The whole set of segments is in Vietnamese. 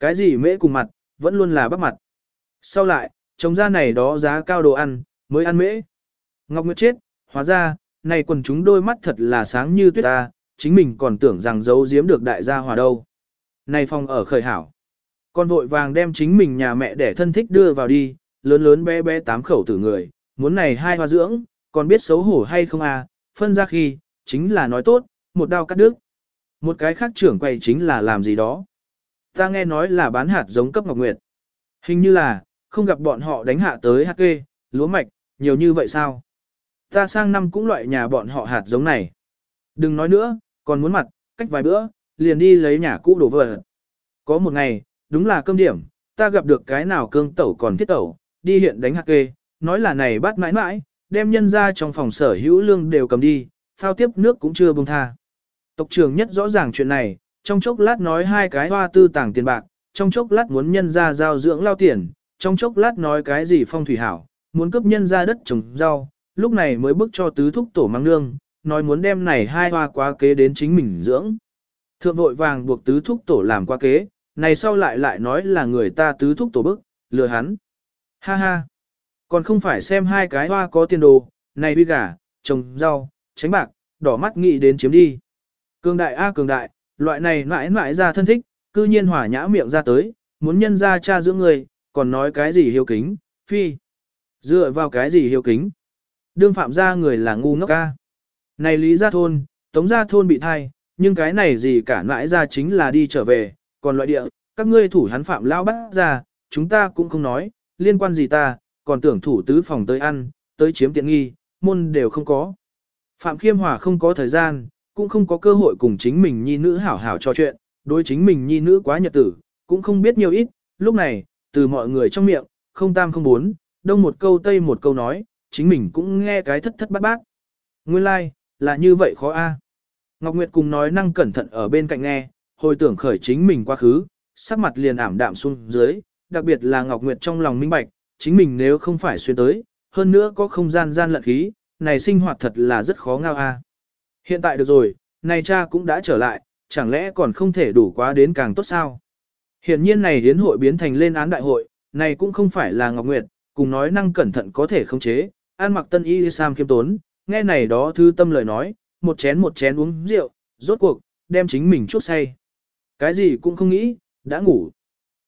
Cái gì mễ cùng mặt, vẫn luôn là bắp mặt. Sau lại, trồng ra này đó giá cao đồ ăn, mới ăn mễ. Ngọc Nguyệt chết, hóa ra, này quần chúng đôi mắt thật là sáng như tuyết ta, chính mình còn tưởng rằng giấu giếm được đại gia hòa đâu. Này phòng ở khởi hảo. Con vội vàng đem chính mình nhà mẹ để thân thích đưa vào đi, lớn lớn bé bé tám khẩu tử người, muốn này hai hoa dưỡng, còn biết xấu hổ hay không à, phân ra khi, chính là nói tốt, một đao cắt đứt. Một cái khác trưởng quầy chính là làm gì đó. Ta nghe nói là bán hạt giống cấp Ngọc Nguyệt. Hình như là, không gặp bọn họ đánh hạ tới hạt kê, lúa mạch, nhiều như vậy sao? Ta sang năm cũng loại nhà bọn họ hạt giống này. Đừng nói nữa, còn muốn mặt, cách vài bữa, liền đi lấy nhà cũ đổ vỡ. Có một ngày, đúng là cơm điểm, ta gặp được cái nào cương tẩu còn thiết tẩu, đi hiện đánh hạt kê, nói là này bắt mãi mãi, đem nhân ra trong phòng sở hữu lương đều cầm đi, phao tiếp nước cũng chưa buông tha. Tộc trưởng nhất rõ ràng chuyện này, trong chốc lát nói hai cái hoa tư tàng tiền bạc, trong chốc lát muốn nhân ra giao dưỡng lao tiền, trong chốc lát nói cái gì phong thủy hảo, muốn cấp nhân ra đất trồng rau, lúc này mới bước cho tứ thúc tổ mang nương, nói muốn đem này hai hoa quá kế đến chính mình dưỡng. Thượng vội vàng buộc tứ thúc tổ làm qua kế, này sau lại lại nói là người ta tứ thúc tổ bức, lừa hắn. Ha ha, còn không phải xem hai cái hoa có tiền đồ, này huy gà, trồng rau, tránh bạc, đỏ mắt nghĩ đến chiếm đi. Cường đại a cường đại, loại này mãi mãi ra thân thích, cư nhiên hỏa nhã miệng ra tới, muốn nhân ra cha dưỡng người, còn nói cái gì hiếu kính, phi. Dựa vào cái gì hiếu kính. Đương phạm ra người là ngu ngốc ca. Này lý gia thôn, tống gia thôn bị thai, nhưng cái này gì cả mãi ra chính là đi trở về, còn loại địa, các ngươi thủ hắn phạm lao bắt ra, chúng ta cũng không nói, liên quan gì ta, còn tưởng thủ tứ phòng tới ăn, tới chiếm tiện nghi, môn đều không có. Phạm Khiêm Hòa không có thời gian, cũng không có cơ hội cùng chính mình nhi nữ hảo hảo trò chuyện, đối chính mình nhi nữ quá nhật tử, cũng không biết nhiều ít, lúc này, từ mọi người trong miệng, không tam không bốn, đông một câu tây một câu nói, chính mình cũng nghe cái thất thất bát bát. Nguyên lai, like, là như vậy khó a. Ngọc Nguyệt cùng nói năng cẩn thận ở bên cạnh nghe, hồi tưởng khởi chính mình quá khứ, sắc mặt liền ảm đạm xuống dưới, đặc biệt là Ngọc Nguyệt trong lòng minh bạch, chính mình nếu không phải xuyên tới, hơn nữa có không gian gian lận khí, này sinh hoạt thật là rất khó ngao a. Hiện tại được rồi, này cha cũng đã trở lại, chẳng lẽ còn không thể đủ quá đến càng tốt sao? Hiện nhiên này hiến hội biến thành lên án đại hội, này cũng không phải là Ngọc Nguyệt, cùng nói năng cẩn thận có thể khống chế, an mặc tân y sam kiêm tốn, nghe này đó thư tâm lời nói, một chén một chén uống rượu, rốt cuộc, đem chính mình chuốc say. Cái gì cũng không nghĩ, đã ngủ.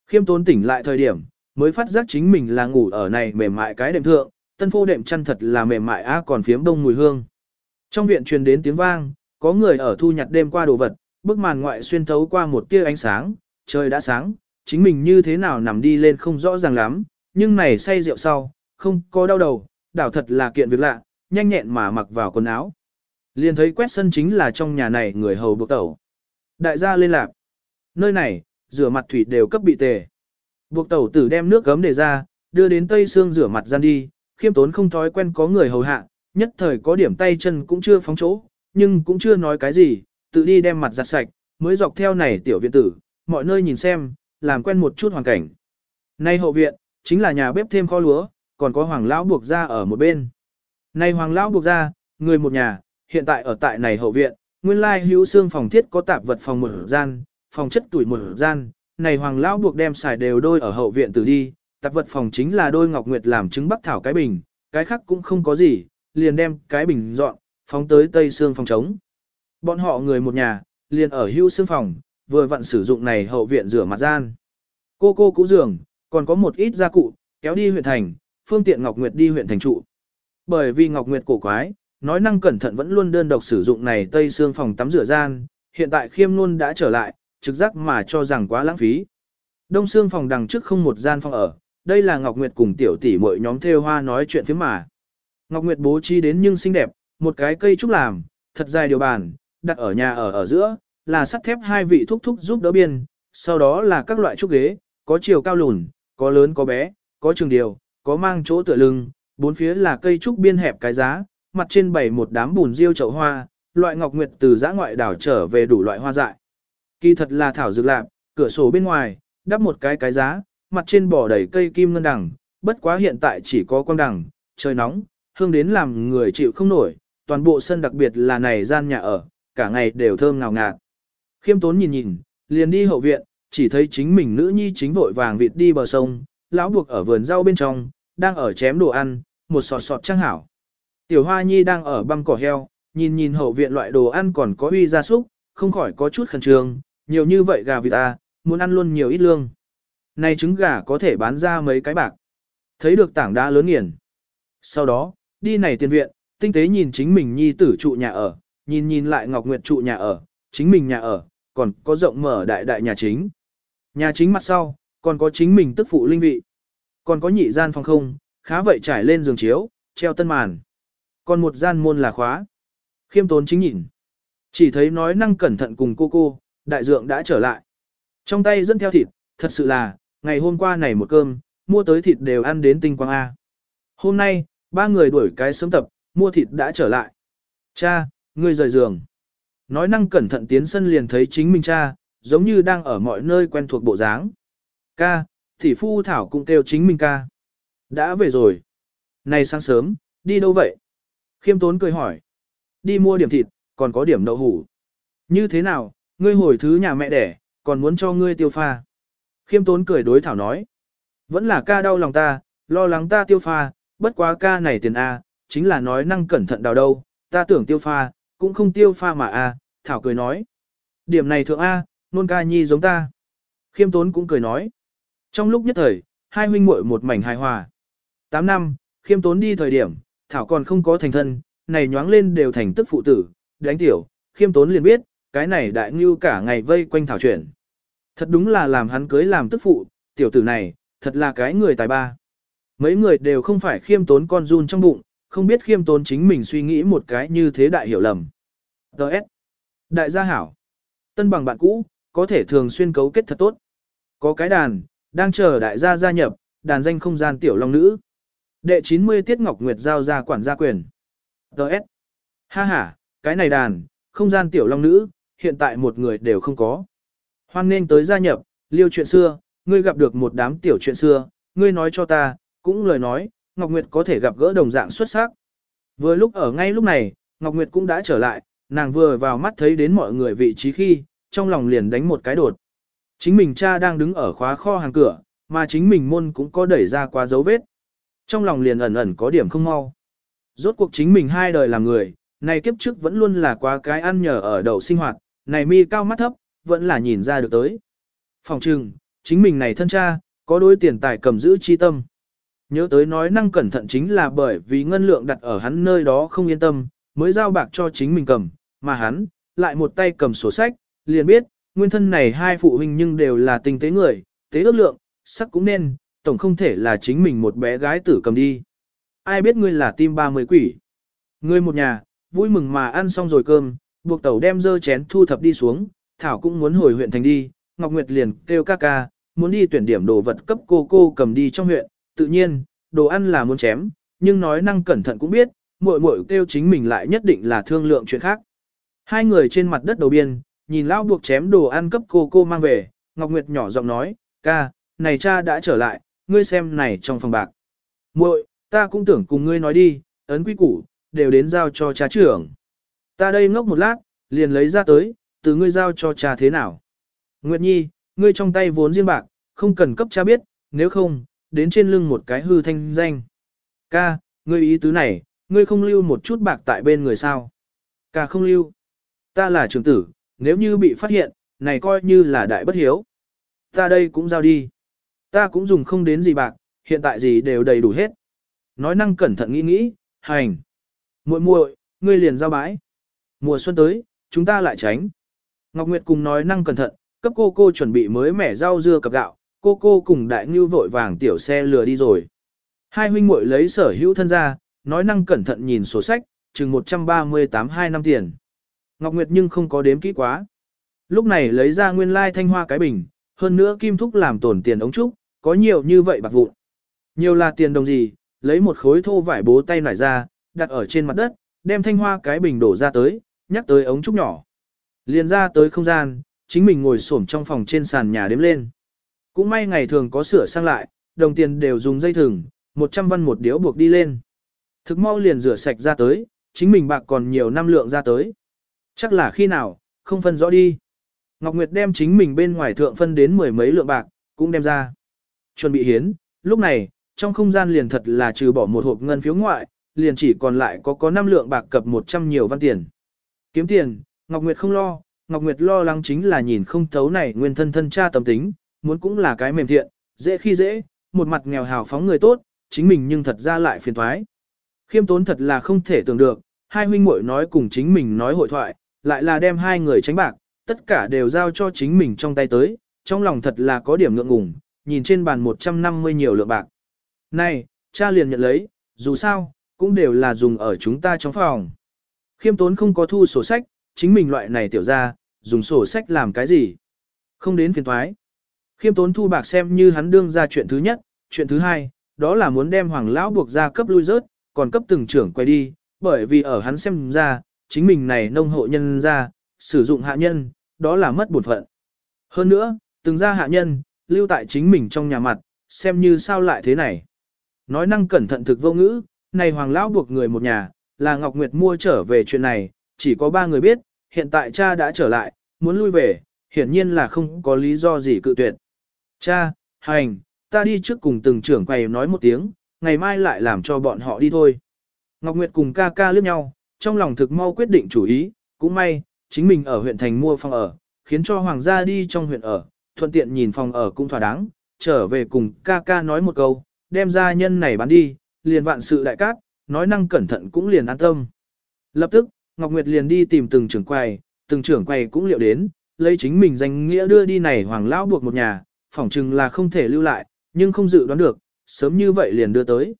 Khiêm tốn tỉnh lại thời điểm, mới phát giác chính mình là ngủ ở này mềm mại cái đệm thượng, tân phô đệm chăn thật là mềm mại á còn phiếm đông mùi hương. Trong viện truyền đến tiếng vang, có người ở thu nhặt đêm qua đồ vật, bức màn ngoại xuyên thấu qua một tia ánh sáng, trời đã sáng, chính mình như thế nào nằm đi lên không rõ ràng lắm, nhưng này say rượu sau, không có đau đầu, đảo thật là kiện việc lạ, nhanh nhẹn mà mặc vào quần áo. Liền thấy quét sân chính là trong nhà này người hầu buộc tẩu. Đại gia lên lạc. Nơi này, rửa mặt thủy đều cấp bị tề. Buộc tẩu tử đem nước gấm để ra, đưa đến tây xương rửa mặt gian đi, khiêm tốn không thói quen có người hầu hạ, nhất thời có điểm tay chân cũng chưa phóng chỗ, nhưng cũng chưa nói cái gì, tự đi đem mặt giặt sạch, mới dọc theo này tiểu viện tử, mọi nơi nhìn xem, làm quen một chút hoàn cảnh. Nay hậu viện, chính là nhà bếp thêm kho lúa, còn có hoàng lão buộc ra ở một bên. Nay hoàng lão buộc ra, người một nhà, hiện tại ở tại này hậu viện, nguyên lai hữu xương phòng thiết có tạp vật phòng mở gian, phòng chất tuổi mở gian, này hoàng lão buộc đem xài đều đôi ở hậu viện tử đi, tạp vật phòng chính là đôi ngọc nguyệt làm trứng bắc thảo cái bình, cái khác cũng không có gì, liền đem cái bình dọn, phóng tới tây xương phòng trống. Bọn họ người một nhà, liền ở hưu xương phòng, vừa vặn sử dụng này hậu viện rửa mặt gian. Cô cô cũ giường, còn có một ít gia cụ, kéo đi huyện thành, phương tiện Ngọc Nguyệt đi huyện thành trụ. Bởi vì Ngọc Nguyệt cổ quái, nói năng cẩn thận vẫn luôn đơn độc sử dụng này tây xương phòng tắm rửa gian, hiện tại khiêm luôn đã trở lại, trực giác mà cho rằng quá lãng phí. Đông xương phòng đằng trước không một gian phòng ở, đây là Ngọc Nguyệt cùng tiểu tỷ mỗi nhóm theo hoa nói chuyện phía mà. Ngọc Nguyệt bố trí đến nhưng xinh đẹp, một cái cây trúc làm, thật dài điều bàn, đặt ở nhà ở ở giữa, là sắt thép hai vị thúc thúc giúp đỡ biên, sau đó là các loại trúc ghế, có chiều cao lùn, có lớn có bé, có trường điều, có mang chỗ tựa lưng, bốn phía là cây trúc biên hẹp cái giá, mặt trên bày một đám bùn diêu chậu hoa, loại ngọc nguyệt từ giã ngoại đảo trở về đủ loại hoa dại. Kỳ thật là thảo dược lạc, cửa sổ bên ngoài, đắp một cái cái giá, mặt trên bỏ đầy cây kim ngân đằng, bất quá hiện tại chỉ có quang đằng, trời nóng, hương đến làm người chịu không nổi, toàn bộ sân đặc biệt là này gian nhà ở, cả ngày đều thơm ngào ngạt. Khiêm tốn nhìn nhìn, liền đi hậu viện, chỉ thấy chính mình nữ nhi chính vội vàng vịt đi bờ sông, lão buộc ở vườn rau bên trong, đang ở chém đồ ăn, một sọt sọt trang hảo. Tiểu hoa nhi đang ở băm cỏ heo, nhìn nhìn hậu viện loại đồ ăn còn có uy gia súc, không khỏi có chút khẩn trương, nhiều như vậy gà vịt à, muốn ăn luôn nhiều ít lương. Này trứng gà có thể bán ra mấy cái bạc. Thấy được tảng đá lớn nghiền. Sau đó, đi này tiền viện, tinh tế nhìn chính mình nhi tử trụ nhà ở, nhìn nhìn lại Ngọc Nguyệt trụ nhà ở, chính mình nhà ở, còn có rộng mở đại đại nhà chính. Nhà chính mặt sau, còn có chính mình tức phụ linh vị. Còn có nhị gian phòng không, khá vậy trải lên giường chiếu, treo tân màn. Còn một gian môn là khóa. Khiêm tốn chính nhìn. Chỉ thấy nói năng cẩn thận cùng cô cô, đại dượng đã trở lại. Trong tay dẫn theo thịt, thật sự là, ngày hôm qua này một cơm, mua tới thịt đều ăn đến tinh quang A. Hôm nay, ba người đuổi cái sớm tập, mua thịt đã trở lại. Cha, ngươi rời giường. Nói năng cẩn thận tiến sân liền thấy chính mình cha, giống như đang ở mọi nơi quen thuộc bộ dáng. Ca, thì phu thảo cũng kêu chính mình ca. Đã về rồi. Này sáng sớm, đi đâu vậy? Khiêm tốn cười hỏi. Đi mua điểm thịt, còn có điểm đậu hủ. Như thế nào, ngươi hồi thứ nhà mẹ đẻ, còn muốn cho ngươi tiêu pha. Khiêm tốn cười đối thảo nói. Vẫn là ca đau lòng ta, lo lắng ta tiêu pha, bất quá ca này tiền A, chính là nói năng cẩn thận đào đâu, ta tưởng tiêu pha, cũng không tiêu pha mà A, thảo cười nói. Điểm này thượng A, nôn ca nhi giống ta. Khiêm tốn cũng cười nói. Trong lúc nhất thời, hai huynh muội một mảnh hài hòa. Tám năm, khiêm tốn đi thời điểm, thảo còn không có thành thân, này nhoáng lên đều thành tức phụ tử, đánh tiểu, khiêm tốn liền biết, cái này đại ngưu cả ngày vây quanh thảo chuyển. Thật đúng là làm hắn cưới làm tức phụ, tiểu tử này, thật là cái người tài ba. Mấy người đều không phải khiêm tốn con run trong bụng, không biết khiêm tốn chính mình suy nghĩ một cái như thế đại hiểu lầm. Đợt. Đại gia hảo. Tân bằng bạn cũ, có thể thường xuyên cấu kết thật tốt. Có cái đàn, đang chờ đại gia gia nhập, đàn danh không gian tiểu long nữ. Đệ 90 Tiết Ngọc Nguyệt giao ra quản gia quyền. Đợt. Ha ha, cái này đàn, không gian tiểu long nữ, hiện tại một người đều không có. Hoan nên tới gia nhập, liêu chuyện xưa, ngươi gặp được một đám tiểu chuyện xưa, ngươi nói cho ta, cũng lời nói, Ngọc Nguyệt có thể gặp gỡ đồng dạng xuất sắc. Vừa lúc ở ngay lúc này, Ngọc Nguyệt cũng đã trở lại, nàng vừa vào mắt thấy đến mọi người vị trí khi, trong lòng liền đánh một cái đột. Chính mình cha đang đứng ở khóa kho hàng cửa, mà chính mình môn cũng có đẩy ra qua dấu vết. Trong lòng liền ẩn ẩn có điểm không mau. Rốt cuộc chính mình hai đời làm người, này kiếp trước vẫn luôn là quá cái ăn nhờ ở đầu sinh hoạt, này mi cao mắt thấp, vẫn là nhìn ra được tới. Phòng trừng, chính mình này thân cha, có đôi tiền tài cầm giữ chi tâm. Nhớ tới nói năng cẩn thận chính là bởi vì ngân lượng đặt ở hắn nơi đó không yên tâm, mới giao bạc cho chính mình cầm, mà hắn, lại một tay cầm sổ sách, liền biết, nguyên thân này hai phụ huynh nhưng đều là tinh tế người, tế ước lượng, sắc cũng nên, tổng không thể là chính mình một bé gái tử cầm đi. Ai biết ngươi là tim ba mươi quỷ. Ngươi một nhà, vui mừng mà ăn xong rồi cơm, buộc tẩu đem dơ chén thu thập đi xuống, Thảo cũng muốn hồi huyện thành đi, Ngọc Nguyệt liền kêu ca ca, muốn đi tuyển điểm đồ vật cấp cô cô cầm đi trong huyện, tự nhiên, đồ ăn là muốn chém, nhưng nói năng cẩn thận cũng biết, muội muội kêu chính mình lại nhất định là thương lượng chuyện khác. Hai người trên mặt đất đầu biên, nhìn lão buộc chém đồ ăn cấp cô cô mang về, Ngọc Nguyệt nhỏ giọng nói, ca, này cha đã trở lại, ngươi xem này trong phòng bạc. muội, ta cũng tưởng cùng ngươi nói đi, ấn quy củ, đều đến giao cho cha trưởng. Ta đây ngốc một lát, liền lấy ra tới, từ ngươi giao cho cha thế nào. Nguyệt Nhi, ngươi trong tay vốn riêng bạc, không cần cấp cha biết, nếu không, đến trên lưng một cái hư thanh danh. Ca, ngươi ý tứ này, ngươi không lưu một chút bạc tại bên người sao. Ca không lưu. Ta là trưởng tử, nếu như bị phát hiện, này coi như là đại bất hiếu. Ta đây cũng giao đi. Ta cũng dùng không đến gì bạc, hiện tại gì đều đầy đủ hết. Nói năng cẩn thận nghĩ nghĩ, hành. muội muội, ngươi liền giao bãi. Mùa xuân tới, chúng ta lại tránh. Ngọc Nguyệt cùng nói năng cẩn thận, cấp cô cô chuẩn bị mới mẻ rau dưa cặp gạo, cô cô cùng đại ngưu vội vàng tiểu xe lừa đi rồi. Hai huynh muội lấy sở hữu thân ra, nói năng cẩn thận nhìn sổ sách, chừng 138 hai năm tiền. Ngọc Nguyệt nhưng không có đếm kỹ quá. Lúc này lấy ra nguyên lai thanh hoa cái bình, hơn nữa kim thúc làm tổn tiền ống trúc, có nhiều như vậy bạc vụn. Nhiều là tiền đồng gì, lấy một khối thô vải bố tay nải ra, đặt ở trên mặt đất, đem thanh hoa cái bình đổ ra tới, nhắc tới ống trúc nhỏ. Liền ra tới không gian, chính mình ngồi xổm trong phòng trên sàn nhà đếm lên. Cũng may ngày thường có sửa sang lại, đồng tiền đều dùng dây thừng, 100 văn một điếu buộc đi lên. Thực mau liền rửa sạch ra tới, chính mình bạc còn nhiều năm lượng ra tới. Chắc là khi nào, không phân rõ đi. Ngọc Nguyệt đem chính mình bên ngoài thượng phân đến mười mấy lượng bạc, cũng đem ra. Chuẩn bị hiến, lúc này, trong không gian liền thật là trừ bỏ một hộp ngân phiếu ngoại, liền chỉ còn lại có có 5 lượng bạc cập 100 nhiều văn tiền. Kiếm tiền, Ngọc Nguyệt không lo, Ngọc Nguyệt lo lắng chính là nhìn không thấu này nguyên thân thân cha tâm tính, muốn cũng là cái mềm thiện, dễ khi dễ, một mặt nghèo hào phóng người tốt, chính mình nhưng thật ra lại phiền thoái. Khiêm tốn thật là không thể tưởng được, hai huynh muội nói cùng chính mình nói hội thoại, lại là đem hai người tránh bạc, tất cả đều giao cho chính mình trong tay tới, trong lòng thật là có điểm ngượng ngùng, nhìn trên bàn 150 nhiều lượng bạc. Này, cha liền nhận lấy, dù sao, cũng đều là dùng ở chúng ta trong phòng. Khiêm tốn không có thu sổ sách, chính mình loại này tiểu ra, dùng sổ sách làm cái gì? Không đến phiền thoái. Khiêm tốn thu bạc xem như hắn đương ra chuyện thứ nhất, chuyện thứ hai, đó là muốn đem hoàng lão buộc ra cấp lui rớt, còn cấp từng trưởng quay đi, bởi vì ở hắn xem ra, chính mình này nông hộ nhân ra, sử dụng hạ nhân, đó là mất bổn phận. Hơn nữa, từng ra hạ nhân, lưu tại chính mình trong nhà mặt, xem như sao lại thế này. Nói năng cẩn thận thực vô ngữ, này hoàng lão buộc người một nhà, là Ngọc Nguyệt mua trở về chuyện này, chỉ có ba người biết, hiện tại cha đã trở lại, muốn lui về, hiển nhiên là không có lý do gì cự tuyệt. Cha, hành, ta đi trước cùng từng trưởng quầy nói một tiếng, ngày mai lại làm cho bọn họ đi thôi. Ngọc Nguyệt cùng ca ca liếc nhau, trong lòng thực mau quyết định chủ ý, cũng may, chính mình ở huyện thành mua phòng ở, khiến cho hoàng gia đi trong huyện ở, thuận tiện nhìn phòng ở cũng thỏa đáng, trở về cùng ca ca nói một câu, đem gia nhân này bán đi, liền vạn sự đại cát, nói năng cẩn thận cũng liền an tâm. Lập tức, Ngọc Nguyệt liền đi tìm từng trưởng quầy, từng trưởng quầy cũng liệu đến, lấy chính mình danh nghĩa đưa đi này hoàng lão buộc một nhà, phỏng chừng là không thể lưu lại, nhưng không dự đoán được, sớm như vậy liền đưa tới.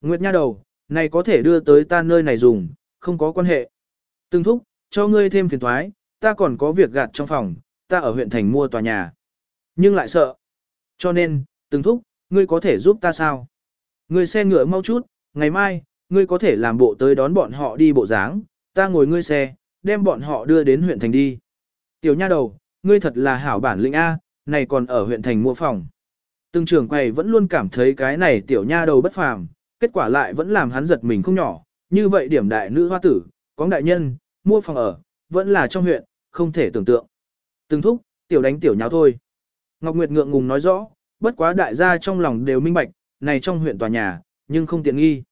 Nguyệt nha đầu, này có thể đưa tới ta nơi này dùng, không có quan hệ. Từng thúc, cho ngươi thêm phiền thoái, ta còn có việc gạt trong phòng, ta ở huyện thành mua tòa nhà. Nhưng lại sợ. Cho nên, từng thúc, ngươi có thể giúp ta sao? Ngươi xe ngựa mau chút, ngày mai, ngươi có thể làm bộ tới đón bọn họ đi bộ dáng, ta ngồi ngươi xe, đem bọn họ đưa đến huyện thành đi. Tiểu nha đầu, ngươi thật là hảo bản lĩnh A, này còn ở huyện thành mua phòng. Từng trưởng quầy vẫn luôn cảm thấy cái này tiểu nha đầu bất phàm, kết quả lại vẫn làm hắn giật mình không nhỏ, như vậy điểm đại nữ hoa tử, có đại nhân, mua phòng ở, vẫn là trong huyện, không thể tưởng tượng. Từng thúc, tiểu đánh tiểu nháo thôi. Ngọc Nguyệt ngượng ngùng nói rõ, bất quá đại gia trong lòng đều minh bạch, này trong huyện tòa nhà, nhưng không tiện nghi.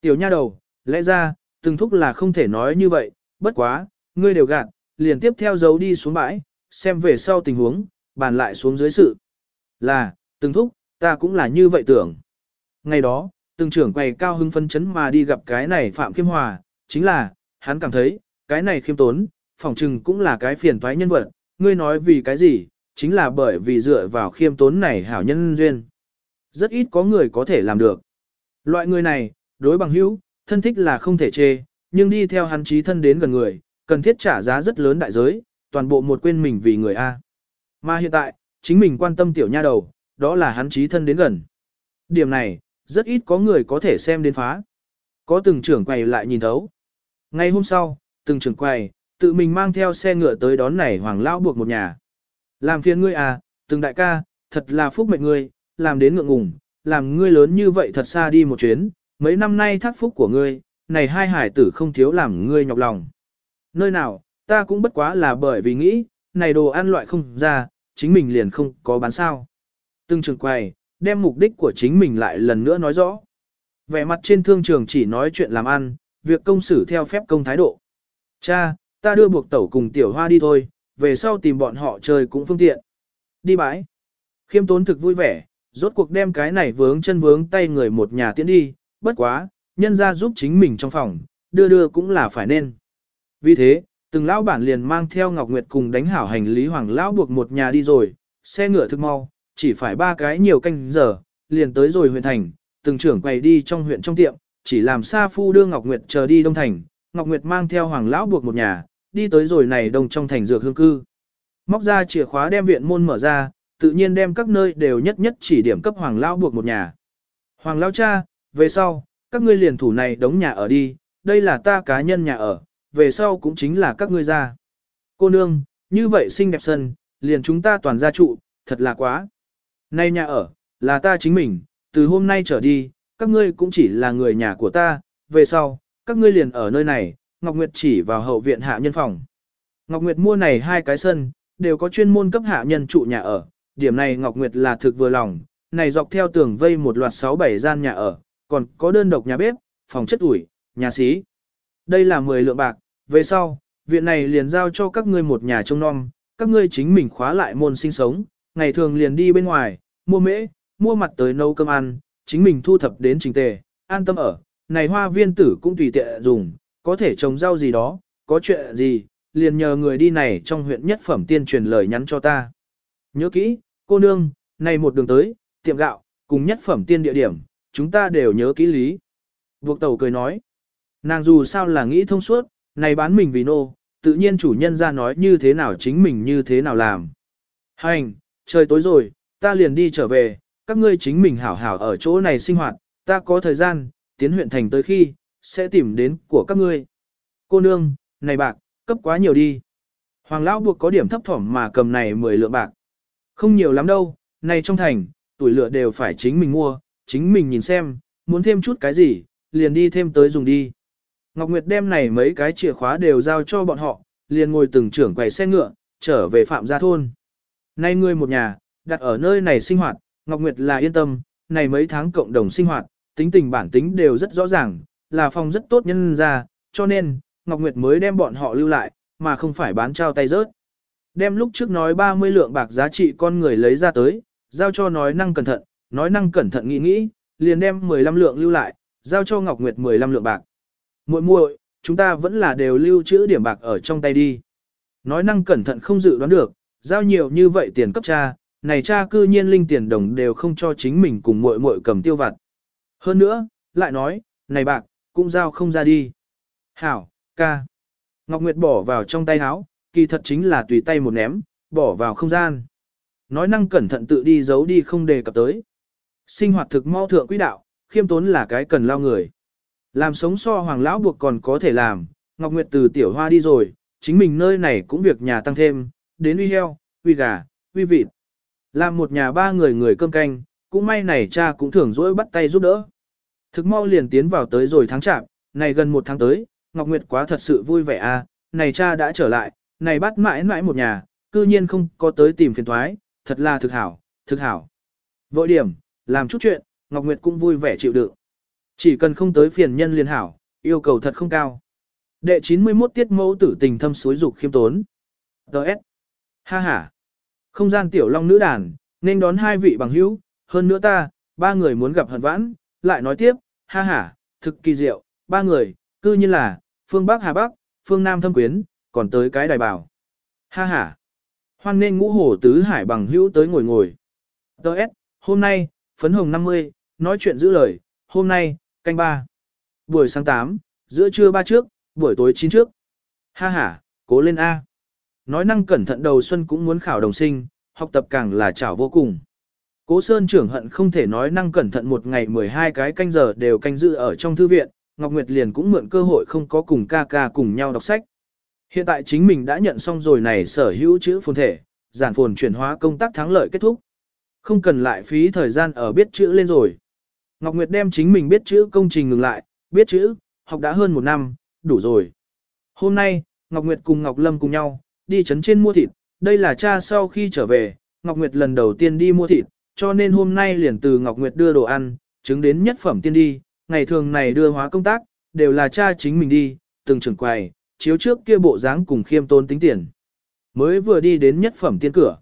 Tiểu nha đầu, lẽ ra, từng thúc là không thể nói như vậy, bất quá, ngươi đều gạt, liền tiếp theo dấu đi xuống bãi, xem về sau tình huống, bàn lại xuống dưới sự. Là, từng thúc, ta cũng là như vậy tưởng. Ngày đó, từng trưởng quầy cao hưng phân chấn mà đi gặp cái này Phạm Khiêm Hòa, chính là, hắn cảm thấy, cái này khiêm tốn, phỏng chừng cũng là cái phiền toái nhân vật, ngươi nói vì cái gì, chính là bởi vì dựa vào khiêm tốn này hảo nhân duyên. Rất ít có người có thể làm được. Loại người này, đối bằng hữu, thân thích là không thể chê, nhưng đi theo hắn trí thân đến gần người, cần thiết trả giá rất lớn đại giới, toàn bộ một quên mình vì người A. Mà hiện tại, chính mình quan tâm tiểu nha đầu, đó là hắn trí thân đến gần. Điểm này, rất ít có người có thể xem đến phá. Có từng trưởng quầy lại nhìn thấu. Ngay hôm sau, từng trưởng quầy, tự mình mang theo xe ngựa tới đón này hoàng lão buộc một nhà. Làm phiền ngươi à, từng đại ca, thật là phúc mệnh ngươi, làm đến ngượng ngùng, làm ngươi lớn như vậy thật xa đi một chuyến, mấy năm nay thác phúc của ngươi, này hai hải tử không thiếu làm ngươi nhọc lòng. Nơi nào, ta cũng bất quá là bởi vì nghĩ, này đồ ăn loại không ra, chính mình liền không có bán sao. Từng trường quầy, đem mục đích của chính mình lại lần nữa nói rõ. Vẻ mặt trên thương trường chỉ nói chuyện làm ăn, việc công xử theo phép công thái độ. Cha, ta đưa buộc tẩu cùng tiểu hoa đi thôi, về sau tìm bọn họ chơi cũng phương tiện. Đi bãi. Khiêm tốn thực vui vẻ, rốt cuộc đem cái này vướng chân vướng tay người một nhà tiễn đi, bất quá, nhân ra giúp chính mình trong phòng, đưa đưa cũng là phải nên. Vì thế, từng lão bản liền mang theo Ngọc Nguyệt cùng đánh hảo hành lý hoàng lão buộc một nhà đi rồi, xe ngựa thực mau, chỉ phải ba cái nhiều canh giờ, liền tới rồi huyện thành, từng trưởng quầy đi trong huyện trong tiệm, chỉ làm Sa Phu đưa Ngọc Nguyệt chờ đi Đông Thành, Ngọc Nguyệt mang theo hoàng lão buộc một nhà, đi tới rồi này đông trong thành dược hương cư. Móc ra chìa khóa đem viện môn mở ra, tự nhiên đem các nơi đều nhất nhất chỉ điểm cấp hoàng lão buộc một nhà. Hoàng lão cha, về sau, các ngươi liền thủ này đóng nhà ở đi, đây là ta cá nhân nhà ở, về sau cũng chính là các ngươi ra. Cô nương, như vậy xinh đẹp sân, liền chúng ta toàn gia trụ, thật là quá. Nay nhà ở, là ta chính mình, từ hôm nay trở đi, các ngươi cũng chỉ là người nhà của ta, về sau, các ngươi liền ở nơi này, Ngọc Nguyệt chỉ vào hậu viện hạ nhân phòng. Ngọc Nguyệt mua này hai cái sân, đều có chuyên môn cấp hạ nhân trụ nhà ở, điểm này Ngọc Nguyệt là thực vừa lòng, này dọc theo tường vây một loạt 6-7 gian nhà ở, còn có đơn độc nhà bếp, phòng chất ủi, nhà xí. Đây là 10 lượng bạc, về sau, viện này liền giao cho các ngươi một nhà trông non, các ngươi chính mình khóa lại môn sinh sống, ngày thường liền đi bên ngoài, mua mễ, mua mặt tới nấu cơm ăn, chính mình thu thập đến trình tề, an tâm ở. Này hoa viên tử cũng tùy tiện dùng, có thể trồng rau gì đó, có chuyện gì, liền nhờ người đi này trong huyện nhất phẩm tiên truyền lời nhắn cho ta. Nhớ kỹ, cô nương, này một đường tới, tiệm gạo, cùng nhất phẩm tiên địa điểm, chúng ta đều nhớ kỹ lý. Buộc tàu cười nói, nàng dù sao là nghĩ thông suốt, này bán mình vì nô, tự nhiên chủ nhân ra nói như thế nào chính mình như thế nào làm. Hành, trời tối rồi, ta liền đi trở về, các ngươi chính mình hảo hảo ở chỗ này sinh hoạt, ta có thời gian, tiến huyện thành tới khi, sẽ tìm đến của các ngươi. Cô nương, này bạc, cấp quá nhiều đi. Hoàng lão buộc có điểm thấp thỏm mà cầm này 10 lượng bạc. Không nhiều lắm đâu, này trong thành, tuổi lựa đều phải chính mình mua, chính mình nhìn xem, muốn thêm chút cái gì, liền đi thêm tới dùng đi. Ngọc Nguyệt đem này mấy cái chìa khóa đều giao cho bọn họ, liền ngồi từng trưởng quầy xe ngựa, trở về Phạm Gia Thôn. Nay ngươi một nhà, đặt ở nơi này sinh hoạt, Ngọc Nguyệt là yên tâm, này mấy tháng cộng đồng sinh hoạt, tính tình bản tính đều rất rõ ràng, là phòng rất tốt nhân ra, cho nên, Ngọc Nguyệt mới đem bọn họ lưu lại, mà không phải bán trao tay rớt. Đem lúc trước nói 30 lượng bạc giá trị con người lấy ra tới, giao cho nói năng cẩn thận, nói năng cẩn thận nghĩ nghĩ, liền đem 15 lượng lưu lại, giao cho Ngọc Nguyệt 15 lượng bạc. Muội muội, chúng ta vẫn là đều lưu trữ điểm bạc ở trong tay đi. Nói năng cẩn thận không dự đoán được, giao nhiều như vậy tiền cấp cha, này cha cư nhiên linh tiền đồng đều không cho chính mình cùng muội muội cầm tiêu vặt. Hơn nữa, lại nói, này bạc, cũng giao không ra đi. Hảo, ca. Ngọc Nguyệt bỏ vào trong tay áo, kỳ thật chính là tùy tay một ném, bỏ vào không gian. Nói năng cẩn thận tự đi giấu đi không đề cập tới. Sinh hoạt thực mau thượng quỹ đạo, khiêm tốn là cái cần lao người. Làm sống so hoàng lão buộc còn có thể làm, Ngọc Nguyệt từ tiểu hoa đi rồi, chính mình nơi này cũng việc nhà tăng thêm, đến uy heo, uy gà, uy vịt. Làm một nhà ba người người cơm canh, cũng may này cha cũng thường dỗi bắt tay giúp đỡ. Thực mau liền tiến vào tới rồi tháng chạp, này gần một tháng tới, Ngọc Nguyệt quá thật sự vui vẻ a, à, này cha đã trở lại, này bắt mãi mãi một nhà, cư nhiên không có tới tìm phiền thoái, thật là thực hảo, thực hảo. Vội điểm, làm chút chuyện, Ngọc Nguyệt cũng vui vẻ chịu đựng. Chỉ cần không tới phiền nhân liên hảo, yêu cầu thật không cao. Đệ 91 tiết mẫu tử tình thâm suối dục khiêm tốn. Đợt. Ha ha. Không gian tiểu long nữ đàn, nên đón hai vị bằng hữu, hơn nữa ta, ba người muốn gặp hận vãn, lại nói tiếp, ha ha, thực kỳ diệu, ba người, cư như là, phương Bắc Hà Bắc, phương Nam thâm quyến, còn tới cái đài bảo. Ha ha. Hoan nên ngũ hổ tứ hải bằng hữu tới ngồi ngồi. Đợt. Hôm nay, phấn hồng 50, nói chuyện giữ lời, hôm nay, canh ba. Buổi sáng 8, giữa trưa ba trước, buổi tối 9 trước. Ha ha, cố lên A. Nói năng cẩn thận đầu xuân cũng muốn khảo đồng sinh, học tập càng là chảo vô cùng. Cố Sơn trưởng hận không thể nói năng cẩn thận một ngày 12 cái canh giờ đều canh giữ ở trong thư viện, Ngọc Nguyệt liền cũng mượn cơ hội không có cùng ca ca cùng nhau đọc sách. Hiện tại chính mình đã nhận xong rồi này sở hữu chữ phồn thể, giản phồn chuyển hóa công tác thắng lợi kết thúc. Không cần lại phí thời gian ở biết chữ lên rồi. Ngọc Nguyệt đem chính mình biết chữ công trình ngừng lại, biết chữ, học đã hơn một năm, đủ rồi. Hôm nay, Ngọc Nguyệt cùng Ngọc Lâm cùng nhau, đi chấn trên mua thịt, đây là cha sau khi trở về, Ngọc Nguyệt lần đầu tiên đi mua thịt, cho nên hôm nay liền từ Ngọc Nguyệt đưa đồ ăn, chứng đến nhất phẩm tiên đi, ngày thường này đưa hóa công tác, đều là cha chính mình đi, từng trưởng quầy, chiếu trước kia bộ dáng cùng khiêm tôn tính tiền. Mới vừa đi đến nhất phẩm tiên cửa.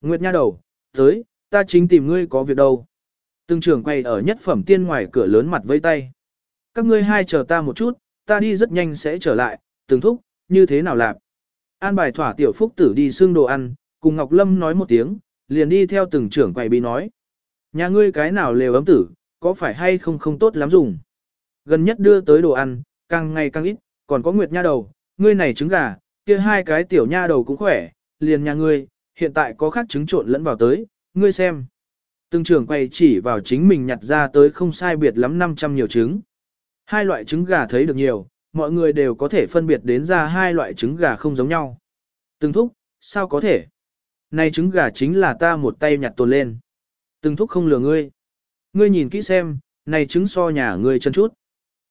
Nguyệt nha đầu, tới, ta chính tìm ngươi có việc đâu. Từng trưởng quay ở nhất phẩm tiên ngoài cửa lớn mặt vây tay. Các ngươi hai chờ ta một chút, ta đi rất nhanh sẽ trở lại, từng thúc, như thế nào làm. An bài thỏa tiểu phúc tử đi xương đồ ăn, cùng Ngọc Lâm nói một tiếng, liền đi theo từng trưởng quay bí nói. Nhà ngươi cái nào lều ấm tử, có phải hay không không tốt lắm dùng. Gần nhất đưa tới đồ ăn, càng ngày càng ít, còn có nguyệt nha đầu, ngươi này trứng gà, kia hai cái tiểu nha đầu cũng khỏe, liền nhà ngươi, hiện tại có khác trứng trộn lẫn vào tới, ngươi xem. Từng trưởng quay chỉ vào chính mình nhặt ra tới không sai biệt lắm 500 nhiều trứng. Hai loại trứng gà thấy được nhiều, mọi người đều có thể phân biệt đến ra hai loại trứng gà không giống nhau. Từng thúc, sao có thể? Này trứng gà chính là ta một tay nhặt tồn lên. Từng thúc không lừa ngươi. Ngươi nhìn kỹ xem, này trứng so nhà ngươi chân chút.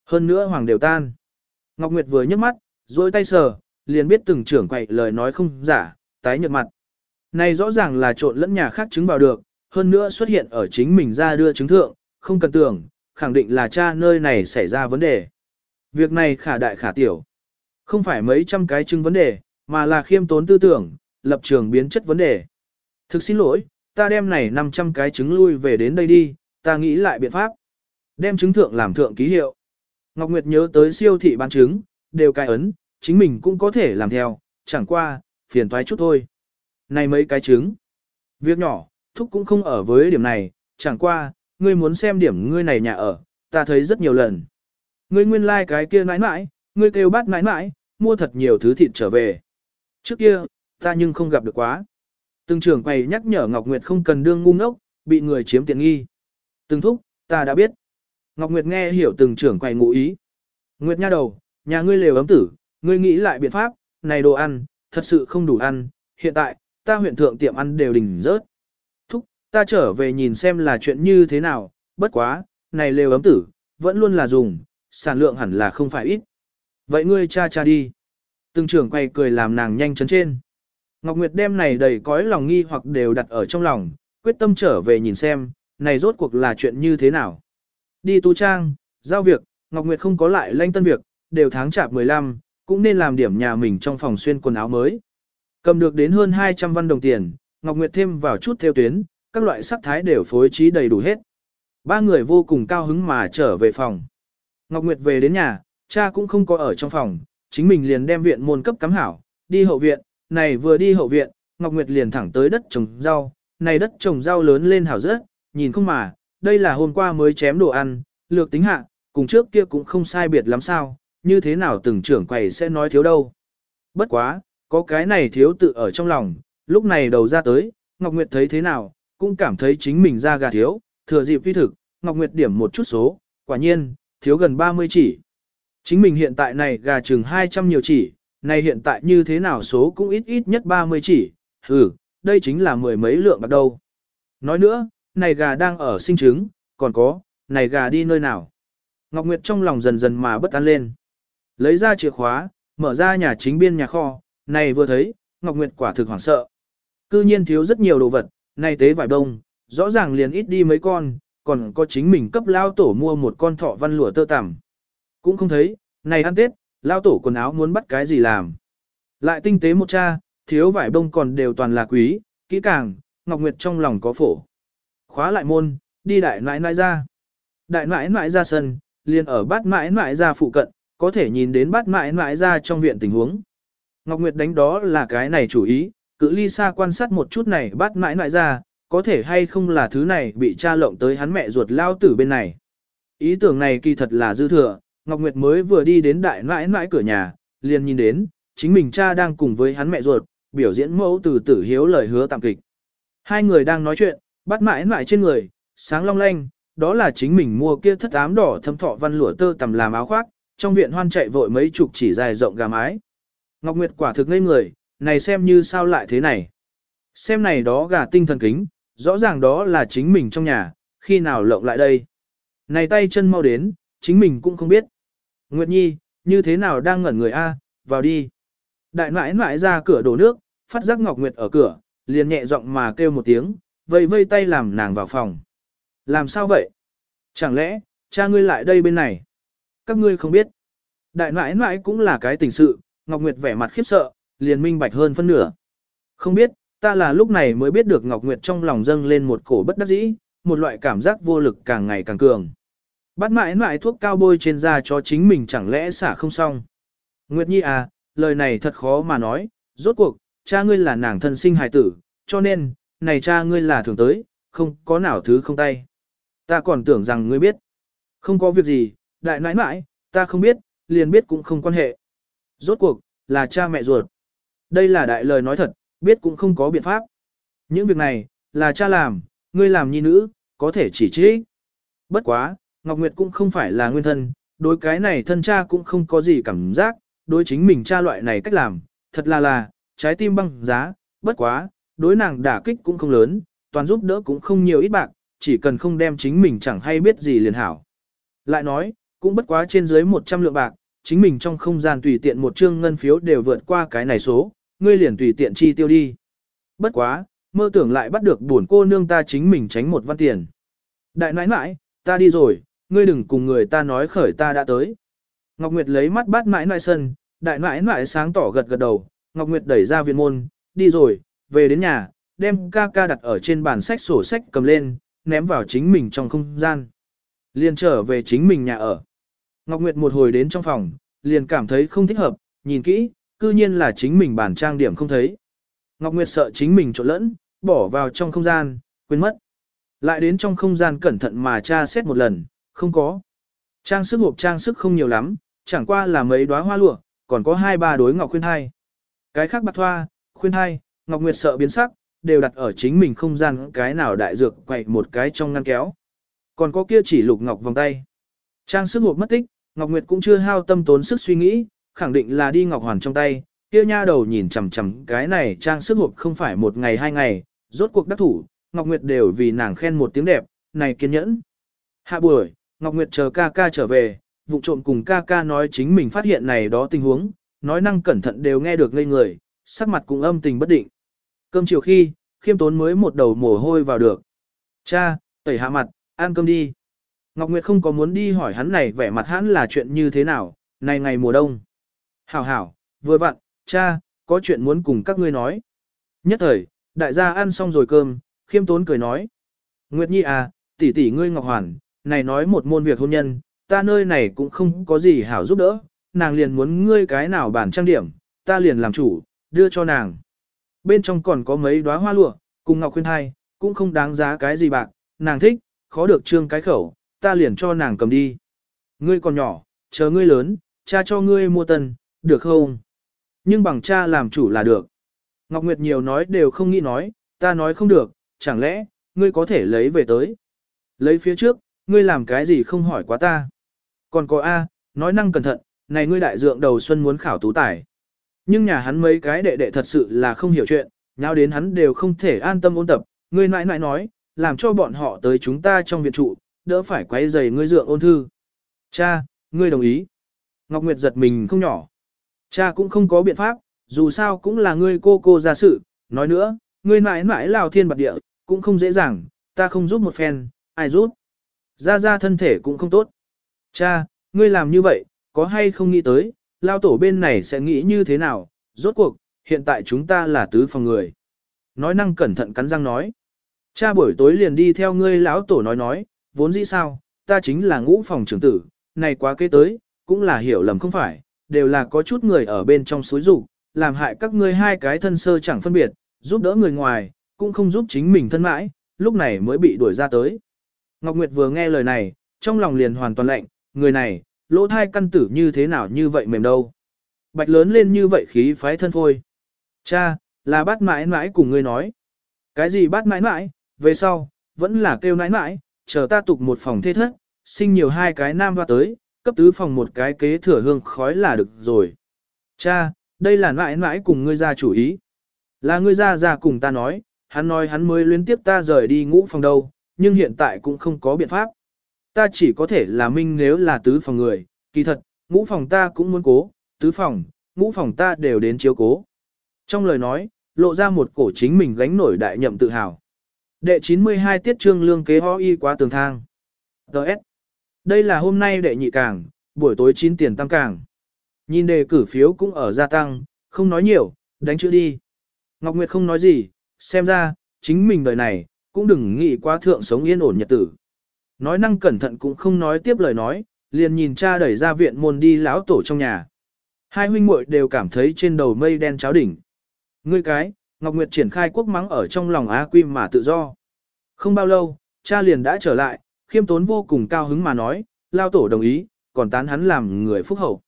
Hơn nữa hoàng đều tan. Ngọc Nguyệt vừa nhấc mắt, duỗi tay sờ, liền biết từng trưởng quậy lời nói không giả, tái nhợt mặt, Này rõ ràng là trộn lẫn nhà khác trứng vào được, hơn nữa xuất hiện ở chính mình ra đưa chứng thượng, không cần tưởng, khẳng định là cha nơi này xảy ra vấn đề. Việc này khả đại khả tiểu. Không phải mấy trăm cái chứng vấn đề, mà là khiêm tốn tư tưởng, lập trường biến chất vấn đề. Thực xin lỗi, ta đem này 500 cái chứng lui về đến đây đi, ta nghĩ lại biện pháp. Đem chứng thượng làm thượng ký hiệu. Ngọc Nguyệt nhớ tới siêu thị bán chứng đều cai ấn, chính mình cũng có thể làm theo, chẳng qua, phiền toái chút thôi. Này mấy cái chứng Việc nhỏ, thúc cũng không ở với điểm này, chẳng qua, ngươi muốn xem điểm ngươi này nhà ở, ta thấy rất nhiều lần. Ngươi nguyên lai like cái kia nãi nãi, ngươi kêu bát nãi nãi, mua thật nhiều thứ thịt trở về. Trước kia, ta nhưng không gặp được quá. Từng trưởng quầy nhắc nhở Ngọc Nguyệt không cần đương ngu ngốc, bị người chiếm tiện nghi. Từng thúc, ta đã biết. Ngọc Nguyệt nghe hiểu từng trưởng quầy ngụ ý. Nguyệt nha đầu, nhà ngươi lều ấm tử, ngươi nghĩ lại biện pháp, này đồ ăn, thật sự không đủ ăn, hiện tại, ta huyện thượng tiệm ăn đều đình rớt. Ta trở về nhìn xem là chuyện như thế nào, bất quá, này lều ấm tử, vẫn luôn là dùng, sản lượng hẳn là không phải ít. Vậy ngươi cha cha đi. Từng trưởng quay cười làm nàng nhanh chấn trên. Ngọc Nguyệt đem này đầy cõi lòng nghi hoặc đều đặt ở trong lòng, quyết tâm trở về nhìn xem, này rốt cuộc là chuyện như thế nào. Đi tu trang, giao việc, Ngọc Nguyệt không có lại lanh tân việc, đều tháng chạp 15, cũng nên làm điểm nhà mình trong phòng xuyên quần áo mới. Cầm được đến hơn 200 văn đồng tiền, Ngọc Nguyệt thêm vào chút theo tuyến, các loại sắc thái đều phối trí đầy đủ hết. Ba người vô cùng cao hứng mà trở về phòng. Ngọc Nguyệt về đến nhà, cha cũng không có ở trong phòng, chính mình liền đem viện môn cấp cắm hảo, đi hậu viện, này vừa đi hậu viện, Ngọc Nguyệt liền thẳng tới đất trồng rau, này đất trồng rau lớn lên hảo rất, nhìn không mà, đây là hôm qua mới chém đồ ăn, lược tính hạ, cùng trước kia cũng không sai biệt lắm sao, như thế nào từng trưởng quầy sẽ nói thiếu đâu. Bất quá, có cái này thiếu tự ở trong lòng, lúc này đầu ra tới, Ngọc Nguyệt thấy thế nào, cũng cảm thấy chính mình ra gà thiếu, thừa dịp phi thực, Ngọc Nguyệt điểm một chút số, quả nhiên, thiếu gần 30 chỉ. Chính mình hiện tại này gà chừng 200 nhiều chỉ, này hiện tại như thế nào số cũng ít ít nhất 30 chỉ, ừ, đây chính là mười mấy lượng bắt đầu Nói nữa, này gà đang ở sinh trứng, còn có, này gà đi nơi nào. Ngọc Nguyệt trong lòng dần dần mà bất an lên. Lấy ra chìa khóa, mở ra nhà chính biên nhà kho, này vừa thấy, Ngọc Nguyệt quả thực hoảng sợ. Cư nhiên thiếu rất nhiều đồ vật, này tế vải đông, rõ ràng liền ít đi mấy con, còn có chính mình cấp lao tổ mua một con thọ văn lụa tơ tằm. Cũng không thấy, này ăn Tết, lao tổ quần áo muốn bắt cái gì làm. Lại tinh tế một cha, thiếu vải bông còn đều toàn là quý, kỹ càng, Ngọc Nguyệt trong lòng có phổ. Khóa lại môn, đi đại nãi nãi ra. Đại nãi nãi ra sân, liền ở bát nãi nãi ra phụ cận, có thể nhìn đến bát nãi nãi ra trong viện tình huống. Ngọc Nguyệt đánh đó là cái này chủ ý, cự ly xa quan sát một chút này bắt mãi nãi ra, có thể hay không là thứ này bị cha lộng tới hắn mẹ ruột lao tử bên này. Ý tưởng này kỳ thật là dư thừa, Ngọc Nguyệt mới vừa đi đến đại nãi nãi cửa nhà, liền nhìn đến, chính mình cha đang cùng với hắn mẹ ruột, biểu diễn mẫu từ tử hiếu lời hứa tạm kịch. Hai người đang nói chuyện, bắt mãi mãi trên người, sáng long lanh, đó là chính mình mua kia thất ám đỏ thâm thọ văn lụa tơ tầm làm áo khoác, trong viện hoan chạy vội mấy chục chỉ dài rộng gà mái. Ngọc Nguyệt quả thực ngây người, này xem như sao lại thế này. Xem này đó gà tinh thần kính, rõ ràng đó là chính mình trong nhà, khi nào lộng lại đây. Này tay chân mau đến, chính mình cũng không biết. Nguyệt Nhi, như thế nào đang ngẩn người a? vào đi. Đại nãi nãi ra cửa đổ nước, phát giác Ngọc Nguyệt ở cửa, liền nhẹ giọng mà kêu một tiếng, vây vây tay làm nàng vào phòng. Làm sao vậy? Chẳng lẽ, cha ngươi lại đây bên này? Các ngươi không biết. Đại nãi nãi cũng là cái tình sự, Ngọc Nguyệt vẻ mặt khiếp sợ, liền minh bạch hơn phân nửa. Không biết, ta là lúc này mới biết được Ngọc Nguyệt trong lòng dâng lên một cổ bất đắc dĩ, một loại cảm giác vô lực càng ngày càng cường. Bắt mãi mãi thuốc cao bôi trên da cho chính mình chẳng lẽ xả không xong. Nguyệt Nhi à, lời này thật khó mà nói, rốt cuộc, cha ngươi là nàng thân sinh hài tử, cho nên, này cha ngươi là thường tới, không có nào thứ không tay. Ta còn tưởng rằng ngươi biết. Không có việc gì, đại nãi nãi, ta không biết, liền biết cũng không quan hệ. Rốt cuộc, là cha mẹ ruột. Đây là đại lời nói thật, biết cũng không có biện pháp. Những việc này, là cha làm, ngươi làm nhi nữ, có thể chỉ trích. Bất quá, Ngọc Nguyệt cũng không phải là nguyên thân, đối cái này thân cha cũng không có gì cảm giác, đối chính mình cha loại này cách làm, thật là là, trái tim băng giá, bất quá, đối nàng đả kích cũng không lớn, toàn giúp đỡ cũng không nhiều ít bạc, chỉ cần không đem chính mình chẳng hay biết gì liền hảo. Lại nói, cũng bất quá trên dưới 100 lượng bạc, chính mình trong không gian tùy tiện một trương ngân phiếu đều vượt qua cái này số, ngươi liền tùy tiện chi tiêu đi. Bất quá, mơ tưởng lại bắt được buồn cô nương ta chính mình tránh một văn tiền. Đại nãi nãi, ta đi rồi, ngươi đừng cùng người ta nói khởi ta đã tới. Ngọc Nguyệt lấy mắt bắt nãi nãi sân, đại nãi nãi sáng tỏ gật gật đầu, Ngọc Nguyệt đẩy ra viện môn, đi rồi, về đến nhà, đem ca ca đặt ở trên bàn sách sổ sách cầm lên, ném vào chính mình trong không gian. Liền trở về chính mình nhà ở. Ngọc Nguyệt một hồi đến trong phòng, liền cảm thấy không thích hợp, nhìn kỹ, cư nhiên là chính mình bản trang điểm không thấy. Ngọc Nguyệt sợ chính mình trộn lẫn, bỏ vào trong không gian, quên mất. Lại đến trong không gian cẩn thận mà tra xét một lần, không có. Trang sức hộp trang sức không nhiều lắm, chẳng qua là mấy đóa hoa lụa, còn có hai ba đối ngọc khuyên thai. Cái khác bạc thoa, khuyên thai, Ngọc Nguyệt sợ biến sắc, đều đặt ở chính mình không gian cái nào đại dược quậy một cái trong ngăn kéo. Còn có kia chỉ lục ngọc vòng tay. Trang sức hộp mất tích, Ngọc Nguyệt cũng chưa hao tâm tốn sức suy nghĩ, khẳng định là đi ngọc hoàn trong tay, kia nha đầu nhìn chằm chằm cái này trang sức hộp không phải một ngày hai ngày, rốt cuộc đắc thủ, Ngọc Nguyệt đều vì nàng khen một tiếng đẹp, này kiên nhẫn. Hạ buổi, Ngọc Nguyệt chờ ca ca trở về, vụ trộm cùng ca ca nói chính mình phát hiện này đó tình huống, nói năng cẩn thận đều nghe được ngây người, sắc mặt cũng âm tình bất định. Cơm chiều khi, khiêm tốn mới một đầu mồ hôi vào được. Cha, tẩy hạ mặt, ăn cơm đi. Ngọc Nguyệt không có muốn đi hỏi hắn này vẻ mặt hắn là chuyện như thế nào, này ngày mùa đông. Hảo hảo, vừa vặn, cha, có chuyện muốn cùng các ngươi nói. Nhất thời, đại gia ăn xong rồi cơm, khiêm tốn cười nói. Nguyệt Nhi à, tỷ tỷ ngươi Ngọc Hoàn, này nói một môn việc hôn nhân, ta nơi này cũng không có gì hảo giúp đỡ, nàng liền muốn ngươi cái nào bản trang điểm, ta liền làm chủ, đưa cho nàng. Bên trong còn có mấy đóa hoa lụa, cùng Ngọc Khuyên hai, cũng không đáng giá cái gì bạc, nàng thích, khó được trương cái khẩu, ta liền cho nàng cầm đi. Ngươi còn nhỏ, chờ ngươi lớn, cha cho ngươi mua tân, được không? Nhưng bằng cha làm chủ là được. Ngọc Nguyệt nhiều nói đều không nghĩ nói, ta nói không được, chẳng lẽ, ngươi có thể lấy về tới. Lấy phía trước, ngươi làm cái gì không hỏi quá ta. Còn có A, nói năng cẩn thận, này ngươi đại dượng đầu xuân muốn khảo tú tài. Nhưng nhà hắn mấy cái đệ đệ thật sự là không hiểu chuyện, nhau đến hắn đều không thể an tâm ôn tập, ngươi nãi nãi nói, làm cho bọn họ tới chúng ta trong viện trụ, đỡ phải quấy rầy ngươi dượng ôn thư. Cha, ngươi đồng ý. Ngọc Nguyệt giật mình không nhỏ. Cha cũng không có biện pháp, dù sao cũng là ngươi cô cô ra sự, nói nữa, ngươi mãi mãi lào thiên bạc địa, cũng không dễ dàng, ta không giúp một phen, ai giúp. Ra ra thân thể cũng không tốt. Cha, ngươi làm như vậy, có hay không nghĩ tới, lao tổ bên này sẽ nghĩ như thế nào, rốt cuộc, hiện tại chúng ta là tứ phòng người. Nói năng cẩn thận cắn răng nói. Cha buổi tối liền đi theo ngươi lão tổ nói nói, vốn dĩ sao, ta chính là ngũ phòng trưởng tử, này quá kế tới, cũng là hiểu lầm không phải, đều là có chút người ở bên trong suối rủ, làm hại các ngươi hai cái thân sơ chẳng phân biệt, giúp đỡ người ngoài, cũng không giúp chính mình thân mãi, lúc này mới bị đuổi ra tới. Ngọc Nguyệt vừa nghe lời này, trong lòng liền hoàn toàn lạnh, người này, lỗ thai căn tử như thế nào như vậy mềm đâu. Bạch lớn lên như vậy khí phái thân phôi. Cha, là bát mãi mãi cùng ngươi nói. Cái gì bát mãi mãi, về sau, vẫn là kêu nãi mãi, chờ ta tục một phòng thê thất, sinh nhiều hai cái nam hoa tới, cấp tứ phòng một cái kế thừa hương khói là được rồi. Cha, đây là mãi mãi cùng ngươi ra chủ ý. Là ngươi ra ra cùng ta nói, hắn nói hắn mới liên tiếp ta rời đi ngũ phòng đâu, nhưng hiện tại cũng không có biện pháp. Ta chỉ có thể là minh nếu là tứ phòng người, kỳ thật, ngũ phòng ta cũng muốn cố, tứ phòng, ngũ phòng ta đều đến chiếu cố. Trong lời nói, lộ ra một cổ chính mình gánh nổi đại nhậm tự hào. Đệ 92 tiết trương lương kế ho y quá tường thang. Đợt. Đây là hôm nay đệ nhị càng, buổi tối 9 tiền tăng càng. Nhìn đề cử phiếu cũng ở gia tăng, không nói nhiều, đánh chữ đi. Ngọc Nguyệt không nói gì, xem ra, chính mình đời này, cũng đừng nghĩ quá thượng sống yên ổn nhật tử. Nói năng cẩn thận cũng không nói tiếp lời nói, liền nhìn cha đẩy ra viện môn đi lão tổ trong nhà. Hai huynh muội đều cảm thấy trên đầu mây đen cháo đỉnh. Ngươi cái, Ngọc Nguyệt triển khai quốc mắng ở trong lòng Á Quy mà tự do. Không bao lâu, cha liền đã trở lại, khiêm tốn vô cùng cao hứng mà nói, lao tổ đồng ý, còn tán hắn làm người phúc hậu.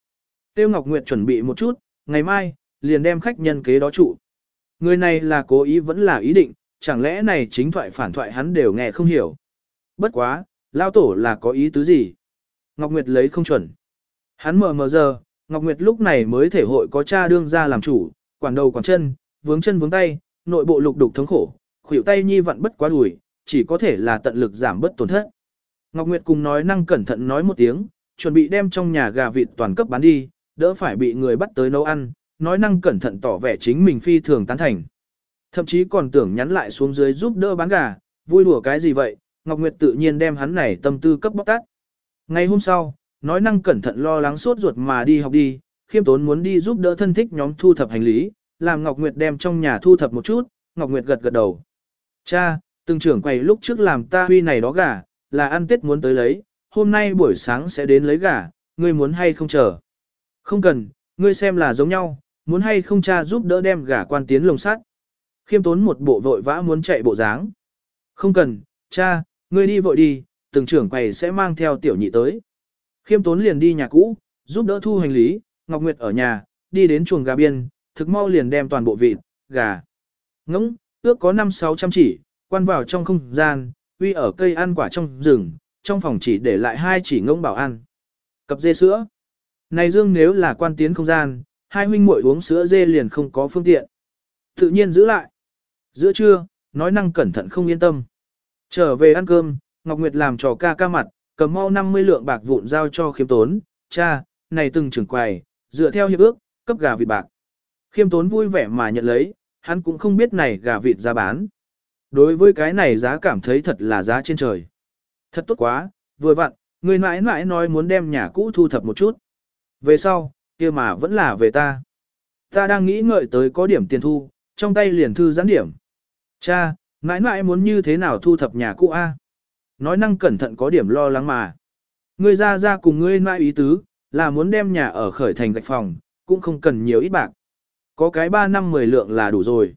Tiêu Ngọc Nguyệt chuẩn bị một chút, ngày mai, liền đem khách nhân kế đó trụ. Người này là cố ý vẫn là ý định, chẳng lẽ này chính thoại phản thoại hắn đều nghe không hiểu. Bất quá, lao tổ là có ý tứ gì? Ngọc Nguyệt lấy không chuẩn. Hắn mờ mờ giờ, Ngọc Nguyệt lúc này mới thể hội có cha đương ra làm chủ, quản đầu quản chân, vướng chân vướng tay, nội bộ lục đục thống khổ, khuỷu tay nhi vặn bất quá đùi, chỉ có thể là tận lực giảm bất tổn thất. Ngọc Nguyệt cùng nói năng cẩn thận nói một tiếng, chuẩn bị đem trong nhà gà vịt toàn cấp bán đi, đỡ phải bị người bắt tới nấu ăn, nói năng cẩn thận tỏ vẻ chính mình phi thường tán thành. Thậm chí còn tưởng nhắn lại xuống dưới giúp đỡ bán gà, vui đùa cái gì vậy, Ngọc Nguyệt tự nhiên đem hắn này tâm tư cấp bóc tát. Ngày hôm sau, nói năng cẩn thận lo lắng suốt ruột mà đi học đi, khiêm tốn muốn đi giúp đỡ thân thích nhóm thu thập hành lý, làm Ngọc Nguyệt đem trong nhà thu thập một chút, Ngọc Nguyệt gật gật đầu. Cha, từng trưởng quầy lúc trước làm ta huy này đó gà, là ăn tết muốn tới lấy, hôm nay buổi sáng sẽ đến lấy gà, ngươi muốn hay không chờ. Không cần, ngươi xem là giống nhau, muốn hay không cha giúp đỡ đem gà quan tiến lồng sắt. Khiêm tốn một bộ vội vã muốn chạy bộ dáng. Không cần, cha, ngươi đi vội đi, từng trưởng quầy sẽ mang theo tiểu nhị tới. Khiêm tốn liền đi nhà cũ, giúp đỡ thu hành lý, Ngọc Nguyệt ở nhà, đi đến chuồng gà biên, thực mau liền đem toàn bộ vịt, gà. Ngỗng, ước có 5-600 chỉ, quan vào trong không gian, uy ở cây ăn quả trong rừng, trong phòng chỉ để lại hai chỉ ngỗng bảo ăn. Cặp dê sữa. Này Dương nếu là quan tiến không gian, hai huynh muội uống sữa dê liền không có phương tiện. Tự nhiên giữ lại. Giữa trưa, nói năng cẩn thận không yên tâm. Trở về ăn cơm, Ngọc Nguyệt làm trò ca ca mặt, cầm mau 50 lượng bạc vụn giao cho khiêm tốn. Cha, này từng trưởng quầy, dựa theo hiệp ước, cấp gà vịt bạc. Khiêm tốn vui vẻ mà nhận lấy, hắn cũng không biết này gà vịt ra bán. Đối với cái này giá cảm thấy thật là giá trên trời. Thật tốt quá, vừa vặn, người mãi mãi nói muốn đem nhà cũ thu thập một chút. Về sau, kia mà vẫn là về ta. Ta đang nghĩ ngợi tới có điểm tiền thu, trong tay liền thư giãn điểm. Cha, mãi mãi muốn như thế nào thu thập nhà cũ A? Nói năng cẩn thận có điểm lo lắng mà. Ngươi ra ra cùng ngươi mãi ý tứ, là muốn đem nhà ở khởi thành gạch phòng, cũng không cần nhiều ít bạc. Có cái 3 năm 10 lượng là đủ rồi.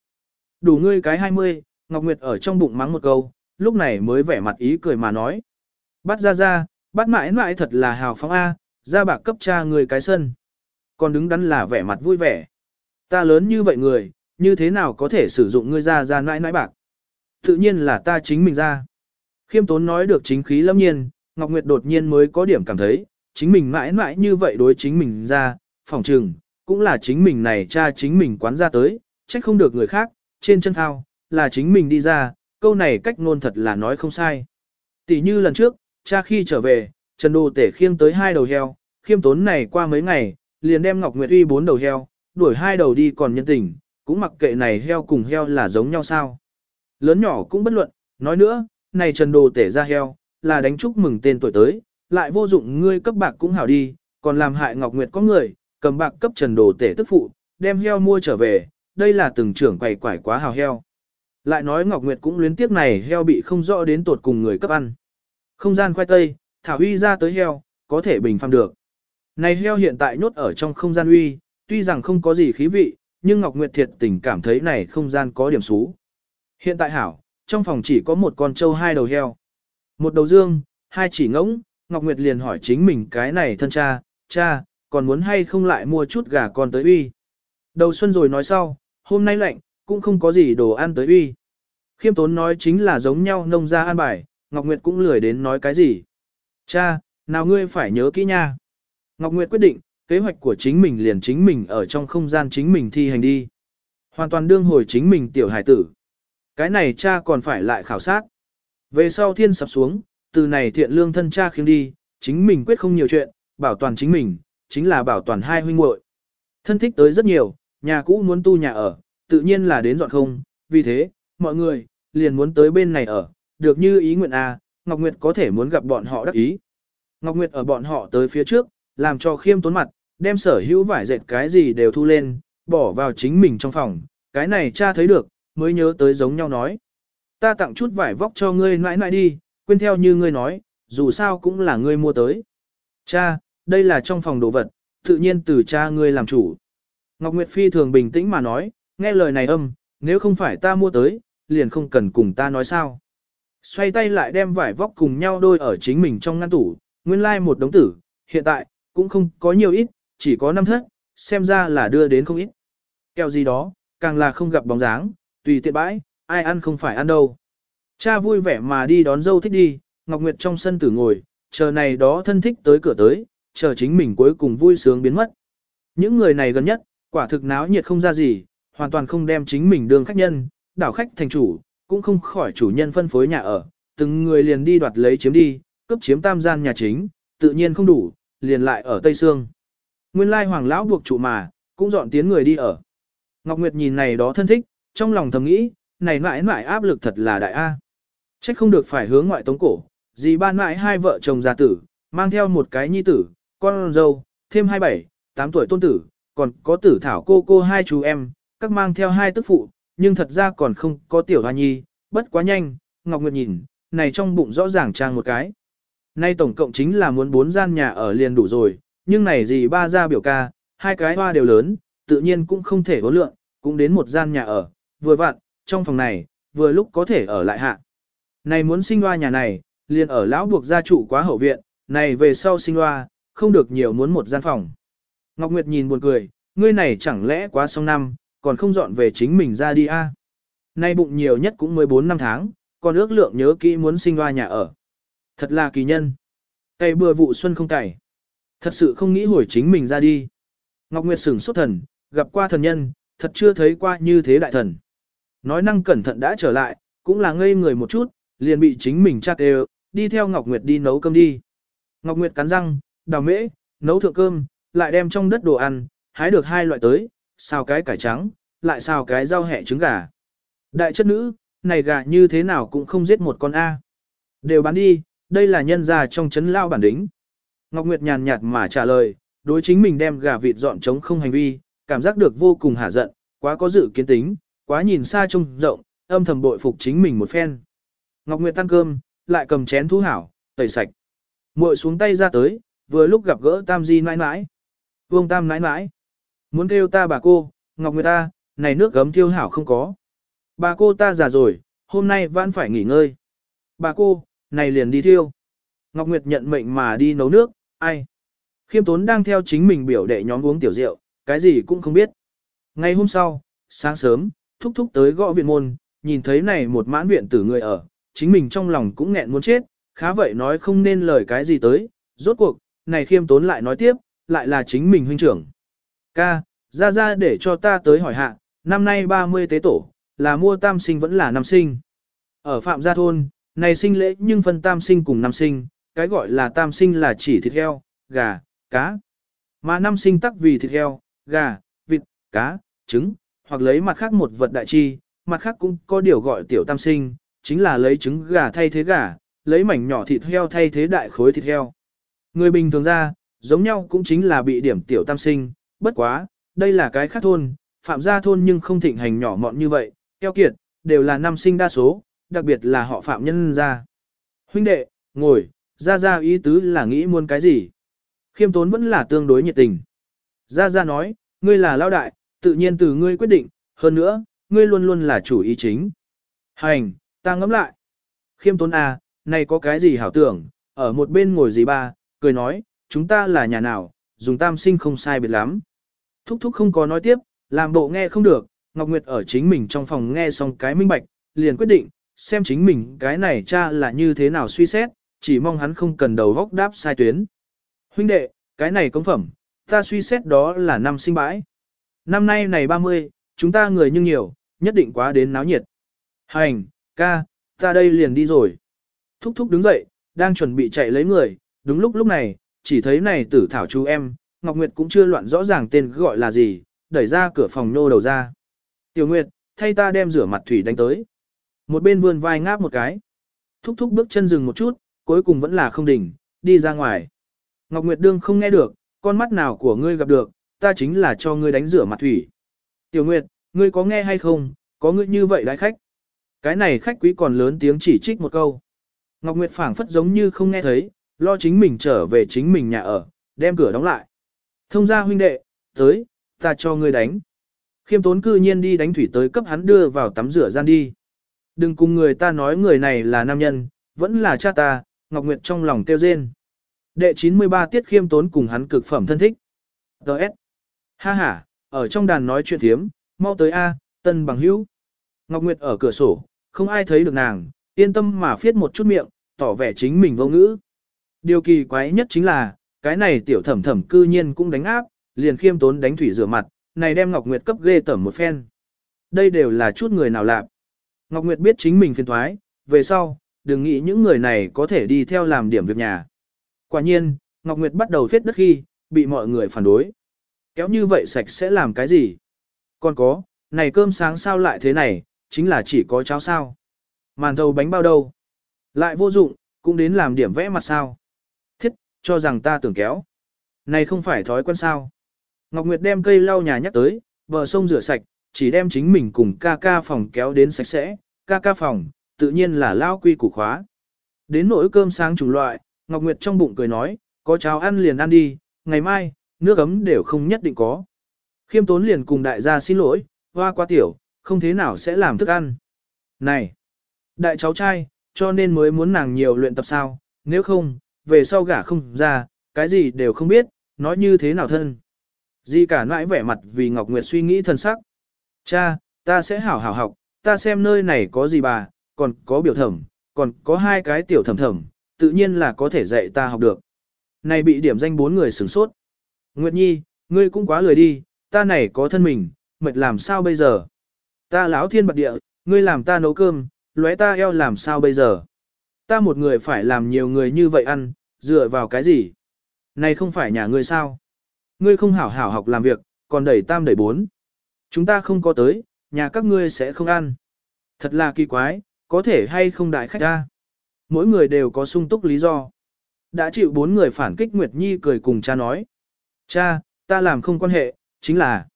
Đủ ngươi cái 20, Ngọc Nguyệt ở trong bụng mắng một câu, lúc này mới vẻ mặt ý cười mà nói. Bắt ra ra, bắt mãi mãi thật là hào phóng A, ra bạc cấp cha người cái sân. Còn đứng đắn là vẻ mặt vui vẻ. Ta lớn như vậy người, như thế nào có thể sử dụng ngươi ra ra mãi mãi bạc? Tự nhiên là ta chính mình ra. Khiêm tốn nói được chính khí lâm nhiên, Ngọc Nguyệt đột nhiên mới có điểm cảm thấy, chính mình mãi mãi như vậy đối chính mình ra, phòng trừng, cũng là chính mình này cha chính mình quán ra tới, trách không được người khác, trên chân thao, là chính mình đi ra, câu này cách ngôn thật là nói không sai. Tỷ như lần trước, cha khi trở về, Trần Đồ Tể khiêng tới hai đầu heo, khiêm tốn này qua mấy ngày, liền đem Ngọc Nguyệt Uy bốn đầu heo, đuổi hai đầu đi còn nhân tình, cũng mặc kệ này heo cùng heo là giống nhau sao. Lớn nhỏ cũng bất luận, nói nữa, này Trần Đồ Tể ra heo, là đánh chúc mừng tên tuổi tới, lại vô dụng ngươi cấp bạc cũng hảo đi, còn làm hại Ngọc Nguyệt có người, cầm bạc cấp Trần Đồ Tể tức phụ, đem heo mua trở về, đây là từng trưởng quầy quải quá hào heo. Lại nói Ngọc Nguyệt cũng luyến tiếc này heo bị không rõ đến tột cùng người cấp ăn. Không gian khoai tây, thảo huy ra tới heo, có thể bình phàm được. Này heo hiện tại nhốt ở trong không gian uy, tuy rằng không có gì khí vị, nhưng Ngọc Nguyệt thiệt tình cảm thấy này không gian có điểm xú. Hiện tại hảo, trong phòng chỉ có một con trâu hai đầu heo. Một đầu dương, hai chỉ ngỗng, Ngọc Nguyệt liền hỏi chính mình cái này thân cha, cha, còn muốn hay không lại mua chút gà con tới uy. Đầu xuân rồi nói sau, hôm nay lạnh, cũng không có gì đồ ăn tới uy. Khiêm tốn nói chính là giống nhau nông ra an bài, Ngọc Nguyệt cũng lười đến nói cái gì. Cha, nào ngươi phải nhớ kỹ nha. Ngọc Nguyệt quyết định, kế hoạch của chính mình liền chính mình ở trong không gian chính mình thi hành đi. Hoàn toàn đương hồi chính mình tiểu hải tử. Cái này cha còn phải lại khảo sát. Về sau thiên sập xuống, từ này thiện lương thân cha khiêng đi, chính mình quyết không nhiều chuyện, bảo toàn chính mình, chính là bảo toàn hai huynh muội. Thân thích tới rất nhiều, nhà cũ muốn tu nhà ở, tự nhiên là đến dọn không, vì thế, mọi người, liền muốn tới bên này ở, được như ý nguyện A, Ngọc Nguyệt có thể muốn gặp bọn họ đắc ý. Ngọc Nguyệt ở bọn họ tới phía trước, làm cho khiêm tốn mặt, đem sở hữu vải dệt cái gì đều thu lên, bỏ vào chính mình trong phòng, cái này cha thấy được, mới nhớ tới giống nhau nói. Ta tặng chút vải vóc cho ngươi mãi mãi đi, quên theo như ngươi nói, dù sao cũng là ngươi mua tới. Cha, đây là trong phòng đồ vật, tự nhiên từ cha ngươi làm chủ. Ngọc Nguyệt Phi thường bình tĩnh mà nói, nghe lời này âm, nếu không phải ta mua tới, liền không cần cùng ta nói sao. Xoay tay lại đem vải vóc cùng nhau đôi ở chính mình trong ngăn tủ, nguyên lai like một đống tử, hiện tại, cũng không có nhiều ít, chỉ có năm thất, xem ra là đưa đến không ít. Kẹo gì đó, càng là không gặp bóng dáng, tùy tiện bãi, ai ăn không phải ăn đâu. Cha vui vẻ mà đi đón dâu thích đi, Ngọc Nguyệt trong sân tử ngồi, chờ này đó thân thích tới cửa tới, chờ chính mình cuối cùng vui sướng biến mất. Những người này gần nhất, quả thực náo nhiệt không ra gì, hoàn toàn không đem chính mình đương khách nhân, đảo khách thành chủ, cũng không khỏi chủ nhân phân phối nhà ở, từng người liền đi đoạt lấy chiếm đi, cướp chiếm tam gian nhà chính, tự nhiên không đủ, liền lại ở Tây Sương. Nguyên lai hoàng lão buộc chủ mà, cũng dọn tiến người đi ở. Ngọc Nguyệt nhìn này đó thân thích, trong lòng thầm nghĩ, này mãi mãi áp lực thật là đại A. Trách không được phải hướng ngoại tống cổ, dì ba mãi hai vợ chồng già tử, mang theo một cái nhi tử, con dâu, thêm hai bảy, tám tuổi tôn tử, còn có tử thảo cô cô hai chú em, các mang theo hai tức phụ, nhưng thật ra còn không có tiểu hoa nhi, bất quá nhanh, Ngọc Nguyệt nhìn, này trong bụng rõ ràng trang một cái. Nay tổng cộng chính là muốn bốn gian nhà ở liền đủ rồi, nhưng này gì ba gia biểu ca, hai cái hoa đều lớn, tự nhiên cũng không thể hối lượng, cũng đến một gian nhà ở, vừa vặn, trong phòng này, vừa lúc có thể ở lại hạ. Này muốn sinh hoa nhà này, liền ở lão buộc gia trụ quá hậu viện, này về sau sinh hoa, không được nhiều muốn một gian phòng. Ngọc Nguyệt nhìn buồn cười, ngươi này chẳng lẽ quá sông năm, còn không dọn về chính mình ra đi a? À? Nay bụng nhiều nhất cũng 14 năm tháng, còn ước lượng nhớ kỹ muốn sinh hoa nhà ở. Thật là kỳ nhân. Cày bừa vụ xuân không cày. Thật sự không nghĩ hồi chính mình ra đi. Ngọc Nguyệt sửng sốt thần, gặp qua thần nhân, thật chưa thấy qua như thế đại thần. Nói năng cẩn thận đã trở lại, cũng là ngây người một chút, liền bị chính mình chắc đều, đi theo Ngọc Nguyệt đi nấu cơm đi. Ngọc Nguyệt cắn răng, đào mễ, nấu thượng cơm, lại đem trong đất đồ ăn, hái được hai loại tới, xào cái cải trắng, lại xào cái rau hẹ trứng gà. Đại chất nữ, này gà như thế nào cũng không giết một con A. Đều bán đi, đây là nhân gia trong chấn lao bản đính. Ngọc Nguyệt nhàn nhạt mà trả lời, đối chính mình đem gà vịt dọn trống không hành vi, cảm giác được vô cùng hả giận, quá có dự kiến tính, quá nhìn xa trông rộng, âm thầm bội phục chính mình một phen. Ngọc Nguyệt tăng cơm, lại cầm chén thú hảo, tẩy sạch. Muội xuống tay ra tới, vừa lúc gặp gỡ Tam Di nãi nãi. Vương Tam nãi nãi. Muốn kêu ta bà cô, Ngọc Nguyệt ta, này nước gấm thiêu hảo không có. Bà cô ta già rồi, hôm nay vẫn phải nghỉ ngơi. Bà cô, này liền đi thiêu. Ngọc Nguyệt nhận mệnh mà đi nấu nước, ai? Khiêm tốn đang theo chính mình biểu đệ nhóm uống tiểu rượu, cái gì cũng không biết. Ngày hôm sau, sáng sớm, thúc thúc tới gõ viện môn, nhìn thấy này một mãn viện tử người ở, chính mình trong lòng cũng nghẹn muốn chết, khá vậy nói không nên lời cái gì tới, rốt cuộc, này khiêm tốn lại nói tiếp, lại là chính mình huynh trưởng. Ca, ra ra để cho ta tới hỏi hạ, năm nay 30 tế tổ, là mua tam sinh vẫn là năm sinh. Ở Phạm Gia Thôn, này sinh lễ nhưng phân tam sinh cùng năm sinh, cái gọi là tam sinh là chỉ thịt heo, gà, cá. Mà năm sinh tắc vì thịt heo, gà, vịt, cá, trứng, hoặc lấy mặt khác một vật đại chi, mặt khác cũng có điều gọi tiểu tam sinh, chính là lấy trứng gà thay thế gà, lấy mảnh nhỏ thịt heo thay thế đại khối thịt heo. Người bình thường ra, giống nhau cũng chính là bị điểm tiểu tam sinh, bất quá, đây là cái khác thôn, phạm gia thôn nhưng không thịnh hành nhỏ mọn như vậy, keo kiệt, đều là nam sinh đa số, đặc biệt là họ phạm nhân gia. Huynh đệ, ngồi, ra ra ý tứ là nghĩ muốn cái gì? Khiêm tốn vẫn là tương đối nhiệt tình. Ra ra nói, ngươi là lao đại, tự nhiên từ ngươi quyết định, hơn nữa, ngươi luôn luôn là chủ ý chính. Hành, ta ngẫm lại. Khiêm tốn à, này có cái gì hảo tưởng, ở một bên ngồi gì ba, cười nói, chúng ta là nhà nào, dùng tam sinh không sai biệt lắm. Thúc thúc không có nói tiếp, làm bộ nghe không được, Ngọc Nguyệt ở chính mình trong phòng nghe xong cái minh bạch, liền quyết định, xem chính mình cái này cha là như thế nào suy xét, chỉ mong hắn không cần đầu vóc đáp sai tuyến. Huynh đệ, cái này công phẩm, ta suy xét đó là năm sinh bãi. Năm nay này 30, chúng ta người nhưng nhiều, nhất định quá đến náo nhiệt. Hành, ca, ta đây liền đi rồi. Thúc thúc đứng dậy, đang chuẩn bị chạy lấy người, đúng lúc lúc này, chỉ thấy này tử thảo chú em, Ngọc Nguyệt cũng chưa loạn rõ ràng tên gọi là gì, đẩy ra cửa phòng nô đầu ra. Tiểu Nguyệt, thay ta đem rửa mặt thủy đánh tới. Một bên vươn vai ngáp một cái. Thúc thúc bước chân dừng một chút, cuối cùng vẫn là không đỉnh, đi ra ngoài. Ngọc Nguyệt Đương không nghe được, con mắt nào của ngươi gặp được, ta chính là cho ngươi đánh rửa mặt thủy. Tiểu Nguyệt, ngươi có nghe hay không, có ngươi như vậy đại khách. Cái này khách quý còn lớn tiếng chỉ trích một câu. Ngọc Nguyệt phảng phất giống như không nghe thấy, lo chính mình trở về chính mình nhà ở, đem cửa đóng lại. Thông gia huynh đệ, tới, ta cho ngươi đánh. Khiêm tốn cư nhiên đi đánh thủy tới cấp hắn đưa vào tắm rửa gian đi. Đừng cùng người ta nói người này là nam nhân, vẫn là cha ta, Ngọc Nguyệt trong lòng kêu rên. Đệ 93 tiết khiêm tốn cùng hắn cực phẩm thân thích. Đợt. Ha ha, ở trong đàn nói chuyện thiếm, mau tới A, tân bằng hữu. Ngọc Nguyệt ở cửa sổ, không ai thấy được nàng, yên tâm mà phiết một chút miệng, tỏ vẻ chính mình vô ngữ. Điều kỳ quái nhất chính là, cái này tiểu thẩm thẩm cư nhiên cũng đánh áp, liền khiêm tốn đánh thủy rửa mặt, này đem Ngọc Nguyệt cấp ghê tẩm một phen. Đây đều là chút người nào làm. Ngọc Nguyệt biết chính mình phiền thoái, về sau, đừng nghĩ những người này có thể đi theo làm điểm việc nhà. Quả nhiên, Ngọc Nguyệt bắt đầu phết đất khi, bị mọi người phản đối. Kéo như vậy sạch sẽ làm cái gì? Còn có, Này cơm sáng sao lại thế này, chính là chỉ có cháo sao. Màn thầu bánh bao đâu. Lại vô dụng, cũng đến làm điểm vẽ mặt sao. Cho rằng ta tưởng kéo. Này không phải thói quen sao. Ngọc Nguyệt đem cây lau nhà nhắc tới, bờ sông rửa sạch, chỉ đem chính mình cùng ca ca phòng kéo đến sạch sẽ, ca ca phòng, tự nhiên là lao quy củ khóa. Đến nỗi cơm sáng chủng loại, Ngọc Nguyệt trong bụng cười nói, có cháo ăn liền ăn đi, ngày mai, nước ấm đều không nhất định có. Khiêm tốn liền cùng đại gia xin lỗi, hoa quá tiểu, không thế nào sẽ làm thức ăn. Này, đại cháu trai, cho nên mới muốn nàng nhiều luyện tập sao, nếu không, về sau gả không ra, cái gì đều không biết, nói như thế nào thân. Di cả nãi vẻ mặt vì Ngọc Nguyệt suy nghĩ thân sắc. Cha, ta sẽ hảo hảo học, ta xem nơi này có gì bà, còn có biểu thẩm, còn có hai cái tiểu thẩm thẩm, tự nhiên là có thể dạy ta học được. Này bị điểm danh bốn người sửng sốt. Nguyệt Nhi, ngươi cũng quá lười đi, ta này có thân mình, mệt làm sao bây giờ? Ta lão thiên bạc địa, ngươi làm ta nấu cơm, lóe ta eo làm sao bây giờ? Ta một người phải làm nhiều người như vậy ăn, dựa vào cái gì? Này không phải nhà ngươi sao? Ngươi không hảo hảo học làm việc, còn đẩy tam đẩy bốn. Chúng ta không có tới, nhà các ngươi sẽ không ăn. Thật là kỳ quái, có thể hay không đại khách ra. Mỗi người đều có sung túc lý do. Đã chịu bốn người phản kích Nguyệt Nhi cười cùng cha nói. Cha, ta làm không quan hệ, chính là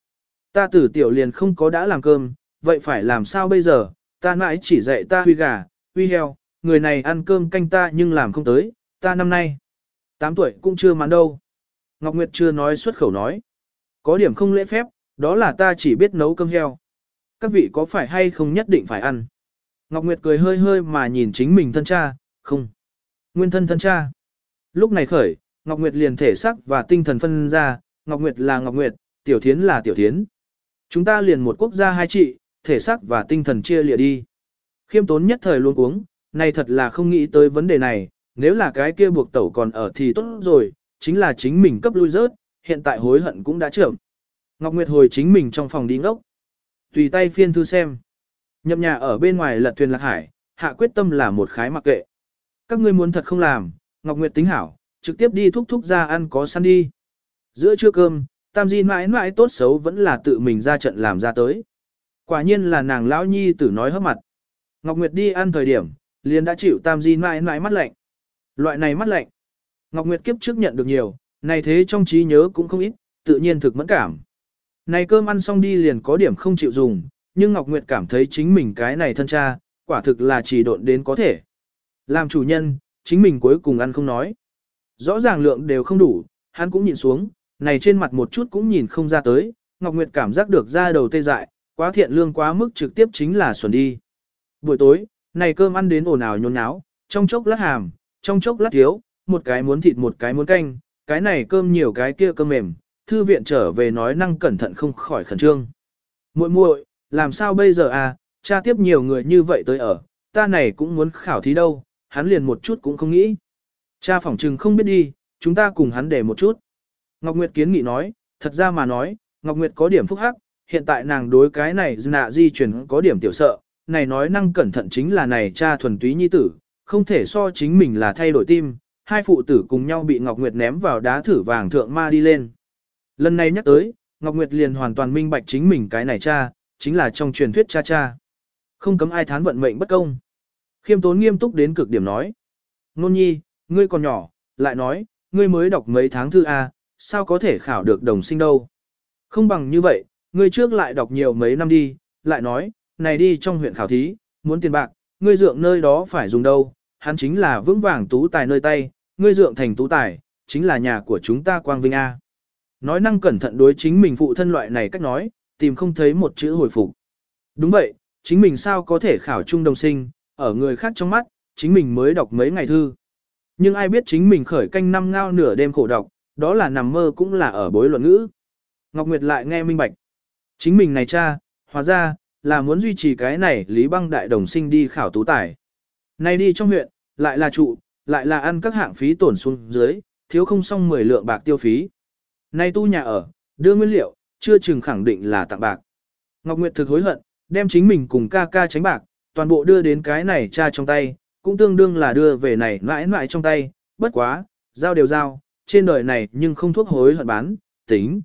ta tử tiểu liền không có đã làm cơm, vậy phải làm sao bây giờ, ta mãi chỉ dạy ta huy gà, huy heo, người này ăn cơm canh ta nhưng làm không tới, ta năm nay, 8 tuổi cũng chưa mãn đâu. Ngọc Nguyệt chưa nói xuất khẩu nói. Có điểm không lễ phép, đó là ta chỉ biết nấu cơm heo. Các vị có phải hay không nhất định phải ăn. Ngọc Nguyệt cười hơi hơi mà nhìn chính mình thân cha, không. Nguyên thân thân cha. Lúc này khởi, Ngọc Nguyệt liền thể sắc và tinh thần phân ra, Ngọc Nguyệt là Ngọc Nguyệt, Tiểu Thiến là Tiểu Thiến. Chúng ta liền một quốc gia hai trị, thể sắc và tinh thần chia lìa đi. Khiêm tốn nhất thời luôn uống, này thật là không nghĩ tới vấn đề này, nếu là cái kia buộc tẩu còn ở thì tốt rồi, chính là chính mình cấp lui rớt, hiện tại hối hận cũng đã trưởng. Ngọc Nguyệt hồi chính mình trong phòng đi ngốc. Tùy tay phiên thư xem. Nhậm nhà ở bên ngoài lật thuyền lạc hải, hạ quyết tâm là một khái mặc kệ. Các ngươi muốn thật không làm, Ngọc Nguyệt tính hảo, trực tiếp đi thúc thúc ra ăn có săn đi. Giữa trưa cơm, Tam Di mãi mãi tốt xấu vẫn là tự mình ra trận làm ra tới. Quả nhiên là nàng lão nhi tử nói hấp mặt. Ngọc Nguyệt đi ăn thời điểm, liền đã chịu Tam Di mãi mãi mắt lạnh. Loại này mắt lạnh. Ngọc Nguyệt kiếp trước nhận được nhiều, này thế trong trí nhớ cũng không ít, tự nhiên thực mẫn cảm. Này cơm ăn xong đi liền có điểm không chịu dùng, nhưng Ngọc Nguyệt cảm thấy chính mình cái này thân cha, quả thực là chỉ độn đến có thể. Làm chủ nhân, chính mình cuối cùng ăn không nói. Rõ ràng lượng đều không đủ, hắn cũng nhìn xuống, này trên mặt một chút cũng nhìn không ra tới, Ngọc Nguyệt cảm giác được da đầu tê dại, quá thiện lương quá mức trực tiếp chính là xuẩn đi. Buổi tối, này cơm ăn đến ồn ào nhốn nháo, trong chốc lát hàm, trong chốc lát thiếu, một cái muốn thịt một cái muốn canh, cái này cơm nhiều cái kia cơm mềm, thư viện trở về nói năng cẩn thận không khỏi khẩn trương. Muội muội, làm sao bây giờ à, cha tiếp nhiều người như vậy tới ở, ta này cũng muốn khảo thí đâu, hắn liền một chút cũng không nghĩ. Cha phỏng trừng không biết đi, chúng ta cùng hắn để một chút. Ngọc Nguyệt kiến nghị nói, thật ra mà nói, Ngọc Nguyệt có điểm phúc hắc, hiện tại nàng đối cái này nạ di chuyển có điểm tiểu sợ, này nói năng cẩn thận chính là này cha thuần túy nhi tử, không thể so chính mình là thay đổi tim, hai phụ tử cùng nhau bị Ngọc Nguyệt ném vào đá thử vàng thượng ma đi lên. Lần này nhắc tới, Ngọc Nguyệt liền hoàn toàn minh bạch chính mình cái này cha, chính là trong truyền thuyết cha cha. Không cấm ai thán vận mệnh bất công. Khiêm tốn nghiêm túc đến cực điểm nói. Nôn nhi, ngươi còn nhỏ, lại nói, ngươi mới đọc mấy tháng thư A, sao có thể khảo được đồng sinh đâu. Không bằng như vậy, ngươi trước lại đọc nhiều mấy năm đi, lại nói, này đi trong huyện khảo thí, muốn tiền bạc, ngươi dượng nơi đó phải dùng đâu, hắn chính là vững vàng tú tài nơi tay, ngươi dượng thành tú tài, chính là nhà của chúng ta quang vinh A. Nói năng cẩn thận đối chính mình phụ thân loại này cách nói, tìm không thấy một chữ hồi phục. Đúng vậy, chính mình sao có thể khảo trung đồng sinh, ở người khác trong mắt, chính mình mới đọc mấy ngày thư. Nhưng ai biết chính mình khởi canh năm ngao nửa đêm khổ đọc, đó là nằm mơ cũng là ở bối luận ngữ. Ngọc Nguyệt lại nghe minh bạch. Chính mình này cha, hóa ra, là muốn duy trì cái này Lý Băng Đại Đồng sinh đi khảo tú tài. Nay đi trong huyện, lại là trụ, lại là ăn các hạng phí tổn xuống dưới, thiếu không xong 10 lượng bạc tiêu phí. Nay tu nhà ở, đưa nguyên liệu, chưa chừng khẳng định là tặng bạc. Ngọc Nguyệt thực hối hận, đem chính mình cùng ca ca tránh bạc, toàn bộ đưa đến cái này cha trong tay, cũng tương đương là đưa về này mãi mãi trong tay, bất quá, giao đều giao, trên đời này nhưng không thuốc hối hận bán, tính.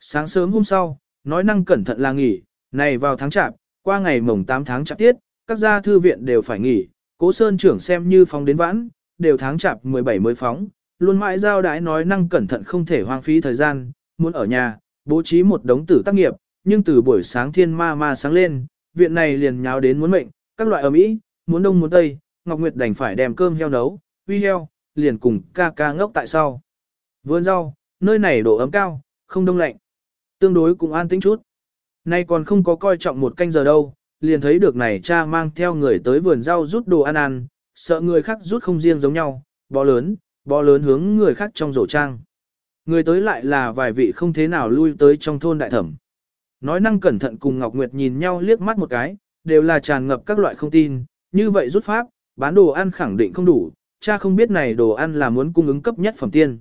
Sáng sớm hôm sau, nói năng cẩn thận là nghỉ, này vào tháng chạp, qua ngày mồng 8 tháng chạp tiết, các gia thư viện đều phải nghỉ, cố sơn trưởng xem như phóng đến vãn, đều tháng chạp 17 mới phóng, luôn mãi giao đái nói năng cẩn thận không thể hoang phí thời gian, muốn ở nhà, bố trí một đống tử tác nghiệp, nhưng từ buổi sáng thiên ma ma sáng lên, viện này liền nháo đến muốn mệnh, các loại ở mỹ, muốn đông muốn tây, Ngọc Nguyệt đành phải đem cơm heo nấu, uy heo, liền cùng ca ca ngốc tại sau. Vườn rau, nơi này độ ấm cao, không đông lạnh. Tương đối cũng an tĩnh chút. Nay còn không có coi trọng một canh giờ đâu, liền thấy được này cha mang theo người tới vườn rau rút đồ ăn ăn, sợ người khác rút không riêng giống nhau, bó lớn, bó lớn hướng người khác trong rổ trang. Người tới lại là vài vị không thế nào lui tới trong thôn đại thẩm. Nói năng cẩn thận cùng Ngọc Nguyệt nhìn nhau liếc mắt một cái, đều là tràn ngập các loại không tin, như vậy rút pháp, bán đồ ăn khẳng định không đủ, cha không biết này đồ ăn là muốn cung ứng cấp nhất phẩm tiên.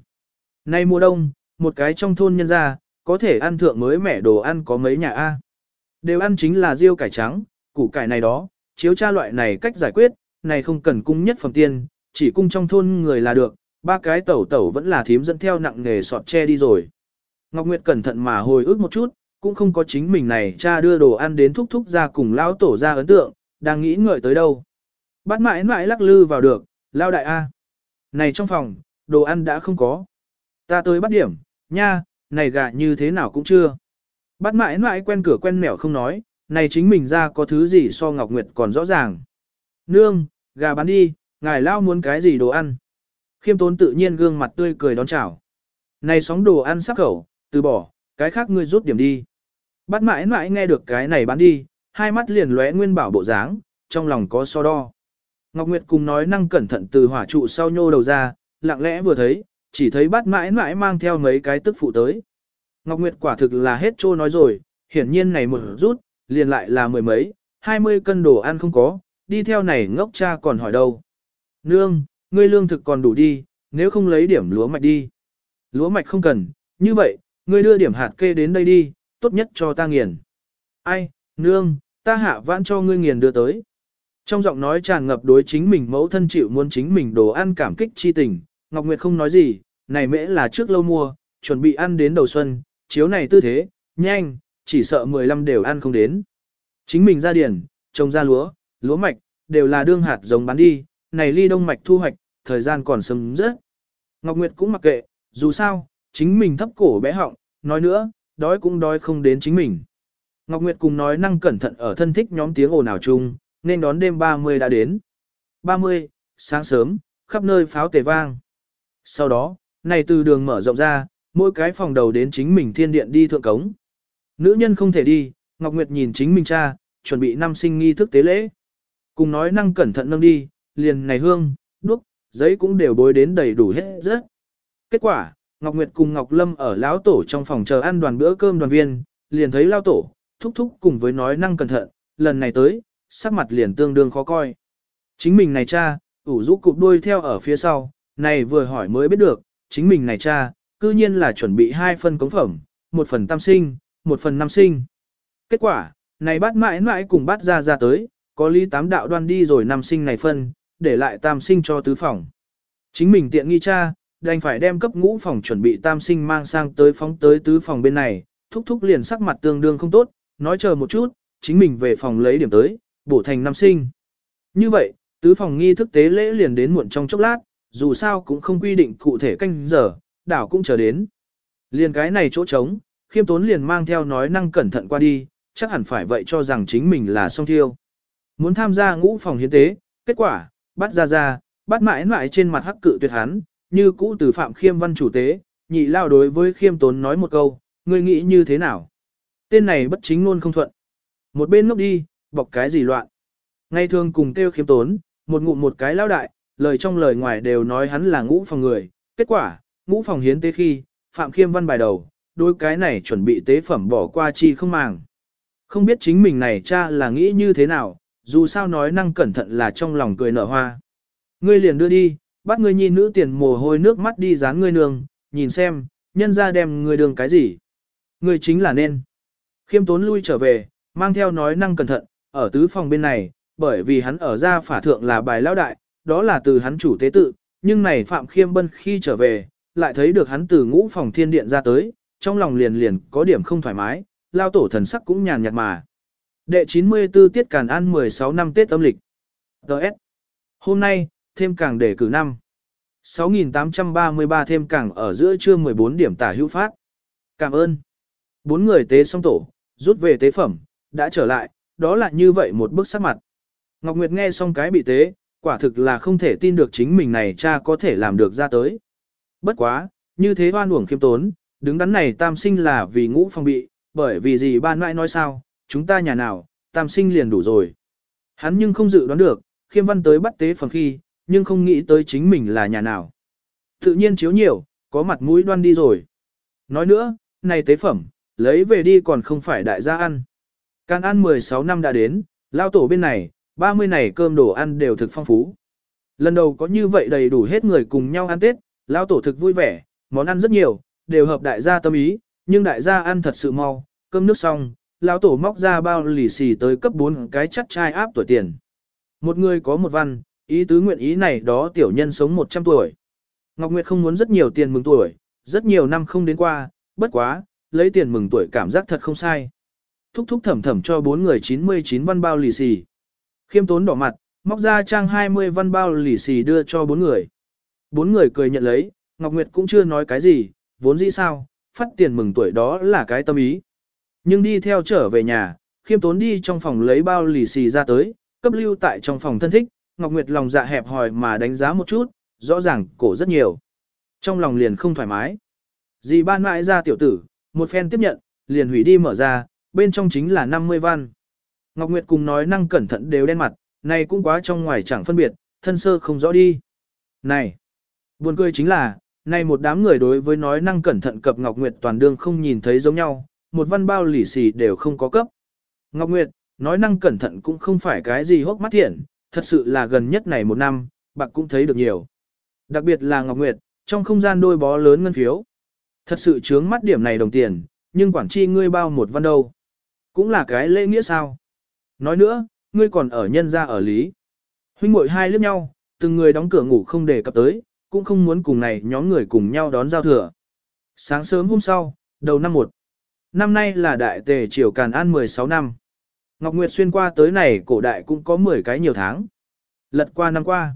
Nay mùa đông, một cái trong thôn nhân gia, có thể ăn thượng mới mẻ đồ ăn có mấy nhà A. Đều ăn chính là riêu cải trắng, củ cải này đó, chiếu cha loại này cách giải quyết, này không cần cung nhất phẩm tiên, chỉ cung trong thôn người là được, ba cái tẩu tẩu vẫn là thím dẫn theo nặng nghề sọt che đi rồi. Ngọc Nguyệt cẩn thận mà hồi ức một chút, cũng không có chính mình này cha đưa đồ ăn đến thúc thúc ra cùng lão tổ ra ấn tượng, đang nghĩ ngợi tới đâu. Bắt mãi mãi lắc lư vào được, lao đại A. Này trong phòng, đồ ăn đã không có. Ta tới bắt điểm, nha, này gà như thế nào cũng chưa. Bắt mãi mãi quen cửa quen mẻo không nói, này chính mình ra có thứ gì so Ngọc Nguyệt còn rõ ràng. Nương, gà bán đi, ngài lao muốn cái gì đồ ăn. Khiêm tốn tự nhiên gương mặt tươi cười đón chào. Này sóng đồ ăn sắc khẩu, từ bỏ, cái khác ngươi rút điểm đi. Bắt mãi mãi nghe được cái này bán đi, hai mắt liền lóe nguyên bảo bộ dáng, trong lòng có so đo. Ngọc Nguyệt cùng nói năng cẩn thận từ hỏa trụ sau nhô đầu ra, lặng lẽ vừa thấy, chỉ thấy bát mãi mãi mang theo mấy cái tức phụ tới. Ngọc Nguyệt quả thực là hết trô nói rồi, hiển nhiên này một rút, liền lại là mười mấy, hai mươi cân đồ ăn không có, đi theo này ngốc cha còn hỏi đâu. Nương, ngươi lương thực còn đủ đi, nếu không lấy điểm lúa mạch đi. Lúa mạch không cần, như vậy, ngươi đưa điểm hạt kê đến đây đi, tốt nhất cho ta nghiền. Ai, nương, ta hạ vãn cho ngươi nghiền đưa tới. Trong giọng nói tràn ngập đối chính mình mẫu thân chịu muốn chính mình đồ ăn cảm kích chi tình, Ngọc Nguyệt không nói gì, này mễ là trước lâu mua, chuẩn bị ăn đến đầu xuân, chiếu này tư thế, nhanh, chỉ sợ 15 đều ăn không đến. Chính mình ra điển, trồng ra lúa, lúa mạch, đều là đương hạt giống bán đi, này ly đông mạch thu hoạch, thời gian còn sớm rất. Ngọc Nguyệt cũng mặc kệ, dù sao, chính mình thấp cổ bé họng, nói nữa, đói cũng đói không đến chính mình. Ngọc Nguyệt cùng nói năng cẩn thận ở thân thích nhóm tiếng ồn ào chung, nên đón đêm 30 đã đến. 30, sáng sớm, khắp nơi pháo tề vang. Sau đó, này từ đường mở rộng ra, mỗi cái phòng đầu đến chính mình thiên điện đi thượng cống. Nữ nhân không thể đi, Ngọc Nguyệt nhìn chính mình cha, chuẩn bị năm sinh nghi thức tế lễ. Cùng nói năng cẩn thận nâng đi, liền này hương, đuốc, giấy cũng đều bối đến đầy đủ hết rất. Kết quả, Ngọc Nguyệt cùng Ngọc Lâm ở lão tổ trong phòng chờ ăn đoàn bữa cơm đoàn viên, liền thấy lão tổ, thúc thúc cùng với nói năng cẩn thận, lần này tới, sắc mặt liền tương đương khó coi. Chính mình này cha, ủ rũ cụp đuôi theo ở phía sau, này vừa hỏi mới biết được, chính mình này cha, cư nhiên là chuẩn bị hai phần cống phẩm, một phần tam sinh, một phần năm sinh. Kết quả, này bắt mãi mãi cùng bắt ra ra tới, có lý tám đạo đoan đi rồi năm sinh này phân, để lại tam sinh cho tứ phòng. Chính mình tiện nghi cha, đành phải đem cấp ngũ phòng chuẩn bị tam sinh mang sang tới phóng tới tứ phòng bên này, thúc thúc liền sắc mặt tương đương không tốt, nói chờ một chút, chính mình về phòng lấy điểm tới, bổ thành năm sinh. Như vậy, tứ phòng nghi thức tế lễ liền đến muộn trong chốc lát, dù sao cũng không quy định cụ thể canh giờ, đảo cũng chờ đến. Liền cái này chỗ trống, khiêm tốn liền mang theo nói năng cẩn thận qua đi, chắc hẳn phải vậy cho rằng chính mình là song thiêu. Muốn tham gia ngũ phòng hiến tế, kết quả, bắt ra ra, bắt mãi mãi trên mặt hắc cự tuyệt hắn, như cũ từ phạm khiêm văn chủ tế, nhị lao đối với khiêm tốn nói một câu, ngươi nghĩ như thế nào? Tên này bất chính luôn không thuận. Một bên ngốc đi, bọc cái gì loạn. Ngay thường cùng kêu khiêm tốn, một ngụm một cái lao đại, lời trong lời ngoài đều nói hắn là ngũ phòng người. Kết quả, ngũ phòng hiến tế khi, phạm khiêm văn bài đầu, đôi cái này chuẩn bị tế phẩm bỏ qua chi không màng. Không biết chính mình này cha là nghĩ như thế nào, dù sao nói năng cẩn thận là trong lòng cười nở hoa. Ngươi liền đưa đi, bắt ngươi nhìn nữ tiền mồ hôi nước mắt đi dán ngươi nương, nhìn xem, nhân ra đem ngươi đường cái gì. Ngươi chính là nên. Khiêm tốn lui trở về, mang theo nói năng cẩn thận, ở tứ phòng bên này, bởi vì hắn ở ra phả thượng là bài lão đại, đó là từ hắn chủ tế tự, nhưng này Phạm Khiêm Bân khi trở về, lại thấy được hắn từ ngũ phòng thiên điện ra tới, trong lòng liền liền có điểm không thoải mái, lao tổ thần sắc cũng nhàn nhạt mà. Đệ 94 tiết Càn An 16 năm Tết âm lịch. Đợt. Hôm nay, thêm càng để cử năm. 6.833 thêm càng ở giữa trưa 14 điểm tả hữu phát. Cảm ơn. Bốn người tế xong tổ, rút về tế phẩm, đã trở lại, đó là như vậy một bức sắc mặt. Ngọc Nguyệt nghe xong cái bị tế, quả thực là không thể tin được chính mình này cha có thể làm được ra tới. Bất quá, như thế hoan uổng khiêm tốn, đứng đắn này tam sinh là vì ngũ phong bị, bởi vì gì ban mãi nói sao, chúng ta nhà nào, tam sinh liền đủ rồi. Hắn nhưng không dự đoán được, khiêm văn tới bắt tế phần khi, nhưng không nghĩ tới chính mình là nhà nào. Tự nhiên chiếu nhiều, có mặt mũi đoan đi rồi. Nói nữa, này tế phẩm, lấy về đi còn không phải đại gia ăn. Can ăn 16 năm đã đến, lao tổ bên này, 30 này cơm đồ ăn đều thực phong phú. Lần đầu có như vậy đầy đủ hết người cùng nhau ăn Tết, lão tổ thực vui vẻ, món ăn rất nhiều, đều hợp đại gia tâm ý, nhưng đại gia ăn thật sự mau, cơm nước xong, lão tổ móc ra bao lì xì tới cấp 4 cái chắc chai áp tuổi tiền. Một người có một văn, ý tứ nguyện ý này đó tiểu nhân sống 100 tuổi. Ngọc Nguyệt không muốn rất nhiều tiền mừng tuổi, rất nhiều năm không đến qua, bất quá, lấy tiền mừng tuổi cảm giác thật không sai. Thúc thúc thẩm thẩm cho bốn người 99 văn bao lì xì. Khiêm tốn đỏ mặt, móc ra trang 20 văn bao lì xì đưa cho bốn người. Bốn người cười nhận lấy, Ngọc Nguyệt cũng chưa nói cái gì, vốn dĩ sao, phát tiền mừng tuổi đó là cái tâm ý. Nhưng đi theo trở về nhà, khiêm tốn đi trong phòng lấy bao lì xì ra tới, cấp lưu tại trong phòng thân thích, Ngọc Nguyệt lòng dạ hẹp hòi mà đánh giá một chút, rõ ràng cổ rất nhiều. Trong lòng liền không thoải mái. Dì ban mãi ra tiểu tử, một phen tiếp nhận, liền hủy đi mở ra, bên trong chính là 50 văn. Ngọc Nguyệt cùng nói năng cẩn thận đều đen mặt, này cũng quá trong ngoài chẳng phân biệt, thân sơ không rõ đi. Này, buồn cười chính là, này một đám người đối với nói năng cẩn thận cập Ngọc Nguyệt toàn đương không nhìn thấy giống nhau, một văn bao lì xì đều không có cấp. Ngọc Nguyệt, nói năng cẩn thận cũng không phải cái gì hốc mắt thiện, thật sự là gần nhất này một năm, bạc cũng thấy được nhiều. Đặc biệt là Ngọc Nguyệt, trong không gian đôi bó lớn ngân phiếu. Thật sự chướng mắt điểm này đồng tiền, nhưng quản chi ngươi bao một văn đâu. Cũng là cái lễ nghĩa sao. Nói nữa, ngươi còn ở nhân gia ở lý. Huynh muội hai liếc nhau, từng người đóng cửa ngủ không để cập tới, cũng không muốn cùng này nhóm người cùng nhau đón giao thừa. Sáng sớm hôm sau, đầu năm một. Năm nay là đại tề triều càn an 16 năm. Ngọc Nguyệt xuyên qua tới này cổ đại cũng có 10 cái nhiều tháng. Lật qua năm qua.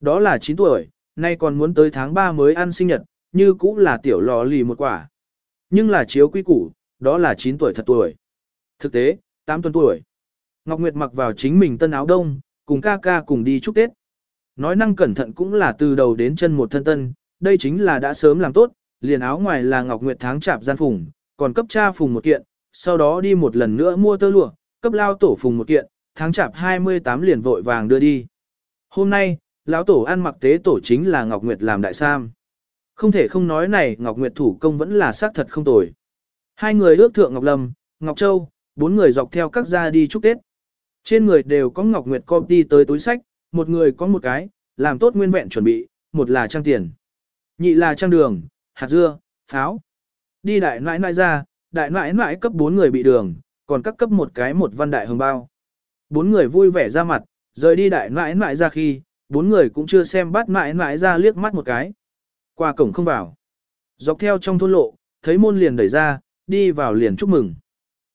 Đó là 9 tuổi, nay còn muốn tới tháng 3 mới ăn sinh nhật, như cũng là tiểu lò lì một quả. Nhưng là chiếu quy củ, đó là 9 tuổi thật tuổi. Thực tế, 8 tuần tuổi. Ngọc Nguyệt mặc vào chính mình tân áo đông, cùng ca ca cùng đi chúc Tết. Nói năng cẩn thận cũng là từ đầu đến chân một thân tân, đây chính là đã sớm làm tốt, liền áo ngoài là Ngọc Nguyệt tháng chạp gian phùng, còn cấp cha phùng một kiện, sau đó đi một lần nữa mua tơ lụa, cấp lao tổ phùng một kiện, tháng chạp 28 liền vội vàng đưa đi. Hôm nay, lão tổ ăn mặc tế tổ chính là Ngọc Nguyệt làm đại sam. Không thể không nói này Ngọc Nguyệt thủ công vẫn là xác thật không tồi. Hai người ước thượng Ngọc Lâm, Ngọc Châu, bốn người dọc theo các gia đi chúc Tết. Trên người đều có Ngọc Nguyệt công ty tới túi sách, một người có một cái, làm tốt nguyên vẹn chuẩn bị, một là trang tiền, nhị là trang đường, hạt dưa, pháo. Đi đại nãi nãi ra, đại nãi nãi cấp bốn người bị đường, còn các cấp một cái một văn đại hồng bao. Bốn người vui vẻ ra mặt, rời đi đại nãi nãi ra khi, bốn người cũng chưa xem bắt nãi nãi ra liếc mắt một cái. Qua cổng không vào. Dọc theo trong thôn lộ, thấy môn liền đẩy ra, đi vào liền chúc mừng.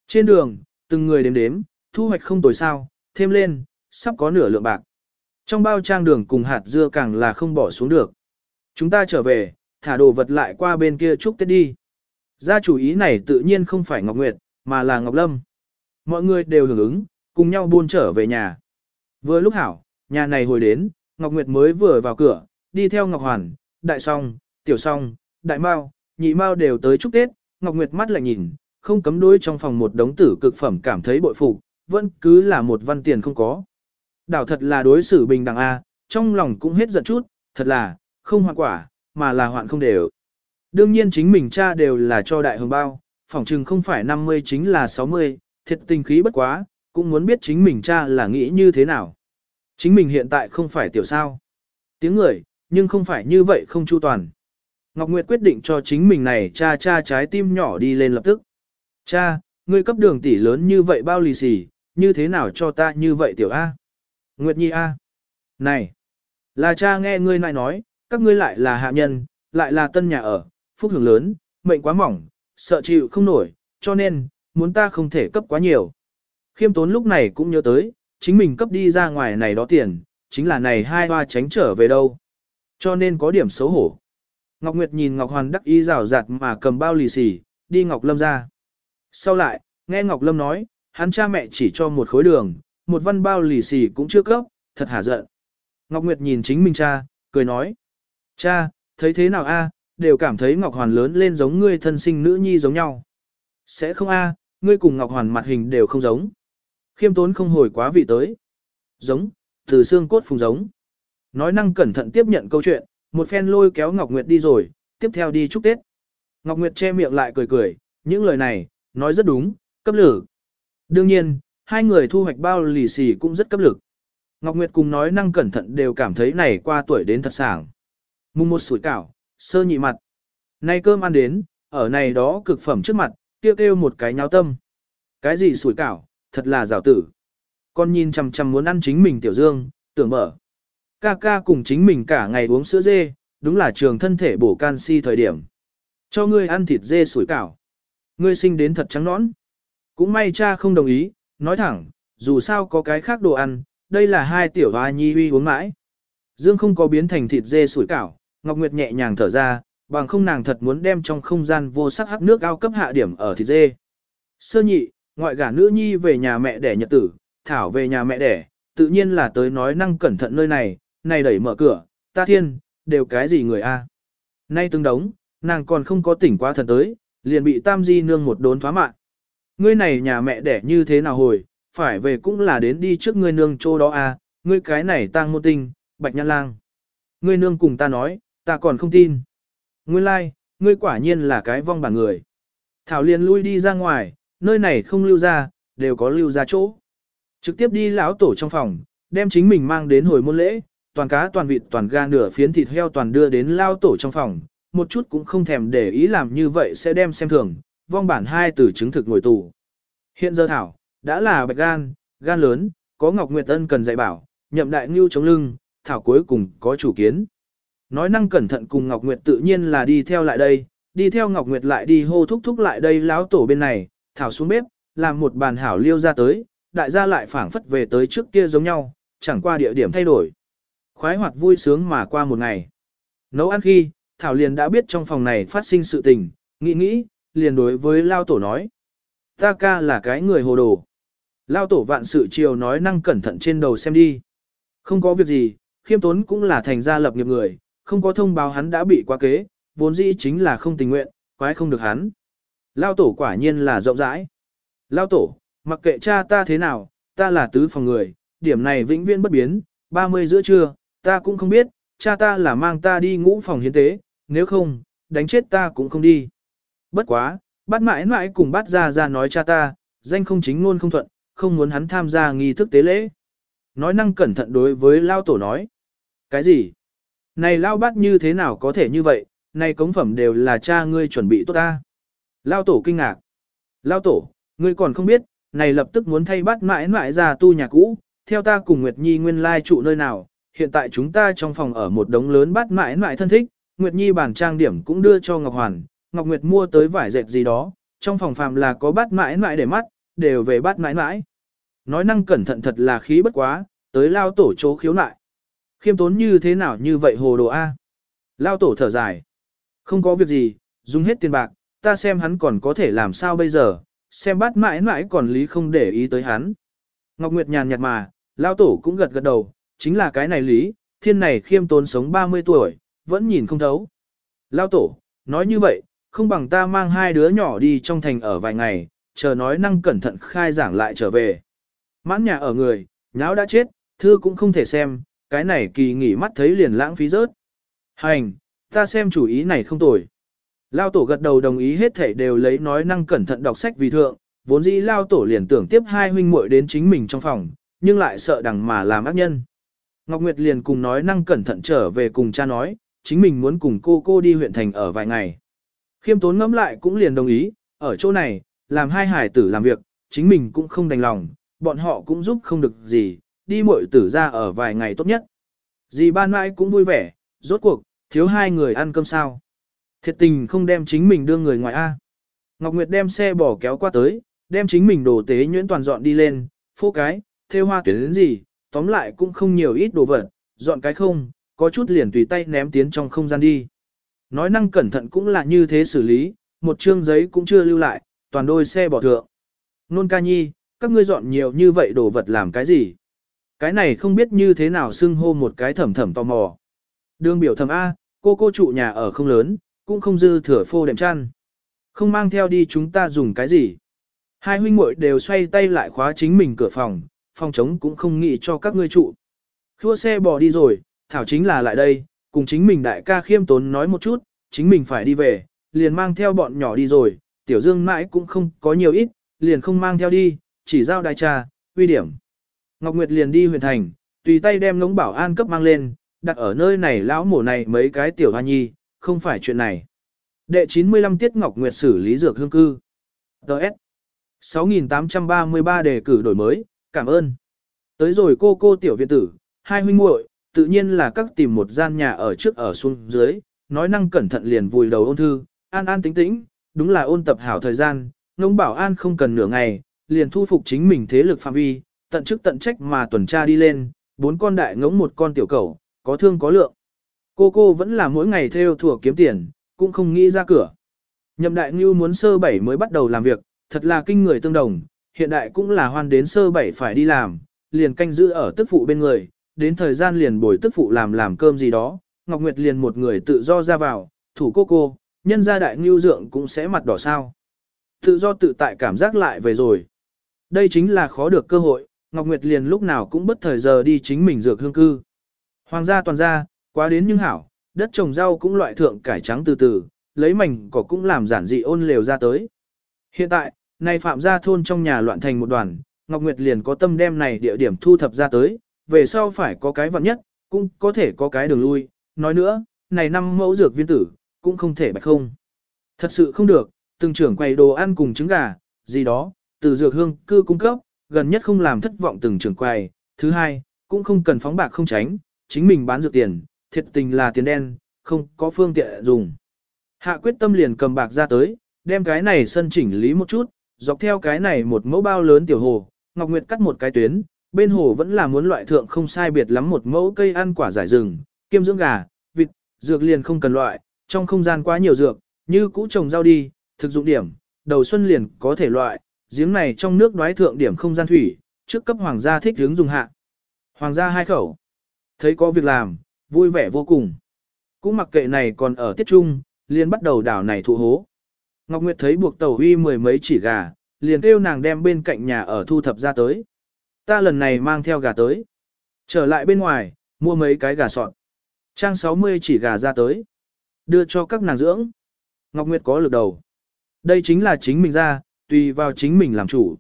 Trên đường, từng người đếm đếm, thu hoạch không tồi sao, thêm lên, sắp có nửa lượng bạc. Trong bao trang đường cùng hạt dưa càng là không bỏ xuống được. Chúng ta trở về, thả đồ vật lại qua bên kia chúc Tết đi. Gia chủ ý này tự nhiên không phải Ngọc Nguyệt, mà là Ngọc Lâm. Mọi người đều hưởng ứng, cùng nhau buôn trở về nhà. Vừa lúc hảo, nhà này hồi đến, Ngọc Nguyệt mới vừa vào cửa, đi theo Ngọc Hoàn, Đại Song, Tiểu Song, Đại Mao, Nhị Mao đều tới chúc Tết, Ngọc Nguyệt mắt lại nhìn, không cấm đối trong phòng một đống tử cực phẩm cảm thấy bội phục, vẫn cứ là một văn tiền không có. Đảo thật là đối xử bình đẳng A, trong lòng cũng hết giận chút, thật là, không hoạn quả, mà là hoạn không đều. Đương nhiên chính mình cha đều là cho đại hồng bao, phỏng chừng không phải 50 chính là 60, thiệt tình khí bất quá, cũng muốn biết chính mình cha là nghĩ như thế nào. Chính mình hiện tại không phải tiểu sao. Tiếng người, nhưng không phải như vậy không chu toàn. Ngọc Nguyệt quyết định cho chính mình này cha cha trái tim nhỏ đi lên lập tức. Cha, ngươi cấp đường tỷ lớn như vậy bao lì xì, như thế nào cho ta như vậy tiểu A? Nguyệt Nhi A. Này, là cha nghe ngươi lại nói, các ngươi lại là hạ nhân, lại là tân nhà ở, phúc hưởng lớn, mệnh quá mỏng, sợ chịu không nổi, cho nên, muốn ta không thể cấp quá nhiều. Khiêm tốn lúc này cũng nhớ tới, chính mình cấp đi ra ngoài này đó tiền, chính là này hai hoa tránh trở về đâu. Cho nên có điểm xấu hổ. Ngọc Nguyệt nhìn Ngọc Hoàn đắc ý rào rạt mà cầm bao lì xì, đi Ngọc Lâm ra. Sau lại, nghe Ngọc Lâm nói, hắn cha mẹ chỉ cho một khối đường, một văn bao lì xì cũng chưa cấp, thật hả giận. Ngọc Nguyệt nhìn chính mình cha, cười nói. Cha, thấy thế nào a? đều cảm thấy Ngọc Hoàn lớn lên giống ngươi thân sinh nữ nhi giống nhau. Sẽ không a, ngươi cùng Ngọc Hoàn mặt hình đều không giống. Khiêm tốn không hồi quá vị tới. Giống, từ xương cốt phùng giống. Nói năng cẩn thận tiếp nhận câu chuyện, một phen lôi kéo Ngọc Nguyệt đi rồi, tiếp theo đi chúc Tết. Ngọc Nguyệt che miệng lại cười cười, những lời này, nói rất đúng, cấp lử. Đương nhiên, hai người thu hoạch bao lì xì cũng rất cấp lực. Ngọc Nguyệt cùng nói năng cẩn thận đều cảm thấy này qua tuổi đến thật sảng. Mùng một sủi cảo, sơ nhị mặt. Nay cơm ăn đến, ở này đó cực phẩm trước mặt, kêu kêu một cái nháo tâm. Cái gì sủi cảo, thật là rào tử. Con nhìn chằm chằm muốn ăn chính mình tiểu dương, tưởng mở. Ca ca cùng chính mình cả ngày uống sữa dê, đúng là trường thân thể bổ canxi thời điểm. Cho ngươi ăn thịt dê sủi cảo. Ngươi sinh đến thật trắng nõn. Cũng may cha không đồng ý, nói thẳng, dù sao có cái khác đồ ăn, đây là hai tiểu hoa nhi uy uống mãi. Dương không có biến thành thịt dê sủi cảo, Ngọc Nguyệt nhẹ nhàng thở ra, bằng không nàng thật muốn đem trong không gian vô sắc hắc nước ao cấp hạ điểm ở thịt dê. Sơ nhị, ngoại gả nữ nhi về nhà mẹ đẻ nhật tử, thảo về nhà mẹ đẻ, tự nhiên là tới nói năng cẩn thận nơi này, này đẩy mở cửa, ta thiên, đều cái gì người a? Nay tương đống, nàng còn không có tỉnh quá thần tới, liền bị tam di nương một đốn thoá mạng. Ngươi này nhà mẹ đẻ như thế nào hồi, phải về cũng là đến đi trước ngươi nương chỗ đó à? ngươi cái này tang môn tinh, bạch nhãn lang. Ngươi nương cùng ta nói, ta còn không tin. Ngươi lai, like, ngươi quả nhiên là cái vong bản người. Thảo liền lui đi ra ngoài, nơi này không lưu ra, đều có lưu ra chỗ. Trực tiếp đi lão tổ trong phòng, đem chính mình mang đến hồi môn lễ, toàn cá toàn vịt toàn ga nửa phiến thịt heo toàn đưa đến lao tổ trong phòng, một chút cũng không thèm để ý làm như vậy sẽ đem xem thường, vong bản hai từ chứng thực ngồi tù. Hiện giờ Thảo, đã là bạch gan, gan lớn, có Ngọc Nguyệt Ân cần dạy bảo, nhậm đại ngưu chống lưng, Thảo cuối cùng có chủ kiến. Nói năng cẩn thận cùng Ngọc Nguyệt tự nhiên là đi theo lại đây, đi theo Ngọc Nguyệt lại đi hô thúc thúc lại đây láo tổ bên này, Thảo xuống bếp, làm một bàn hảo liêu ra tới, đại gia lại phảng phất về tới trước kia giống nhau, chẳng qua địa điểm thay đổi. Khoái hoạt vui sướng mà qua một ngày. Nấu ăn khi, Thảo liền đã biết trong phòng này phát sinh sự tình, nghĩ nghĩ, liền đối với Lao Tổ nói. Ta ca là cái người hồ đồ. Lao Tổ vạn sự chiều nói năng cẩn thận trên đầu xem đi. Không có việc gì, khiêm tốn cũng là thành gia lập nghiệp người, không có thông báo hắn đã bị quá kế, vốn dĩ chính là không tình nguyện, quái không được hắn. Lao Tổ quả nhiên là rộng rãi. Lao Tổ, mặc kệ cha ta thế nào, ta là tứ phòng người, điểm này vĩnh viễn bất biến, 30 giữa trưa, ta cũng không biết, cha ta là mang ta đi ngũ phòng hiến tế, nếu không, đánh chết ta cũng không đi. Bất quá, bắt mãi mãi cùng bắt ra ra nói cha ta, danh không chính luôn không thuận, không muốn hắn tham gia nghi thức tế lễ. Nói năng cẩn thận đối với Lao Tổ nói. Cái gì? Này Lao bát như thế nào có thể như vậy, này cống phẩm đều là cha ngươi chuẩn bị tốt ta. Lao Tổ kinh ngạc. Lao Tổ, ngươi còn không biết, này lập tức muốn thay bắt mãi mãi ra tu nhà cũ, theo ta cùng Nguyệt Nhi nguyên lai trụ nơi nào, hiện tại chúng ta trong phòng ở một đống lớn bắt mãi mãi thân thích, Nguyệt Nhi bản trang điểm cũng đưa cho Ngọc Hoàn, Ngọc Nguyệt mua tới vải dệt gì đó, trong phòng phàm là có bát mãi mãi để mắt, đều về bát mãi mãi. Nói năng cẩn thận thật là khí bất quá, tới lao tổ chố khiếu nại. Khiêm tốn như thế nào như vậy hồ đồ A. Lao tổ thở dài. Không có việc gì, dùng hết tiền bạc, ta xem hắn còn có thể làm sao bây giờ, xem bát mãi mãi còn lý không để ý tới hắn. Ngọc Nguyệt nhàn nhạt mà, Lao tổ cũng gật gật đầu, chính là cái này lý, thiên này khiêm tốn sống 30 tuổi, vẫn nhìn không thấu. Lao tổ, nói như vậy, không bằng ta mang hai đứa nhỏ đi trong thành ở vài ngày, chờ nói năng cẩn thận khai giảng lại trở về. Mãn nhà ở người, nháo đã chết, thư cũng không thể xem, cái này kỳ nghỉ mắt thấy liền lãng phí rớt. Hành, ta xem chủ ý này không tồi. Lao tổ gật đầu đồng ý hết thảy đều lấy nói năng cẩn thận đọc sách vì thượng, vốn dĩ Lao tổ liền tưởng tiếp hai huynh muội đến chính mình trong phòng, nhưng lại sợ đằng mà làm ác nhân. Ngọc Nguyệt liền cùng nói năng cẩn thận trở về cùng cha nói, chính mình muốn cùng cô cô đi huyện thành ở vài ngày. Khiêm tốn ngẫm lại cũng liền đồng ý, ở chỗ này, làm hai hải tử làm việc, chính mình cũng không đành lòng, bọn họ cũng giúp không được gì, đi muội tử ra ở vài ngày tốt nhất. Dì ban mãi cũng vui vẻ, rốt cuộc, thiếu hai người ăn cơm sao. Thiệt tình không đem chính mình đưa người ngoài A. Ngọc Nguyệt đem xe bỏ kéo qua tới, đem chính mình đồ tế nhuyễn toàn dọn đi lên, phô cái, theo hoa tuyến gì, tóm lại cũng không nhiều ít đồ vật, dọn cái không, có chút liền tùy tay ném tiến trong không gian đi. Nói năng cẩn thận cũng là như thế xử lý, một chương giấy cũng chưa lưu lại, toàn đôi xe bỏ thượng. Nôn ca nhi, các ngươi dọn nhiều như vậy đồ vật làm cái gì? Cái này không biết như thế nào xưng hô một cái thầm thầm tò mò. Đường biểu thầm A, cô cô trụ nhà ở không lớn, cũng không dư thừa phô đệm chăn. Không mang theo đi chúng ta dùng cái gì. Hai huynh muội đều xoay tay lại khóa chính mình cửa phòng, phòng trống cũng không nghĩ cho các ngươi trụ. Khua xe bò đi rồi, Thảo chính là lại đây, cùng chính mình đại ca khiêm tốn nói một chút, chính mình phải đi về, liền mang theo bọn nhỏ đi rồi, tiểu dương mãi cũng không có nhiều ít, liền không mang theo đi, chỉ giao đại trà, uy điểm. Ngọc Nguyệt liền đi huyện thành, tùy tay đem ngống bảo an cấp mang lên, đặt ở nơi này lão mổ này mấy cái tiểu hoa nhi, không phải chuyện này. Đệ 95 tiết Ngọc Nguyệt xử lý dược hương cư. Đợt. 6833 đề cử đổi mới, cảm ơn. Tới rồi cô cô tiểu viện tử, hai huynh muội tự nhiên là các tìm một gian nhà ở trước ở xuống dưới, nói năng cẩn thận liền vùi đầu ôn thư, an an tĩnh tĩnh, đúng là ôn tập hảo thời gian, ngông bảo an không cần nửa ngày, liền thu phục chính mình thế lực phạm vi, tận chức tận trách mà tuần tra đi lên, bốn con đại ngỗng một con tiểu cầu, có thương có lượng. Cô cô vẫn là mỗi ngày theo thủa kiếm tiền, cũng không nghĩ ra cửa. Nhậm đại ngưu muốn sơ bảy mới bắt đầu làm việc, thật là kinh người tương đồng, hiện đại cũng là hoan đến sơ bảy phải đi làm, liền canh giữ ở tức phụ bên người, đến thời gian liền bồi tức phụ làm làm cơm gì đó, Ngọc Nguyệt liền một người tự do ra vào, thủ cô cô, nhân gia đại ngưu dượng cũng sẽ mặt đỏ sao. Tự do tự tại cảm giác lại về rồi. Đây chính là khó được cơ hội, Ngọc Nguyệt liền lúc nào cũng bất thời giờ đi chính mình dược hương cư. Hoàng gia toàn gia, quá đến nhưng hảo, đất trồng rau cũng loại thượng cải trắng từ từ, lấy mảnh cỏ cũng làm giản dị ôn lều ra tới. Hiện tại, này phạm gia thôn trong nhà loạn thành một đoàn, Ngọc Nguyệt liền có tâm đem này địa điểm thu thập ra tới, về sau phải có cái vận nhất, cũng có thể có cái đường lui. Nói nữa, này năm mẫu dược viên tử, cũng không thể bạch không. Thật sự không được, từng trưởng quầy đồ ăn cùng trứng gà, gì đó, từ dược hương cư cung cấp, gần nhất không làm thất vọng từng trưởng quầy. Thứ hai, cũng không cần phóng bạc không tránh, chính mình bán dược tiền, thiệt tình là tiền đen, không có phương tiện dùng. Hạ quyết tâm liền cầm bạc ra tới, đem cái này sân chỉnh lý một chút, dọc theo cái này một mẫu bao lớn tiểu hồ, Ngọc Nguyệt cắt một cái tuyến, bên hồ vẫn là muốn loại thượng không sai biệt lắm một mẫu cây ăn quả giải rừng, kiêm dưỡng gà, vịt, dược liền không cần loại, trong không gian quá nhiều dược, như cũ trồng rau đi, thực dụng điểm, đầu xuân liền có thể loại, giếng này trong nước đoái thượng điểm không gian thủy, trước cấp hoàng gia thích hướng dùng hạ. Hoàng gia hai khẩu, thấy có việc làm, vui vẻ vô cùng. Cũng mặc kệ này còn ở tiết trung, liền bắt đầu đảo này thụ hố. Ngọc Nguyệt thấy buộc tàu huy mười mấy chỉ gà, liền kêu nàng đem bên cạnh nhà ở thu thập ra tới. Ta lần này mang theo gà tới. Trở lại bên ngoài, mua mấy cái gà sọt. Trang 60 chỉ gà ra tới. Đưa cho các nàng dưỡng. Ngọc Nguyệt có lực đầu. Đây chính là chính mình ra, tùy vào chính mình làm chủ.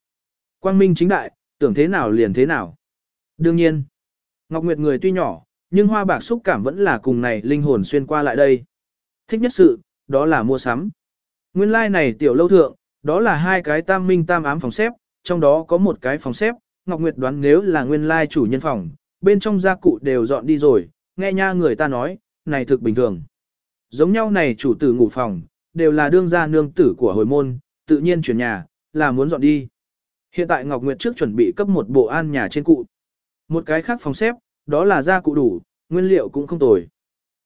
Quang minh chính đại, tưởng thế nào liền thế nào. Đương nhiên, Ngọc Nguyệt người tuy nhỏ, nhưng hoa bạc xúc cảm vẫn là cùng này linh hồn xuyên qua lại đây. Thích nhất sự, đó là mua sắm. Nguyên lai like này tiểu lâu thượng, đó là hai cái tam minh tam ám phòng xếp, trong đó có một cái phòng xếp, Ngọc Nguyệt đoán nếu là nguyên lai chủ nhân phòng, bên trong gia cụ đều dọn đi rồi, nghe nha người ta nói, này thực bình thường. Giống nhau này chủ tử ngủ phòng, đều là đương gia nương tử của hồi môn, tự nhiên chuyển nhà, là muốn dọn đi. Hiện tại Ngọc Nguyệt trước chuẩn bị cấp một bộ an nhà trên cụ. Một cái khác phòng xếp, đó là gia cụ đủ, nguyên liệu cũng không tồi.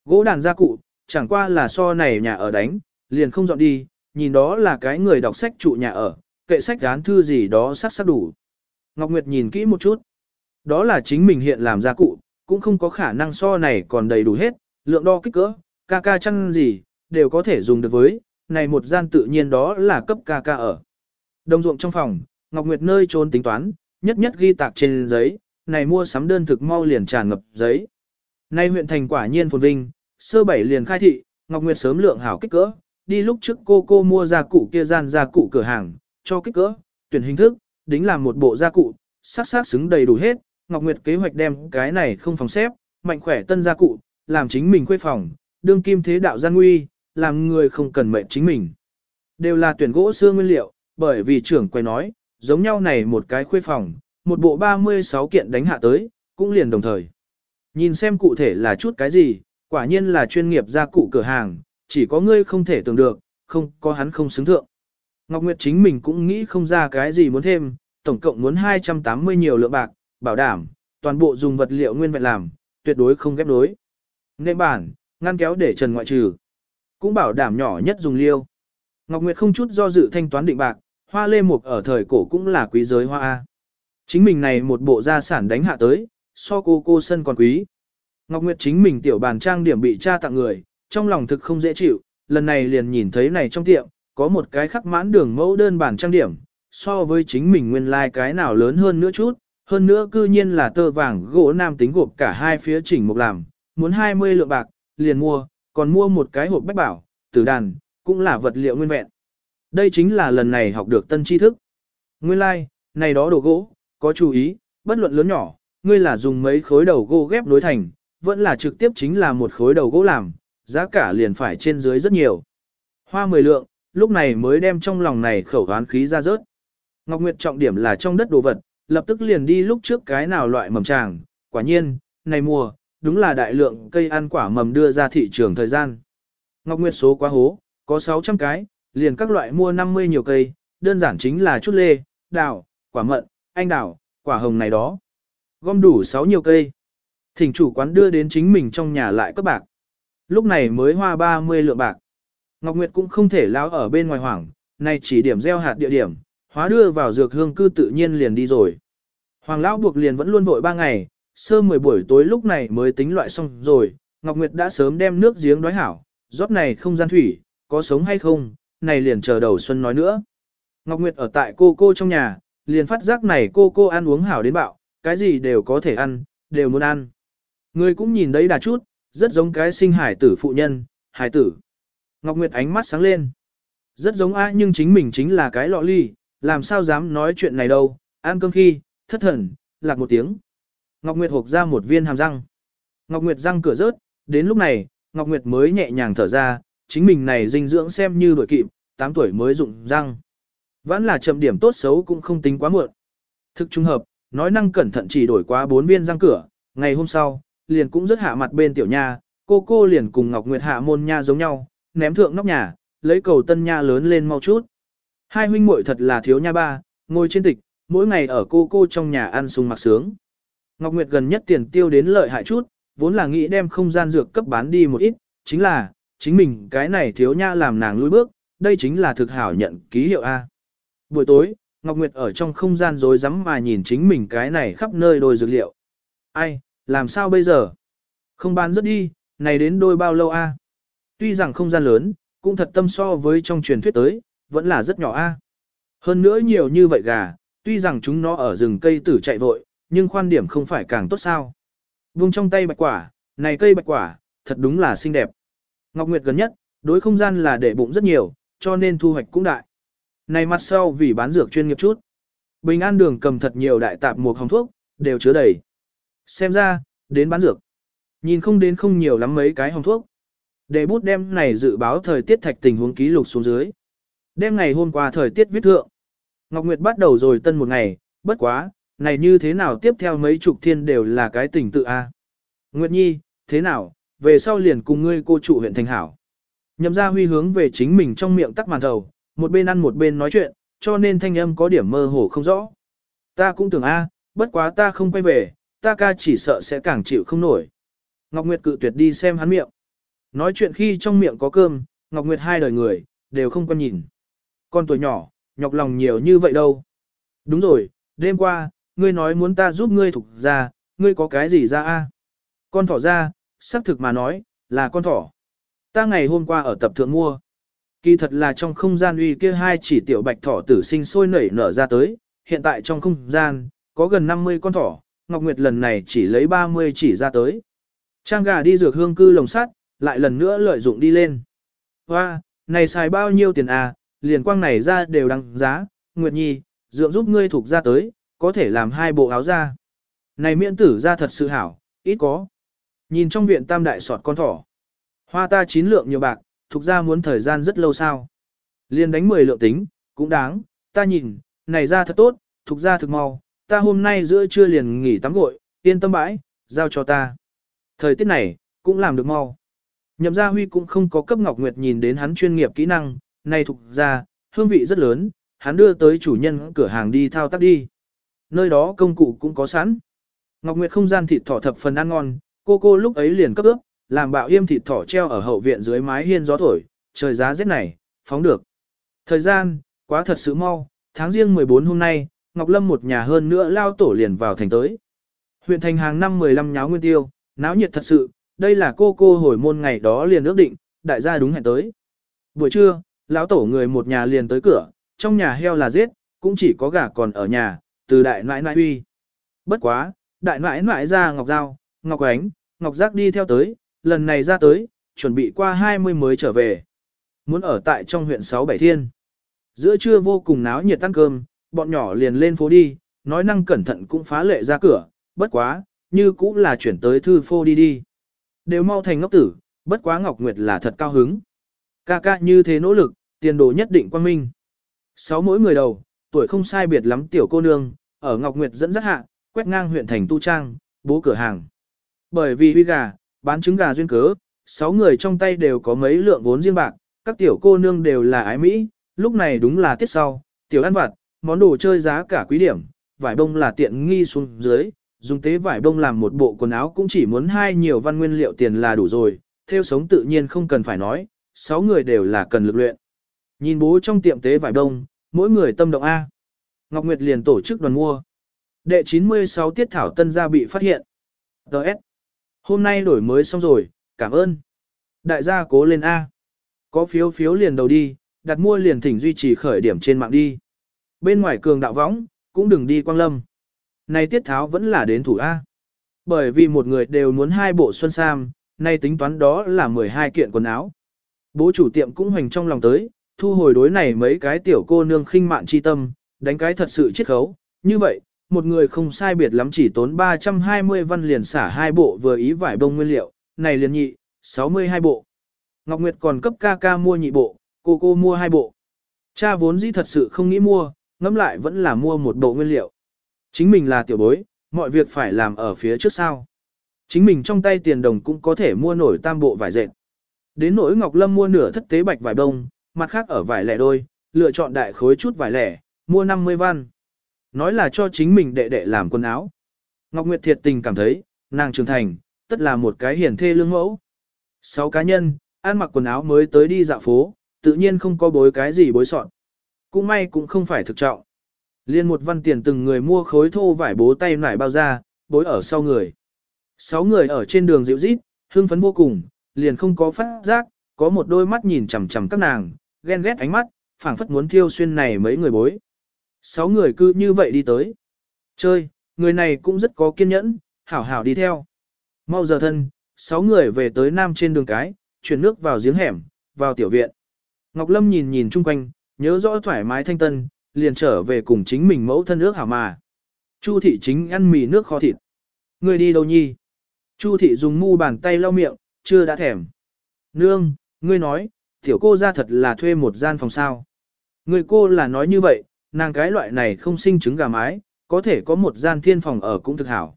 Gỗ đàn gia cụ, chẳng qua là so này nhà ở đánh, liền không dọn đi, nhìn đó là cái người đọc sách trụ nhà ở, kệ sách gán thư gì đó sắc sắc đủ. Ngọc Nguyệt nhìn kỹ một chút. Đó là chính mình hiện làm gia cụ, cũng không có khả năng so này còn đầy đủ hết, lượng đo kích cỡ, ca ca chăn gì, đều có thể dùng được với, này một gian tự nhiên đó là cấp ca ca ở. Đồng ruộng trong phòng, Ngọc Nguyệt nơi trốn tính toán, nhất nhất ghi tạc trên giấy, này mua sắm đơn thực mau liền tràn ngập giấy. Nay huyện thành quả nhiên phồn vinh, sơ bảy liền khai thị, Ngọc Nguyệt sớm lượng hảo kích cỡ, đi lúc trước cô cô mua gia cụ kia gian gia cụ cửa hàng, cho kích cỡ, tuyển hình thức, đính làm một bộ gia cụ, sắc sắc xứng đầy đủ hết, Ngọc Nguyệt kế hoạch đem cái này không phòng xếp, mạnh khỏe tân gia cụ, làm chính mình khuê phòng, đương kim thế đạo gian nguy, làm người không cần mệnh chính mình. Đều là tuyển gỗ xưa nguyên liệu, bởi vì trưởng quay nói, giống nhau này một cái khuê phòng, một bộ 36 kiện đánh hạ tới, cũng liền đồng thời. Nhìn xem cụ thể là chút cái gì, quả nhiên là chuyên nghiệp gia cụ cửa hàng, chỉ có ngươi không thể tưởng được, không có hắn không xứng thượng. Ngọc Nguyệt chính mình cũng nghĩ không ra cái gì muốn thêm, tổng cộng muốn 280 nhiều lượng bạc, bảo đảm, toàn bộ dùng vật liệu nguyên vẹn làm, tuyệt đối không ghép đối. Nệm bản, ngăn kéo để trần ngoại trừ. Cũng bảo đảm nhỏ nhất dùng liêu. Ngọc Nguyệt không chút do dự thanh toán định bạc, hoa lê mục ở thời cổ cũng là quý giới hoa A. Chính mình này một bộ gia sản đánh hạ tới, so cô cô sân còn quý. Ngọc Nguyệt chính mình tiểu bàn trang điểm bị cha tặng người, trong lòng thực không dễ chịu, lần này liền nhìn thấy này trong tiệm, có một cái khắc mãn đường mẫu đơn bản trang điểm, so với chính mình nguyên lai like cái nào lớn hơn nữa chút, hơn nữa cư nhiên là tơ vàng gỗ nam tính gộp cả hai phía chỉnh một làm, muốn 20 lượng bạc, liền mua, còn mua một cái hộp bách bảo, tử đàn, cũng là vật liệu nguyên vẹn. Đây chính là lần này học được tân tri thức. Nguyên lai, like, này đó đồ gỗ, có chú ý, bất luận lớn nhỏ, ngươi là dùng mấy khối đầu gỗ ghép nối thành, vẫn là trực tiếp chính là một khối đầu gỗ làm, giá cả liền phải trên dưới rất nhiều. Hoa 10 lượng, lúc này mới đem trong lòng này khẩu đoán khí ra rớt. Ngọc Nguyệt trọng điểm là trong đất đồ vật, lập tức liền đi lúc trước cái nào loại mầm tràng, quả nhiên, này mùa, đúng là đại lượng cây ăn quả mầm đưa ra thị trường thời gian. Ngọc Nguyệt số quá hố, có 600 cái, liền các loại mua 50 nhiều cây, đơn giản chính là chút lê, đào, quả mận, anh đào, quả hồng này đó. Gom đủ 6 nhiều cây. Thỉnh chủ quán đưa đến chính mình trong nhà lại các bạc. Lúc này mới hoa 30 lượng bạc. Ngọc Nguyệt cũng không thể lao ở bên ngoài hoảng, này chỉ điểm gieo hạt địa điểm, hóa đưa vào dược hương cư tự nhiên liền đi rồi. Hoàng lão buộc liền vẫn luôn vội ba ngày, sơ 10 buổi tối lúc này mới tính loại xong rồi, Ngọc Nguyệt đã sớm đem nước giếng đói hảo, rót này không gian thủy, có sống hay không, này liền chờ đầu xuân nói nữa. Ngọc Nguyệt ở tại cô cô trong nhà, liền phát giác này cô cô ăn uống hảo đến bạo, cái gì đều có thể ăn, đều muốn ăn. Người cũng nhìn đấy đà chút, rất giống cái sinh hải tử phụ nhân, hải tử. Ngọc Nguyệt ánh mắt sáng lên. Rất giống a nhưng chính mình chính là cái lọ ly, làm sao dám nói chuyện này đâu, ăn cơm khi, thất thần, lạc một tiếng. Ngọc Nguyệt hộp ra một viên hàm răng. Ngọc Nguyệt răng cửa rớt, đến lúc này, Ngọc Nguyệt mới nhẹ nhàng thở ra, chính mình này dinh dưỡng xem như đổi kịp, 8 tuổi mới dụng răng. Vẫn là chậm điểm tốt xấu cũng không tính quá muộn. Thực trung hợp, nói năng cẩn thận chỉ đổi qua 4 viên răng cửa, ngày hôm sau, liền cũng rất hạ mặt bên tiểu nha, cô cô liền cùng Ngọc Nguyệt hạ môn nha giống nhau, ném thượng nóc nhà, lấy cầu tân nha lớn lên mau chút. Hai huynh muội thật là thiếu nha ba, ngồi trên tịch, mỗi ngày ở cô cô trong nhà ăn sung mặc sướng. Ngọc Nguyệt gần nhất tiền tiêu đến lợi hại chút, vốn là nghĩ đem không gian dược cấp bán đi một ít, chính là, chính mình cái này thiếu nha làm nàng lùi bước, đây chính là thực hảo nhận ký hiệu A. Buổi tối, Ngọc Nguyệt ở trong không gian rối rắm mà nhìn chính mình cái này khắp nơi đôi dược liệu. Ai, làm sao bây giờ? Không bán rất đi, này đến đôi bao lâu A? Tuy rằng không gian lớn, cũng thật tâm so với trong truyền thuyết tới, vẫn là rất nhỏ A. Hơn nữa nhiều như vậy gà, tuy rằng chúng nó ở rừng cây tử chạy vội, nhưng khoan điểm không phải càng tốt sao. Vung trong tay bạch quả, này cây bạch quả, thật đúng là xinh đẹp. Ngọc Nguyệt gần nhất, đối không gian là để bụng rất nhiều, cho nên thu hoạch cũng đại. Này mặt sau vì bán dược chuyên nghiệp chút. Bình an đường cầm thật nhiều đại tạp một hồng thuốc, đều chứa đầy. Xem ra, đến bán dược. Nhìn không đến không nhiều lắm mấy cái hồng thuốc. Để bút đem này dự báo thời tiết thạch tình huống ký lục xuống dưới. Đêm ngày hôm qua thời tiết viết thượng. Ngọc Nguyệt bắt đầu rồi tân một ngày, bất quá, này như thế nào tiếp theo mấy chục thiên đều là cái tình tự a. Nguyệt Nhi, thế nào, về sau liền cùng ngươi cô trụ huyện thành hảo. Nhậm ra huy hướng về chính mình trong miệng tắc màn thầu, một bên ăn một bên nói chuyện, cho nên thanh âm có điểm mơ hồ không rõ. Ta cũng tưởng a, bất quá ta không quay về, ta ca chỉ sợ sẽ càng chịu không nổi. Ngọc Nguyệt cự tuyệt đi xem hắn miệng. Nói chuyện khi trong miệng có cơm, Ngọc Nguyệt hai đời người, đều không quan nhìn. Con tuổi nhỏ, nhọc lòng nhiều như vậy đâu. Đúng rồi, đêm qua, ngươi nói muốn ta giúp ngươi thục ra, ngươi có cái gì ra a? Con thỏ ra, xác thực mà nói, là con thỏ. Ta ngày hôm qua ở tập thượng mua. Kỳ thật là trong không gian uy kia hai chỉ tiểu bạch thỏ tử sinh sôi nảy nở ra tới, hiện tại trong không gian, có gần 50 con thỏ, Ngọc Nguyệt lần này chỉ lấy 30 chỉ ra tới. Trang gà đi dược hương cư lồng sắt, lại lần nữa lợi dụng đi lên. Hoa, này xài bao nhiêu tiền à, liền quang này ra đều đăng giá, Nguyệt Nhi, dượng giúp ngươi thuộc ra tới, có thể làm hai bộ áo ra. Này miễn tử ra thật sự hảo, ít có. Nhìn trong viện tam đại sọt con thỏ. Hoa ta chín lượng nhiều bạc, thuộc ra muốn thời gian rất lâu sao. liền đánh 10 lượng tính, cũng đáng, ta nhìn, này ra thật tốt, thuộc ra thực mau, ta hôm nay giữa trưa liền nghỉ tắm gội, yên tâm bãi, giao cho ta. Thời tiết này, cũng làm được mau. Nhậm gia huy cũng không có cấp Ngọc Nguyệt nhìn đến hắn chuyên nghiệp kỹ năng, này thuộc ra, hương vị rất lớn, hắn đưa tới chủ nhân cửa hàng đi thao tác đi. Nơi đó công cụ cũng có sẵn. Ngọc Nguyệt không gian thịt thỏ thập phần ăn ngon, cô cô lúc ấy liền cấp ướp, làm bạo yêm thịt thỏ treo ở hậu viện dưới mái hiên gió thổi, trời giá rét này, phóng được. Thời gian, quá thật sự mau, tháng riêng 14 hôm nay, Ngọc Lâm một nhà hơn nữa lao tổ liền vào thành tới. Huyện thành hàng năm 15 nháo nguyên tiêu, náo nhiệt thật sự, đây là cô cô hồi môn ngày đó liền ước định, đại gia đúng hẹn tới. Buổi trưa, lão tổ người một nhà liền tới cửa, trong nhà heo là giết, cũng chỉ có gà còn ở nhà, từ đại nãi nãi huy. Bất quá, đại nãi nãi ra Ngọc Giao, Ngọc Ánh, Ngọc Giác đi theo tới, lần này ra tới, chuẩn bị qua 20 mới trở về. Muốn ở tại trong huyện 6-7 thiên. Giữa trưa vô cùng náo nhiệt ăn cơm, bọn nhỏ liền lên phố đi, nói năng cẩn thận cũng phá lệ ra cửa, bất quá, như cũng là chuyển tới thư phô đi đi. Đều mau thành ngốc tử, bất quá Ngọc Nguyệt là thật cao hứng. Ca ca như thế nỗ lực, tiền đồ nhất định quan minh. Sáu mỗi người đầu, tuổi không sai biệt lắm tiểu cô nương, ở Ngọc Nguyệt dẫn dắt hạ, quét ngang huyện thành tu trang, bố cửa hàng. Bởi vì huy gà, bán trứng gà duyên cớ, sáu người trong tay đều có mấy lượng vốn riêng bạc, các tiểu cô nương đều là ái Mỹ, lúc này đúng là tiết sau, tiểu ăn vặt, món đồ chơi giá cả quý điểm, vải bông là tiện nghi xuống dưới, dùng tế vải bông làm một bộ quần áo cũng chỉ muốn hai nhiều văn nguyên liệu tiền là đủ rồi, theo sống tự nhiên không cần phải nói, sáu người đều là cần lực luyện. Nhìn bố trong tiệm tế vải đông mỗi người tâm động A. Ngọc Nguyệt liền tổ chức đoàn mua. Đệ 96 tiết thảo tân gia bị phát hiện. Đợt. Hôm nay đổi mới xong rồi, cảm ơn. Đại gia cố lên A. Có phiếu phiếu liền đầu đi, đặt mua liền thỉnh duy trì khởi điểm trên mạng đi. Bên ngoài cường đạo võng, cũng đừng đi quang lâm. Này tiết tháo vẫn là đến thủ A. Bởi vì một người đều muốn hai bộ xuân sam, nay tính toán đó là 12 kiện quần áo. Bố chủ tiệm cũng hoành trong lòng tới, thu hồi đối này mấy cái tiểu cô nương khinh mạn chi tâm, đánh cái thật sự chiết khấu. Như vậy, một người không sai biệt lắm chỉ tốn 320 văn liền xả hai bộ vừa ý vải bông nguyên liệu, này liền nhị, 62 bộ. Ngọc Nguyệt còn cấp ca ca mua nhị bộ, cô cô mua hai bộ. Cha vốn dĩ thật sự không nghĩ mua, ngẫm lại vẫn là mua một bộ nguyên liệu. Chính mình là tiểu bối, mọi việc phải làm ở phía trước sau. Chính mình trong tay tiền đồng cũng có thể mua nổi tam bộ vải dệt. Đến nỗi Ngọc Lâm mua nửa thất tế bạch vải đông, mặt khác ở vải lẻ đôi, lựa chọn đại khối chút vải lẻ, mua 50 văn. Nói là cho chính mình đệ đệ làm quần áo. Ngọc Nguyệt thiệt tình cảm thấy, nàng trưởng thành, tất là một cái hiển thê lương mẫu. Sáu cá nhân, ăn mặc quần áo mới tới đi dạo phố, tự nhiên không có bối cái gì bối soạn. Cũng may cũng không phải thực trọng. Liên một văn tiền từng người mua khối thô vải bố tay nải bao ra, bối ở sau người. Sáu người ở trên đường dịu rít, hưng phấn vô cùng, liền không có phát giác, có một đôi mắt nhìn chằm chằm các nàng, ghen ghét ánh mắt, phảng phất muốn thiêu xuyên này mấy người bối. Sáu người cứ như vậy đi tới. Chơi, người này cũng rất có kiên nhẫn, hảo hảo đi theo. Mau giờ thân, sáu người về tới nam trên đường cái, chuyển nước vào giếng hẻm, vào tiểu viện. Ngọc Lâm nhìn nhìn chung quanh, nhớ rõ thoải mái thanh tân, liền trở về cùng chính mình mẫu thân nước hảo mà. Chu thị chính ăn mì nước kho thịt. Người đi đâu nhi? Chu thị dùng mu bàn tay lau miệng, chưa đã thèm. Nương, ngươi nói, tiểu cô ra thật là thuê một gian phòng sao. Người cô là nói như vậy, nàng cái loại này không sinh trứng gà mái, có thể có một gian thiên phòng ở cũng thực hảo.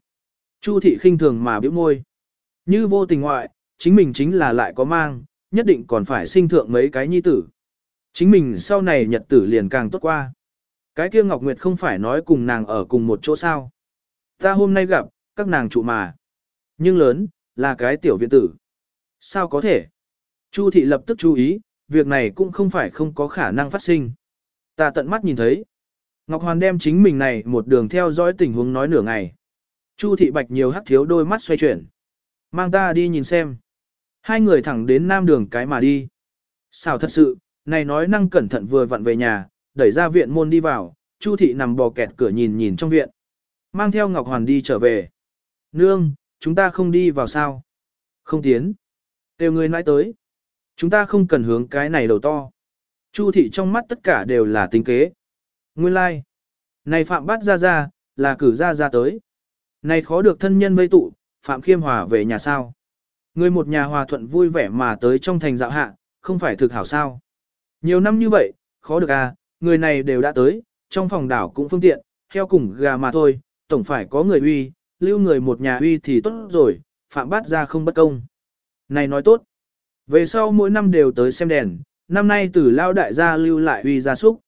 Chu thị khinh thường mà biểu môi. Như vô tình ngoại, chính mình chính là lại có mang, nhất định còn phải sinh thượng mấy cái nhi tử. Chính mình sau này nhật tử liền càng tốt qua. Cái kia Ngọc Nguyệt không phải nói cùng nàng ở cùng một chỗ sao. Ta hôm nay gặp, các nàng trụ mà. Nhưng lớn, là cái tiểu viện tử. Sao có thể? Chu thị lập tức chú ý, việc này cũng không phải không có khả năng phát sinh. Ta tận mắt nhìn thấy. Ngọc Hoàn đem chính mình này một đường theo dõi tình huống nói nửa ngày. Chu thị bạch nhiều hắc thiếu đôi mắt xoay chuyển. Mang ta đi nhìn xem. Hai người thẳng đến nam đường cái mà đi. Sao thật sự, này nói năng cẩn thận vừa vặn về nhà, đẩy ra viện môn đi vào, Chu thị nằm bò kẹt cửa nhìn nhìn trong viện. Mang theo Ngọc Hoàn đi trở về. Nương, chúng ta không đi vào sao? Không tiến. Tiêu người nói tới. Chúng ta không cần hướng cái này đầu to. Chu thị trong mắt tất cả đều là tính kế. Nguyên lai. Like. Này Phạm bắt ra ra, là cử ra ra tới. Này khó được thân nhân vây tụ, Phạm Khiêm Hòa về nhà sao. Người một nhà hòa thuận vui vẻ mà tới trong thành dạo hạ, không phải thực hảo sao. Nhiều năm như vậy, khó được à, người này đều đã tới, trong phòng đảo cũng phương tiện, theo cùng gà mà thôi, tổng phải có người uy, lưu người một nhà uy thì tốt rồi, phạm bát ra không bất công. Này nói tốt, về sau mỗi năm đều tới xem đèn, năm nay từ lao đại gia lưu lại uy gia súc.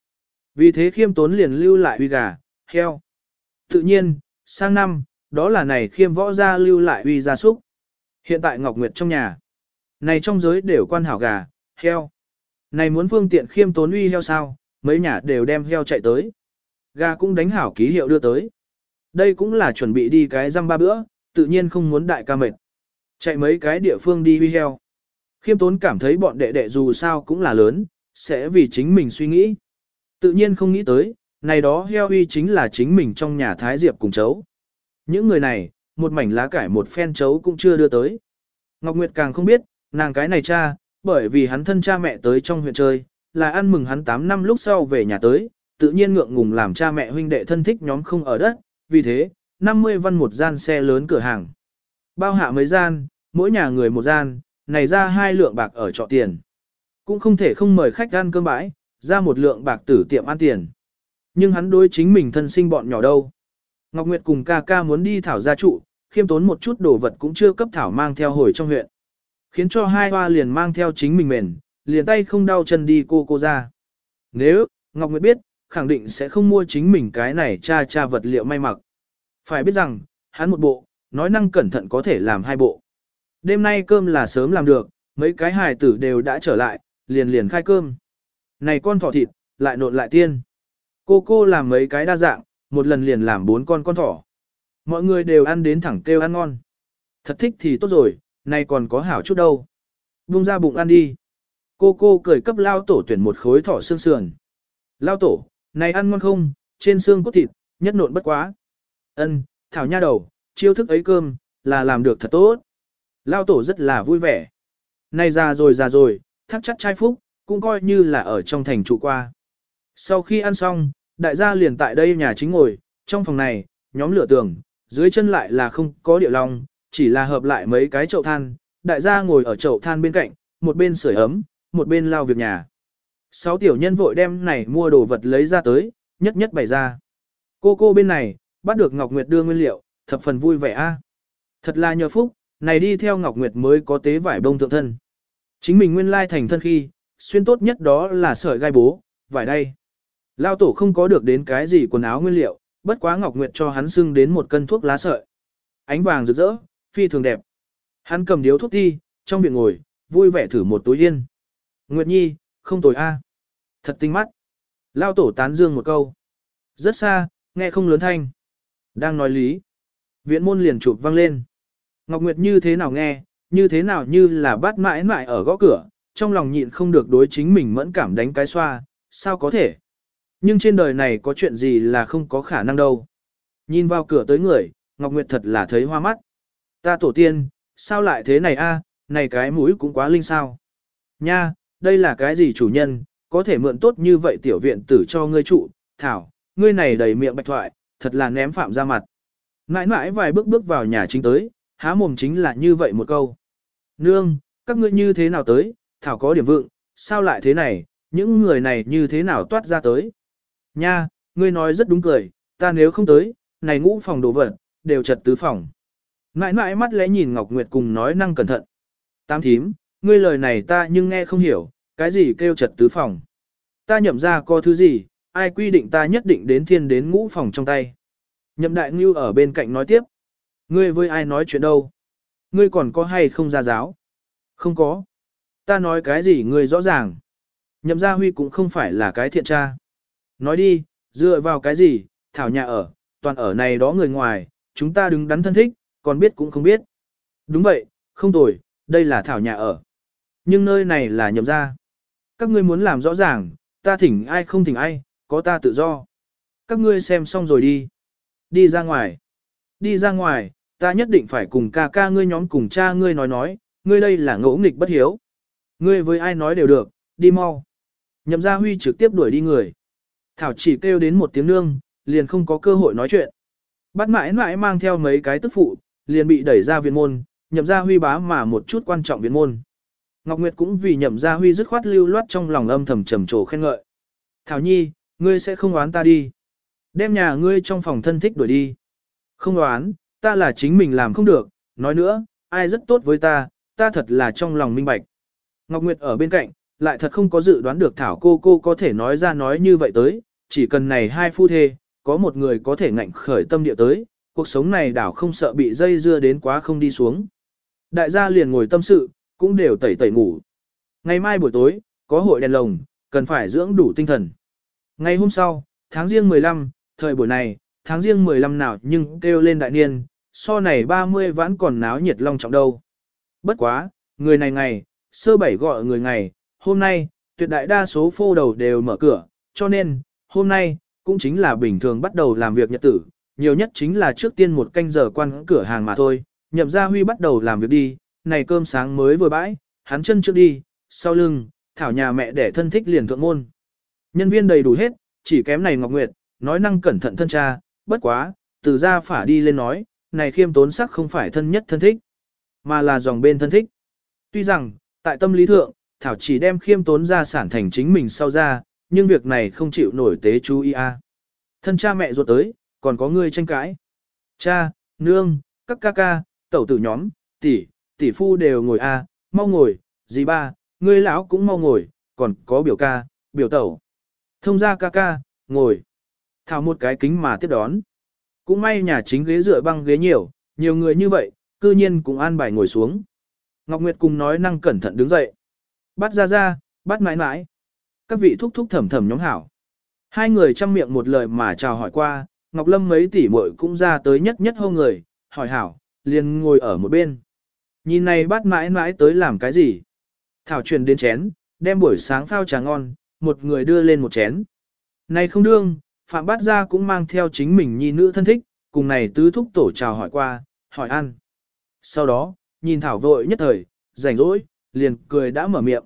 Vì thế khiêm tốn liền lưu lại uy gà, heo. Tự nhiên, sang năm, đó là này khiêm võ gia lưu lại uy gia súc. Hiện tại Ngọc Nguyệt trong nhà. Này trong giới đều quan hảo gà, heo. Này muốn phương tiện khiêm tốn uy heo sao, mấy nhà đều đem heo chạy tới. Gà cũng đánh hảo ký hiệu đưa tới. Đây cũng là chuẩn bị đi cái răm ba bữa, tự nhiên không muốn đại ca mệt. Chạy mấy cái địa phương đi huy heo. Khiêm tốn cảm thấy bọn đệ đệ dù sao cũng là lớn, sẽ vì chính mình suy nghĩ. Tự nhiên không nghĩ tới, này đó heo uy chính là chính mình trong nhà Thái Diệp cùng chấu. Những người này, một mảnh lá cải một phen chấu cũng chưa đưa tới. Ngọc Nguyệt càng không biết, nàng cái này cha, bởi vì hắn thân cha mẹ tới trong huyện chơi, là ăn mừng hắn 8 năm lúc sau về nhà tới, tự nhiên ngượng ngùng làm cha mẹ huynh đệ thân thích nhóm không ở đất, vì thế, 50 văn một gian xe lớn cửa hàng. Bao hạ mấy gian, mỗi nhà người một gian, này ra hai lượng bạc ở trọ tiền. Cũng không thể không mời khách ăn cơm bãi, ra một lượng bạc tử tiệm ăn tiền. Nhưng hắn đối chính mình thân sinh bọn nhỏ đâu. Ngọc Nguyệt cùng ca ca muốn đi thảo gia trụ, khiêm tốn một chút đồ vật cũng chưa cấp thảo mang theo hồi trong huyện. Khiến cho hai hoa liền mang theo chính mình mền, liền tay không đau chân đi cô cô ra. Nếu, Ngọc Nguyệt biết, khẳng định sẽ không mua chính mình cái này cha cha vật liệu may mặc. Phải biết rằng, hắn một bộ, nói năng cẩn thận có thể làm hai bộ. Đêm nay cơm là sớm làm được, mấy cái hài tử đều đã trở lại, liền liền khai cơm. Này con thỏ thịt, lại nộn lại tiên. Cô cô làm mấy cái đa dạng, một lần liền làm bốn con con thỏ. Mọi người đều ăn đến thẳng kêu ăn ngon. Thật thích thì tốt rồi, nay còn có hảo chút đâu. Bung ra bụng ăn đi. Cô cô cười cấp lao tổ tuyển một khối thỏ xương sườn. Lao tổ, này ăn ngon không, trên xương cốt thịt, nhất nộn bất quá. Ân, thảo nha đầu, chiêu thức ấy cơm, là làm được thật tốt. Lao tổ rất là vui vẻ. Này già rồi già rồi, thắc chắc trai phúc, cũng coi như là ở trong thành trụ qua. Sau khi ăn xong, đại gia liền tại đây nhà chính ngồi, trong phòng này, nhóm lửa tường, dưới chân lại là không có địa long, chỉ là hợp lại mấy cái chậu than, đại gia ngồi ở chậu than bên cạnh, một bên sưởi ấm, một bên lao việc nhà. Sáu tiểu nhân vội đem này mua đồ vật lấy ra tới, nhất nhất bày ra. Cô cô bên này, bắt được Ngọc Nguyệt đưa nguyên liệu, thập phần vui vẻ a. Thật là nhờ phúc, này đi theo Ngọc Nguyệt mới có tế vải bông thượng thân. Chính mình nguyên lai thành thân khi, xuyên tốt nhất đó là sợi gai bố, vải đây. Lao tổ không có được đến cái gì quần áo nguyên liệu, bất quá Ngọc Nguyệt cho hắn xưng đến một cân thuốc lá sợi. Ánh vàng rực rỡ, phi thường đẹp. Hắn cầm điếu thuốc ti, trong viện ngồi, vui vẻ thử một túi yên. Nguyệt Nhi, không tồi a. Thật tinh mắt. Lao tổ tán dương một câu. Rất xa, nghe không lớn thanh. Đang nói lý. Viện môn liền chụp vang lên. Ngọc Nguyệt như thế nào nghe, như thế nào như là bắt mãi mãi ở gõ cửa, trong lòng nhịn không được đối chính mình mẫn cảm đánh cái xoa, sao có thể. Nhưng trên đời này có chuyện gì là không có khả năng đâu. Nhìn vào cửa tới người, Ngọc Nguyệt thật là thấy hoa mắt. Ta tổ tiên, sao lại thế này a? này cái mũi cũng quá linh sao. Nha, đây là cái gì chủ nhân, có thể mượn tốt như vậy tiểu viện tử cho ngươi trụ, thảo, ngươi này đầy miệng bạch thoại, thật là ném phạm ra mặt. Mãi mãi vài bước bước vào nhà chính tới, há mồm chính là như vậy một câu. Nương, các ngươi như thế nào tới, thảo có điểm vượng, sao lại thế này, những người này như thế nào toát ra tới. Nha, ngươi nói rất đúng cười, ta nếu không tới, này ngũ phòng đồ vật, đều chật tứ phòng. Ngãi ngãi mắt lẽ nhìn Ngọc Nguyệt cùng nói năng cẩn thận. Tam thím, ngươi lời này ta nhưng nghe không hiểu, cái gì kêu chật tứ phòng. Ta nhậm ra có thứ gì, ai quy định ta nhất định đến thiên đến ngũ phòng trong tay. Nhậm đại ngưu ở bên cạnh nói tiếp. Ngươi với ai nói chuyện đâu? Ngươi còn có hay không ra giáo? Không có. Ta nói cái gì ngươi rõ ràng. Nhậm gia huy cũng không phải là cái thiện tra. Nói đi, dựa vào cái gì, thảo nhà ở, toàn ở này đó người ngoài, chúng ta đứng đắn thân thích, còn biết cũng không biết. Đúng vậy, không tồi, đây là thảo nhà ở. Nhưng nơi này là nhậm gia. Các ngươi muốn làm rõ ràng, ta thỉnh ai không thỉnh ai, có ta tự do. Các ngươi xem xong rồi đi. Đi ra ngoài. Đi ra ngoài, ta nhất định phải cùng ca ca ngươi nhóm cùng cha ngươi nói nói, ngươi đây là ngỗ nghịch bất hiếu. Ngươi với ai nói đều được, đi mau. Nhậm gia huy trực tiếp đuổi đi người. Thảo chỉ kêu đến một tiếng nương, liền không có cơ hội nói chuyện. Bắt mãi mãi mang theo mấy cái tức phụ, liền bị đẩy ra viện môn, nhậm gia huy bá mà một chút quan trọng viện môn. Ngọc Nguyệt cũng vì nhậm gia huy dứt khoát lưu loát trong lòng âm thầm trầm trồ khen ngợi. Thảo nhi, ngươi sẽ không oán ta đi. Đem nhà ngươi trong phòng thân thích đuổi đi. Không đoán, ta là chính mình làm không được, nói nữa, ai rất tốt với ta, ta thật là trong lòng minh bạch. Ngọc Nguyệt ở bên cạnh, lại thật không có dự đoán được Thảo cô cô có thể nói ra nói như vậy tới, chỉ cần này hai phu thê, có một người có thể ngạnh khởi tâm địa tới, cuộc sống này đảo không sợ bị dây dưa đến quá không đi xuống. Đại gia liền ngồi tâm sự, cũng đều tẩy tẩy ngủ. Ngày mai buổi tối, có hội đèn lồng, cần phải dưỡng đủ tinh thần. Ngày hôm sau, tháng riêng 15, thời buổi này, tháng riêng 15 nào nhưng kêu lên đại niên, so này 30 vẫn còn náo nhiệt long trọng đâu. Bất quá, người này ngày, sơ bảy gọi người ngày, hôm nay, tuyệt đại đa số phô đầu đều mở cửa, cho nên, hôm nay, cũng chính là bình thường bắt đầu làm việc nhật tử, nhiều nhất chính là trước tiên một canh giờ quan cửa hàng mà thôi, nhậm gia huy bắt đầu làm việc đi, này cơm sáng mới vừa bãi, hắn chân trước đi, sau lưng, thảo nhà mẹ để thân thích liền thượng môn. Nhân viên đầy đủ hết, chỉ kém này Ngọc Nguyệt, nói năng cẩn thận thân cha, bất quá, từ ra phả đi lên nói, này khiêm tốn sắc không phải thân nhất thân thích, mà là dòng bên thân thích. Tuy rằng, tại tâm lý thượng, Thảo chỉ đem khiêm tốn ra sản thành chính mình sau ra, nhưng việc này không chịu nổi tế chú ý a. À. Thân cha mẹ ruột tới, còn có người tranh cãi. Cha, nương, các ca ca, tẩu tử nhóm, tỷ, tỷ phu đều ngồi a, à, mau ngồi, dì ba, ngươi lão cũng mau ngồi, còn có biểu ca, biểu tẩu. Thông ra ca ca, ngồi. Thảo một cái kính mà tiếp đón. Cũng may nhà chính ghế dựa băng ghế nhiều, nhiều người như vậy, cư nhiên cũng an bài ngồi xuống. Ngọc Nguyệt cùng nói năng cẩn thận đứng dậy. Bắt ra ra, bắt mãi mãi. Các vị thúc thúc thầm thầm nhóm hảo. Hai người chăm miệng một lời mà chào hỏi qua, Ngọc Lâm mấy tỷ muội cũng ra tới nhất nhất hô người, hỏi hảo, liền ngồi ở một bên. Nhìn này bắt mãi mãi tới làm cái gì? Thảo truyền đến chén, đem buổi sáng phao trà ngon, một người đưa lên một chén. Này không đương, Phạm Bát Gia cũng mang theo chính mình nhi nữ thân thích, cùng này tứ thúc tổ chào hỏi qua, hỏi ăn. Sau đó, nhìn Thảo vội nhất thời, rảnh rỗi, liền cười đã mở miệng.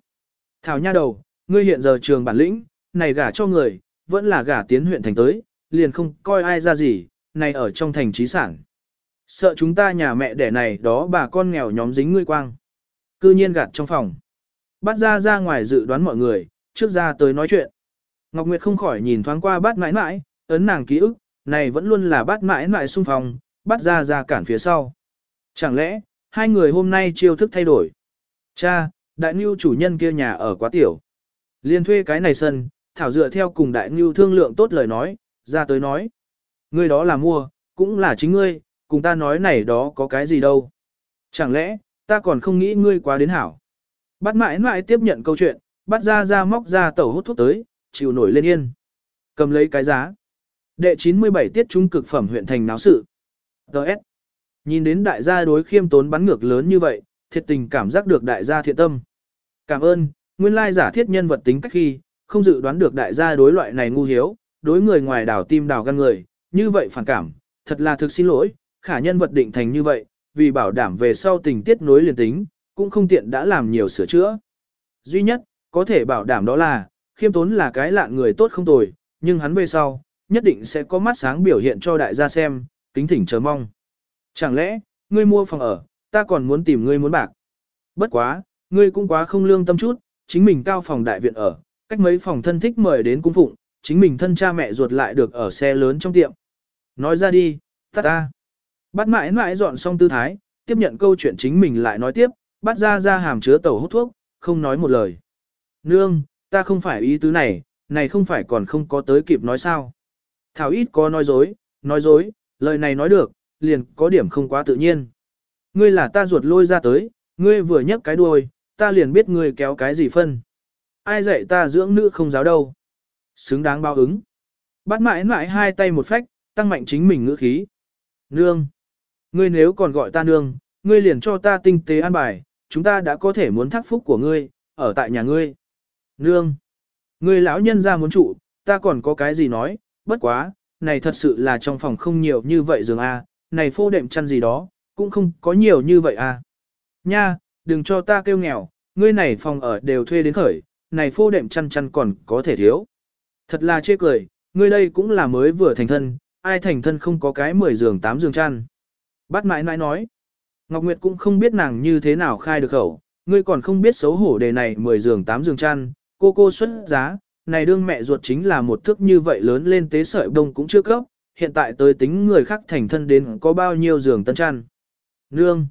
Thảo nha đầu, ngươi hiện giờ trường bản lĩnh, này gả cho người, vẫn là gả tiến huyện thành tới, liền không coi ai ra gì, này ở trong thành trí sản. Sợ chúng ta nhà mẹ đẻ này đó bà con nghèo nhóm dính ngươi quang. Cư nhiên gạt trong phòng. Bắt ra ra ngoài dự đoán mọi người, trước ra tới nói chuyện. Ngọc Nguyệt không khỏi nhìn thoáng qua bát mãi mãi, ấn nàng ký ức, này vẫn luôn là bát mãi mãi xung phong, bắt ra ra cản phía sau. Chẳng lẽ, hai người hôm nay chiêu thức thay đổi? Cha, đại ngưu chủ nhân kia nhà ở quá tiểu. Liên thuê cái này sân, thảo dựa theo cùng đại ngưu thương lượng tốt lời nói, ra tới nói. Ngươi đó là mua, cũng là chính ngươi, cùng ta nói này đó có cái gì đâu. Chẳng lẽ, ta còn không nghĩ ngươi quá đến hảo. Bắt mãi mãi tiếp nhận câu chuyện, bắt ra ra móc ra tẩu hút thuốc tới, chịu nổi lên yên. Cầm lấy cái giá. Đệ 97 tiết trung cực phẩm huyện thành náo sự. Đợt. Nhìn đến đại gia đối khiêm tốn bắn ngược lớn như vậy, thiệt tình cảm giác được đại gia thiện tâm. Cảm ơn, nguyên lai giả thiết nhân vật tính cách khi, không dự đoán được đại gia đối loại này ngu hiếu, đối người ngoài đảo tim đảo gan người, như vậy phản cảm, thật là thực xin lỗi, khả nhân vật định thành như vậy, vì bảo đảm về sau tình tiết nối liền tính, cũng không tiện đã làm nhiều sửa chữa. Duy nhất, có thể bảo đảm đó là, khiêm tốn là cái lạ người tốt không tồi, nhưng hắn về sau, nhất định sẽ có mắt sáng biểu hiện cho đại gia xem, kính thỉnh chờ mong. Chẳng lẽ, ngươi mua phòng ở, ta còn muốn tìm ngươi muốn bạc. Bất quá, ngươi cũng quá không lương tâm chút, chính mình cao phòng đại viện ở, cách mấy phòng thân thích mời đến cung phụng, chính mình thân cha mẹ ruột lại được ở xe lớn trong tiệm. Nói ra đi, ta ta. Bắt mãi mãi dọn xong tư thái, tiếp nhận câu chuyện chính mình lại nói tiếp, bắt ra ra hàm chứa tàu hút thuốc, không nói một lời. Nương, ta không phải ý tứ này, này không phải còn không có tới kịp nói sao. Thảo ít có nói dối, nói dối, lời này nói được, liền có điểm không quá tự nhiên. Ngươi là ta ruột lôi ra tới, ngươi vừa nhấc cái đuôi, ta liền biết ngươi kéo cái gì phân. Ai dạy ta dưỡng nữ không giáo đâu. Xứng đáng bao ứng. Bắt mãi mãi hai tay một phách, tăng mạnh chính mình ngữ khí. Nương. Ngươi nếu còn gọi ta nương, ngươi liền cho ta tinh tế an bài, chúng ta đã có thể muốn thác phúc của ngươi, ở tại nhà ngươi. Nương. người lão nhân ra muốn trụ, ta còn có cái gì nói, bất quá, này thật sự là trong phòng không nhiều như vậy giường A, này phô đệm chăn gì đó, cũng không có nhiều như vậy A. Nha, đừng cho ta kêu nghèo, ngươi này phòng ở đều thuê đến khởi, này phô đệm chăn chăn còn có thể thiếu. Thật là chê cười, ngươi đây cũng là mới vừa thành thân, ai thành thân không có cái 10 giường 8 giường chăn. Bát mãi mãi nói, Ngọc Nguyệt cũng không biết nàng như thế nào khai được khẩu, ngươi còn không biết xấu hổ đề này 10 giường 8 giường chăn, cô cô xuất giá, này đương mẹ ruột chính là một thước như vậy lớn lên tế sợi đông cũng chưa cấp, hiện tại tới tính người khác thành thân đến có bao nhiêu giường tân chăn. Nương,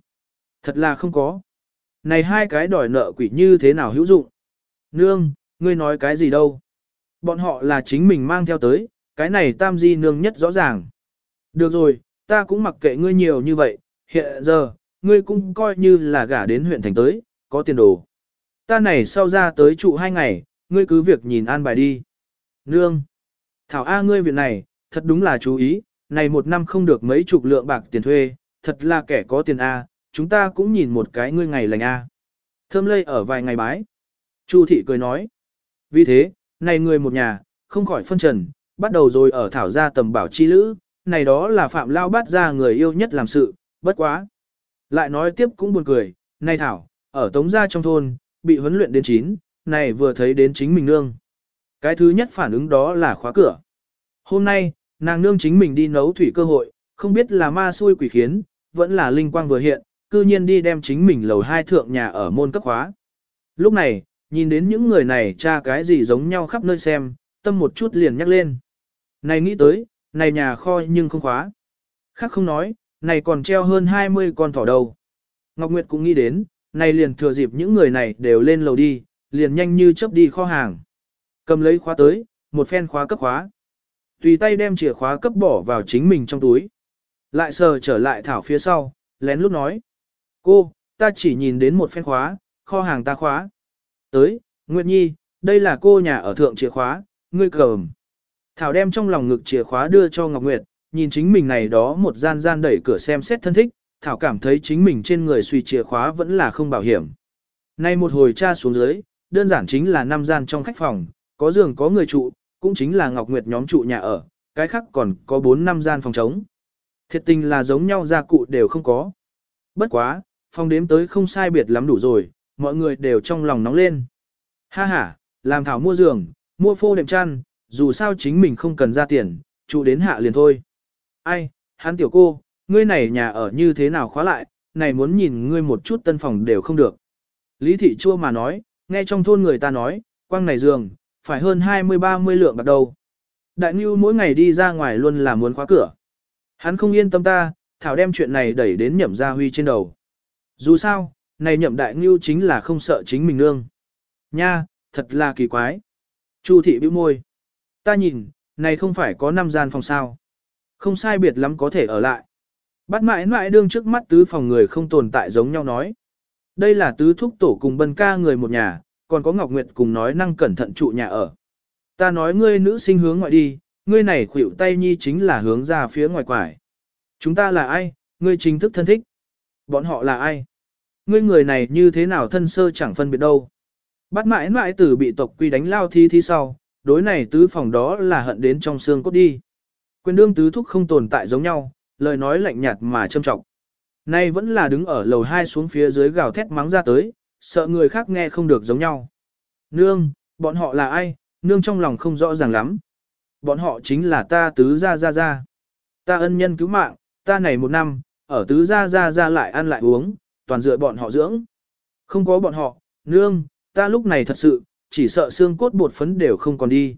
thật là không có. Này hai cái đòi nợ quỷ như thế nào hữu dụng. Nương, ngươi nói cái gì đâu? Bọn họ là chính mình mang theo tới, cái này tam di nương nhất rõ ràng. Được rồi, ta cũng mặc kệ ngươi nhiều như vậy, hiện giờ, ngươi cũng coi như là gả đến huyện thành tới, có tiền đồ. Ta này sau ra tới trụ hai ngày, ngươi cứ việc nhìn an bài đi. Nương! Thảo A ngươi việc này, thật đúng là chú ý, này một năm không được mấy chục lượng bạc tiền thuê, thật là kẻ có tiền A, chúng ta cũng nhìn một cái ngươi ngày lành A. Thơm lây ở vài ngày bái. Chu thị cười nói. Vì thế, này người một nhà, không khỏi phân trần, bắt đầu rồi ở thảo gia tầm bảo chi lữ, này đó là phạm lao bắt ra người yêu nhất làm sự, bất quá. Lại nói tiếp cũng buồn cười, này thảo, ở tống gia trong thôn, bị huấn luyện đến chín, này vừa thấy đến chính mình nương. Cái thứ nhất phản ứng đó là khóa cửa. Hôm nay, nàng nương chính mình đi nấu thủy cơ hội, không biết là ma xui quỷ khiến, vẫn là linh quang vừa hiện, cư nhiên đi đem chính mình lầu hai thượng nhà ở môn cấp khóa. Lúc này, nhìn đến những người này tra cái gì giống nhau khắp nơi xem, tâm một chút liền nhắc lên. Này nghĩ tới, này nhà kho nhưng không khóa. Khác không nói, này còn treo hơn 20 con thỏ đầu. Ngọc Nguyệt cũng nghĩ đến, này liền thừa dịp những người này đều lên lầu đi, liền nhanh như chớp đi kho hàng. Cầm lấy khóa tới, một phen khóa cấp khóa. Tùy tay đem chìa khóa cấp bỏ vào chính mình trong túi. Lại sờ trở lại thảo phía sau, lén lút nói. Cô, ta chỉ nhìn đến một phen khóa, kho hàng ta khóa. Tới, Nguyệt Nhi, đây là cô nhà ở thượng chìa khóa, ngươi cầm. Thảo đem trong lòng ngực chìa khóa đưa cho Ngọc Nguyệt, nhìn chính mình này đó một gian gian đẩy cửa xem xét thân thích, Thảo cảm thấy chính mình trên người suy chìa khóa vẫn là không bảo hiểm. Nay một hồi tra xuống dưới, đơn giản chính là năm gian trong khách phòng, có giường có người trụ, cũng chính là Ngọc Nguyệt nhóm trụ nhà ở, cái khác còn có 4 năm gian phòng trống. Thiệt tình là giống nhau gia cụ đều không có. Bất quá, phòng đếm tới không sai biệt lắm đủ rồi, mọi người đều trong lòng nóng lên. Ha ha, làm Thảo mua giường, mua phô đệm chăn, dù sao chính mình không cần ra tiền, trụ đến hạ liền thôi. Ai, hắn tiểu cô, ngươi này nhà ở như thế nào khóa lại, này muốn nhìn ngươi một chút tân phòng đều không được. Lý thị chua mà nói, nghe trong thôn người ta nói, quang này giường, phải hơn 20-30 lượng bạc đầu. Đại Ngưu mỗi ngày đi ra ngoài luôn là muốn khóa cửa. Hắn không yên tâm ta, Thảo đem chuyện này đẩy đến nhậm gia huy trên đầu. Dù sao, này nhậm đại Ngưu chính là không sợ chính mình nương. Nha, thật là kỳ quái. Chu thị bĩu môi. Ta nhìn, này không phải có năm gian phòng sao. Không sai biệt lắm có thể ở lại. Bắt mãi mãi đương trước mắt tứ phòng người không tồn tại giống nhau nói. Đây là tứ thúc tổ cùng bân ca người một nhà, còn có Ngọc Nguyệt cùng nói năng cẩn thận trụ nhà ở. Ta nói ngươi nữ sinh hướng ngoại đi, ngươi này khuỷu tay nhi chính là hướng ra phía ngoài quải. Chúng ta là ai, ngươi chính thức thân thích. Bọn họ là ai? Ngươi người này như thế nào thân sơ chẳng phân biệt đâu. Bắt mãi mãi tử bị tộc quy đánh lao thi thi sau, đối này tứ phòng đó là hận đến trong xương cốt đi. Quyền đương tứ thúc không tồn tại giống nhau, lời nói lạnh nhạt mà châm trọng. Nay vẫn là đứng ở lầu hai xuống phía dưới gào thét mắng ra tới, sợ người khác nghe không được giống nhau. Nương, bọn họ là ai, nương trong lòng không rõ ràng lắm. Bọn họ chính là ta tứ gia gia gia. Ta ân nhân cứu mạng, ta này một năm, ở tứ gia gia gia lại ăn lại uống, toàn dựa bọn họ dưỡng. Không có bọn họ, nương, ta lúc này thật sự, chỉ sợ xương cốt bột phấn đều không còn đi.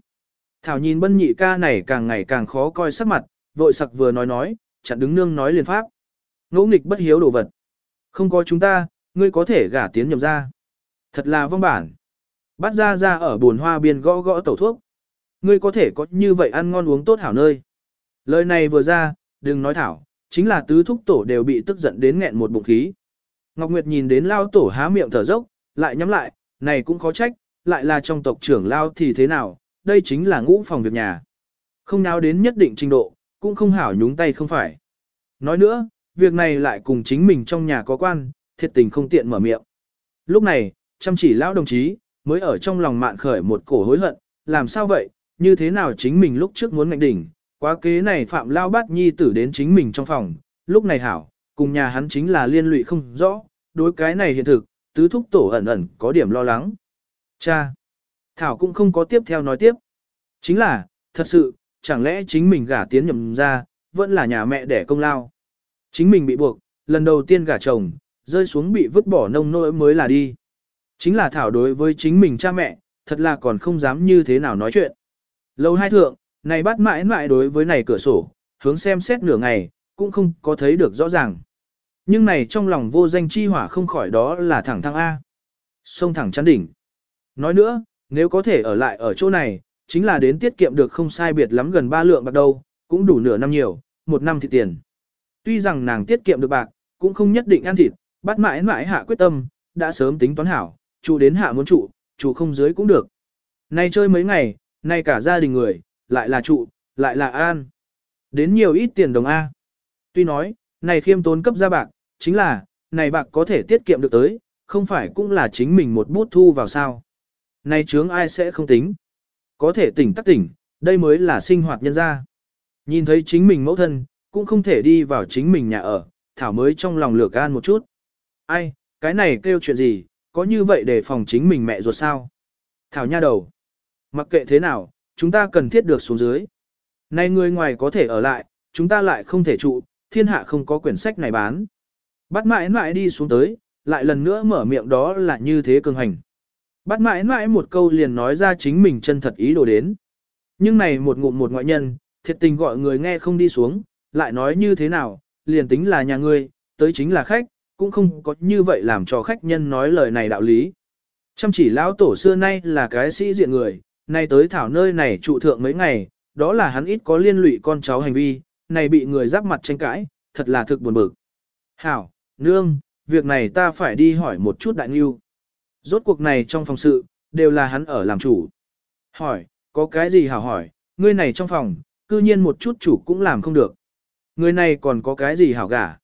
Thảo nhìn bân nhị ca này càng ngày càng khó coi sắc mặt, vội sặc vừa nói nói, chặn đứng nương nói liền pháp. Ngỗ nghịch bất hiếu đồ vật. Không có chúng ta, ngươi có thể gả tiến nhầm ra. Thật là vong bản. Bắt ra ra ở buồn hoa biên gõ gõ tẩu thuốc. Ngươi có thể có như vậy ăn ngon uống tốt hảo nơi. Lời này vừa ra, đừng nói thảo, chính là tứ thúc tổ đều bị tức giận đến nghẹn một bụng khí. Ngọc Nguyệt nhìn đến lao tổ há miệng thở dốc, lại nhắm lại, này cũng khó trách, lại là trong tộc trưởng lao thì thế nào, đây chính là ngũ phòng việc nhà. Không nào đến nhất định trình độ, cũng không hảo nhúng tay không phải. Nói nữa, việc này lại cùng chính mình trong nhà có quan, thiệt tình không tiện mở miệng. Lúc này, chăm chỉ lão đồng chí, mới ở trong lòng mạn khởi một cổ hối hận, làm sao vậy, như thế nào chính mình lúc trước muốn ngạnh đỉnh, quá kế này phạm lao bát nhi tử đến chính mình trong phòng, lúc này hảo, cùng nhà hắn chính là liên lụy không rõ, đối cái này hiện thực, tứ thúc tổ ẩn ẩn có điểm lo lắng. Cha! Thảo cũng không có tiếp theo nói tiếp. Chính là, thật sự, chẳng lẽ chính mình gả tiến nhầm ra, vẫn là nhà mẹ đẻ công lao. Chính mình bị buộc, lần đầu tiên gả chồng, rơi xuống bị vứt bỏ nông nỗi mới là đi. Chính là Thảo đối với chính mình cha mẹ, thật là còn không dám như thế nào nói chuyện. Lâu hai thượng, này bắt mãi mãi đối với này cửa sổ, hướng xem xét nửa ngày, cũng không có thấy được rõ ràng. Nhưng này trong lòng vô danh chi hỏa không khỏi đó là thẳng thăng A. Sông thẳng chắn đỉnh. Nói nữa, nếu có thể ở lại ở chỗ này, chính là đến tiết kiệm được không sai biệt lắm gần ba lượng bạc đâu, cũng đủ nửa năm nhiều, một năm thì tiền. Tuy rằng nàng tiết kiệm được bạc, cũng không nhất định ăn thịt, bắt mãi mãi hạ quyết tâm, đã sớm tính toán hảo, chủ đến hạ muốn trụ, chủ không dưới cũng được. Nay chơi mấy ngày, nay cả gia đình người, lại là trụ, lại là an. Đến nhiều ít tiền đồng A. Tuy nói, này khiêm tốn cấp ra bạc, chính là, này bạc có thể tiết kiệm được tới, không phải cũng là chính mình một bút thu vào sao. Này chướng ai sẽ không tính. Có thể tỉnh tắc tỉnh, đây mới là sinh hoạt nhân gia. Nhìn thấy chính mình mẫu thân, cũng không thể đi vào chính mình nhà ở, Thảo mới trong lòng lửa gan một chút. Ai, cái này kêu chuyện gì, có như vậy để phòng chính mình mẹ ruột sao? Thảo nha đầu. Mặc kệ thế nào, chúng ta cần thiết được xuống dưới. Này người ngoài có thể ở lại, chúng ta lại không thể trụ, thiên hạ không có quyển sách này bán. Bắt mãi mãi đi xuống tới, lại lần nữa mở miệng đó là như thế cường hành. Bắt mãi mãi một câu liền nói ra chính mình chân thật ý đồ đến. Nhưng này một ngụm một ngoại nhân, thiệt tình gọi người nghe không đi xuống, lại nói như thế nào, liền tính là nhà ngươi, tới chính là khách, cũng không có như vậy làm cho khách nhân nói lời này đạo lý. Chăm chỉ lão tổ xưa nay là cái sĩ diện người, nay tới thảo nơi này trụ thượng mấy ngày, đó là hắn ít có liên lụy con cháu hành vi, này bị người giáp mặt tranh cãi, thật là thực buồn bực. Hảo, nương, việc này ta phải đi hỏi một chút đại nghiêu. Rốt cuộc này trong phòng sự, đều là hắn ở làm chủ. Hỏi, có cái gì hảo hỏi, ngươi này trong phòng, cư nhiên một chút chủ cũng làm không được. Người này còn có cái gì hảo gả.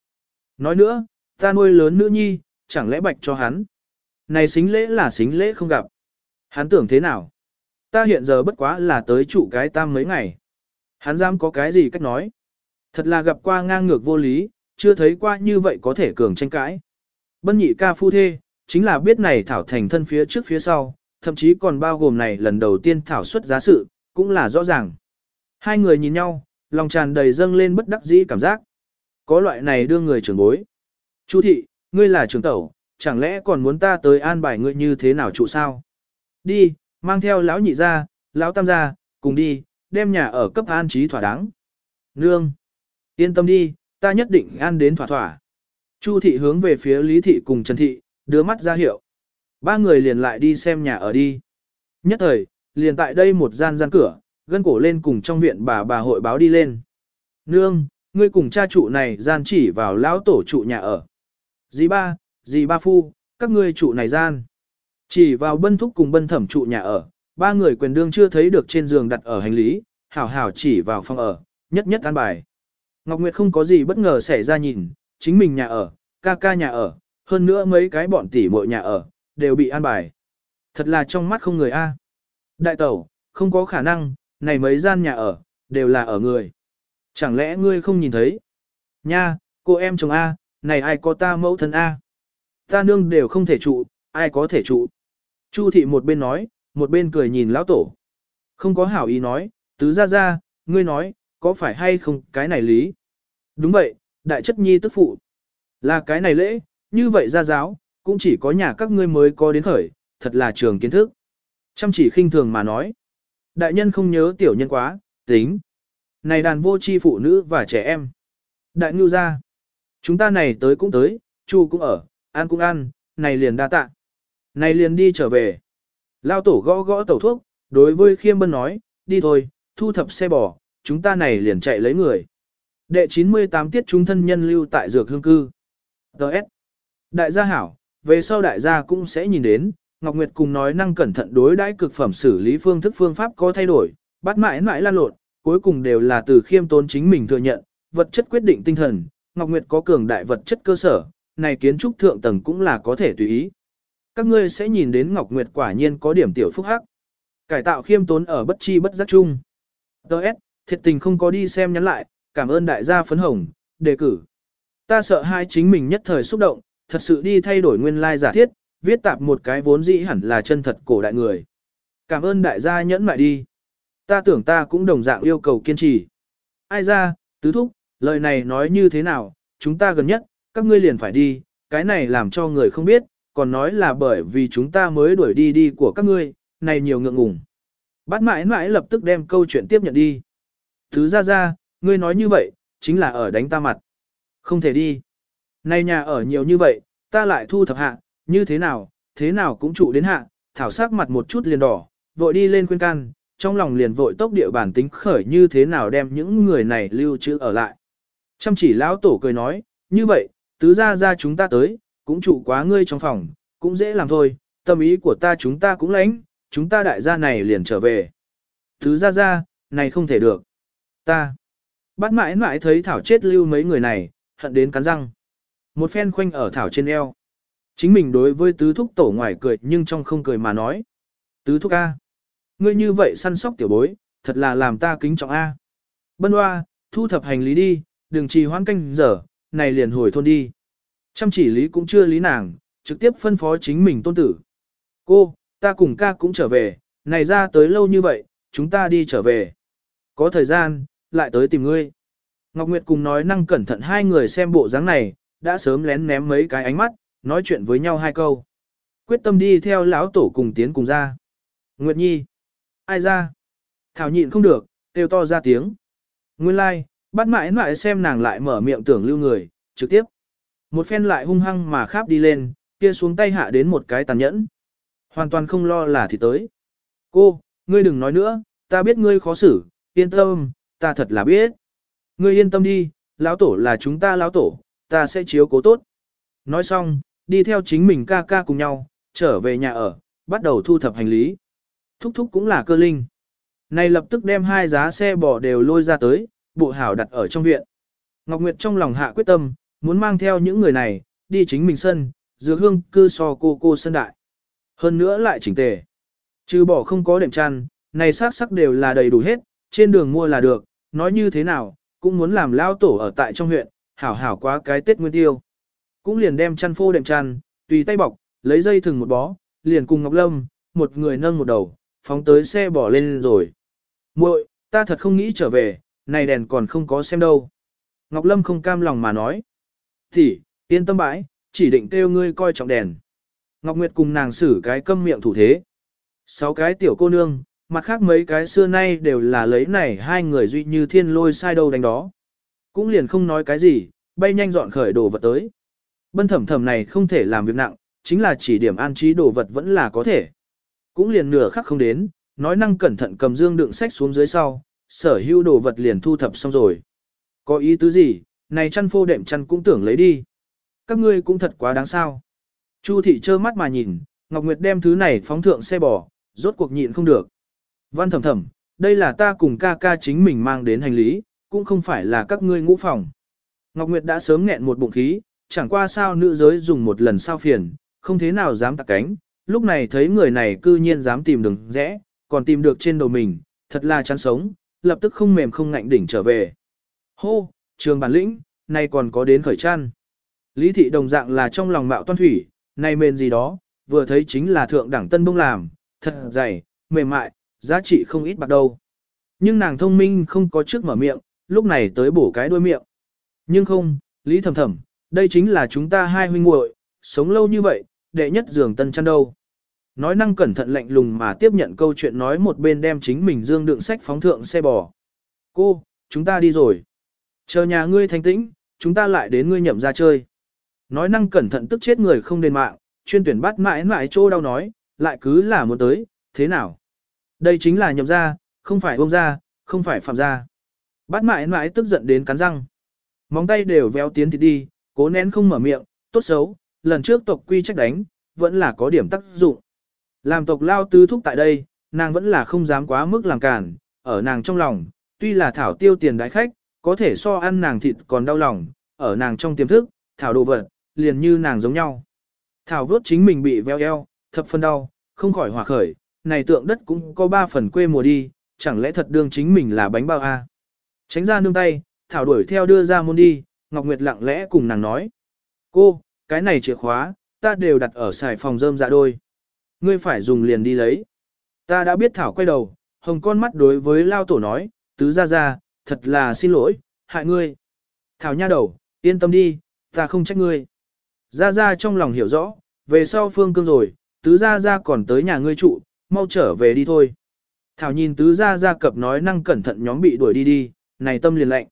Nói nữa, ta nuôi lớn nữ nhi, chẳng lẽ bạch cho hắn. Này xính lễ là xính lễ không gặp. Hắn tưởng thế nào? Ta hiện giờ bất quá là tới trụ cái tam mấy ngày. Hắn dám có cái gì cách nói? Thật là gặp qua ngang ngược vô lý, chưa thấy qua như vậy có thể cường tranh cãi. Bân nhị ca phu thê, chính là biết này thảo thành thân phía trước phía sau, thậm chí còn bao gồm này lần đầu tiên thảo xuất giá sự, cũng là rõ ràng. Hai người nhìn nhau, lòng tràn đầy dâng lên bất đắc dĩ cảm giác. Có loại này đưa người trưởng bối. Chu thị, ngươi là trưởng tẩu, chẳng lẽ còn muốn ta tới an bài ngươi như thế nào trụ sao? Đi, mang theo lão nhị ra, lão tam ra, cùng đi, đem nhà ở cấp an trí thỏa đáng. Nương, yên tâm đi, ta nhất định an đến thỏa thỏa. Chu thị hướng về phía Lý thị cùng Trần thị, đưa mắt ra hiệu. Ba người liền lại đi xem nhà ở đi. Nhất thời, liền tại đây một gian gian cửa, gân cổ lên cùng trong viện bà bà hội báo đi lên. Nương, ngươi cùng cha trụ này gian chỉ vào lão tổ trụ nhà ở. Dì ba, dì ba phu, các ngươi trụ này gian. Chỉ vào bân thúc cùng bân thẩm trụ nhà ở, ba người quyền đương chưa thấy được trên giường đặt ở hành lý, hảo hảo chỉ vào phòng ở, nhất nhất an bài. Ngọc Nguyệt không có gì bất ngờ xảy ra nhìn, chính mình nhà ở, ca ca nhà ở, hơn nữa mấy cái bọn tỷ muội nhà ở, đều bị an bài. Thật là trong mắt không người A. Đại tẩu, không có khả năng, này mấy gian nhà ở, đều là ở người. Chẳng lẽ ngươi không nhìn thấy? Nha, cô em chồng A, này ai có ta mẫu thân A? Ta nương đều không thể trụ, ai có thể trụ? Chu thị một bên nói, một bên cười nhìn lão tổ. Không có hảo ý nói, tứ ra ra, ngươi nói, có phải hay không cái này lý? Đúng vậy, đại chất nhi tức phụ. Là cái này lễ, như vậy ra giáo, cũng chỉ có nhà các ngươi mới có đến khởi, thật là trường kiến thức. Chăm chỉ khinh thường mà nói. Đại nhân không nhớ tiểu nhân quá, tính. Này đàn vô chi phụ nữ và trẻ em. Đại ngưu ra. Chúng ta này tới cũng tới, chu cũng ở, ăn cũng ăn, này liền đa tạ. Này liền đi trở về. Lao tổ gõ gõ tẩu thuốc, đối với khiêm bân nói, đi thôi, thu thập xe bò, chúng ta này liền chạy lấy người. Đệ 98 tiết chúng thân nhân lưu tại dược hương cư. Đợt. Đại gia hảo, về sau đại gia cũng sẽ nhìn đến, Ngọc Nguyệt cùng nói năng cẩn thận đối đãi cực phẩm xử lý phương thức phương pháp có thay đổi, bắt mãi mãi lan lộn, cuối cùng đều là từ khiêm tốn chính mình thừa nhận, vật chất quyết định tinh thần, Ngọc Nguyệt có cường đại vật chất cơ sở, này kiến trúc thượng tầng cũng là có thể tùy ý. Các ngươi sẽ nhìn đến Ngọc Nguyệt quả nhiên có điểm tiểu phúc hắc. Cải tạo khiêm tốn ở bất chi bất giác chung. Đợt, thiệt tình không có đi xem nhắn lại, cảm ơn đại gia phấn hồng, đề cử. Ta sợ hai chính mình nhất thời xúc động, thật sự đi thay đổi nguyên lai giả thiết, viết tạp một cái vốn dĩ hẳn là chân thật cổ đại người. Cảm ơn đại gia nhẫn mại đi. Ta tưởng ta cũng đồng dạng yêu cầu kiên trì. Ai ra, tứ thúc, lời này nói như thế nào, chúng ta gần nhất, các ngươi liền phải đi, cái này làm cho người không biết, còn nói là bởi vì chúng ta mới đuổi đi đi của các ngươi, này nhiều ngượng ngùng. Bát mãi mãi lập tức đem câu chuyện tiếp nhận đi. Thứ ra ra, ngươi nói như vậy, chính là ở đánh ta mặt. Không thể đi. Này nhà ở nhiều như vậy, ta lại thu thập hạ, như thế nào, thế nào cũng trụ đến hạ, thảo sắc mặt một chút liền đỏ, vội đi lên khuyên can, trong lòng liền vội tốc địa bản tính khởi như thế nào đem những người này lưu trữ ở lại. Chăm chỉ lão tổ cười nói, như vậy, tứ ra ra chúng ta tới, cũng trụ quá ngươi trong phòng, cũng dễ làm thôi, tâm ý của ta chúng ta cũng lãnh, chúng ta đại gia này liền trở về. Tứ ra ra, này không thể được. Ta. Bắt mãi mãi thấy Thảo chết lưu mấy người này, hận đến cắn răng. Một phen khoanh ở Thảo trên eo. Chính mình đối với tứ thúc tổ ngoài cười nhưng trong không cười mà nói. Tứ thúc A. Ngươi như vậy săn sóc tiểu bối, thật là làm ta kính trọng A. Bân hoa, thu thập hành lý đi, đừng trì hoãn canh giờ, này liền hồi thôn đi. Chăm chỉ lý cũng chưa lý nàng, trực tiếp phân phó chính mình tôn tử. Cô, ta cùng ca cũng trở về, này ra tới lâu như vậy, chúng ta đi trở về. Có thời gian, lại tới tìm ngươi. Ngọc Nguyệt cùng nói năng cẩn thận hai người xem bộ dáng này, đã sớm lén ném mấy cái ánh mắt, nói chuyện với nhau hai câu. Quyết tâm đi theo lão tổ cùng tiến cùng ra. Nguyệt Nhi. Ai ra? Thảo nhịn không được, kêu to ra tiếng. Nguyên lai, like, bắt mãi mãi xem nàng lại mở miệng tưởng lưu người, trực tiếp. Một phen lại hung hăng mà kháp đi lên, kia xuống tay hạ đến một cái tàn nhẫn. Hoàn toàn không lo là thì tới. Cô, ngươi đừng nói nữa, ta biết ngươi khó xử, yên tâm, ta thật là biết. Ngươi yên tâm đi, lão tổ là chúng ta lão tổ, ta sẽ chiếu cố tốt. Nói xong, đi theo chính mình ca ca cùng nhau, trở về nhà ở, bắt đầu thu thập hành lý. Thúc thúc cũng là cơ linh. Này lập tức đem hai giá xe bò đều lôi ra tới, bộ hảo đặt ở trong viện. Ngọc Nguyệt trong lòng hạ quyết tâm, muốn mang theo những người này, đi chính mình sân, dược hương cư so cô cô sân đại. Hơn nữa lại chỉnh tề. Trừ bỏ không có đệm chăn, này sắc sắc đều là đầy đủ hết, trên đường mua là được, nói như thế nào, cũng muốn làm lao tổ ở tại trong huyện, hảo hảo quá cái Tết Nguyên Tiêu. Cũng liền đem chăn phô đệm chăn, tùy tay bọc, lấy dây thừng một bó, liền cùng Ngọc Lâm, một người nâng một đầu, phóng tới xe bỏ lên rồi. muội ta thật không nghĩ trở về, này đèn còn không có xem đâu. Ngọc Lâm không cam lòng mà nói. Thì, yên tâm bãi, chỉ định kêu ngươi coi trọng đèn. Ngọc Nguyệt cùng nàng xử cái câm miệng thủ thế. Sáu cái tiểu cô nương, mặt khác mấy cái xưa nay đều là lấy này hai người duy như thiên lôi sai đâu đánh đó. Cũng liền không nói cái gì, bay nhanh dọn khởi đồ vật tới. Bân thẩm thẩm này không thể làm việc nặng, chính là chỉ điểm an trí đồ vật vẫn là có thể. Cũng liền nửa khắc không đến, nói năng cẩn thận cầm dương đựng sách xuống dưới sau, sở hữu đồ vật liền thu thập xong rồi. Có ý tứ gì, này chăn phô đệm chăn cũng tưởng lấy đi. Các ngươi cũng thật quá đáng sao. Chu thị trơ mắt mà nhìn, Ngọc Nguyệt đem thứ này phóng thượng xe bò, rốt cuộc nhịn không được. Văn thầm thầm, đây là ta cùng ca ca chính mình mang đến hành lý, cũng không phải là các ngươi ngũ phòng. Ngọc Nguyệt đã sớm nghẹn một bụng khí, chẳng qua sao nữ giới dùng một lần sao phiền, không thế nào dám tạc cánh, lúc này thấy người này cư nhiên dám tìm đường rẽ, còn tìm được trên đầu mình, thật là chán sống, lập tức không mềm không ngạnh đỉnh trở về. Hô, trường bản lĩnh, nay còn có đến khởi chăn. Lý thị đồng dạng là trong lòng mạo toan thủy, nay mền gì đó, vừa thấy chính là thượng đẳng tân bông làm, thật dày, mềm mại, giá trị không ít bạc đâu. Nhưng nàng thông minh không có trước mở miệng, lúc này tới bổ cái đuôi miệng. Nhưng không, Lý thầm thầm, đây chính là chúng ta hai huynh muội, sống lâu như vậy, đệ nhất giường tân chăn đâu. Nói năng cẩn thận lạnh lùng mà tiếp nhận câu chuyện nói một bên đem chính mình dương đựng sách phóng thượng xe bò. Cô, chúng ta đi rồi. Chờ nhà ngươi thanh tĩnh, chúng ta lại đến ngươi nhậm ra chơi. Nói năng cẩn thận tức chết người không đền mạng, chuyên tuyển bắt mãi mãi chỗ đau nói, lại cứ là muốn tới, thế nào? Đây chính là nhậm ra, không phải ông ra, không phải phạm ra. Bát mãi mãi tức giận đến cắn răng. Móng tay đều véo tiến thịt đi, cố nén không mở miệng, tốt xấu, lần trước tộc quy trách đánh, vẫn là có điểm tác dụng. Làm tộc lao tứ thúc tại đây, nàng vẫn là không dám quá mức làm cản, ở nàng trong lòng, tuy là thảo tiêu tiền đái khách, có thể so ăn nàng thịt còn đau lòng, ở nàng trong tiềm thức, thảo đồ vật, liền như nàng giống nhau. Thảo vớt chính mình bị veo eo, thập phân đau, không khỏi hòa khởi, này tượng đất cũng có ba phần quê mùa đi, chẳng lẽ thật đương chính mình là bánh bao a? Tránh ra nương tay, Thảo đuổi theo đưa ra môn đi, Ngọc Nguyệt lặng lẽ cùng nàng nói. Cô, cái này chìa khóa, ta đều đặt ở xài phòng rơm dạ đôi. Ngươi phải dùng liền đi lấy. Ta đã biết Thảo quay đầu, hồng con mắt đối với Lao Tổ nói, tứ ra ra, thật là xin lỗi, hại ngươi. Thảo nha đầu, yên tâm đi, ta không trách ngươi. Ra ra trong lòng hiểu rõ, về sau phương cương rồi, tứ ra ra còn tới nhà ngươi trụ, mau trở về đi thôi. Thảo nhìn tứ ra ra cập nói năng cẩn thận nhóm bị đuổi đi đi, này tâm liền lạnh.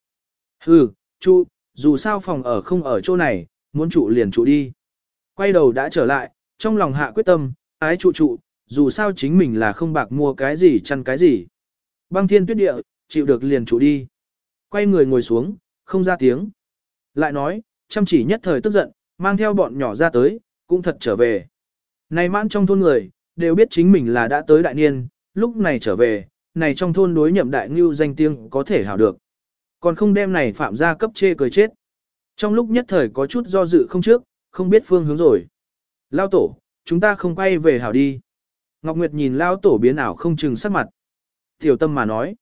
Hừ, trụ, dù sao phòng ở không ở chỗ này, muốn trụ liền trụ đi. Quay đầu đã trở lại, trong lòng hạ quyết tâm, ái trụ trụ, dù sao chính mình là không bạc mua cái gì chăn cái gì. Băng thiên tuyết địa, chịu được liền trụ đi. Quay người ngồi xuống, không ra tiếng. Lại nói, chăm chỉ nhất thời tức giận, mang theo bọn nhỏ ra tới, cũng thật trở về. Này mãn trong thôn người, đều biết chính mình là đã tới đại niên, lúc này trở về, này trong thôn đối nhậm đại ngưu danh tiếng có thể hảo được. Còn không đem này phạm ra cấp chê cười chết. Trong lúc nhất thời có chút do dự không trước, không biết phương hướng rồi. Lao tổ, chúng ta không quay về hảo đi. Ngọc Nguyệt nhìn Lao tổ biến ảo không chừng sắc mặt. Tiểu tâm mà nói.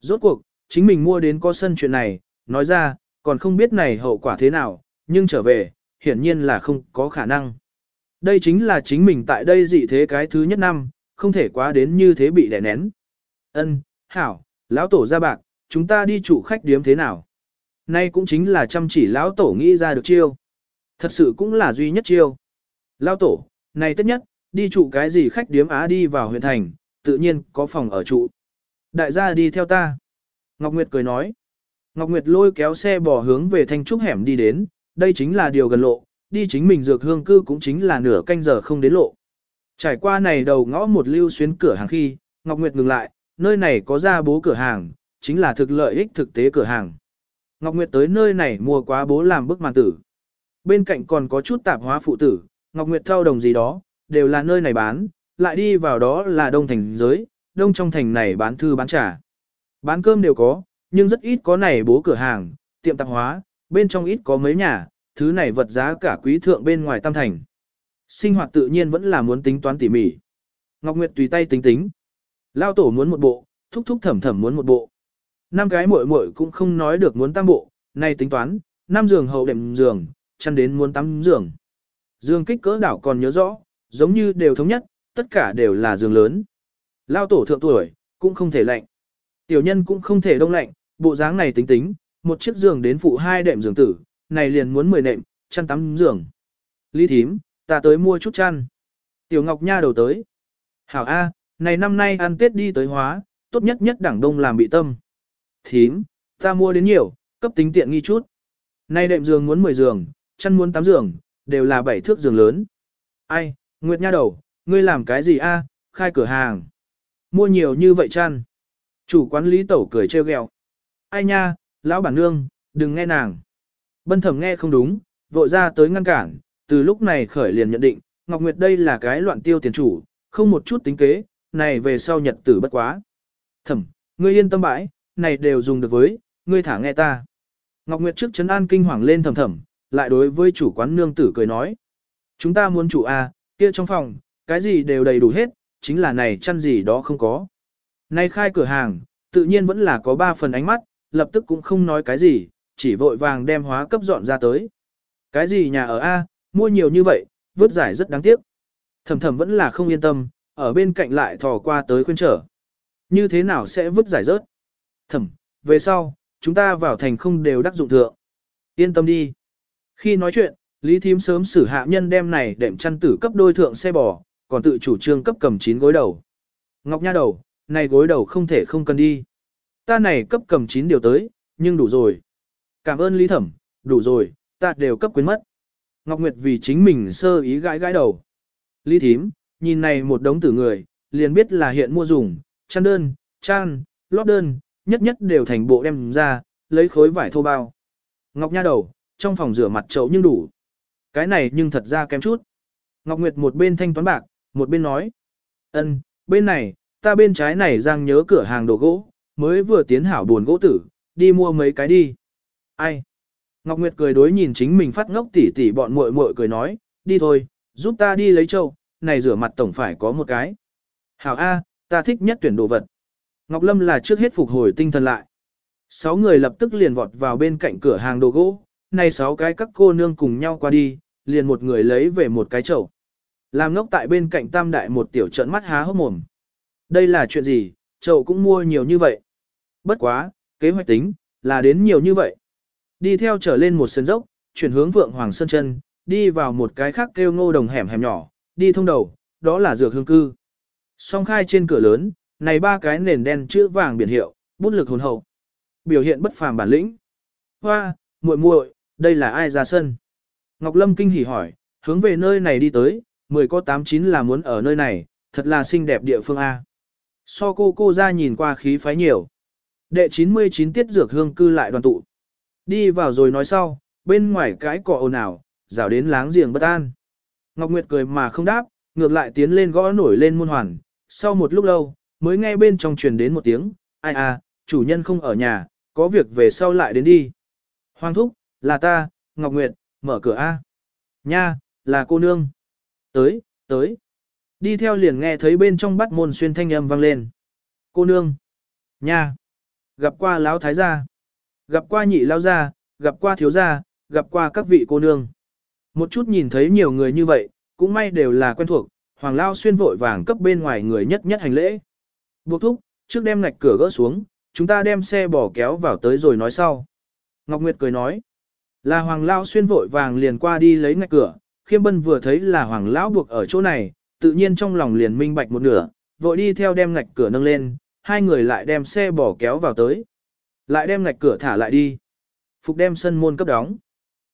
Rốt cuộc, chính mình mua đến có sân chuyện này, nói ra, còn không biết này hậu quả thế nào, nhưng trở về, hiển nhiên là không có khả năng. Đây chính là chính mình tại đây dị thế cái thứ nhất năm, không thể quá đến như thế bị đè nén. Ân, hảo, lão tổ ra bạc, chúng ta đi trụ khách điếm thế nào? Nay cũng chính là chăm chỉ lão tổ nghĩ ra được chiêu. Thật sự cũng là duy nhất chiêu. Lão tổ, này tất nhất, đi trụ cái gì khách điếm Á đi vào huyện thành, tự nhiên có phòng ở trụ. Đại gia đi theo ta. Ngọc Nguyệt cười nói. Ngọc Nguyệt lôi kéo xe bò hướng về thanh trúc hẻm đi đến, đây chính là điều gần lộ, đi chính mình dược hương cư cũng chính là nửa canh giờ không đến lộ. Trải qua này đầu ngõ một lưu xuyến cửa hàng khi, Ngọc Nguyệt ngừng lại, nơi này có ra bố cửa hàng, chính là thực lợi ích thực tế cửa hàng. Ngọc Nguyệt tới nơi này mua quá bố làm bức màn tử. Bên cạnh còn có chút tạp hóa phụ tử, Ngọc Nguyệt thao đồng gì đó, đều là nơi này bán, lại đi vào đó là đông thành giới, đông trong thành này bán thư bán trà. Bán cơm đều có, nhưng rất ít có này bố cửa hàng, tiệm tạp hóa, bên trong ít có mấy nhà, thứ này vật giá cả quý thượng bên ngoài tam thành. Sinh hoạt tự nhiên vẫn là muốn tính toán tỉ mỉ. Ngọc Nguyệt tùy tay tính tính. Lao tổ muốn một bộ, thúc thúc thẩm thẩm muốn một bộ. Năm cái muội muội cũng không nói được muốn tam bộ, nay tính toán, năm giường hậu đệm giường, chăn đến muốn tắm giường. Dương kích cỡ đảo còn nhớ rõ, giống như đều thống nhất, tất cả đều là giường lớn. Lao tổ thượng tuổi, cũng không thể lạnh. Tiểu nhân cũng không thể đông lạnh, bộ dáng này tính tính, một chiếc giường đến phụ hai đệm giường tử, này liền muốn 10 nệm, chăn tắm giường. Lý thím, ta tới mua chút chăn. Tiểu Ngọc Nha đầu tới. Hảo A, này năm nay ăn Tết đi tới hóa, tốt nhất nhất đẳng đông làm bị tâm. Thím, ta mua đến nhiều, cấp tính tiện nghi chút. Nay đệm giường muốn 10 giường, chăn muốn 8 giường, đều là 7 thước giường lớn. Ai, Nguyệt Nha đầu, ngươi làm cái gì a? khai cửa hàng. Mua nhiều như vậy chăn. Chủ quán Lý Tẩu cười trêu ghẹo. Ai nha, lão bản nương, đừng nghe nàng. Bân thẩm nghe không đúng, vội ra tới ngăn cản, từ lúc này khởi liền nhận định, Ngọc Nguyệt đây là cái loạn tiêu tiền chủ, không một chút tính kế, này về sau nhật tử bất quá. Thẩm, ngươi yên tâm bãi, này đều dùng được với, ngươi thả nghe ta. Ngọc Nguyệt trước chấn an kinh hoàng lên thầm thầm, lại đối với chủ quán nương tử cười nói. Chúng ta muốn chủ A, kia trong phòng, cái gì đều đầy đủ hết, chính là này chăn gì đó không có. Nay khai cửa hàng, tự nhiên vẫn là có ba phần ánh mắt, lập tức cũng không nói cái gì, chỉ vội vàng đem hóa cấp dọn ra tới. Cái gì nhà ở A, mua nhiều như vậy, vứt giải rất đáng tiếc. Thầm thầm vẫn là không yên tâm, ở bên cạnh lại thò qua tới khuyên trở. Như thế nào sẽ vứt giải rớt? Thầm, về sau, chúng ta vào thành không đều đắc dụng thượng. Yên tâm đi. Khi nói chuyện, Lý Thím sớm xử hạ nhân đem này đệm chăn tử cấp đôi thượng xe bò, còn tự chủ trương cấp cầm chín gối đầu. Ngọc nha đầu, này gối đầu không thể không cần đi. Ta này cấp cầm chín điều tới, nhưng đủ rồi. Cảm ơn Lý Thẩm, đủ rồi, ta đều cấp quyến mất. Ngọc Nguyệt vì chính mình sơ ý gãi gãi đầu. Lý Thím, nhìn này một đống tử người, liền biết là hiện mua dùng, chăn đơn, chăn, lót đơn, nhất nhất đều thành bộ đem ra, lấy khối vải thô bao. Ngọc nha đầu, trong phòng rửa mặt chậu nhưng đủ. Cái này nhưng thật ra kém chút. Ngọc Nguyệt một bên thanh toán bạc, một bên nói. ân, bên này, ta bên trái này giang nhớ cửa hàng đồ gỗ, mới vừa tiến hảo buồn gỗ tử, đi mua mấy cái đi. Ai? Ngọc Nguyệt cười đối nhìn chính mình phát ngốc tỉ tỉ bọn muội muội cười nói, đi thôi, giúp ta đi lấy châu, này rửa mặt tổng phải có một cái. Hảo A, ta thích nhất tuyển đồ vật. Ngọc Lâm là trước hết phục hồi tinh thần lại. Sáu người lập tức liền vọt vào bên cạnh cửa hàng đồ gỗ, này sáu cái các cô nương cùng nhau qua đi, liền một người lấy về một cái chậu. Làm ngốc tại bên cạnh tam đại một tiểu trận mắt há hốc mồm. Đây là chuyện gì, chậu cũng mua nhiều như vậy. Bất quá, kế hoạch tính, là đến nhiều như vậy. Đi theo trở lên một sân dốc, chuyển hướng vượng hoàng sơn chân, đi vào một cái khác kêu ngô đồng hẻm hẻm nhỏ, đi thông đầu, đó là dược hương cư. Song khai trên cửa lớn, này ba cái nền đen chữ vàng biển hiệu, bút lực hồn hậu. Biểu hiện bất phàm bản lĩnh. Hoa, muội muội, đây là ai ra sân? Ngọc Lâm kinh hỉ hỏi, hướng về nơi này đi tới, mười có tám chín là muốn ở nơi này, thật là xinh đẹp địa phương A. So cô cô ra nhìn qua khí phái nhiều. Đệ 99 tiết dược hương cư lại đoàn tụ. Đi vào rồi nói sau, bên ngoài cái cỏ ồn ào, rào đến láng giềng bất an. Ngọc Nguyệt cười mà không đáp, ngược lại tiến lên gõ nổi lên môn hoàn. Sau một lúc lâu, mới nghe bên trong truyền đến một tiếng, ai à, chủ nhân không ở nhà, có việc về sau lại đến đi. Hoàng thúc, là ta, Ngọc Nguyệt, mở cửa A. Nha, là cô nương. Tới, tới. Đi theo liền nghe thấy bên trong bắt môn xuyên thanh âm vang lên. Cô nương. Nha. Gặp qua lão thái gia. Gặp qua nhị lão gia, gặp qua thiếu gia, gặp qua các vị cô nương. Một chút nhìn thấy nhiều người như vậy, cũng may đều là quen thuộc, Hoàng Lao xuyên vội vàng cấp bên ngoài người nhất nhất hành lễ. Buộc thúc, trước đem ngạch cửa gỡ xuống, chúng ta đem xe bỏ kéo vào tới rồi nói sau. Ngọc Nguyệt cười nói, là Hoàng Lao xuyên vội vàng liền qua đi lấy ngạch cửa, khiêm bân vừa thấy là Hoàng Lão buộc ở chỗ này, tự nhiên trong lòng liền minh bạch một nửa, vội đi theo đem ngạch cửa nâng lên, hai người lại đem xe bỏ kéo vào tới. Lại đem ngạch cửa thả lại đi. Phục đem sân môn cấp đóng.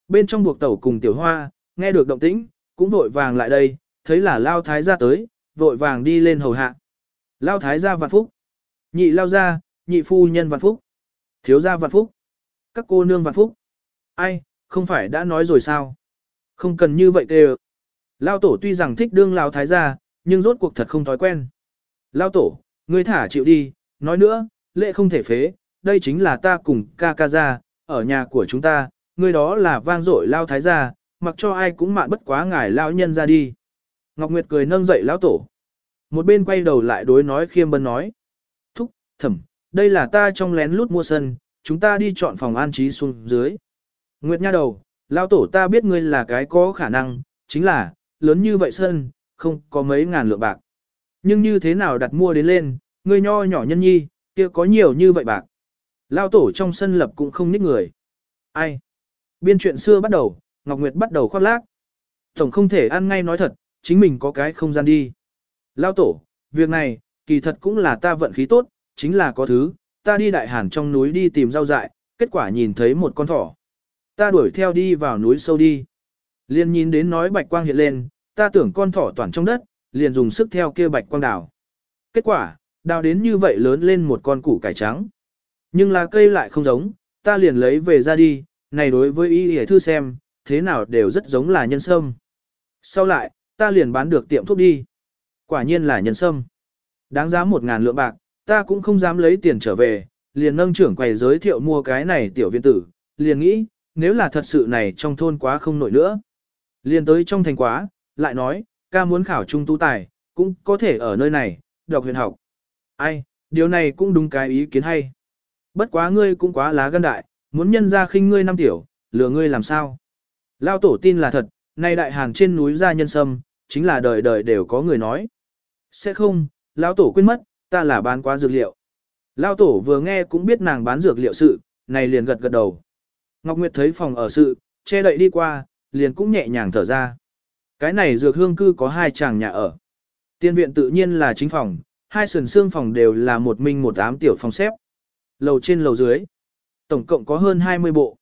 Bên trong buộc tẩu cùng tiểu hoa, nghe được động tĩnh, cũng vội vàng lại đây, thấy là Lao Thái gia tới, vội vàng đi lên hầu hạ. Lao Thái gia vạn phúc. Nhị Lao gia, nhị phu nhân vạn phúc. Thiếu gia vạn phúc. Các cô nương vạn phúc. Ai, không phải đã nói rồi sao? Không cần như vậy kêu. Lao tổ tuy rằng thích đương Lao Thái gia, nhưng rốt cuộc thật không thói quen. Lao tổ, ngươi thả chịu đi, nói nữa, lệ không thể phế, đây chính là ta cùng ca ca gia, ở nhà của chúng ta, Người đó là vang dội Lao Thái gia, mặc cho ai cũng mạn bất quá ngài lao nhân ra đi. Ngọc Nguyệt cười nâng dậy lão tổ. Một bên quay đầu lại đối nói khiêm bân nói. Thúc, thẩm, đây là ta trong lén lút mua sân, chúng ta đi chọn phòng an trí xuống dưới. Nguyệt nha đầu, lão tổ ta biết ngươi là cái có khả năng, chính là, lớn như vậy sân, không có mấy ngàn lượng bạc. Nhưng như thế nào đặt mua đến lên, ngươi nho nhỏ nhân nhi, kia có nhiều như vậy bạc. Lão tổ trong sân lập cũng không nít người. Ai? Biên chuyện xưa bắt đầu, Ngọc Nguyệt bắt đầu khoác lác. Tổng không thể ăn ngay nói thật, chính mình có cái không gian đi. Lao tổ, việc này, kỳ thật cũng là ta vận khí tốt, chính là có thứ, ta đi đại hàn trong núi đi tìm rau dại, kết quả nhìn thấy một con thỏ. Ta đuổi theo đi vào núi sâu đi. Liên nhìn đến nói bạch quang hiện lên, ta tưởng con thỏ toàn trong đất, liền dùng sức theo kia bạch quang đào. Kết quả, đào đến như vậy lớn lên một con củ cải trắng. Nhưng là cây lại không giống, ta liền lấy về ra đi, này đối với y hề thư xem, thế nào đều rất giống là nhân sâm. Sau lại, ta liền bán được tiệm thuốc đi. Quả nhiên là nhân sâm. Đáng giá một ngàn lượng bạc, ta cũng không dám lấy tiền trở về, liền nâng trưởng quầy giới thiệu mua cái này tiểu viện tử, liền nghĩ, nếu là thật sự này trong thôn quá không nổi nữa. Liền tới trong thành quá, lại nói, ca muốn khảo trung tu tài, cũng có thể ở nơi này, đọc huyền học. Ai, điều này cũng đúng cái ý kiến hay. Bất quá ngươi cũng quá lá gan đại, muốn nhân ra khinh ngươi năm tiểu, lừa ngươi làm sao. Lao tổ tin là thật, nay đại hàng trên núi gia nhân sâm, chính là đời đời đều có người nói. Sẽ không, lão tổ quên mất, ta là bán quá dược liệu. Lao tổ vừa nghe cũng biết nàng bán dược liệu sự, này liền gật gật đầu. Ngọc Nguyệt thấy phòng ở sự, che đậy đi qua, liền cũng nhẹ nhàng thở ra. Cái này dược hương cư có hai chàng nhà ở. Tiên viện tự nhiên là chính phòng, hai sườn xương phòng đều là một minh một ám tiểu phòng xếp. Lầu trên lầu dưới. Tổng cộng có hơn 20 bộ.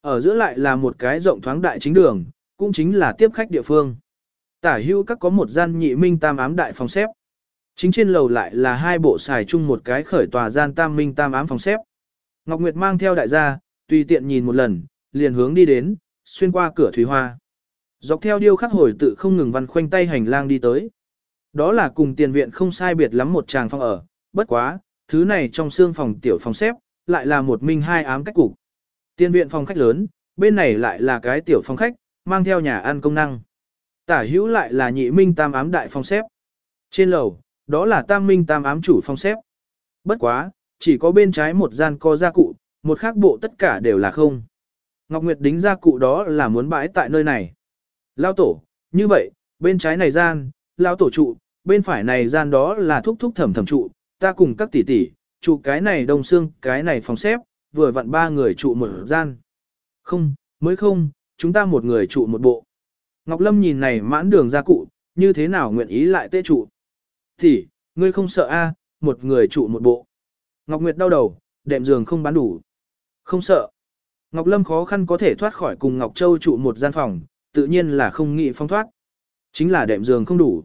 Ở giữa lại là một cái rộng thoáng đại chính đường, cũng chính là tiếp khách địa phương. Tả hưu các có một gian nhị minh tam ám đại phòng xếp. Chính trên lầu lại là hai bộ xài chung một cái khởi tòa gian tam minh tam ám phòng xếp. Ngọc Nguyệt mang theo đại gia, tùy tiện nhìn một lần, liền hướng đi đến, xuyên qua cửa thủy hoa. Dọc theo điêu khắc hồi tự không ngừng văn khoanh tay hành lang đi tới. Đó là cùng tiền viện không sai biệt lắm một tràng phòng ở, bất quá, thứ này trong xương phòng tiểu phòng xếp, lại là một minh hai ám cách cục. Tiên viện phòng khách lớn, bên này lại là cái tiểu phòng khách, mang theo nhà ăn công năng. Tả hữu lại là nhị minh tam ám đại phòng xếp. Trên lầu, đó là tam minh tam ám chủ phòng xếp. Bất quá, chỉ có bên trái một gian có gia cụ, một khác bộ tất cả đều là không. Ngọc Nguyệt đính gia cụ đó là muốn bãi tại nơi này. Lao tổ, như vậy, bên trái này gian, lao tổ trụ, bên phải này gian đó là thúc thúc thẩm thẩm trụ, ta cùng các tỷ tỷ, trụ cái này đông xương, cái này phòng xếp, vừa vặn ba người trụ một gian. Không, mới không, chúng ta một người trụ một bộ. Ngọc Lâm nhìn này mãn đường ra cụ, như thế nào nguyện ý lại tê trụ. Thì, ngươi không sợ a, một người trụ một bộ. Ngọc Nguyệt đau đầu, đệm giường không bán đủ. Không sợ. Ngọc Lâm khó khăn có thể thoát khỏi cùng Ngọc Châu trụ một gian phòng, tự nhiên là không nghĩ phong thoát. Chính là đệm giường không đủ.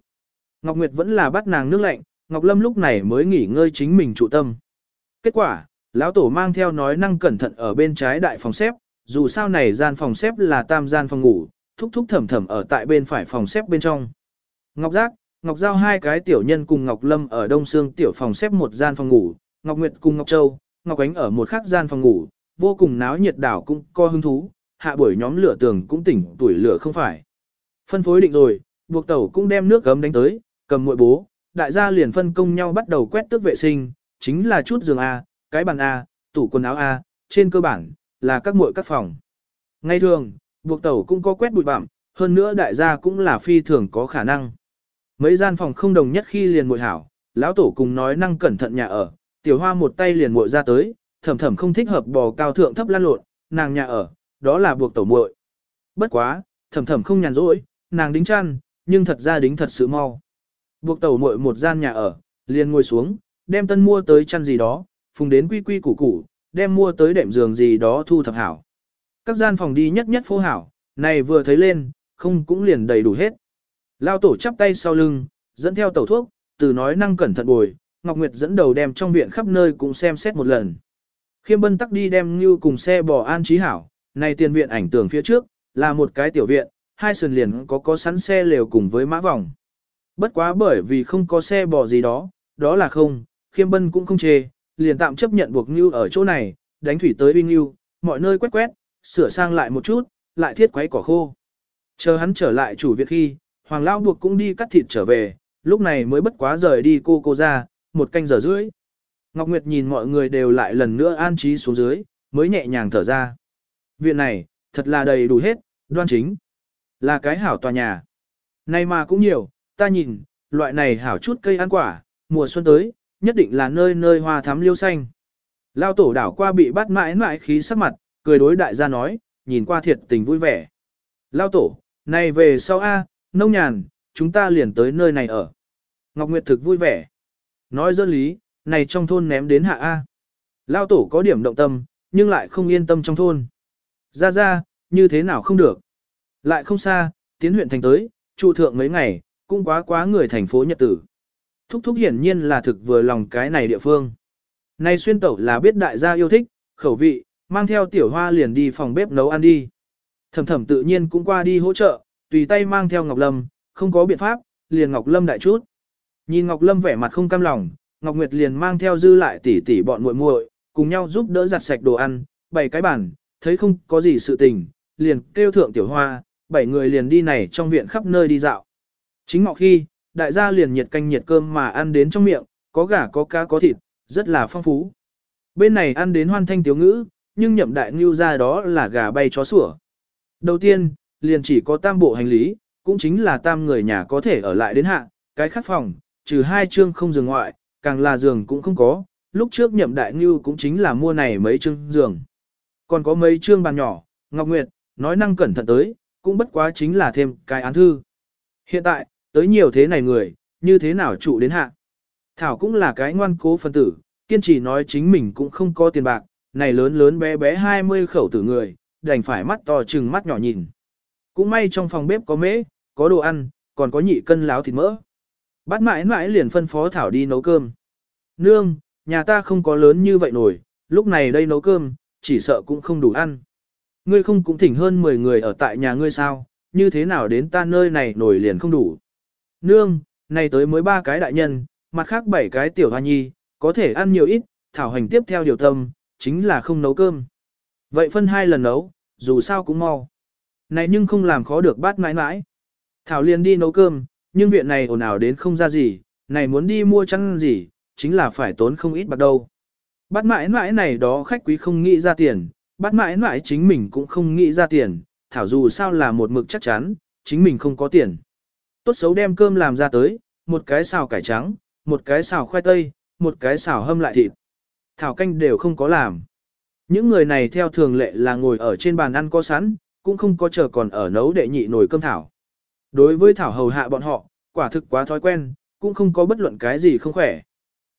Ngọc Nguyệt vẫn là bắt nàng nước lạnh, Ngọc Lâm lúc này mới nghỉ ngơi chính mình trụ tâm. Kết quả, lão tổ mang theo nói năng cẩn thận ở bên trái đại phòng xếp, dù sao này gian phòng xếp là tam gian phòng ngủ, thúc thúc thầm thầm ở tại bên phải phòng xếp bên trong. Ngọc Giác, Ngọc Giao hai cái tiểu nhân cùng Ngọc Lâm ở đông xương tiểu phòng xếp một gian phòng ngủ, Ngọc Nguyệt cùng Ngọc Châu, Ngọc Ánh ở một khác gian phòng ngủ, vô cùng náo nhiệt đảo cũng co hứng thú, hạ buổi nhóm lửa tường cũng tỉnh tuổi lửa không phải. Phân phối định rồi, buộc tẩu cũng đem nước gấm đánh tới, cầm muội bố, đại gia liền phân công nhau bắt đầu quét tước vệ sinh, chính là chút giường A, cái bàn A, tủ quần áo A, trên cơ bản, là các muội các phòng. Ngay thường, buộc tẩu cũng có quét bụi bặm, hơn nữa đại gia cũng là phi thường có khả năng. Mấy gian phòng không đồng nhất khi liền muội hảo, lão tổ cùng nói năng cẩn thận nhà ở, tiểu hoa một tay liền muội ra tới, thầm thầm không thích hợp bò cao thượng thấp lan lộn, nàng nhà ở, đó là buộc tẩu muội. Bất quá, thầm thầm không nhàn rỗi, nàng đính chăn, nhưng thật ra đính thật sự mau. Buộc tẩu muội một gian nhà ở, liền ngồi xuống, đem tân mua tới chăn gì đó, phùng đến quy quy củ củ, đem mua tới đệm giường gì đó thu thập hảo. Các gian phòng đi nhất nhất phố hảo, này vừa thấy lên, không cũng liền đầy đủ hết. Lao tổ chắp tay sau lưng, dẫn theo tẩu thuốc, từ nói năng cẩn thận bồi, Ngọc Nguyệt dẫn đầu đem trong viện khắp nơi cũng xem xét một lần. Khiêm bân tắc đi đem như cùng xe bò an trí hảo, này tiền viện ảnh tường phía trước, là một cái tiểu viện, hai sườn liền có có sẵn xe lều cùng với mã vòng. Bất quá bởi vì không có xe bò gì đó, đó là không, khiêm bân cũng không chê, liền tạm chấp nhận buộc Ngưu ở chỗ này, đánh thủy tới uy Ngưu, mọi nơi quét quét, sửa sang lại một chút, lại thiết quấy cỏ khô. Chờ hắn trở lại chủ viện khi, Hoàng Lão buộc cũng đi cắt thịt trở về, lúc này mới bất quá rời đi cô cô ra, một canh giờ rưỡi. Ngọc Nguyệt nhìn mọi người đều lại lần nữa an trí xuống dưới, mới nhẹ nhàng thở ra. Viện này, thật là đầy đủ hết, đoan chính. Là cái hảo tòa nhà. Này mà cũng nhiều, ta nhìn, loại này hảo chút cây ăn quả, mùa xuân tới, nhất định là nơi nơi hoa thắm liêu xanh. Lao tổ đảo qua bị bắt mãi mãi khí sắc mặt, cười đối đại gia nói, nhìn qua thiệt tình vui vẻ. Lao tổ, này về sau A, nông nhàn, chúng ta liền tới nơi này ở. Ngọc Nguyệt thực vui vẻ. Nói dân lý, này trong thôn ném đến hạ A. Lao tổ có điểm động tâm, nhưng lại không yên tâm trong thôn. Ra ra, như thế nào không được. Lại không xa, tiến huyện thành tới, trụ thượng mấy ngày, cũng quá quá người thành phố nhật tử. Thúc thúc hiển nhiên là thực vừa lòng cái này địa phương. Này xuyên tẩu là biết đại gia yêu thích, khẩu vị, mang theo tiểu hoa liền đi phòng bếp nấu ăn đi. Thẩm thẩm tự nhiên cũng qua đi hỗ trợ, tùy tay mang theo Ngọc Lâm, không có biện pháp, liền Ngọc Lâm đại chút. Nhìn Ngọc Lâm vẻ mặt không cam lòng, Ngọc Nguyệt liền mang theo dư lại tỷ tỷ bọn muội muội, cùng nhau giúp đỡ giặt sạch đồ ăn, bày cái bàn, thấy không có gì sự tình, liền kêu thượng tiểu hoa, bảy người liền đi này trong viện khắp nơi đi dạo. Chính ngọ khi, đại gia liền nhiệt canh nhiệt cơm mà ăn đến trong miệng, có gà có cá có thịt, rất là phong phú. Bên này ăn đến hoan thanh tiếu ngữ, nhưng nhậm đại ngưu ra đó là gà bay chó sủa. Đầu tiên, liền chỉ có tam bộ hành lý, cũng chính là tam người nhà có thể ở lại đến hạ, cái khắc phòng, trừ hai chương không giường ngoại, càng là giường cũng không có, lúc trước nhậm đại ngưu cũng chính là mua này mấy chương giường. Còn có mấy chương bàn nhỏ, Ngọc Nguyệt, nói năng cẩn thận tới, cũng bất quá chính là thêm cái án thư. Hiện tại, tới nhiều thế này người, như thế nào trụ đến hạ. Thảo cũng là cái ngoan cố phân tử, kiên trì nói chính mình cũng không có tiền bạc, này lớn lớn bé bé 20 khẩu tử người, đành phải mắt to chừng mắt nhỏ nhìn. Cũng may trong phòng bếp có mễ, có đồ ăn, còn có nhị cân láo thịt mỡ. Bát mãi mãi liền phân phó Thảo đi nấu cơm. Nương, nhà ta không có lớn như vậy nổi, lúc này đây nấu cơm, chỉ sợ cũng không đủ ăn. Ngươi không cũng thỉnh hơn 10 người ở tại nhà ngươi sao, như thế nào đến ta nơi này nổi liền không đủ. Nương, này tới mới ba cái đại nhân, mặt khác bảy cái tiểu hoa nhi, có thể ăn nhiều ít, thảo hành tiếp theo điều tâm, chính là không nấu cơm. Vậy phân hai lần nấu, dù sao cũng mau. Này nhưng không làm khó được bát mãi mãi. Thảo liền đi nấu cơm, nhưng viện này ồn ào đến không ra gì, này muốn đi mua chăn gì, chính là phải tốn không ít bạc đâu. Bát mãi mãi này đó khách quý không nghĩ ra tiền, bát mãi mãi chính mình cũng không nghĩ ra tiền, thảo dù sao là một mực chắc chắn, chính mình không có tiền. Tốt xấu đem cơm làm ra tới, một cái xào cải trắng, một cái xào khoai tây, một cái xào hâm lại thịt. Thảo canh đều không có làm. Những người này theo thường lệ là ngồi ở trên bàn ăn có sẵn, cũng không có chờ còn ở nấu đệ nhị nồi cơm thảo. Đối với thảo hầu hạ bọn họ, quả thực quá thói quen, cũng không có bất luận cái gì không khỏe.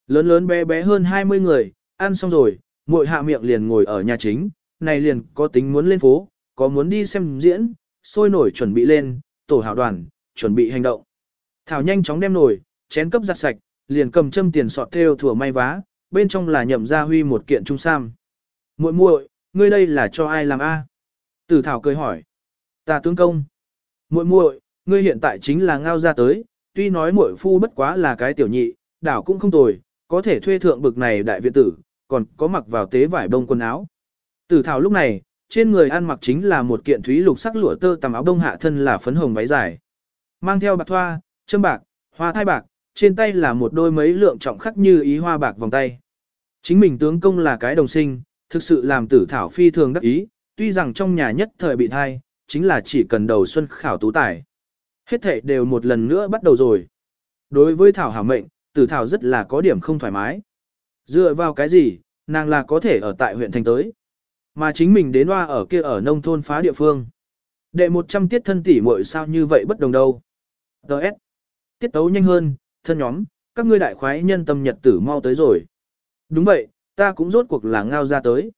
Lớn lớn bé bé hơn 20 người, ăn xong rồi, muội hạ miệng liền ngồi ở nhà chính, này liền có tính muốn lên phố, có muốn đi xem diễn, sôi nổi chuẩn bị lên, tổ hảo đoàn, chuẩn bị hành động. Thảo nhanh chóng đem nồi, chén cấp giặt sạch, liền cầm châm tiền sọt theo thừa may vá, bên trong là nhậm gia huy một kiện trung sam. Muội muội, ngươi đây là cho ai làm a? Tử Thảo cười hỏi. Ta tướng công. Muội muội, ngươi hiện tại chính là ngao ra tới, tuy nói muội phu bất quá là cái tiểu nhị, đảo cũng không tồi, có thể thuê thượng bực này đại viện tử, còn có mặc vào tế vải bông quần áo. Tử Thảo lúc này, trên người ăn mặc chính là một kiện thúy lục sắc lụa tơ tằm áo đông hạ thân là phấn hồng váy dài. Mang theo bạc thoa, châm bạc, hoa thai bạc, trên tay là một đôi mấy lượng trọng khắc như ý hoa bạc vòng tay. Chính mình tướng công là cái đồng sinh, thực sự làm tử thảo phi thường đắc ý, tuy rằng trong nhà nhất thời bị thai, chính là chỉ cần đầu xuân khảo tú tài. Hết thể đều một lần nữa bắt đầu rồi. Đối với thảo hảo mệnh, tử thảo rất là có điểm không thoải mái. Dựa vào cái gì, nàng là có thể ở tại huyện thành tới. Mà chính mình đến hoa ở kia ở nông thôn phá địa phương. Đệ 100 tiết thân tỷ muội sao như vậy bất đồng đâu. Đợt. Tiết tấu nhanh hơn, thân nhóm, các ngươi đại khoái nhân tâm nhật tử mau tới rồi. Đúng vậy, ta cũng rốt cuộc là ngao ra tới.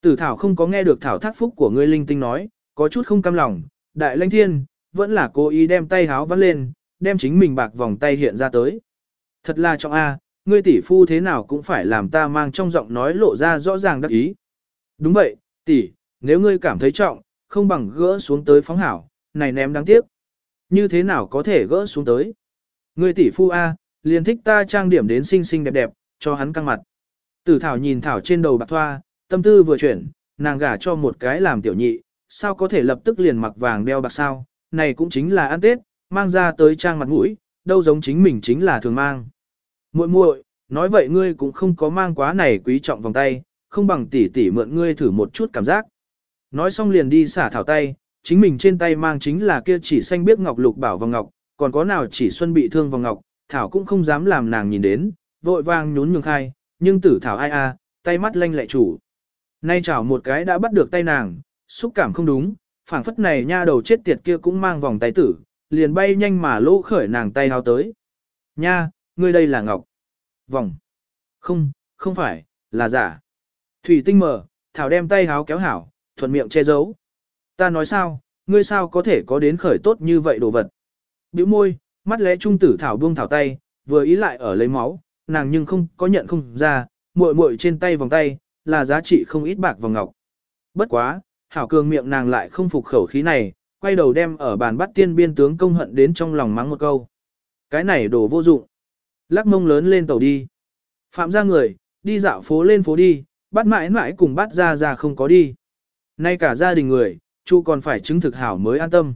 Tử thảo không có nghe được thảo thác phúc của ngươi linh tinh nói, có chút không cam lòng, đại lãnh thiên, vẫn là cố ý đem tay háo vắt lên, đem chính mình bạc vòng tay hiện ra tới. Thật là trọng A, ngươi tỷ phu thế nào cũng phải làm ta mang trong giọng nói lộ ra rõ ràng đắc ý. Đúng vậy, tỷ, nếu ngươi cảm thấy trọng, không bằng gỡ xuống tới phóng hảo, này ném đáng tiếc. Như thế nào có thể gỡ xuống tới? Ngươi tỷ phu A, liền thích ta trang điểm đến xinh xinh đẹp đẹp, cho hắn căng mặt. Tử Thảo nhìn Thảo trên đầu bạc thoa, tâm tư vừa chuyển, nàng gả cho một cái làm tiểu nhị, sao có thể lập tức liền mặc vàng đeo bạc sao, này cũng chính là ăn Tết, mang ra tới trang mặt mũi, đâu giống chính mình chính là thường mang. Muội muội, nói vậy ngươi cũng không có mang quá này quý trọng vòng tay, không bằng tỷ tỷ mượn ngươi thử một chút cảm giác. Nói xong liền đi xả thảo tay, chính mình trên tay mang chính là kia chỉ xanh biết ngọc lục bảo vòng ngọc, còn có nào chỉ xuân bị thương vòng ngọc, thảo cũng không dám làm nàng nhìn đến, vội vàng nhún nhường khai, nhưng tử thảo ai a, tay mắt lanh lẹ chủ. Nay chảo một cái đã bắt được tay nàng, xúc cảm không đúng, phảng phất này nha đầu chết tiệt kia cũng mang vòng tay tử, liền bay nhanh mà lỗ khởi nàng tay hao tới. Nha, ngươi đây là ngọc. Vòng. Không, không phải, là giả. Thủy tinh mở, thảo đem tay háo kéo hảo, thuận miệng che giấu. Ta nói sao, ngươi sao có thể có đến khởi tốt như vậy đồ vật. Biểu môi, mắt lẽ trung tử thảo buông thảo tay, vừa ý lại ở lấy máu, nàng nhưng không có nhận không ra, muội muội trên tay vòng tay, là giá trị không ít bạc vòng ngọc. Bất quá, hảo cường miệng nàng lại không phục khẩu khí này, quay đầu đem ở bàn bắt tiên biên tướng công hận đến trong lòng mắng một câu. Cái này đồ vô dụng. Lắc mông lớn lên tàu đi. Phạm ra người, đi dạo phố lên phố đi, bắt mãi mãi cùng bắt ra ra không có đi. Nay cả gia đình người, chu còn phải chứng thực hảo mới an tâm.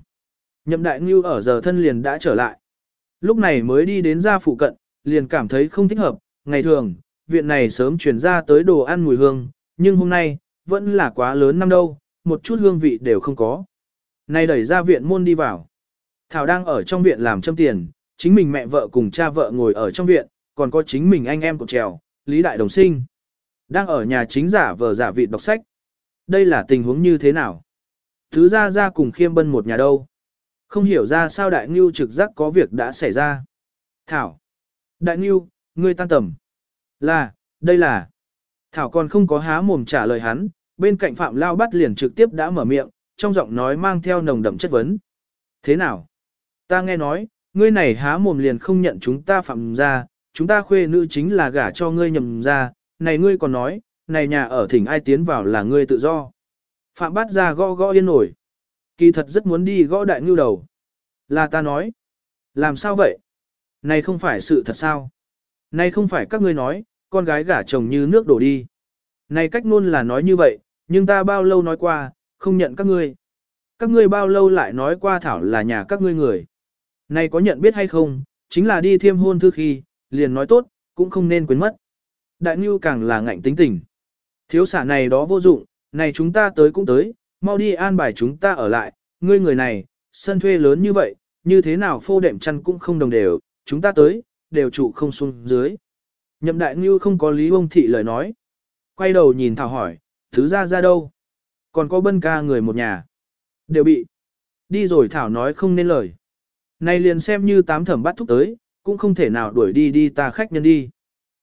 Nhậm đại ngưu ở giờ thân liền đã trở lại. Lúc này mới đi đến gia phụ cận, liền cảm thấy không thích hợp, ngày thường, viện này sớm chuyển ra tới đồ ăn mùi hương, nhưng hôm nay, vẫn là quá lớn năm đâu, một chút hương vị đều không có. Này đẩy ra viện môn đi vào. Thảo đang ở trong viện làm châm tiền, chính mình mẹ vợ cùng cha vợ ngồi ở trong viện, còn có chính mình anh em của trèo, Lý Đại Đồng Sinh. Đang ở nhà chính giả vờ giả vị đọc sách. Đây là tình huống như thế nào? Thứ ra ra cùng khiêm bân một nhà đâu? Không hiểu ra sao Đại Ngưu trực giác có việc đã xảy ra. Thảo. Đại Ngưu, ngươi tan tầm. Là, đây là. Thảo còn không có há mồm trả lời hắn, bên cạnh Phạm Lao bắt liền trực tiếp đã mở miệng, trong giọng nói mang theo nồng đậm chất vấn. Thế nào? Ta nghe nói, ngươi này há mồm liền không nhận chúng ta phạm ra, chúng ta khuê nữ chính là gả cho ngươi nhầm ra, này ngươi còn nói, này nhà ở thỉnh ai tiến vào là ngươi tự do. Phạm Bát ra gõ gõ yên nổi. Kỳ thật rất muốn đi gõ đại ngưu đầu. Là ta nói. Làm sao vậy? Này không phải sự thật sao? Này không phải các ngươi nói, con gái gả chồng như nước đổ đi. Này cách ngôn là nói như vậy, nhưng ta bao lâu nói qua, không nhận các ngươi. Các ngươi bao lâu lại nói qua thảo là nhà các ngươi người. Này có nhận biết hay không, chính là đi thiêm hôn thư khi, liền nói tốt, cũng không nên quên mất. Đại Ngưu càng là ngạnh tính tình. Thiếu xả này đó vô dụng, này chúng ta tới cũng tới, mau đi an bài chúng ta ở lại, ngươi người này, sân thuê lớn như vậy, như thế nào phô đệm chăn cũng không đồng đều, chúng ta tới, đều trụ không xuống dưới. Nhậm đại ngưu không có lý ông thị lời nói. Quay đầu nhìn Thảo hỏi, thứ ra ra đâu? Còn có bân ca người một nhà. Đều bị. Đi rồi Thảo nói không nên lời. Này liền xem như tám thẩm bắt thúc tới, cũng không thể nào đuổi đi đi ta khách nhân đi.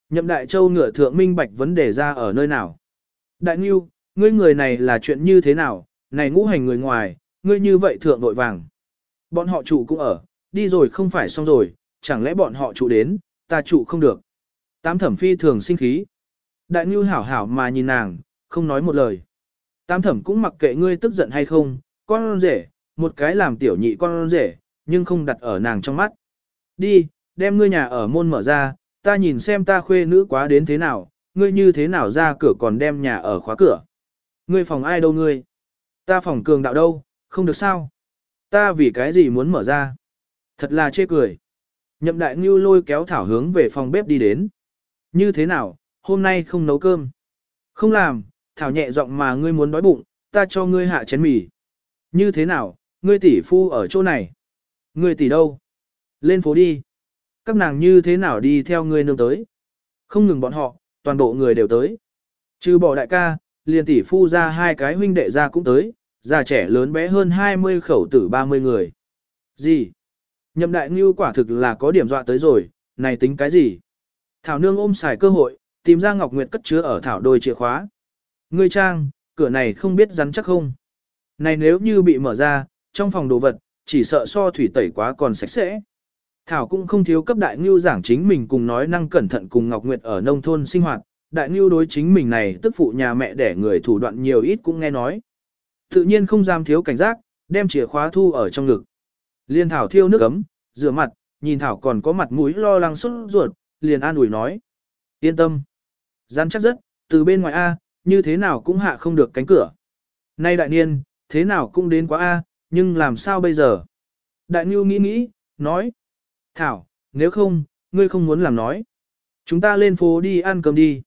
Nhậm đại châu ngựa thượng minh bạch vấn đề ra ở nơi nào. Đại ngưu, ngươi người này là chuyện như thế nào, này ngũ hành người ngoài, ngươi như vậy thượng vội vàng. Bọn họ chủ cũng ở, đi rồi không phải xong rồi, chẳng lẽ bọn họ trụ đến, ta trụ không được. Tám thẩm phi thường sinh khí. Đại Ngưu hảo hảo mà nhìn nàng, không nói một lời. Tám thẩm cũng mặc kệ ngươi tức giận hay không, con rể, một cái làm tiểu nhị con rể, nhưng không đặt ở nàng trong mắt. Đi, đem ngươi nhà ở môn mở ra, ta nhìn xem ta khuê nữ quá đến thế nào, ngươi như thế nào ra cửa còn đem nhà ở khóa cửa. Ngươi phòng ai đâu ngươi? Ta phòng cường đạo đâu, không được sao? Ta vì cái gì muốn mở ra? Thật là chê cười. Nhậm đại ngưu lôi kéo thảo hướng về phòng bếp đi đến. Như thế nào, hôm nay không nấu cơm? Không làm, thảo nhẹ giọng mà ngươi muốn đói bụng, ta cho ngươi hạ chén mì. Như thế nào, ngươi tỷ phu ở chỗ này? Ngươi tỷ đâu? Lên phố đi. Các nàng như thế nào đi theo ngươi nương tới? Không ngừng bọn họ, toàn bộ người đều tới. Trừ bỏ đại ca, liền tỷ phu ra hai cái huynh đệ ra cũng tới, già trẻ lớn bé hơn 20 khẩu tử 30 người. Gì? Nhậm đại ngưu quả thực là có điểm dọa tới rồi, này tính cái gì? Thảo nương ôm xài cơ hội, tìm ra Ngọc Nguyệt cất chứa ở thảo đôi chìa khóa. Ngươi trang, cửa này không biết rắn chắc không? Này nếu như bị mở ra, trong phòng đồ vật, chỉ sợ so thủy tẩy quá còn sạch sẽ. Thảo cũng không thiếu cấp đại ngưu giảng chính mình cùng nói năng cẩn thận cùng Ngọc Nguyệt ở nông thôn sinh hoạt, đại ngưu đối chính mình này tức phụ nhà mẹ để người thủ đoạn nhiều ít cũng nghe nói. Tự nhiên không dám thiếu cảnh giác, đem chìa khóa thu ở trong ngực. Liên Thảo thiêu nước ấm, rửa mặt, nhìn Thảo còn có mặt mũi lo lắng xuất ruột, liền an ủi nói. Yên tâm. Gian chắc rất, từ bên ngoài A, như thế nào cũng hạ không được cánh cửa. Nay đại niên, thế nào cũng đến quá A, nhưng làm sao bây giờ? Đại Ngưu nghĩ nghĩ, nói. Thảo, nếu không, ngươi không muốn làm nói. Chúng ta lên phố đi ăn cơm đi.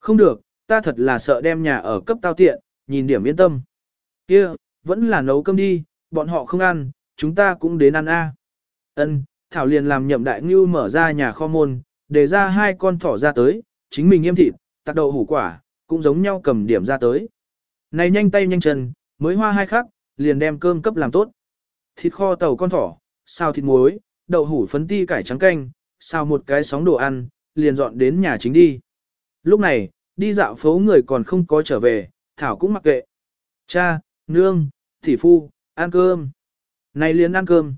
Không được, ta thật là sợ đem nhà ở cấp tao tiện, nhìn điểm yên tâm. Kia, vẫn là nấu cơm đi, bọn họ không ăn, chúng ta cũng đến ăn a. Ân, Thảo liền làm nhậm đại ngưu mở ra nhà kho môn, để ra hai con thỏ ra tới, chính mình nghiêm thịt, tạc đậu hủ quả, cũng giống nhau cầm điểm ra tới. Này nhanh tay nhanh chân, mới hoa hai khắc, liền đem cơm cấp làm tốt. Thịt kho tàu con thỏ, xào thịt muối, đậu hủ phấn ti cải trắng canh, xào một cái sóng đồ ăn, liền dọn đến nhà chính đi. Lúc này, đi dạo phố người còn không có trở về, Thảo cũng mặc kệ. Cha, nương, tỷ phu, ăn cơm. Này liền ăn cơm.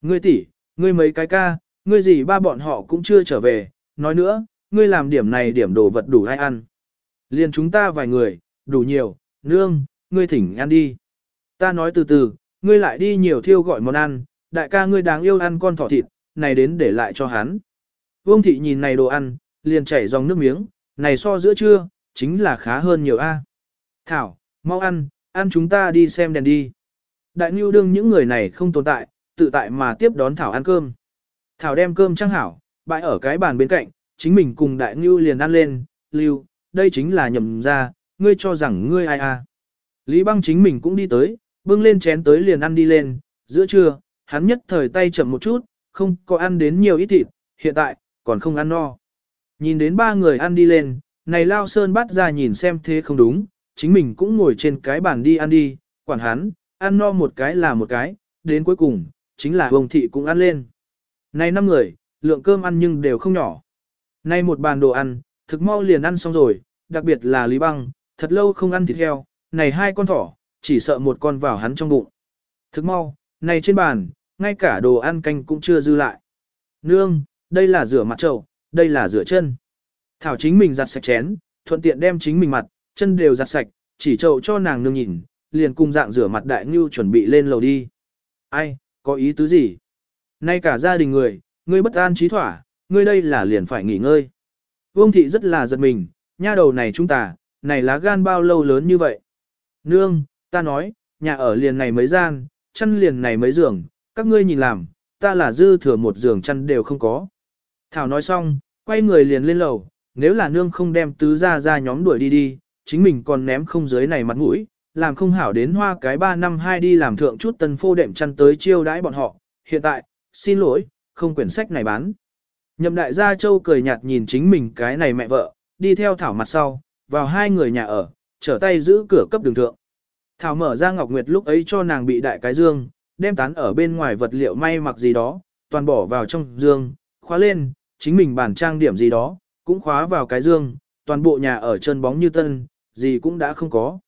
Ngươi tỷ, ngươi mấy cái ca, ngươi gì ba bọn họ cũng chưa trở về, nói nữa, ngươi làm điểm này điểm đồ vật đủ ai ăn. Liền chúng ta vài người, đủ nhiều, nương, ngươi thỉnh ăn đi. Ta nói từ từ, ngươi lại đi nhiều thiêu gọi món ăn, đại ca ngươi đáng yêu ăn con thỏ thịt, này đến để lại cho hắn. Vương thị nhìn này đồ ăn, liền chảy dòng nước miếng, này so giữa trưa, chính là khá hơn nhiều a. Thảo, mau ăn, ăn chúng ta đi xem đèn đi. Đại Nhu đương những người này không tồn tại, tự tại mà tiếp đón Thảo ăn cơm. Thảo đem cơm trang hảo, bãi ở cái bàn bên cạnh, chính mình cùng Đại Nhu liền ăn lên, lưu, đây chính là nhầm ra, ngươi cho rằng ngươi ai a? Lý băng chính mình cũng đi tới, bưng lên chén tới liền ăn đi lên, giữa trưa, hắn nhất thời tay chậm một chút, không có ăn đến nhiều ít thịt, hiện tại, còn không ăn no. Nhìn đến ba người ăn đi lên, này Lao Sơn bắt ra nhìn xem thế không đúng, chính mình cũng ngồi trên cái bàn đi ăn đi, quản hắn, ăn no một cái là một cái, đến cuối cùng, chính là bồng thị cũng ăn lên. Này năm người, lượng cơm ăn nhưng đều không nhỏ. Này một bàn đồ ăn, thực mau liền ăn xong rồi, đặc biệt là Lý Băng, thật lâu không ăn thịt heo, này hai con thỏ, chỉ sợ một con vào hắn trong bụng. Thực mau, này trên bàn, ngay cả đồ ăn canh cũng chưa dư lại. Nương, đây là rửa mặt trầu, đây là rửa chân. Thảo chính mình giặt sạch chén, thuận tiện đem chính mình mặt, chân đều giặt sạch, chỉ trậu cho nàng nương nhìn, liền cùng dạng rửa mặt đại ngưu chuẩn bị lên lầu đi. Ai, có ý tứ gì? Nay cả gia đình người, ngươi bất an trí thỏa, ngươi đây là liền phải nghỉ ngơi. Vương thị rất là giật mình, nha đầu này chúng ta, này lá gan bao lâu lớn như vậy? Nương, ta nói, nhà ở liền này mấy gian, chăn liền này mấy giường, các ngươi nhìn làm, ta là dư thừa một giường chăn đều không có. Thảo nói xong, quay người liền lên lầu, nếu là nương không đem tứ ra ra nhóm đuổi đi đi, chính mình còn ném không dưới này mặt mũi, làm không hảo đến hoa cái 3 năm hai đi làm thượng chút tân phô đệm chăn tới chiêu đãi bọn họ. Hiện tại, xin lỗi, không quyển sách này bán. Nhậm đại gia châu cười nhạt nhìn chính mình cái này mẹ vợ, đi theo Thảo mặt sau, vào hai người nhà ở, trở tay giữ cửa cấp đường thượng. Thảo mở ra Ngọc Nguyệt lúc ấy cho nàng bị đại cái dương, đem tán ở bên ngoài vật liệu may mặc gì đó, toàn bỏ vào trong dương, khóa lên, chính mình bản trang điểm gì đó, cũng khóa vào cái dương, toàn bộ nhà ở chân bóng như tân, gì cũng đã không có.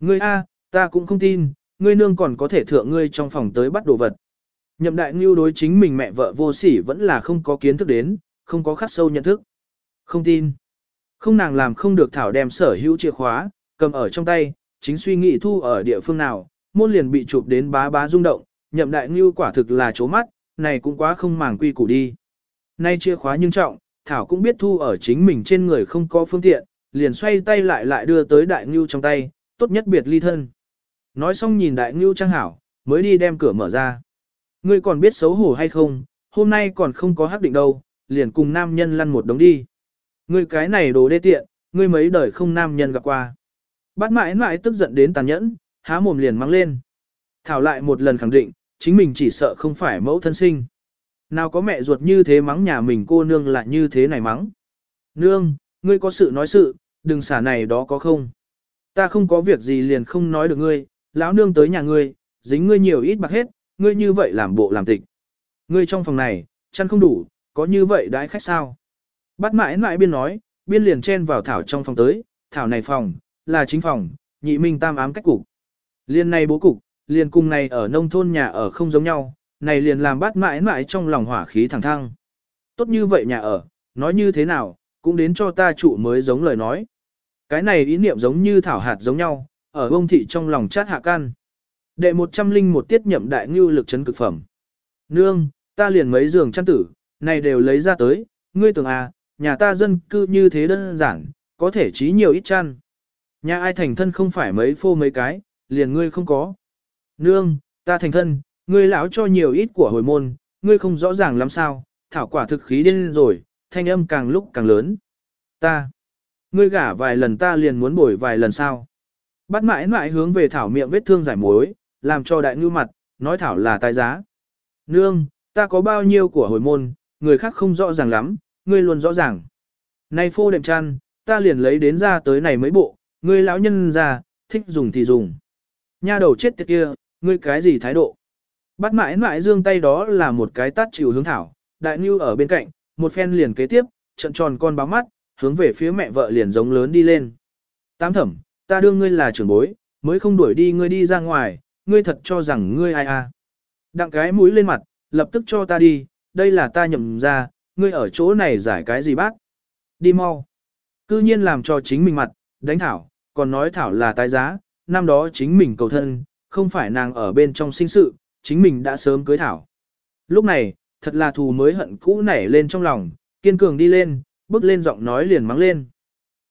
Ngươi A, ta cũng không tin, ngươi nương còn có thể thượng ngươi trong phòng tới bắt đồ vật. Nhậm đại ngưu đối chính mình mẹ vợ vô sỉ vẫn là không có kiến thức đến, không có khắc sâu nhận thức. Không tin. Không nàng làm không được thảo đem sở hữu chìa khóa, cầm ở trong tay, chính suy nghĩ thu ở địa phương nào, môn liền bị chụp đến bá bá rung động, nhậm đại ngưu quả thực là chố mắt, này cũng quá không màng quy củ đi. Nay chìa khóa nhưng trọng, Thảo cũng biết thu ở chính mình trên người không có phương tiện, liền xoay tay lại lại đưa tới đại ngưu trong tay, tốt nhất biệt ly thân. Nói xong nhìn đại ngưu trang hảo, mới đi đem cửa mở ra. Ngươi còn biết xấu hổ hay không, hôm nay còn không có hắc định đâu, liền cùng nam nhân lăn một đống đi. Ngươi cái này đồ đê tiện, ngươi mấy đời không nam nhân gặp qua. Bát mãi mãi tức giận đến tàn nhẫn, há mồm liền mang lên. Thảo lại một lần khẳng định, chính mình chỉ sợ không phải mẫu thân sinh. Nào có mẹ ruột như thế mắng nhà mình cô nương lại như thế này mắng. Nương, ngươi có sự nói sự, đừng xả này đó có không. Ta không có việc gì liền không nói được ngươi, lão nương tới nhà ngươi, dính ngươi nhiều ít bạc hết, ngươi như vậy làm bộ làm tịch. Ngươi trong phòng này, chăn không đủ, có như vậy đãi khách sao? Bắt mãi mãi biên nói, biên liền chen vào thảo trong phòng tới, thảo này phòng, là chính phòng, nhị minh tam ám cách cục. Liên này bố cục, liền cùng này ở nông thôn nhà ở không giống nhau, này liền làm bắt mãi mãi trong lòng hỏa khí thẳng thăng. Tốt như vậy nhà ở, nói như thế nào, cũng đến cho ta trụ mới giống lời nói. Cái này ý niệm giống như thảo hạt giống nhau, ở bông thị trong lòng chát hạ can. Đệ một trăm linh một tiết nhậm đại ngưu lực chấn cực phẩm. Nương, ta liền mấy giường chăn tử, này đều lấy ra tới, ngươi tưởng à, nhà ta dân cư như thế đơn giản, có thể trí nhiều ít chăn. Nhà ai thành thân không phải mấy phô mấy cái, liền ngươi không có. Nương, ta thành thân, ngươi lão cho nhiều ít của hồi môn, ngươi không rõ ràng lắm sao, thảo quả thực khí điên rồi, thanh âm càng lúc càng lớn. Ta, ngươi gả vài lần ta liền muốn bồi vài lần sao. Bắt mãi mãi hướng về thảo miệng vết thương giải mối, làm cho đại ngưu mặt, nói thảo là tài giá. Nương, ta có bao nhiêu của hồi môn, người khác không rõ ràng lắm, ngươi luôn rõ ràng. Này phô đệm chăn, ta liền lấy đến ra tới này mấy bộ, ngươi lão nhân ra, thích dùng thì dùng. Nha đầu chết tiệt kia, ngươi cái gì thái độ? Bắt mãi mãi dương tay đó là một cái tát chịu hướng thảo, đại nưu ở bên cạnh, một phen liền kế tiếp, trận tròn con báo mắt, hướng về phía mẹ vợ liền giống lớn đi lên. Tám thẩm, ta đưa ngươi là trưởng bối, mới không đuổi đi ngươi đi ra ngoài, ngươi thật cho rằng ngươi ai à. Đặng cái mũi lên mặt, lập tức cho ta đi, đây là ta nhậm ra, ngươi ở chỗ này giải cái gì bác. Đi mau. Cư nhiên làm cho chính mình mặt, đánh Thảo, còn nói Thảo là tái giá, năm đó chính mình cầu thân, không phải nàng ở bên trong sinh sự, chính mình đã sớm cưới Thảo. Lúc này, thật là thù mới hận cũ nảy lên trong lòng, kiên cường đi lên, bước lên giọng nói liền mắng lên.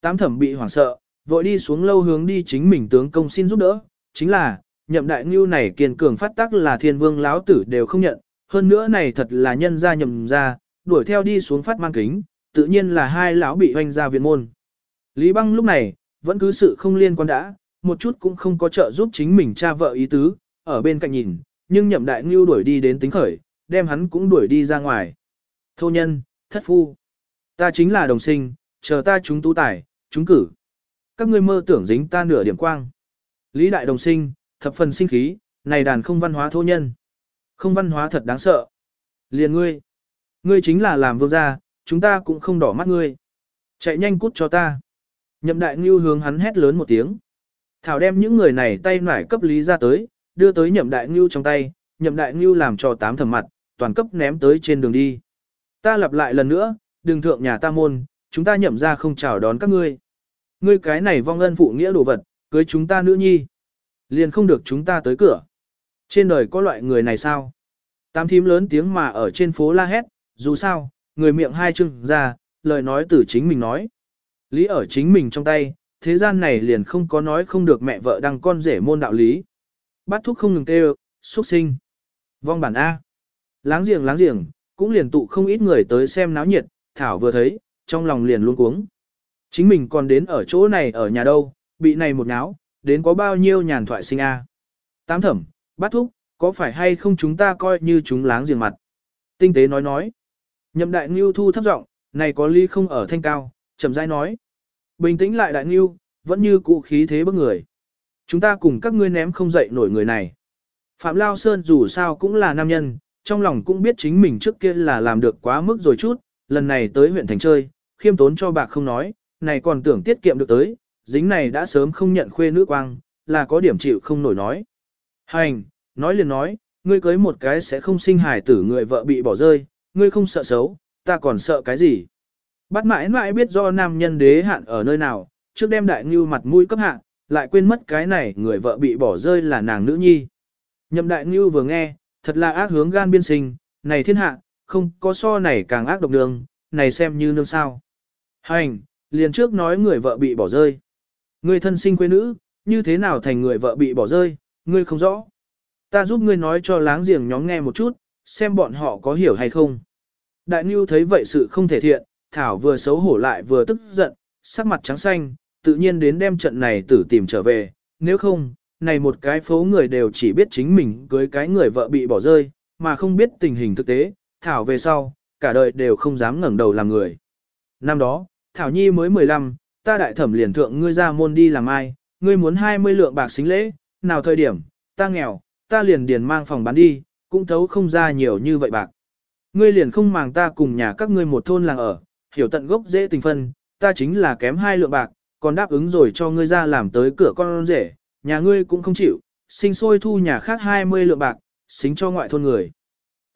Tám thẩm bị hoảng sợ, vội đi xuống lâu hướng đi chính mình tướng công xin giúp đỡ, chính là, nhậm đại ngưu này kiên cường phát tác là thiên vương lão tử đều không nhận, hơn nữa này thật là nhân ra nhậm ra, đuổi theo đi xuống phát mang kính, tự nhiên là hai lão bị hoanh ra viện môn. Lý băng lúc này, vẫn cứ sự không liên quan đã, một chút cũng không có trợ giúp chính mình cha vợ ý tứ, ở bên cạnh nhìn, nhưng nhậm đại ngưu đuổi đi đến tính khởi, đem hắn cũng đuổi đi ra ngoài. Thô nhân, thất phu, ta chính là đồng sinh, chờ ta chúng tú tài, chúng cử. Các ngươi mơ tưởng dính ta nửa điểm quang. Lý đại đồng sinh, thập phần sinh khí, này đàn không văn hóa thô nhân. Không văn hóa thật đáng sợ. Liền ngươi. Ngươi chính là làm vương gia, chúng ta cũng không đỏ mắt ngươi. Chạy nhanh cút cho ta. Nhậm đại ngưu hướng hắn hét lớn một tiếng. Thảo đem những người này tay nải cấp lý ra tới, đưa tới nhậm đại ngưu trong tay, nhậm đại ngưu làm cho tám thầm mặt, toàn cấp ném tới trên đường đi. Ta lặp lại lần nữa, đừng thượng nhà ta môn, chúng ta nhậm ra không chào đón các ngươi. Ngươi cái này vong ân phụ nghĩa đồ vật, cưới chúng ta nữ nhi. Liền không được chúng ta tới cửa. Trên đời có loại người này sao? Tám thím lớn tiếng mà ở trên phố la hét, dù sao, người miệng hai chưng ra, lời nói từ chính mình nói. Lý ở chính mình trong tay, thế gian này liền không có nói không được mẹ vợ đăng con rể môn đạo lý bát thuốc không ngừng kêu, xuất sinh. Vong bản A. Láng giềng láng giềng, cũng liền tụ không ít người tới xem náo nhiệt, Thảo vừa thấy, trong lòng liền luôn cuống. Chính mình còn đến ở chỗ này ở nhà đâu, bị này một náo, đến có bao nhiêu nhàn thoại sinh A. Tám thẩm, bát thúc, có phải hay không chúng ta coi như chúng láng giềng mặt. Tinh tế nói nói. Nhậm đại ngưu thu thấp giọng, này có ly không ở thanh cao, chậm rãi nói. Bình tĩnh lại đại ngưu, vẫn như cũ khí thế bức người. Chúng ta cùng các ngươi ném không dậy nổi người này. Phạm Lao Sơn dù sao cũng là nam nhân, trong lòng cũng biết chính mình trước kia là làm được quá mức rồi chút, lần này tới huyện thành chơi, khiêm tốn cho bạc không nói, này còn tưởng tiết kiệm được tới, dính này đã sớm không nhận khuê nữ quang, là có điểm chịu không nổi nói. Hành, nói liền nói, ngươi cưới một cái sẽ không sinh hài tử người vợ bị bỏ rơi, ngươi không sợ xấu, ta còn sợ cái gì. Bắt mãi mãi biết do nam nhân đế hạn ở nơi nào, trước đem đại ngưu mặt mũi cấp hạ, lại quên mất cái này người vợ bị bỏ rơi là nàng nữ nhi. Nhậm đại ngưu vừa nghe, thật là ác hướng gan biên sinh, này thiên hạ, không có so này càng ác độc đường, này xem như nương sao. Hành, liền trước nói người vợ bị bỏ rơi. người thân sinh quê nữ, như thế nào thành người vợ bị bỏ rơi, ngươi không rõ. Ta giúp ngươi nói cho láng giềng nhóm nghe một chút, xem bọn họ có hiểu hay không. Đại Nhu thấy vậy sự không thể thiện, Thảo vừa xấu hổ lại vừa tức giận, sắc mặt trắng xanh, tự nhiên đến đem trận này tử tìm trở về, nếu không, này một cái phố người đều chỉ biết chính mình cưới cái người vợ bị bỏ rơi, mà không biết tình hình thực tế, Thảo về sau, cả đời đều không dám ngẩng đầu làm người. Năm đó, Thảo Nhi mới 15, ta đại thẩm liền thượng ngươi ra môn đi làm ai, ngươi muốn 20 lượng bạc xính lễ, nào thời điểm, ta nghèo, ta liền điền mang phòng bán đi, cũng thấu không ra nhiều như vậy bạc. Ngươi liền không màng ta cùng nhà các ngươi một thôn làng ở, hiểu tận gốc dễ tình phân, ta chính là kém hai lượng bạc, còn đáp ứng rồi cho ngươi ra làm tới cửa con rể, nhà ngươi cũng không chịu, sinh sôi thu nhà khác 20 lượng bạc, xính cho ngoại thôn người.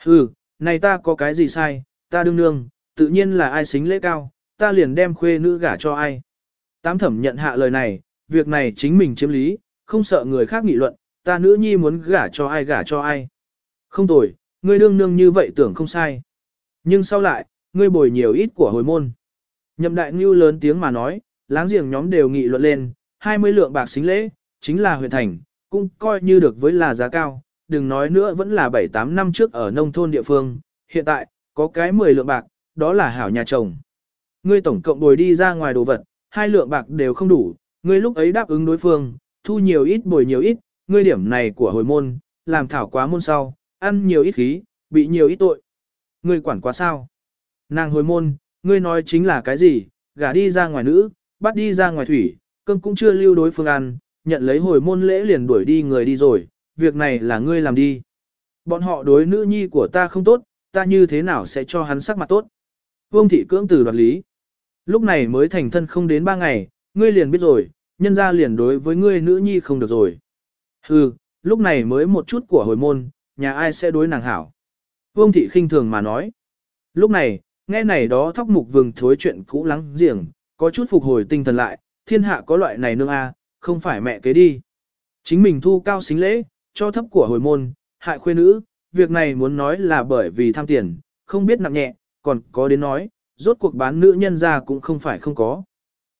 Hừ, này ta có cái gì sai, ta đương nương, tự nhiên là ai xính lễ cao, ta liền đem khuê nữ gả cho ai. Tám thẩm nhận hạ lời này, việc này chính mình chiếm lý, không sợ người khác nghị luận, ta nữ nhi muốn gả cho ai gả cho ai. Không tồi, ngươi đương nương như vậy tưởng không sai. Nhưng sau lại, ngươi bồi nhiều ít của hồi môn. Nhậm đại ngưu lớn tiếng mà nói, láng giềng nhóm đều nghị luận lên, 20 lượng bạc xính lễ, chính là huyện thành, cũng coi như được với là giá cao, đừng nói nữa vẫn là 7-8 năm trước ở nông thôn địa phương, hiện tại, có cái 10 lượng bạc, đó là hảo nhà chồng. Ngươi tổng cộng bồi đi ra ngoài đồ vật, hai lượng bạc đều không đủ, ngươi lúc ấy đáp ứng đối phương, thu nhiều ít bồi nhiều ít, ngươi điểm này của hồi môn, làm thảo quá môn sau, ăn nhiều ít khí, bị nhiều ít tội. Ngươi quản quá sao? Nàng hồi môn, ngươi nói chính là cái gì, gả đi ra ngoài nữ, bắt đi ra ngoài thủy, cơm cũng chưa lưu đối phương ăn, nhận lấy hồi môn lễ liền đuổi đi người đi rồi, việc này là ngươi làm đi. Bọn họ đối nữ nhi của ta không tốt, ta như thế nào sẽ cho hắn sắc mặt tốt. Vương thị cưỡng từ đoạt lý. Lúc này mới thành thân không đến ba ngày, ngươi liền biết rồi, nhân ra liền đối với ngươi nữ nhi không được rồi. Hừ, lúc này mới một chút của hồi môn, nhà ai sẽ đối nàng hảo. Vương thị khinh thường mà nói. Lúc này, nghe này đó thóc mục vừng thối chuyện cũ lắng giềng, có chút phục hồi tinh thần lại, thiên hạ có loại này nương a, không phải mẹ kế đi. Chính mình thu cao xính lễ, cho thấp của hồi môn, hại khuê nữ, việc này muốn nói là bởi vì tham tiền, không biết nặng nhẹ, còn có đến nói, rốt cuộc bán nữ nhân ra cũng không phải không có.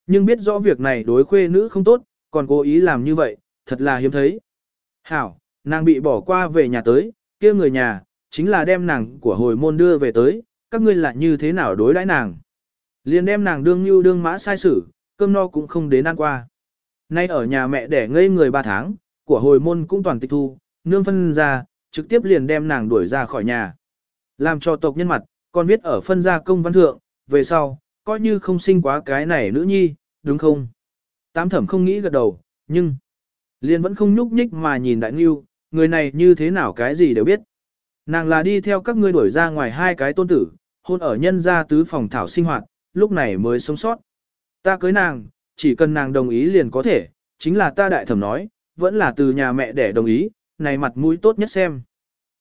Nhưng biết rõ việc này đối khuê nữ không tốt, còn cố ý làm như vậy, thật là hiếm thấy. Hảo, nàng bị bỏ qua về nhà tới, kia người nhà, chính là đem nàng của hồi môn đưa về tới, các ngươi lại như thế nào đối đãi nàng. Liền đem nàng đương như đương mã sai sử, cơm no cũng không đến ăn qua. Nay ở nhà mẹ để ngây người ba tháng, của hồi môn cũng toàn tịch thu, nương phân ra, trực tiếp liền đem nàng đuổi ra khỏi nhà. Làm cho tộc nhân mặt, còn viết ở phân gia công văn thượng, về sau, coi như không sinh quá cái này nữ nhi, đúng không? Tám thẩm không nghĩ gật đầu, nhưng, liền vẫn không nhúc nhích mà nhìn đại nghiêu, người này như thế nào cái gì đều biết. Nàng là đi theo các ngươi đuổi ra ngoài hai cái tôn tử, hôn ở nhân gia tứ phòng thảo sinh hoạt, lúc này mới sống sót. Ta cưới nàng, chỉ cần nàng đồng ý liền có thể, chính là ta đại thẩm nói, vẫn là từ nhà mẹ để đồng ý, này mặt mũi tốt nhất xem.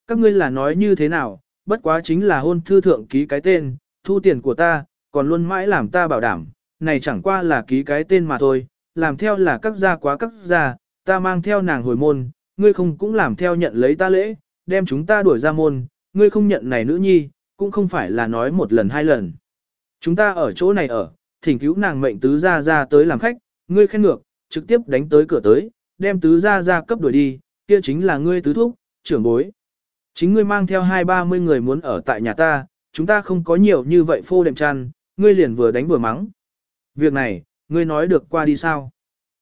Các ngươi là nói như thế nào, bất quá chính là hôn thư thượng ký cái tên, thu tiền của ta, còn luôn mãi làm ta bảo đảm, này chẳng qua là ký cái tên mà thôi, làm theo là các gia quá các gia, ta mang theo nàng hồi môn, ngươi không cũng làm theo nhận lấy ta lễ, đem chúng ta đuổi ra môn, ngươi không nhận này nữ nhi, cũng không phải là nói một lần hai lần. Chúng ta ở chỗ này ở, thỉnh cứu nàng mệnh tứ gia ra tới làm khách, ngươi khen ngược, trực tiếp đánh tới cửa tới, đem tứ gia ra cấp đuổi đi, kia chính là ngươi tứ thúc, trưởng bối. Chính ngươi mang theo hai ba mươi người muốn ở tại nhà ta, chúng ta không có nhiều như vậy phô đệm chăn, ngươi liền vừa đánh vừa mắng. Việc này, ngươi nói được qua đi sao?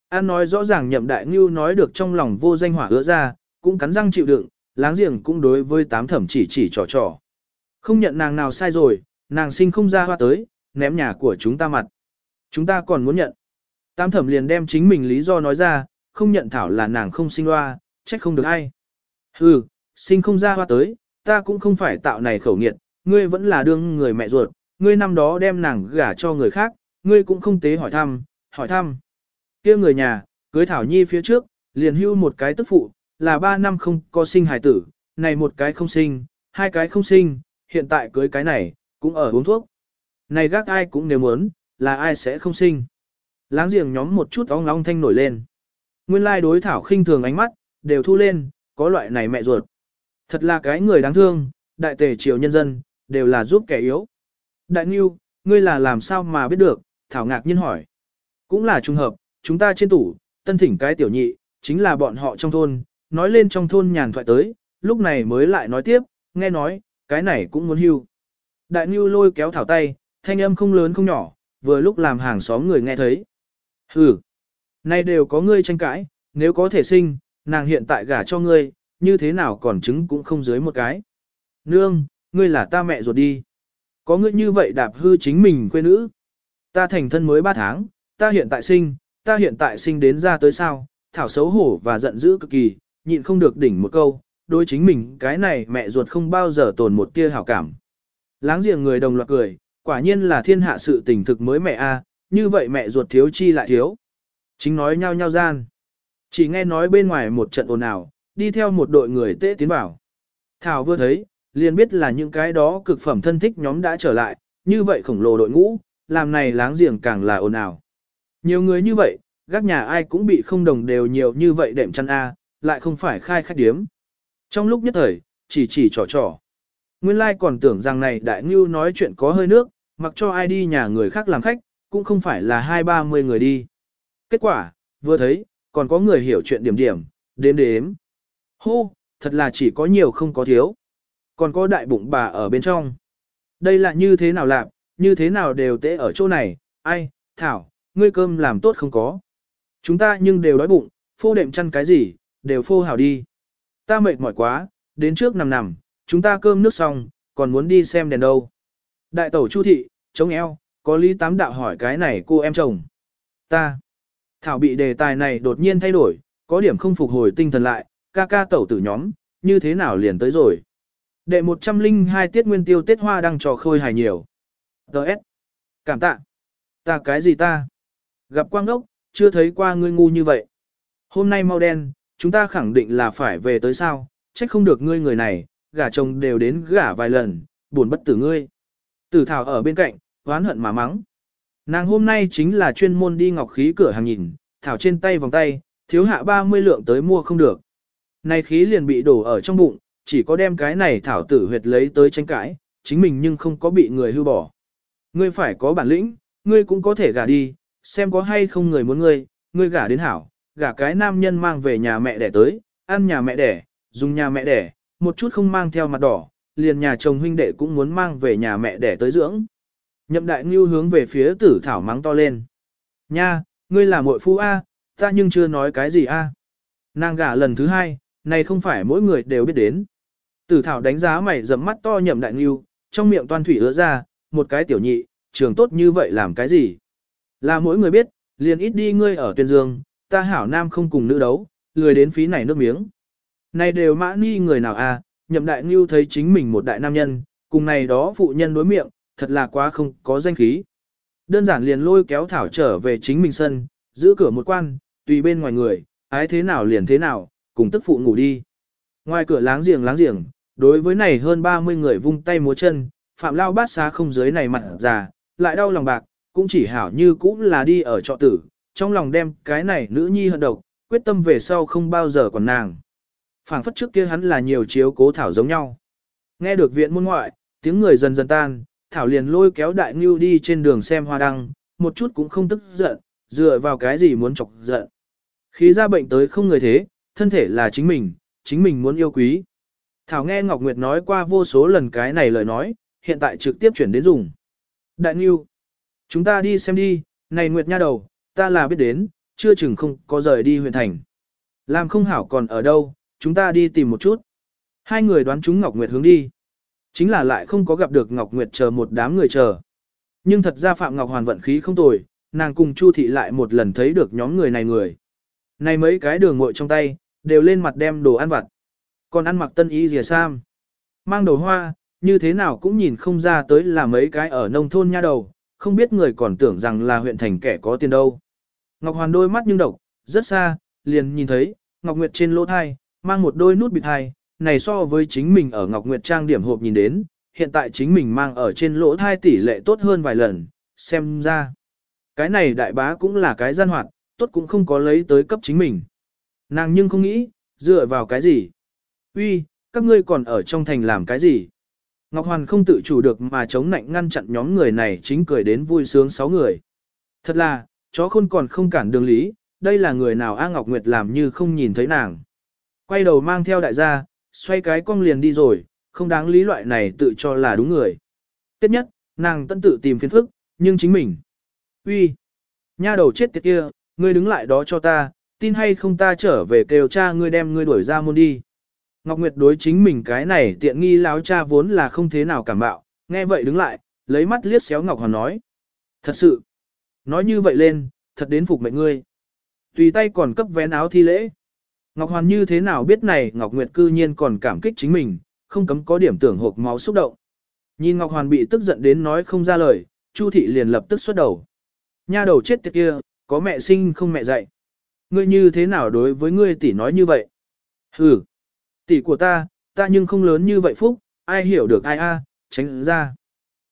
An nói rõ ràng nhậm đại ngưu nói được trong lòng vô danh hỏa ứa ra, cũng cắn răng chịu đựng, láng giềng cũng đối với tám thẩm chỉ chỉ trò trò. Không nhận nàng nào sai rồi, nàng sinh không ra hoa tới, ném nhà của chúng ta mặt. Chúng ta còn muốn nhận. tam thẩm liền đem chính mình lý do nói ra, không nhận thảo là nàng không sinh hoa, trách không được ai. Hừ, sinh không ra hoa tới, ta cũng không phải tạo này khẩu nghiệt, ngươi vẫn là đương người mẹ ruột, ngươi năm đó đem nàng gả cho người khác, ngươi cũng không tế hỏi thăm, hỏi thăm. kia người nhà, cưới Thảo Nhi phía trước, liền hưu một cái tức phụ, là ba năm không có sinh hài tử, này một cái không sinh, hai cái không sinh, hiện tại cưới cái này, cũng ở uống thuốc. Này gác ai cũng nếu muốn, là ai sẽ không sinh. Láng giềng nhóm một chút ong long thanh nổi lên. Nguyên lai đối thảo khinh thường ánh mắt, đều thu lên, có loại này mẹ ruột. Thật là cái người đáng thương, đại tề triều nhân dân, đều là giúp kẻ yếu. Đại nhiêu ngươi là làm sao mà biết được, Thảo ngạc nhiên hỏi. Cũng là trùng hợp, chúng ta trên tủ, tân thỉnh cái tiểu nhị, chính là bọn họ trong thôn, nói lên trong thôn nhàn thoại tới, lúc này mới lại nói tiếp, nghe nói, cái này cũng muốn hưu. Đại Nưu lôi kéo Thảo tay, thanh âm không lớn không nhỏ, vừa lúc làm hàng xóm người nghe thấy. Hừ, nay đều có ngươi tranh cãi, nếu có thể sinh, nàng hiện tại gả cho ngươi, như thế nào còn trứng cũng không dưới một cái. Nương, ngươi là ta mẹ ruột đi. Có ngươi như vậy đạp hư chính mình quê nữ. Ta thành thân mới 3 tháng, ta hiện tại sinh, ta hiện tại sinh đến ra tới sao, thảo xấu hổ và giận dữ cực kỳ, nhịn không được đỉnh một câu, đối chính mình cái này mẹ ruột không bao giờ tồn một tia hảo cảm. Láng giềng người đồng loạt cười, quả nhiên là thiên hạ sự tình thực mới mẹ a, à, như vậy mẹ ruột thiếu chi lại thiếu. Chính nói nhau nhau gian. Chỉ nghe nói bên ngoài một trận ồn ào, đi theo một đội người tễ tiến vào. Thảo vừa thấy, liền biết là những cái đó cực phẩm thân thích nhóm đã trở lại, như vậy khổng lồ đội ngũ, làm này láng giềng càng là ồn ào. Nhiều người như vậy, gác nhà ai cũng bị không đồng đều nhiều như vậy đệm chăn A, lại không phải khai khách điếm. Trong lúc nhất thời, chỉ chỉ trò trò. Nguyên lai còn tưởng rằng này đại ngưu nói chuyện có hơi nước, mặc cho ai đi nhà người khác làm khách, cũng không phải là hai ba mươi người đi. Kết quả, vừa thấy, còn có người hiểu chuyện điểm điểm, đếm đếm. Hô, thật là chỉ có nhiều không có thiếu. Còn có đại bụng bà ở bên trong. Đây là như thế nào làm, như thế nào đều tệ ở chỗ này, ai, Thảo, ngươi cơm làm tốt không có. Chúng ta nhưng đều đói bụng, phô đệm chăn cái gì, đều phô hảo đi. Ta mệt mỏi quá, đến trước nằm nằm, chúng ta cơm nước xong, còn muốn đi xem đèn đâu. Đại tẩu Chu thị, chống eo, có lý tám đạo hỏi cái này cô em chồng. Ta. Thảo bị đề tài này đột nhiên thay đổi, có điểm không phục hồi tinh thần lại, ca ca tẩu tử nhóm, như thế nào liền tới rồi. Đệ 102 tiết nguyên tiêu tiết hoa đang trò khôi hài nhiều. Đợt. Cảm tạ. Ta cái gì ta? Gặp quang đốc, chưa thấy qua ngươi ngu như vậy. Hôm nay mau đen, chúng ta khẳng định là phải về tới sao, trách không được ngươi người này, gả chồng đều đến gả vài lần, buồn bất tử ngươi. Tử thảo ở bên cạnh, oán hận mà mắng. Nàng hôm nay chính là chuyên môn đi ngọc khí cửa hàng nhìn, thảo trên tay vòng tay, thiếu hạ 30 lượng tới mua không được. Này khí liền bị đổ ở trong bụng, chỉ có đem cái này thảo tử huyệt lấy tới tranh cãi, chính mình nhưng không có bị người hưu bỏ. Ngươi phải có bản lĩnh, ngươi cũng có thể gả đi, xem có hay không người muốn ngươi, ngươi gả đến hảo, gả cái nam nhân mang về nhà mẹ đẻ tới, ăn nhà mẹ đẻ, dùng nhà mẹ đẻ, một chút không mang theo mặt đỏ, liền nhà chồng huynh đệ cũng muốn mang về nhà mẹ để tới dưỡng. Nhậm đại ngưu hướng về phía tử thảo mắng to lên. Nha, ngươi là muội phu A, ta nhưng chưa nói cái gì A. Nàng gả lần thứ hai, này không phải mỗi người đều biết đến. Tử thảo đánh giá mày dầm mắt to nhậm đại ngưu, trong miệng toan thủy ứa ra, một cái tiểu nhị, trường tốt như vậy làm cái gì? Là mỗi người biết, liền ít đi ngươi ở tuyên dương, ta hảo nam không cùng nữ đấu, lười đến phí này nước miếng. Này đều mã ni người nào à, nhậm đại ngưu thấy chính mình một đại nam nhân, cùng này đó phụ nhân đối miệng, thật là quá không có danh khí. Đơn giản liền lôi kéo thảo trở về chính mình sân, giữ cửa một quan, tùy bên ngoài người, ái thế nào liền thế nào, cùng tức phụ ngủ đi. Ngoài cửa láng giềng láng giềng, đối với này hơn 30 người vung tay múa chân, phạm lao bát xá không dưới này mặt già, lại đau lòng bạc, cũng chỉ hảo như cũng là đi ở trọ tử, trong lòng đem cái này nữ nhi hận độc, quyết tâm về sau không bao giờ còn nàng phảng phất trước kia hắn là nhiều chiếu cố thảo giống nhau. Nghe được viện môn ngoại, tiếng người dần dần tan, thảo liền lôi kéo đại ngưu đi trên đường xem hoa đăng, một chút cũng không tức giận, dựa vào cái gì muốn chọc giận. Khi ra bệnh tới không người thế, thân thể là chính mình, chính mình muốn yêu quý. Thảo nghe Ngọc Nguyệt nói qua vô số lần cái này lời nói, hiện tại trực tiếp chuyển đến dùng. Đại Ngưu, chúng ta đi xem đi, này Nguyệt nha đầu, ta là biết đến, chưa chừng không có rời đi huyện thành. Làm không hảo còn ở đâu, chúng ta đi tìm một chút. Hai người đoán chúng Ngọc Nguyệt hướng đi. Chính là lại không có gặp được Ngọc Nguyệt chờ một đám người chờ. Nhưng thật ra Phạm Ngọc Hoàn vận khí không tồi, nàng cùng Chu Thị lại một lần thấy được nhóm người này người. Này mấy cái đường muội trong tay, đều lên mặt đem đồ ăn vặt. Còn ăn mặc tân y rìa sam. Mang đồ hoa, như thế nào cũng nhìn không ra tới là mấy cái ở nông thôn nha đầu, không biết người còn tưởng rằng là huyện thành kẻ có tiền đâu. Ngọc Hoàn đôi mắt nhưng độc, rất xa, liền nhìn thấy, Ngọc Nguyệt trên lỗ thai, mang một đôi nút bịt thai, này so với chính mình ở Ngọc Nguyệt Trang điểm hộp nhìn đến, hiện tại chính mình mang ở trên lỗ thai tỷ lệ tốt hơn vài lần, xem ra. Cái này đại bá cũng là cái gian hoạt, tốt cũng không có lấy tới cấp chính mình. Nàng nhưng không nghĩ, dựa vào cái gì? Uy, các ngươi còn ở trong thành làm cái gì? Ngọc Hoàn không tự chủ được mà chống nạnh ngăn chặn nhóm người này chính cười đến vui sướng sáu người. Thật là, chó khôn còn không cản đường lý, đây là người nào A Ngọc Nguyệt làm như không nhìn thấy nàng. Quay đầu mang theo đại gia, xoay cái cong liền đi rồi, không đáng lý loại này tự cho là đúng người. Tiếp nhất, nàng tân tự tìm phiền phức, nhưng chính mình. uy, nha đầu chết tiệt kia, ngươi đứng lại đó cho ta, tin hay không ta trở về kêu cha ngươi đem ngươi đuổi ra môn đi. Ngọc Nguyệt đối chính mình cái này tiện nghi láo cha vốn là không thế nào cảm bạo, nghe vậy đứng lại, lấy mắt liếc xéo Ngọc Hoàn nói. Thật sự, nói như vậy lên, thật đến phục mệnh ngươi. Tùy tay còn cấp vén áo thi lễ. Ngọc Hoàn như thế nào biết này Ngọc Nguyệt cư nhiên còn cảm kích chính mình, không cấm có điểm tưởng hộp máu xúc động. Nhìn Ngọc Hoàn bị tức giận đến nói không ra lời, Chu thị liền lập tức xuất đầu. Nha đầu chết tiệt kia, có mẹ sinh không mẹ dạy. Ngươi như thế nào đối với ngươi tỷ nói như vậy? Hừ, tỷ của ta, ta nhưng không lớn như vậy phúc, ai hiểu được ai a, à, tránh ra.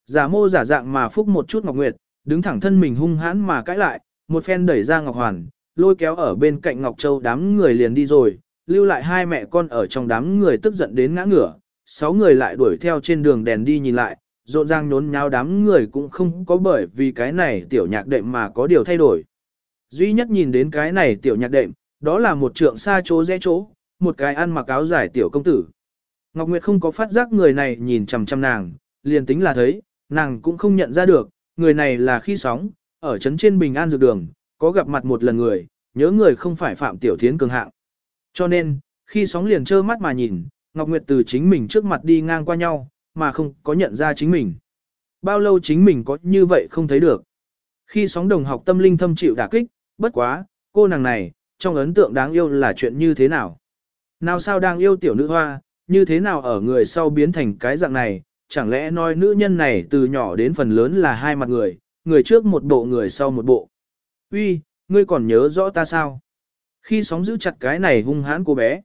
Giả mô giả dạng mà phúc một chút Ngọc Nguyệt, đứng thẳng thân mình hung hãn mà cãi lại, một phen đẩy ra Ngọc Hoàn, lôi kéo ở bên cạnh Ngọc Châu đám người liền đi rồi, lưu lại hai mẹ con ở trong đám người tức giận đến ngã ngửa, sáu người lại đuổi theo trên đường đèn đi nhìn lại, rộn ràng nhốn nháo đám người cũng không có bởi vì cái này tiểu nhạc đệm mà có điều thay đổi. Duy nhất nhìn đến cái này tiểu nhạc đệm, đó là một trượng xa chỗ rẽ chỗ, một cái ăn mặc áo dài tiểu công tử. Ngọc Nguyệt không có phát giác người này nhìn chằm chằm nàng, liền tính là thấy, nàng cũng không nhận ra được, người này là khi sóng, ở trấn trên Bình An Dược Đường, có gặp mặt một lần người, nhớ người không phải Phạm Tiểu Thiến cường hạng. Cho nên, khi sóng liền trơ mắt mà nhìn, Ngọc Nguyệt từ chính mình trước mặt đi ngang qua nhau, mà không có nhận ra chính mình. Bao lâu chính mình có như vậy không thấy được. Khi sóng đồng học tâm linh thâm chịu đả kích, bất quá, cô nàng này, trong ấn tượng đáng yêu là chuyện như thế nào? Nào sao đang yêu tiểu nữ hoa, như thế nào ở người sau biến thành cái dạng này, chẳng lẽ nói nữ nhân này từ nhỏ đến phần lớn là hai mặt người, người trước một bộ người sau một bộ. Uy, ngươi còn nhớ rõ ta sao? Khi sóng giữ chặt cái này hung hãn cô bé.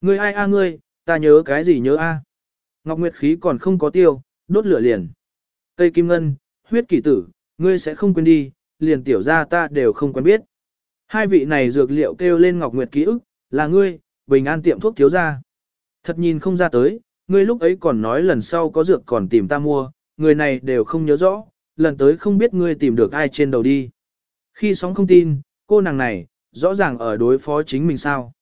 Ngươi ai a ngươi, ta nhớ cái gì nhớ a? Ngọc Nguyệt khí còn không có tiêu, đốt lửa liền. Cây kim ngân, huyết kỳ tử, ngươi sẽ không quên đi, liền tiểu ra ta đều không quen biết. Hai vị này dược liệu kêu lên Ngọc Nguyệt ký ức, là ngươi, bình an tiệm thuốc thiếu ra. Thật nhìn không ra tới, ngươi lúc ấy còn nói lần sau có dược còn tìm ta mua, người này đều không nhớ rõ, lần tới không biết ngươi tìm được ai trên đầu đi. Khi sóng không tin, cô nàng này, rõ ràng ở đối phó chính mình sao.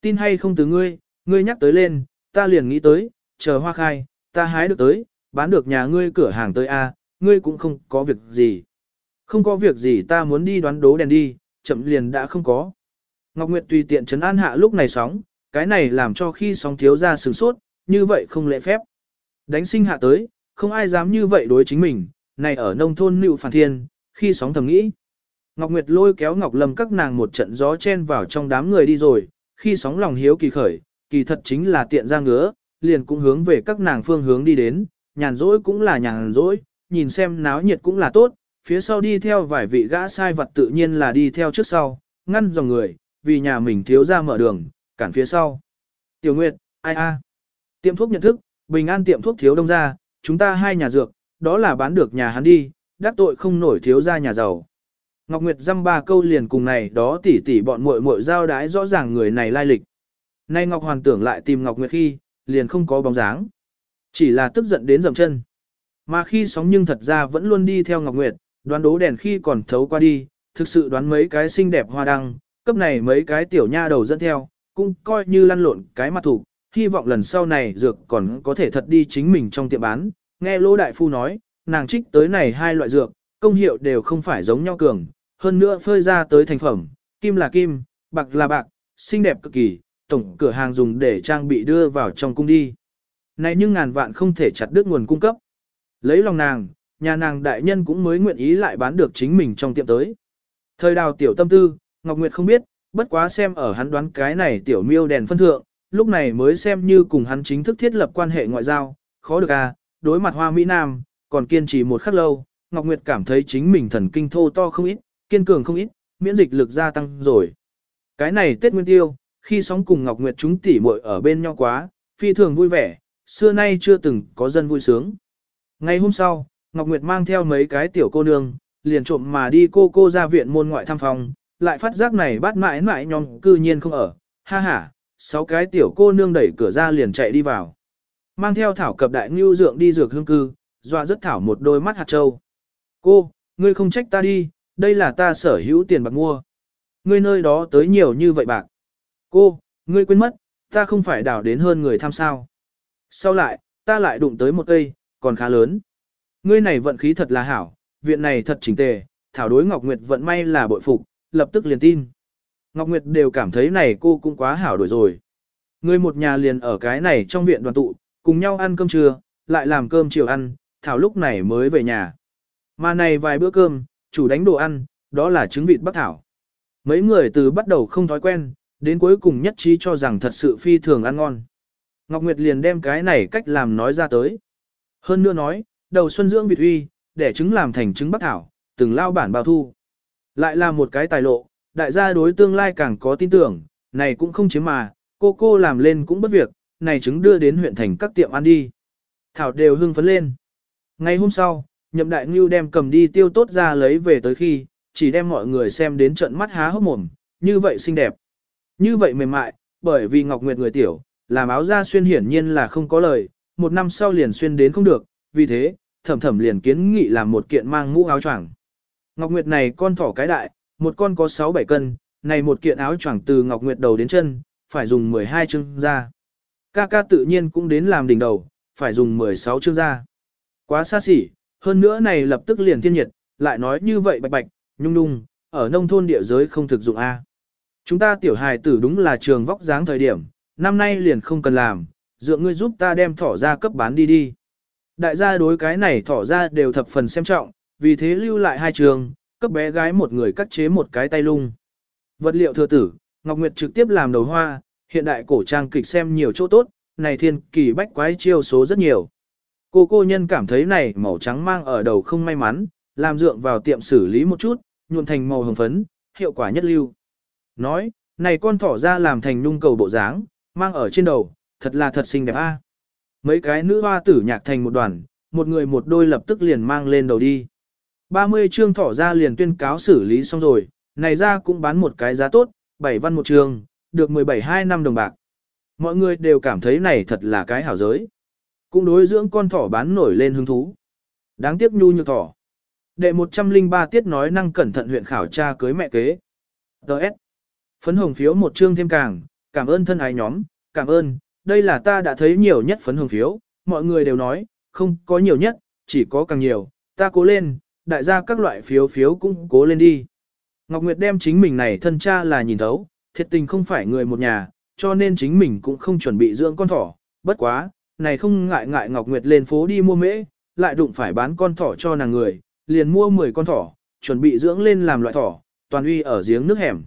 Tin hay không từ ngươi, ngươi nhắc tới lên, ta liền nghĩ tới, chờ hoa khai, ta hái được tới, bán được nhà ngươi cửa hàng tới A, ngươi cũng không có việc gì. Không có việc gì ta muốn đi đoán đố đèn đi, chậm liền đã không có. Ngọc Nguyệt tùy tiện trấn an hạ lúc này sóng, cái này làm cho khi sóng thiếu ra sừng sốt, như vậy không lễ phép. Đánh sinh hạ tới, không ai dám như vậy đối chính mình, này ở nông thôn nịu phản thiên, khi sóng thầm nghĩ. Ngọc Nguyệt lôi kéo Ngọc Lâm các nàng một trận gió chen vào trong đám người đi rồi, khi sóng lòng hiếu kỳ khởi, kỳ thật chính là tiện ra ngứa, liền cũng hướng về các nàng phương hướng đi đến, nhàn rỗi cũng là nhàn rỗi, nhìn xem náo nhiệt cũng là tốt, phía sau đi theo vài vị gã sai vật tự nhiên là đi theo trước sau, ngăn dòng người, vì nhà mình thiếu ra mở đường, cản phía sau. Tiểu Nguyệt, ai a? Tiệm thuốc nhận thức, bình an tiệm thuốc thiếu đông ra, chúng ta hai nhà dược, đó là bán được nhà hắn đi, đắc tội không nổi thiếu ra nhà giàu. Ngọc Nguyệt dăm ba câu liền cùng này đó tỉ tỉ bọn muội muội giao đái rõ ràng người này lai lịch. Nay Ngọc Hoàn tưởng lại tìm Ngọc Nguyệt khi, liền không có bóng dáng. Chỉ là tức giận đến dậm chân. Mà khi sóng nhưng thật ra vẫn luôn đi theo Ngọc Nguyệt, đoán đố đèn khi còn thấu qua đi, thực sự đoán mấy cái xinh đẹp hoa đăng, cấp này mấy cái tiểu nha đầu dẫn theo, cũng coi như lăn lộn cái mặt thủ, hy vọng lần sau này dược còn có thể thật đi chính mình trong tiệm bán. Nghe Lô Đại Phu nói, nàng trích tới này hai loại dược, công hiệu đều không phải giống nhau cường, hơn nữa phơi ra tới thành phẩm, kim là kim, bạc là bạc, xinh đẹp cực kỳ, tổng cửa hàng dùng để trang bị đưa vào trong cung đi. Này nhưng ngàn vạn không thể chặt đứt nguồn cung cấp. Lấy lòng nàng, nhà nàng đại nhân cũng mới nguyện ý lại bán được chính mình trong tiệm tới. Thời đào tiểu tâm tư, Ngọc Nguyệt không biết, bất quá xem ở hắn đoán cái này tiểu miêu đèn phân thượng, lúc này mới xem như cùng hắn chính thức thiết lập quan hệ ngoại giao, khó được à, đối mặt hoa Mỹ Nam, còn kiên trì một khắc lâu, Ngọc Nguyệt cảm thấy chính mình thần kinh thô to không ít, kiên cường không ít, miễn dịch lực gia tăng rồi. Cái này Tết Nguyên Tiêu, khi sóng cùng Ngọc Nguyệt chúng tỉ muội ở bên nhau quá, phi thường vui vẻ, xưa nay chưa từng có dân vui sướng. Ngày hôm sau, Ngọc Nguyệt mang theo mấy cái tiểu cô nương, liền trộm mà đi cô cô ra viện môn ngoại thăm phòng, lại phát giác này bắt mãi mãi nhóm cư nhiên không ở, ha ha, sáu cái tiểu cô nương đẩy cửa ra liền chạy đi vào. Mang theo thảo cập đại ngưu dượng đi dược hương cư, dọa rất thảo một đôi mắt hạt trâu. Cô, ngươi không trách ta đi, đây là ta sở hữu tiền bạc mua. Ngươi nơi đó tới nhiều như vậy bạc. Cô, ngươi quên mất, ta không phải đảo đến hơn người tham sao. Sau lại, ta lại đụng tới một cây, còn khá lớn. Ngươi này vận khí thật là hảo, viện này thật chỉnh tề, thảo đối Ngọc Nguyệt vận may là bội phục, lập tức liền tin. Ngọc Nguyệt đều cảm thấy này cô cũng quá hảo đổi rồi. Ngươi một nhà liền ở cái này trong viện đoàn tụ, cùng nhau ăn cơm trưa, lại làm cơm chiều ăn, thảo lúc này mới về nhà. Mà này vài bữa cơm, chủ đánh đồ ăn, đó là trứng vịt bắc thảo. Mấy người từ bắt đầu không thói quen, đến cuối cùng nhất trí cho rằng thật sự phi thường ăn ngon. Ngọc Nguyệt liền đem cái này cách làm nói ra tới. Hơn nữa nói, đầu xuân dưỡng vịt uy, để trứng làm thành trứng bắc thảo, từng lao bản bao thu. Lại là một cái tài lộ, đại gia đối tương lai càng có tin tưởng, này cũng không chiếm mà, cô cô làm lên cũng bất việc, này trứng đưa đến huyện thành các tiệm ăn đi. Thảo đều hưng phấn lên. Ngày hôm sau, nhậm đại ngưu đem cầm đi tiêu tốt ra lấy về tới khi, chỉ đem mọi người xem đến trận mắt há hốc mồm, như vậy xinh đẹp. Như vậy mềm mại, bởi vì Ngọc Nguyệt người tiểu, làm áo da xuyên hiển nhiên là không có lời, một năm sau liền xuyên đến không được, vì thế, thẩm thẩm liền kiến nghị làm một kiện mang mũ áo choàng. Ngọc Nguyệt này con thỏ cái đại, một con có 6-7 cân, này một kiện áo choàng từ Ngọc Nguyệt đầu đến chân, phải dùng 12 chương da. Ca ca tự nhiên cũng đến làm đỉnh đầu, phải dùng 16 chương da. Quá xa xỉ, hơn nữa này lập tức liền thiên nhiệt, lại nói như vậy bạch bạch, nhung nhung, ở nông thôn địa giới không thực dụng A. Chúng ta tiểu hài tử đúng là trường vóc dáng thời điểm, năm nay liền không cần làm, dựa ngươi giúp ta đem thỏ ra cấp bán đi đi. Đại gia đối cái này thỏ ra đều thập phần xem trọng, vì thế lưu lại hai trường, cấp bé gái một người cắt chế một cái tay lung. Vật liệu thừa tử, Ngọc Nguyệt trực tiếp làm đầu hoa, hiện đại cổ trang kịch xem nhiều chỗ tốt, này thiên kỳ bách quái chiêu số rất nhiều. Cô cô nhân cảm thấy này màu trắng mang ở đầu không may mắn, làm dượng vào tiệm xử lý một chút, nhuộm thành màu hồng phấn, hiệu quả nhất lưu. Nói, này con thỏ ra làm thành nhung cầu bộ dáng, mang ở trên đầu, thật là thật xinh đẹp a. Mấy cái nữ hoa tử nhạc thành một đoàn, một người một đôi lập tức liền mang lên đầu đi. 30 chương thỏ ra liền tuyên cáo xử lý xong rồi, này ra cũng bán một cái giá tốt, 7 văn một trường, được 17-2 năm đồng bạc. Mọi người đều cảm thấy này thật là cái hảo giới. Cũng đối dưỡng con thỏ bán nổi lên hứng thú. Đáng tiếc nhu nhược thỏ. Đệ 103 tiết nói năng cẩn thận huyện khảo tra cưới mẹ kế. Đợt. Phấn hồng phiếu một chương thêm càng, cảm ơn thân ái nhóm, cảm ơn, đây là ta đã thấy nhiều nhất phấn hồng phiếu, mọi người đều nói, không có nhiều nhất, chỉ có càng nhiều, ta cố lên, đại gia các loại phiếu phiếu cũng cố lên đi. Ngọc Nguyệt đem chính mình này thân cha là nhìn thấu, thiệt tình không phải người một nhà, cho nên chính mình cũng không chuẩn bị dưỡng con thỏ, bất quá, này không ngại ngại Ngọc Nguyệt lên phố đi mua mễ, lại đụng phải bán con thỏ cho nàng người, liền mua 10 con thỏ, chuẩn bị dưỡng lên làm loại thỏ, toàn uy ở giếng nước hẻm.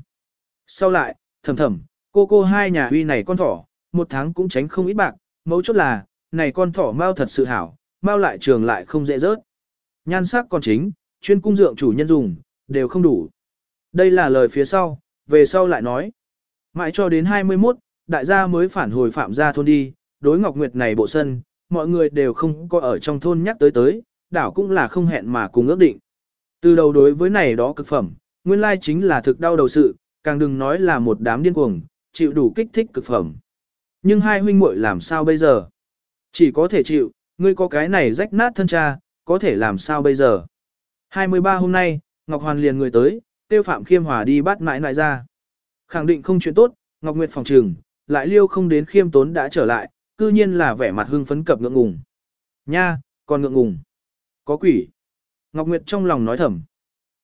Sau lại, thầm thầm, cô cô hai nhà uy này con thỏ, một tháng cũng tránh không ít bạc, mấu chốt là, này con thỏ mau thật sự hảo, mau lại trường lại không dễ rớt. Nhan sắc còn chính, chuyên cung dượng chủ nhân dùng, đều không đủ. Đây là lời phía sau, về sau lại nói. Mãi cho đến 21, đại gia mới phản hồi phạm gia thôn đi, đối Ngọc Nguyệt này bộ sân, mọi người đều không có ở trong thôn nhắc tới tới, đảo cũng là không hẹn mà cùng ước định. Từ đầu đối với này đó cực phẩm, nguyên lai chính là thực đau đầu sự, càng đừng nói là một đám điên cuồng, chịu đủ kích thích cực phẩm. Nhưng hai huynh muội làm sao bây giờ? Chỉ có thể chịu, ngươi có cái này rách nát thân cha, có thể làm sao bây giờ? 23 hôm nay, Ngọc Hoàn liền người tới, tiêu Phạm Khiêm Hòa đi bắt mãi lại ra. Khẳng định không chuyện tốt, Ngọc Nguyệt phòng trường, lại liêu không đến khiêm tốn đã trở lại, cư nhiên là vẻ mặt hưng phấn cập ngượng ngùng. Nha, còn ngượng ngùng. Có quỷ. Ngọc Nguyệt trong lòng nói thầm.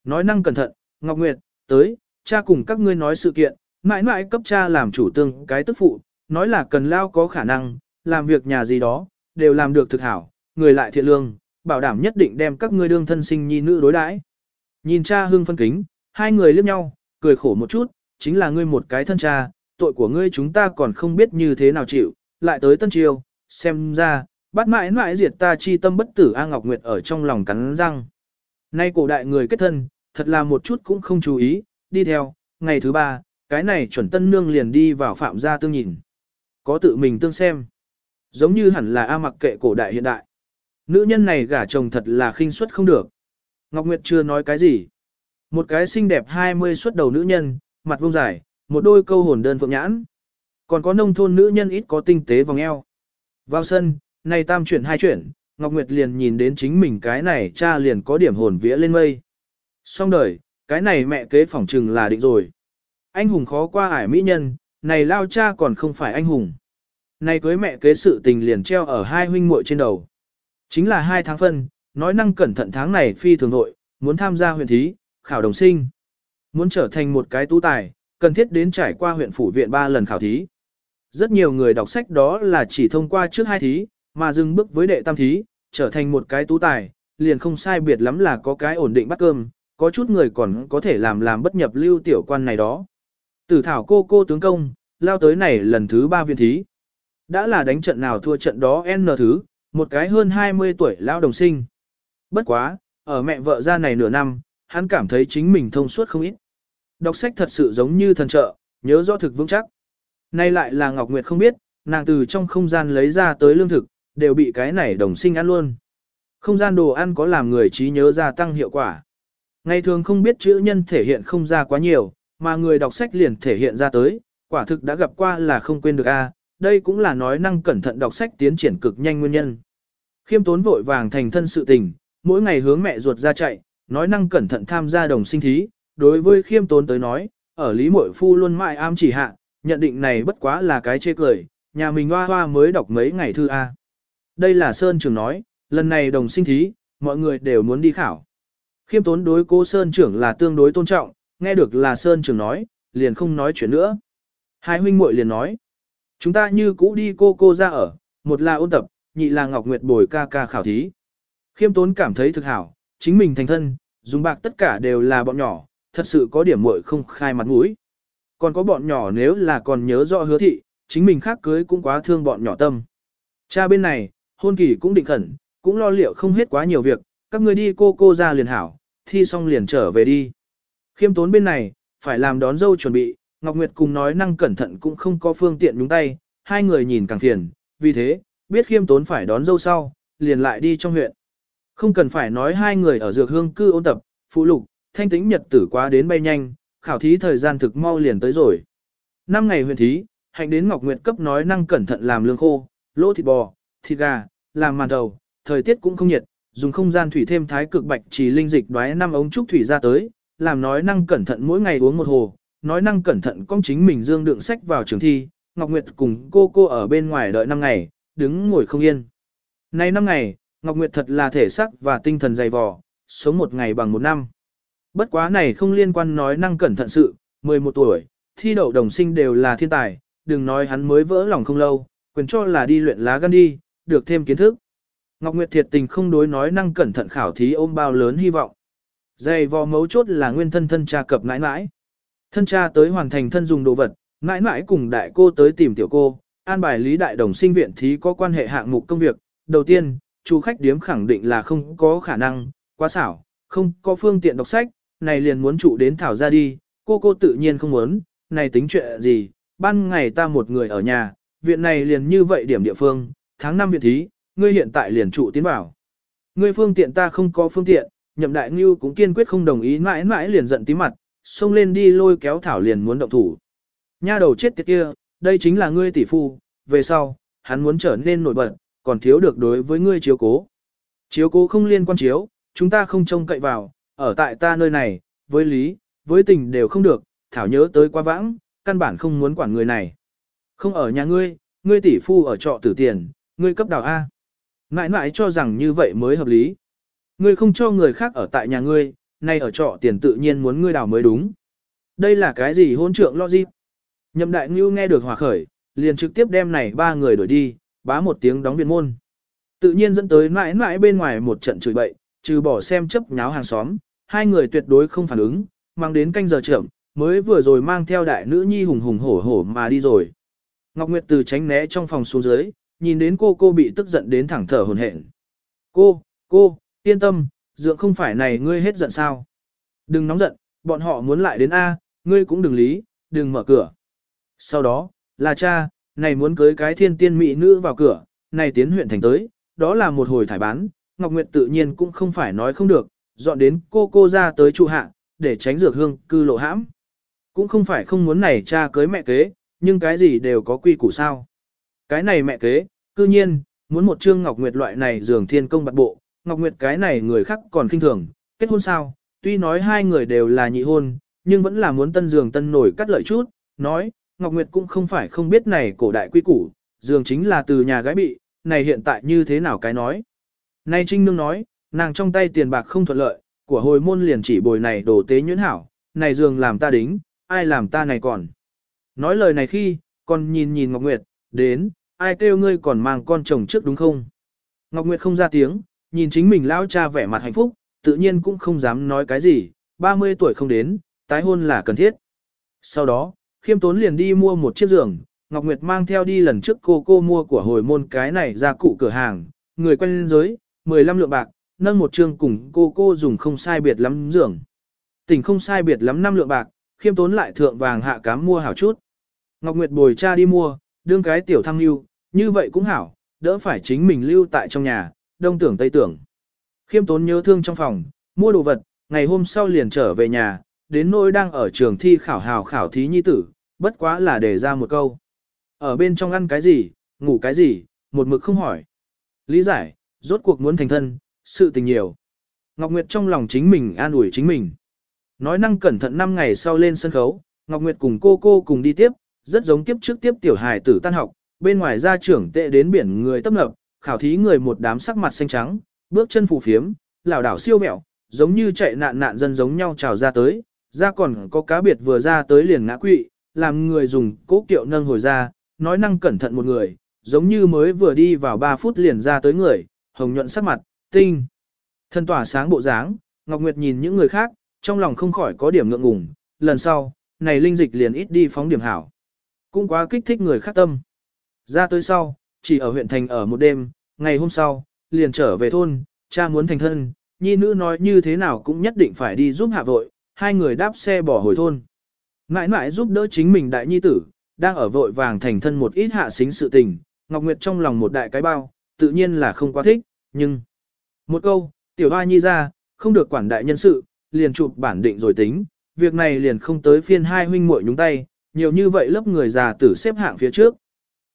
Nói năng cẩn thận, Ngọc Nguyệt, tới, cha cùng các ngươi nói sự kiện, mãi mãi cấp cha làm chủ tương cái tức phụ, nói là cần lao có khả năng, làm việc nhà gì đó, đều làm được thực hảo, người lại thiện lương, bảo đảm nhất định đem các ngươi đương thân sinh nhi nữ đối đãi. Nhìn cha hưng phân kính, hai người liếc nhau, cười khổ một chút, chính là ngươi một cái thân cha, tội của ngươi chúng ta còn không biết như thế nào chịu, lại tới tân triều, xem ra, bắt mãi mãi diệt ta chi tâm bất tử A Ngọc Nguyệt ở trong lòng cắn răng. Nay cổ đại người kết thân, thật là một chút cũng không chú ý, đi theo, ngày thứ ba, cái này chuẩn tân nương liền đi vào phạm gia tương nhìn. Có tự mình tương xem. Giống như hẳn là A mặc kệ cổ đại hiện đại. Nữ nhân này gả chồng thật là khinh suất không được. Ngọc Nguyệt chưa nói cái gì. Một cái xinh đẹp 20 xuất đầu nữ nhân, mặt vuông dài, một đôi câu hồn đơn phượng nhãn. Còn có nông thôn nữ nhân ít có tinh tế vòng eo. Vào sân, này tam chuyển hai chuyển, Ngọc Nguyệt liền nhìn đến chính mình cái này cha liền có điểm hồn vía lên mây. Xong đời, cái này mẹ kế phỏng trừng là định rồi. Anh hùng khó qua ải mỹ nhân, này lao cha còn không phải anh hùng. Này cưới mẹ kế sự tình liền treo ở hai huynh muội trên đầu. Chính là hai tháng phân, nói năng cẩn thận tháng này phi thường nội, muốn tham gia huyện thí, khảo đồng sinh. Muốn trở thành một cái tú tài, cần thiết đến trải qua huyện phủ viện ba lần khảo thí. Rất nhiều người đọc sách đó là chỉ thông qua trước hai thí, mà dừng bước với đệ tam thí, trở thành một cái tú tài, liền không sai biệt lắm là có cái ổn định bắt cơm, có chút người còn có thể làm làm bất nhập lưu tiểu quan này đó. Tử thảo cô cô tướng công, lao tới này lần thứ ba viên thí. Đã là đánh trận nào thua trận đó N thứ, một cái hơn 20 tuổi lao đồng sinh. Bất quá, ở mẹ vợ ra này nửa năm, hắn cảm thấy chính mình thông suốt không ít. Đọc sách thật sự giống như thần trợ, nhớ rõ thực vững chắc. Nay lại là Ngọc Nguyệt không biết, nàng từ trong không gian lấy ra tới lương thực, đều bị cái này đồng sinh ăn luôn. Không gian đồ ăn có làm người trí nhớ gia tăng hiệu quả. Ngày thường không biết chữ nhân thể hiện không ra quá nhiều, mà người đọc sách liền thể hiện ra tới, quả thực đã gặp qua là không quên được a. đây cũng là nói năng cẩn thận đọc sách tiến triển cực nhanh nguyên nhân. Khiêm tốn vội vàng thành thân sự tình, mỗi ngày hướng mẹ ruột ra chạy, nói năng cẩn thận tham gia đồng sinh thí, đối với khiêm tốn tới nói, ở Lý Mội Phu luôn mãi am chỉ hạ, nhận định này bất quá là cái chê cười, nhà mình hoa hoa mới đọc mấy ngày thư A. Đây là Sơn Trường nói, lần này đồng sinh thí, mọi người đều muốn đi khảo. Khiêm tốn đối cô Sơn Trưởng là tương đối tôn trọng, nghe được là Sơn Trường nói, liền không nói chuyện nữa. Hai huynh muội liền nói, chúng ta như cũ đi cô cô ra ở, một là ôn tập, nhị là Ngọc Nguyệt bồi ca ca khảo thí. Khiêm tốn cảm thấy thực hảo, chính mình thành thân, dùng bạc tất cả đều là bọn nhỏ, thật sự có điểm muội không khai mặt mũi. Còn có bọn nhỏ nếu là còn nhớ rõ hứa thị, chính mình khác cưới cũng quá thương bọn nhỏ tâm. Cha bên này, hôn kỳ cũng định khẩn, cũng lo liệu không hết quá nhiều việc, các người đi cô cô ra liền hảo, thi xong liền trở về đi. Khiêm tốn bên này, phải làm đón dâu chuẩn bị, Ngọc Nguyệt cùng nói năng cẩn thận cũng không có phương tiện nhúng tay, hai người nhìn càng phiền, vì thế, biết khiêm tốn phải đón dâu sau, liền lại đi trong huyện. Không cần phải nói hai người ở dược hương cư ôn tập, phụ lục, thanh tĩnh nhật tử quá đến bay nhanh, khảo thí thời gian thực mau liền tới rồi. Năm ngày huyện thí, hạnh đến Ngọc Nguyệt cấp nói năng cẩn thận làm lương khô, lỗ thịt bò, thịt gà, làm màn đầu, thời tiết cũng không nhiệt, dùng không gian thủy thêm thái cực bạch chỉ linh dịch đoái năm ống trúc thủy ra tới, làm nói năng cẩn thận mỗi ngày uống một hồ, nói năng cẩn thận công chính mình dương đựng sách vào trường thi, Ngọc Nguyệt cùng cô cô ở bên ngoài đợi năm ngày, đứng ngồi không yên. Nay năm ngày, Ngọc Nguyệt thật là thể sắc và tinh thần dày vò, sống một ngày bằng một năm. Bất quá này không liên quan nói năng cẩn thận sự, 11 tuổi, thi đậu đồng sinh đều là thiên tài, đừng nói hắn mới vỡ lòng không lâu, quyền cho là đi luyện lá gan đi, được thêm kiến thức. Ngọc Nguyệt thiệt tình không đối nói năng cẩn thận khảo thí ôm bao lớn hy vọng. Dày vò mấu chốt là nguyên thân thân cha cập nãi nãi. Thân cha tới hoàn thành thân dùng đồ vật, nãi nãi cùng đại cô tới tìm tiểu cô, an bài lý đại đồng sinh viện thí có quan hệ hạng mục công việc. Đầu tiên, chủ khách điếm khẳng định là không có khả năng, quá xảo, không có phương tiện đọc sách, này liền muốn trụ đến thảo ra đi, cô cô tự nhiên không muốn, này tính chuyện gì, ban ngày ta một người ở nhà, viện này liền như vậy điểm địa phương, tháng 5 viện thí, ngươi hiện tại liền trụ tiến bảo. Ngươi phương tiện ta không có phương tiện, nhậm đại ngưu cũng kiên quyết không đồng ý mãi mãi liền giận tí mặt, xông lên đi lôi kéo thảo liền muốn động thủ. Nha đầu chết tiệt kia, đây chính là ngươi tỷ phu, về sau, hắn muốn trở nên nổi bật, còn thiếu được đối với ngươi chiếu cố. Chiếu cố không liên quan chiếu, chúng ta không trông cậy vào, ở tại ta nơi này, với lý, với tình đều không được, thảo nhớ tới quá vãng, căn bản không muốn quản người này. Không ở nhà ngươi, ngươi tỷ phu ở trọ tử tiền, ngươi cấp đào A. Mãi mãi cho rằng như vậy mới hợp lý. Ngươi không cho người khác ở tại nhà ngươi, nay ở trọ tiền tự nhiên muốn ngươi đào mới đúng. Đây là cái gì hôn trượng logic? Nhậm đại ngưu nghe được hòa khởi, liền trực tiếp đem này ba người đuổi đi, bá một tiếng đóng viện môn. Tự nhiên dẫn tới mãi mãi bên ngoài một trận chửi bậy, trừ bỏ xem chấp nháo hàng xóm, hai người tuyệt đối không phản ứng, mang đến canh giờ trưởng, mới vừa rồi mang theo đại nữ nhi hùng hùng hổ hổ mà đi rồi. Ngọc Nguyệt từ tránh né trong phòng xuống dưới, nhìn đến cô cô bị tức giận đến thẳng thở hồn hển. Cô, cô, yên tâm, dượng không phải này ngươi hết giận sao. Đừng nóng giận, bọn họ muốn lại đến A, ngươi cũng đừng lý, đừng mở cửa. Sau đó, là cha, này muốn cưới cái thiên tiên mỹ nữ vào cửa, này tiến huyện thành tới, đó là một hồi thải bán, Ngọc Nguyệt tự nhiên cũng không phải nói không được, dọn đến cô cô ra tới trụ hạ, để tránh dược hương cư lộ hãm. Cũng không phải không muốn này cha cưới mẹ kế, nhưng cái gì đều có quy củ sao. Cái này mẹ kế, cư nhiên, muốn một trương Ngọc Nguyệt loại này dường thiên công bạc bộ, Ngọc Nguyệt cái này người khác còn kinh thường, kết hôn sao, tuy nói hai người đều là nhị hôn, nhưng vẫn là muốn tân giường tân nổi cắt lợi chút, nói, Ngọc Nguyệt cũng không phải không biết này cổ đại quy củ, giường chính là từ nhà gái bị, này hiện tại như thế nào cái nói. Nay Trinh Nương nói, nàng trong tay tiền bạc không thuận lợi, của hồi môn liền chỉ bồi này đổ tế nhuyễn hảo, này giường làm ta đính, ai làm ta này còn. Nói lời này khi, còn nhìn nhìn Ngọc Nguyệt, đến, ai kêu ngươi còn mang con chồng trước đúng không? Ngọc Nguyệt không ra tiếng, nhìn chính mình lão cha vẻ mặt hạnh phúc, tự nhiên cũng không dám nói cái gì, 30 tuổi không đến, tái hôn là cần thiết. Sau đó, khiêm tốn liền đi mua một chiếc giường, Ngọc Nguyệt mang theo đi lần trước cô cô mua của hồi môn cái này ra cụ cửa hàng, người quen giới, 15 lượng bạc, nâng một chương cùng cô cô dùng không sai biệt lắm giường. Tỉnh không sai biệt lắm năm lượng bạc, khiêm tốn lại thượng vàng hạ cám mua hảo chút. Ngọc Nguyệt bồi cha đi mua, đương cái tiểu thăng lưu, như vậy cũng hảo, đỡ phải chính mình lưu tại trong nhà, đông tưởng tây tưởng. Khiêm tốn nhớ thương trong phòng, mua đồ vật, ngày hôm sau liền trở về nhà, đến nỗi đang ở trường thi khảo hào khảo thí nhi tử, bất quá là để ra một câu. Ở bên trong ăn cái gì, ngủ cái gì, một mực không hỏi. Lý giải, rốt cuộc muốn thành thân, sự tình nhiều. Ngọc Nguyệt trong lòng chính mình an ủi chính mình. Nói năng cẩn thận 5 ngày sau lên sân khấu, Ngọc Nguyệt cùng cô cô cùng đi tiếp, rất giống tiếp trước tiếp tiểu hài tử tan học, bên ngoài ra trưởng tệ đến biển người tấp nập, khảo thí người một đám sắc mặt xanh trắng, bước chân phù phiếm, lảo đảo siêu vẹo, giống như chạy nạn nạn dân giống nhau trào ra tới, ra còn có cá biệt vừa ra tới liền ngã quỵ, làm người dùng cố kiệu nâng hồi ra, nói năng cẩn thận một người, giống như mới vừa đi vào 3 phút liền ra tới người, hồng nhuận sắc mặt, tinh. Thân tỏa sáng bộ dáng, Ngọc Nguyệt nhìn những người khác, trong lòng không khỏi có điểm ngượng ngùng, lần sau, này linh dịch liền ít đi phóng điểm hảo. Cũng quá kích thích người khác tâm. Ra tới sau, chỉ ở huyện thành ở một đêm, ngày hôm sau, liền trở về thôn, cha muốn thành thân, nhi nữ nói như thế nào cũng nhất định phải đi giúp hạ vội, hai người đáp xe bỏ hồi thôn. Ngãi ngãi giúp đỡ chính mình đại nhi tử, đang ở vội vàng thành thân một ít hạ xính sự tình, Ngọc Nguyệt trong lòng một đại cái bao, tự nhiên là không quá thích, nhưng... Một câu, tiểu hoa nhi ra, không được quản đại nhân sự, liền chụp bản định rồi tính, việc này liền không tới phiên hai huynh muội nhúng tay, nhiều như vậy lớp người già tử xếp hạng phía trước.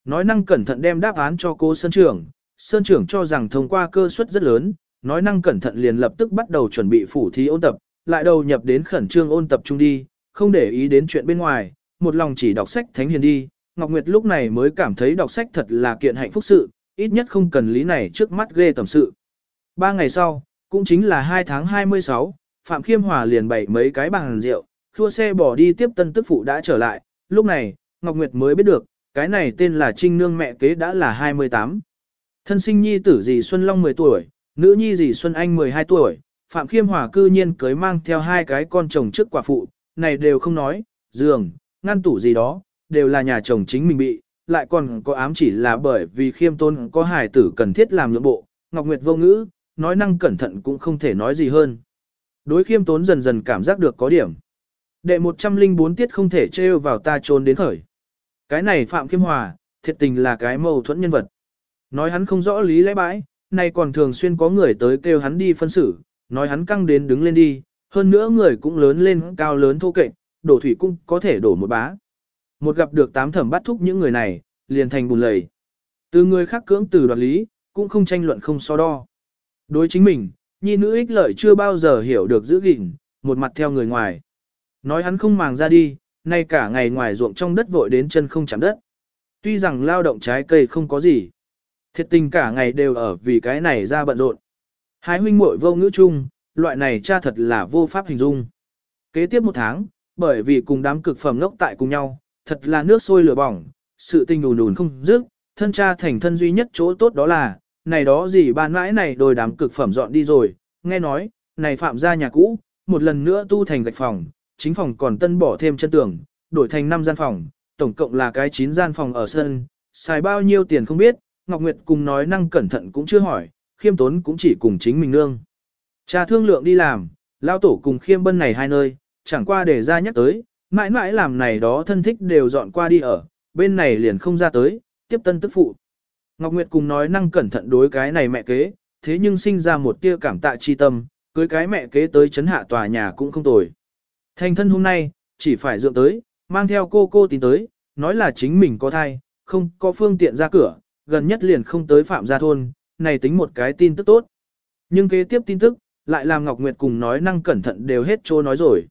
Nói năng cẩn thận đem đáp án cho cô Sơn Trưởng, Sơn Trưởng cho rằng thông qua cơ suất rất lớn, nói năng cẩn thận liền lập tức bắt đầu chuẩn bị phủ thí ôn tập, lại đầu nhập đến khẩn trương ôn tập trung đi, không để ý đến chuyện bên ngoài, một lòng chỉ đọc sách thánh hiền đi. Ngọc Nguyệt lúc này mới cảm thấy đọc sách thật là kiện hạnh phúc sự, ít nhất không cần lý này trước mắt ghê tầm sự. Ba ngày sau, cũng chính là 2 tháng 26, Phạm Khiêm Hòa liền bày mấy cái bàn rượu, thua xe bỏ đi tiếp tân tức phụ đã trở lại, lúc này, Ngọc Nguyệt mới biết được, cái này tên là Trinh Nương mẹ kế đã là 28. Thân sinh nhi tử dì Xuân Long 10 tuổi, nữ nhi dì Xuân Anh 12 tuổi, Phạm Khiêm Hòa cư nhiên cưới mang theo hai cái con chồng trước quả phụ, này đều không nói, giường, ngăn tủ gì đó, đều là nhà chồng chính mình bị, lại còn có ám chỉ là bởi vì khiêm tôn có hài tử cần thiết làm nhượng bộ, Ngọc Nguyệt vô ngữ, nói năng cẩn thận cũng không thể nói gì hơn. Đối khiêm tốn dần dần cảm giác được có điểm. Đệ 104 tiết không thể trêu vào ta trốn đến khởi. Cái này Phạm Khiêm Hòa, thiệt tình là cái mâu thuẫn nhân vật. Nói hắn không rõ lý lẽ bãi, nay còn thường xuyên có người tới kêu hắn đi phân xử, nói hắn căng đến đứng lên đi, hơn nữa người cũng lớn lên cao lớn thô kệch, đổ thủy cũng có thể đổ một bá. Một gặp được tám thẩm bắt thúc những người này, liền thành bùn lầy. Từ người khác cưỡng từ đoạt lý, cũng không tranh luận không so đo. Đối chính mình, nhi nữ ích lợi chưa bao giờ hiểu được giữ gìn, một mặt theo người ngoài. Nói hắn không màng ra đi, nay cả ngày ngoài ruộng trong đất vội đến chân không chạm đất. Tuy rằng lao động trái cây không có gì. Thiệt tình cả ngày đều ở vì cái này ra bận rộn. Hai huynh muội vô ngữ chung, loại này cha thật là vô pháp hình dung. Kế tiếp một tháng, bởi vì cùng đám cực phẩm lốc tại cùng nhau, thật là nước sôi lửa bỏng, sự tình ùn ùn không dứt, thân cha thành thân duy nhất chỗ tốt đó là, này đó gì ban mãi này đôi đám cực phẩm dọn đi rồi, nghe nói, này phạm ra nhà cũ, một lần nữa tu thành gạch phòng, chính phòng còn tân bỏ thêm chân tường, đổi thành 5 gian phòng, tổng cộng là cái 9 gian phòng ở sân, xài bao nhiêu tiền không biết, Ngọc Nguyệt cùng nói năng cẩn thận cũng chưa hỏi, khiêm tốn cũng chỉ cùng chính mình nương. Cha thương lượng đi làm, lao tổ cùng khiêm bân này hai nơi, chẳng qua để ra nhắc tới, mãi mãi làm này đó thân thích đều dọn qua đi ở, bên này liền không ra tới, tiếp tân tức phụ. Ngọc Nguyệt cùng nói năng cẩn thận đối cái này mẹ kế, thế nhưng sinh ra một tia cảm tạ chi tâm, cưới cái mẹ kế tới chấn hạ tòa nhà cũng không tồi. Thành thân hôm nay, chỉ phải dựa tới, mang theo cô cô tín tới, nói là chính mình có thai, không có phương tiện ra cửa, gần nhất liền không tới phạm gia thôn, này tính một cái tin tức tốt. Nhưng kế tiếp tin tức, lại làm Ngọc Nguyệt cùng nói năng cẩn thận đều hết trô nói rồi.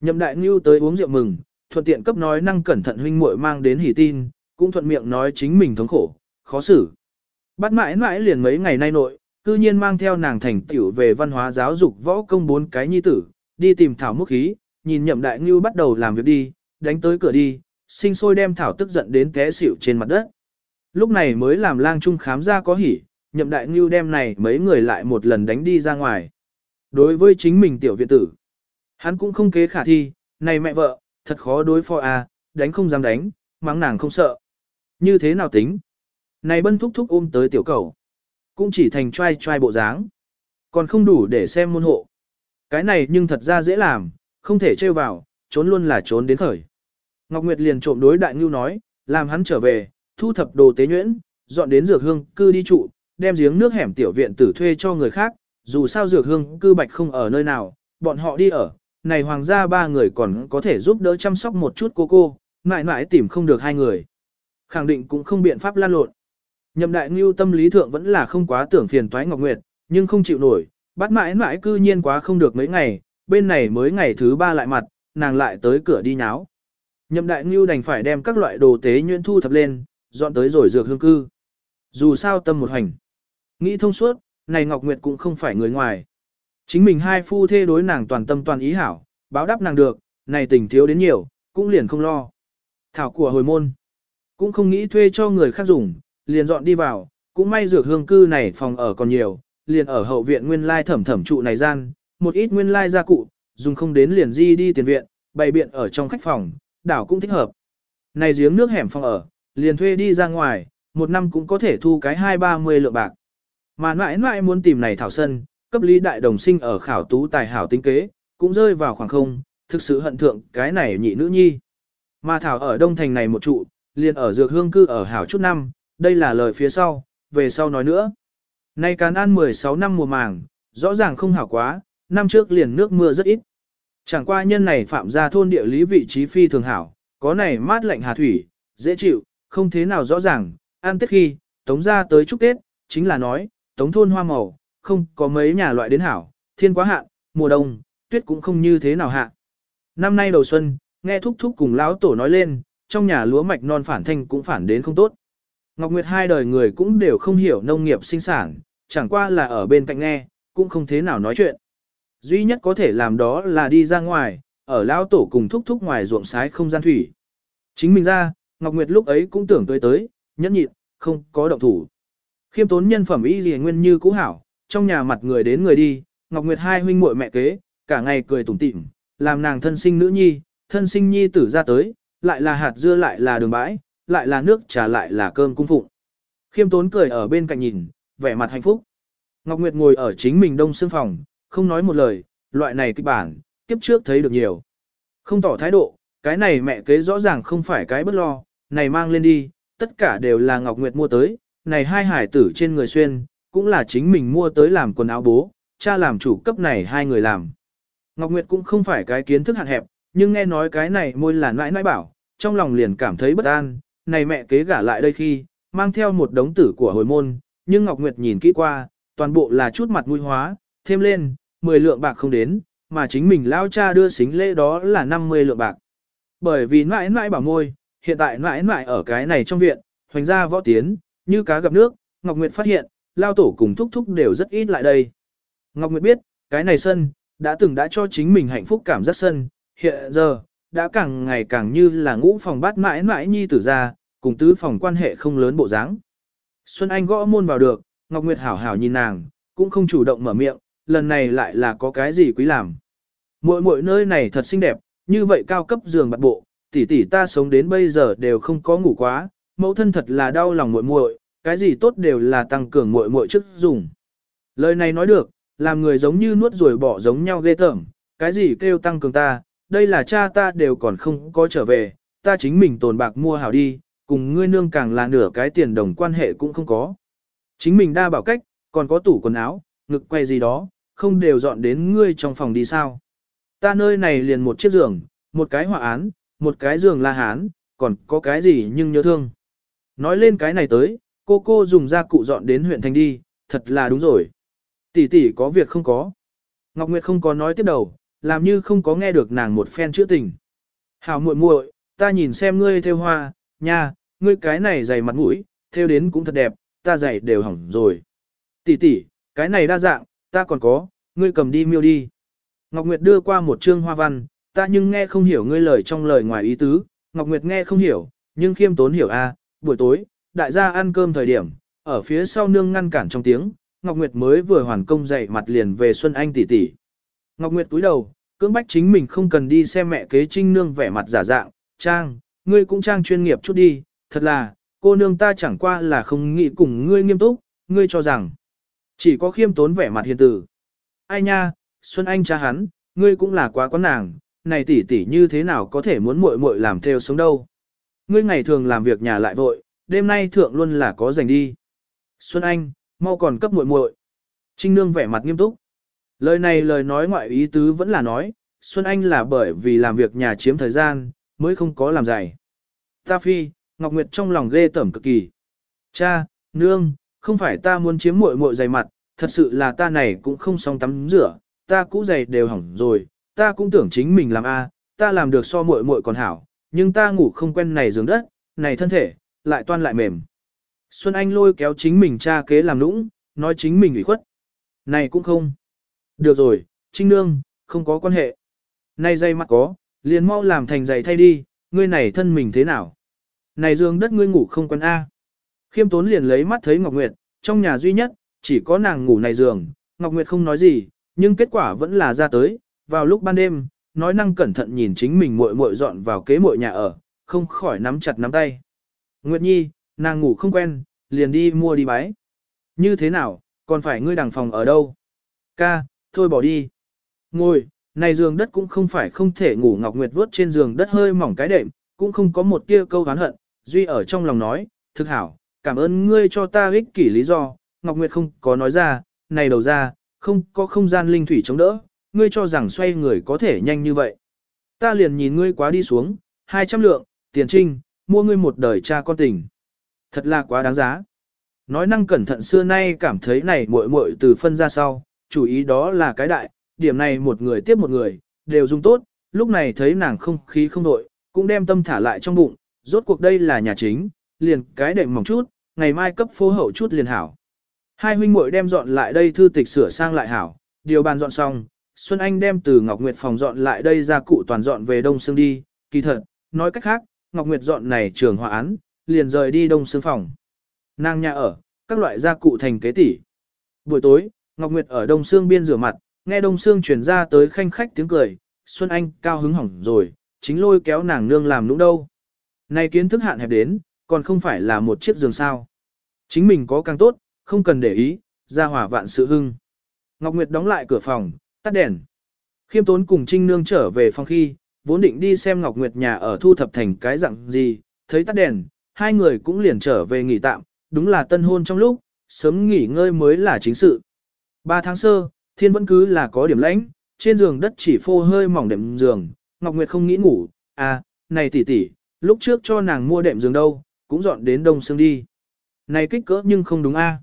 Nhậm đại ngưu tới uống rượu mừng, thuận tiện cấp nói năng cẩn thận huynh muội mang đến hỉ tin, cũng thuận miệng nói chính mình thống khổ, khó xử. Bắt mãi mãi liền mấy ngày nay nội, cư nhiên mang theo nàng thành tiểu về văn hóa giáo dục võ công bốn cái nhi tử, đi tìm thảo mức khí, nhìn nhậm đại ngưu bắt đầu làm việc đi, đánh tới cửa đi, sinh sôi đem thảo tức giận đến té xỉu trên mặt đất. Lúc này mới làm lang trung khám ra có hỉ, nhậm đại ngưu đem này mấy người lại một lần đánh đi ra ngoài. Đối với chính mình tiểu viện tử, hắn cũng không kế khả thi, này mẹ vợ, thật khó đối phó à, đánh không dám đánh, mắng nàng không sợ. Như thế nào tính? Này bân thúc thúc ôm tới tiểu cầu. Cũng chỉ thành trai trai bộ dáng. Còn không đủ để xem môn hộ. Cái này nhưng thật ra dễ làm, không thể trêu vào, trốn luôn là trốn đến khởi. Ngọc Nguyệt liền trộm đối đại ngưu nói, làm hắn trở về, thu thập đồ tế nhuyễn, dọn đến dược hương cư đi trụ, đem giếng nước hẻm tiểu viện tử thuê cho người khác, dù sao dược hương cư bạch không ở nơi nào, bọn họ đi ở, này hoàng gia ba người còn có thể giúp đỡ chăm sóc một chút cô cô, mãi mãi tìm không được hai người. Khẳng định cũng không biện pháp lan lộn. Nhậm đại ngưu tâm lý thượng vẫn là không quá tưởng phiền toái Ngọc Nguyệt, nhưng không chịu nổi, bắt mãi mãi cư nhiên quá không được mấy ngày, bên này mới ngày thứ ba lại mặt, nàng lại tới cửa đi nháo. Nhậm đại ngưu đành phải đem các loại đồ tế nhuyễn thu thập lên, dọn tới rồi dược hương cư. Dù sao tâm một hành. Nghĩ thông suốt, này Ngọc Nguyệt cũng không phải người ngoài. Chính mình hai phu thê đối nàng toàn tâm toàn ý hảo, báo đáp nàng được, này tình thiếu đến nhiều, cũng liền không lo. Thảo của hồi môn, cũng không nghĩ thuê cho người khác dùng, liền dọn đi vào, cũng may dược hương cư này phòng ở còn nhiều, liền ở hậu viện nguyên lai thẩm thẩm trụ này gian, một ít nguyên lai gia cụ, dùng không đến liền di đi tiền viện, bày biện ở trong khách phòng, đảo cũng thích hợp. Này giếng nước hẻm phòng ở, liền thuê đi ra ngoài, một năm cũng có thể thu cái hai ba mươi lượng bạc. Mà mãi mãi muốn tìm này thảo sân, cấp lý đại đồng sinh ở khảo tú tài hảo tính kế, cũng rơi vào khoảng không, thực sự hận thượng cái này nhị nữ nhi. Mà thảo ở đông thành này một trụ, liền ở dược hương cư ở hảo chút năm, đây là lời phía sau, về sau nói nữa. Nay cán an 16 năm mùa màng, rõ ràng không hảo quá, năm trước liền nước mưa rất ít. Chẳng qua nhân này phạm ra thôn địa lý vị trí phi thường hảo, có này mát lạnh hà thủy, dễ chịu, không thế nào rõ ràng, an tết khi, tống ra tới chúc tết, chính là nói, tống thôn hoa màu, không có mấy nhà loại đến hảo, thiên quá hạn, mùa đông, tuyết cũng không như thế nào hạ. Năm nay đầu xuân, nghe thúc thúc cùng lão tổ nói lên, trong nhà lúa mạch non phản thanh cũng phản đến không tốt. Ngọc Nguyệt hai đời người cũng đều không hiểu nông nghiệp sinh sản, chẳng qua là ở bên cạnh nghe, cũng không thế nào nói chuyện. Duy nhất có thể làm đó là đi ra ngoài, ở lão tổ cùng thúc thúc ngoài ruộng sái không gian thủy. Chính mình ra, Ngọc Nguyệt lúc ấy cũng tưởng tới tới, nhẫn nhịn, không có động thủ. Khiêm tốn nhân phẩm y gì nguyên như cũ hảo, trong nhà mặt người đến người đi, Ngọc Nguyệt hai huynh muội mẹ kế, cả ngày cười tủm tỉm, làm nàng thân sinh nữ nhi, thân sinh nhi tử ra tới, lại là hạt dưa lại là đường bãi, lại là nước trà lại là cơm cung phụng. Khiêm tốn cười ở bên cạnh nhìn, vẻ mặt hạnh phúc. Ngọc Nguyệt ngồi ở chính mình đông xương phòng, không nói một lời, loại này kịch bản, kiếp trước thấy được nhiều. Không tỏ thái độ, cái này mẹ kế rõ ràng không phải cái bất lo, này mang lên đi, tất cả đều là Ngọc Nguyệt mua tới, này hai hải tử trên người xuyên, cũng là chính mình mua tới làm quần áo bố, cha làm chủ cấp này hai người làm. Ngọc Nguyệt cũng không phải cái kiến thức hạn hẹp, nhưng nghe nói cái này môi là nãi nãi bảo, trong lòng liền cảm thấy bất an, này mẹ kế gả lại đây khi, mang theo một đống tử của hồi môn, nhưng Ngọc Nguyệt nhìn kỹ qua, toàn bộ là chút mặt mũi hóa, thêm lên, 10 lượng bạc không đến, mà chính mình lao cha đưa xính lễ đó là 50 lượng bạc. Bởi vì nãi nãi bảo môi, hiện tại nãi nãi ở cái này trong viện, hoành ra võ tiến, như cá gặp nước, Ngọc Nguyệt phát hiện, lao tổ cùng thúc thúc đều rất ít lại đây. Ngọc Nguyệt biết, cái này sân, đã từng đã cho chính mình hạnh phúc cảm giác sân, hiện giờ, đã càng ngày càng như là ngũ phòng bát mãi mãi nhi tử ra, cùng tứ phòng quan hệ không lớn bộ dáng. Xuân Anh gõ môn vào được, Ngọc Nguyệt hảo hảo nhìn nàng, cũng không chủ động mở miệng, lần này lại là có cái gì quý làm. Mỗi mỗi nơi này thật xinh đẹp, như vậy cao cấp giường bạc bộ, tỷ tỷ ta sống đến bây giờ đều không có ngủ quá, mẫu thân thật là đau lòng muội muội, cái gì tốt đều là tăng cường muội muội trước dùng. Lời này nói được, làm người giống như nuốt rồi bỏ giống nhau ghê tởm, cái gì kêu tăng cường ta, đây là cha ta đều còn không có trở về, ta chính mình tồn bạc mua hảo đi, cùng ngươi nương càng là nửa cái tiền đồng quan hệ cũng không có. Chính mình đa bảo cách, còn có tủ quần áo, ngực quay gì đó, không đều dọn đến ngươi trong phòng đi sao. Ta nơi này liền một chiếc giường, một cái họa án, một cái giường la hán, còn có cái gì nhưng nhớ thương. Nói lên cái này tới, cô cô dùng gia cụ dọn đến huyện thành đi, thật là đúng rồi. Tỷ tỷ có việc không có. Ngọc Nguyệt không có nói tiếp đầu, làm như không có nghe được nàng một phen chữa tình. Hảo muội muội, ta nhìn xem ngươi theo hoa, nha, ngươi cái này dày mặt mũi, theo đến cũng thật đẹp, ta dày đều hỏng rồi. Tỷ tỷ, cái này đa dạng, ta còn có, ngươi cầm đi miêu đi. Ngọc Nguyệt đưa qua một chương hoa văn, ta nhưng nghe không hiểu ngươi lời trong lời ngoài ý tứ, Ngọc Nguyệt nghe không hiểu, nhưng khiêm tốn hiểu a. buổi tối, đại gia ăn cơm thời điểm, ở phía sau nương ngăn cản trong tiếng, Ngọc Nguyệt mới vừa hoàn công dậy mặt liền về Xuân Anh tỷ tỷ. Ngọc Nguyệt túi đầu, cưỡng bách chính mình không cần đi xem mẹ kế trinh nương vẻ mặt giả dạng, trang, ngươi cũng trang chuyên nghiệp chút đi, thật là, cô nương ta chẳng qua là không nghĩ cùng ngươi nghiêm túc, ngươi cho rằng, chỉ có khiêm tốn vẻ mặt hiền tử. Ai nha, Xuân Anh cha hắn, ngươi cũng là quá quán nàng, này tỷ tỷ như thế nào có thể muốn muội muội làm theo sống đâu. Ngươi ngày thường làm việc nhà lại vội, đêm nay thượng luôn là có dành đi. Xuân Anh, mau còn cấp muội muội. Trinh Nương vẻ mặt nghiêm túc. Lời này lời nói ngoại ý tứ vẫn là nói, Xuân Anh là bởi vì làm việc nhà chiếm thời gian, mới không có làm dày. Ta phi, Ngọc Nguyệt trong lòng ghê tởm cực kỳ. Cha, nương, không phải ta muốn chiếm muội muội dày mặt, thật sự là ta này cũng không xong tắm rửa, ta cũ dày đều hỏng rồi, ta cũng tưởng chính mình làm a, ta làm được so muội muội còn hảo, nhưng ta ngủ không quen này giường đất, này thân thể, lại toan lại mềm. Xuân Anh lôi kéo chính mình cha kế làm nũng, nói chính mình ủy khuất. Này cũng không. Được rồi, Trinh Nương, không có quan hệ. Này dây mặt có, liền mau làm thành giày thay đi, ngươi này thân mình thế nào? Này giường đất ngươi ngủ không quen A. Khiêm tốn liền lấy mắt thấy Ngọc Nguyệt, trong nhà duy nhất, chỉ có nàng ngủ này giường, Ngọc Nguyệt không nói gì, nhưng kết quả vẫn là ra tới, vào lúc ban đêm, nói năng cẩn thận nhìn chính mình muội muội dọn vào kế muội nhà ở, không khỏi nắm chặt nắm tay. Nguyệt Nhi, nàng ngủ không quen, liền đi mua đi bái. Như thế nào, còn phải ngươi đằng phòng ở đâu? Ca, thôi bỏ đi. Ngồi, này giường đất cũng không phải không thể ngủ Ngọc Nguyệt vớt trên giường đất hơi mỏng cái đệm, cũng không có một tia câu hán hận, duy ở trong lòng nói, thực hảo, cảm ơn ngươi cho ta ích kỷ lý do, Ngọc Nguyệt không có nói ra, này đầu ra, không có không gian linh thủy chống đỡ, ngươi cho rằng xoay người có thể nhanh như vậy. Ta liền nhìn ngươi quá đi xuống, 200 lượng, tiền trinh, mua ngươi một đời cha con tình. Thật là quá đáng giá. Nói năng cẩn thận xưa nay cảm thấy này muội muội từ phân ra sau, chủ ý đó là cái đại, điểm này một người tiếp một người, đều dùng tốt, lúc này thấy nàng không khí không đội, cũng đem tâm thả lại trong bụng, rốt cuộc đây là nhà chính, liền cái đệm mỏng chút, ngày mai cấp phô hậu chút liền hảo. Hai huynh muội đem dọn lại đây thư tịch sửa sang lại hảo, điều bàn dọn xong, Xuân Anh đem từ Ngọc Nguyệt phòng dọn lại đây ra cụ toàn dọn về Đông Sương đi, kỳ thật, nói cách khác, Ngọc Nguyệt dọn này trường hòa án, liền rời đi Đông Sương phòng. Nàng nhà ở, các loại gia cụ thành kế tỷ. Buổi tối, Ngọc Nguyệt ở Đông Sương biên rửa mặt, nghe Đông Sương truyền ra tới khanh khách tiếng cười, Xuân Anh cao hứng hỏng rồi, chính lôi kéo nàng nương làm nũng đâu. Này kiến thức hạn hẹp đến, còn không phải là một chiếc giường sao. Chính mình có càng tốt, không cần để ý, ra hỏa vạn sự hưng. Ngọc Nguyệt đóng lại cửa phòng, tắt đèn. Khiêm tốn cùng Trinh Nương trở về phòng khi, vốn định đi xem Ngọc Nguyệt nhà ở thu thập thành cái dạng gì, thấy tắt đèn, hai người cũng liền trở về nghỉ tạm, đúng là tân hôn trong lúc, sớm nghỉ ngơi mới là chính sự. Ba tháng sơ, thiên vẫn cứ là có điểm lãnh, trên giường đất chỉ phô hơi mỏng đệm giường, Ngọc Nguyệt không nghĩ ngủ, à, này tỷ tỷ, lúc trước cho nàng mua đệm giường đâu, cũng dọn đến đông xương đi. Này kích cỡ nhưng không đúng a.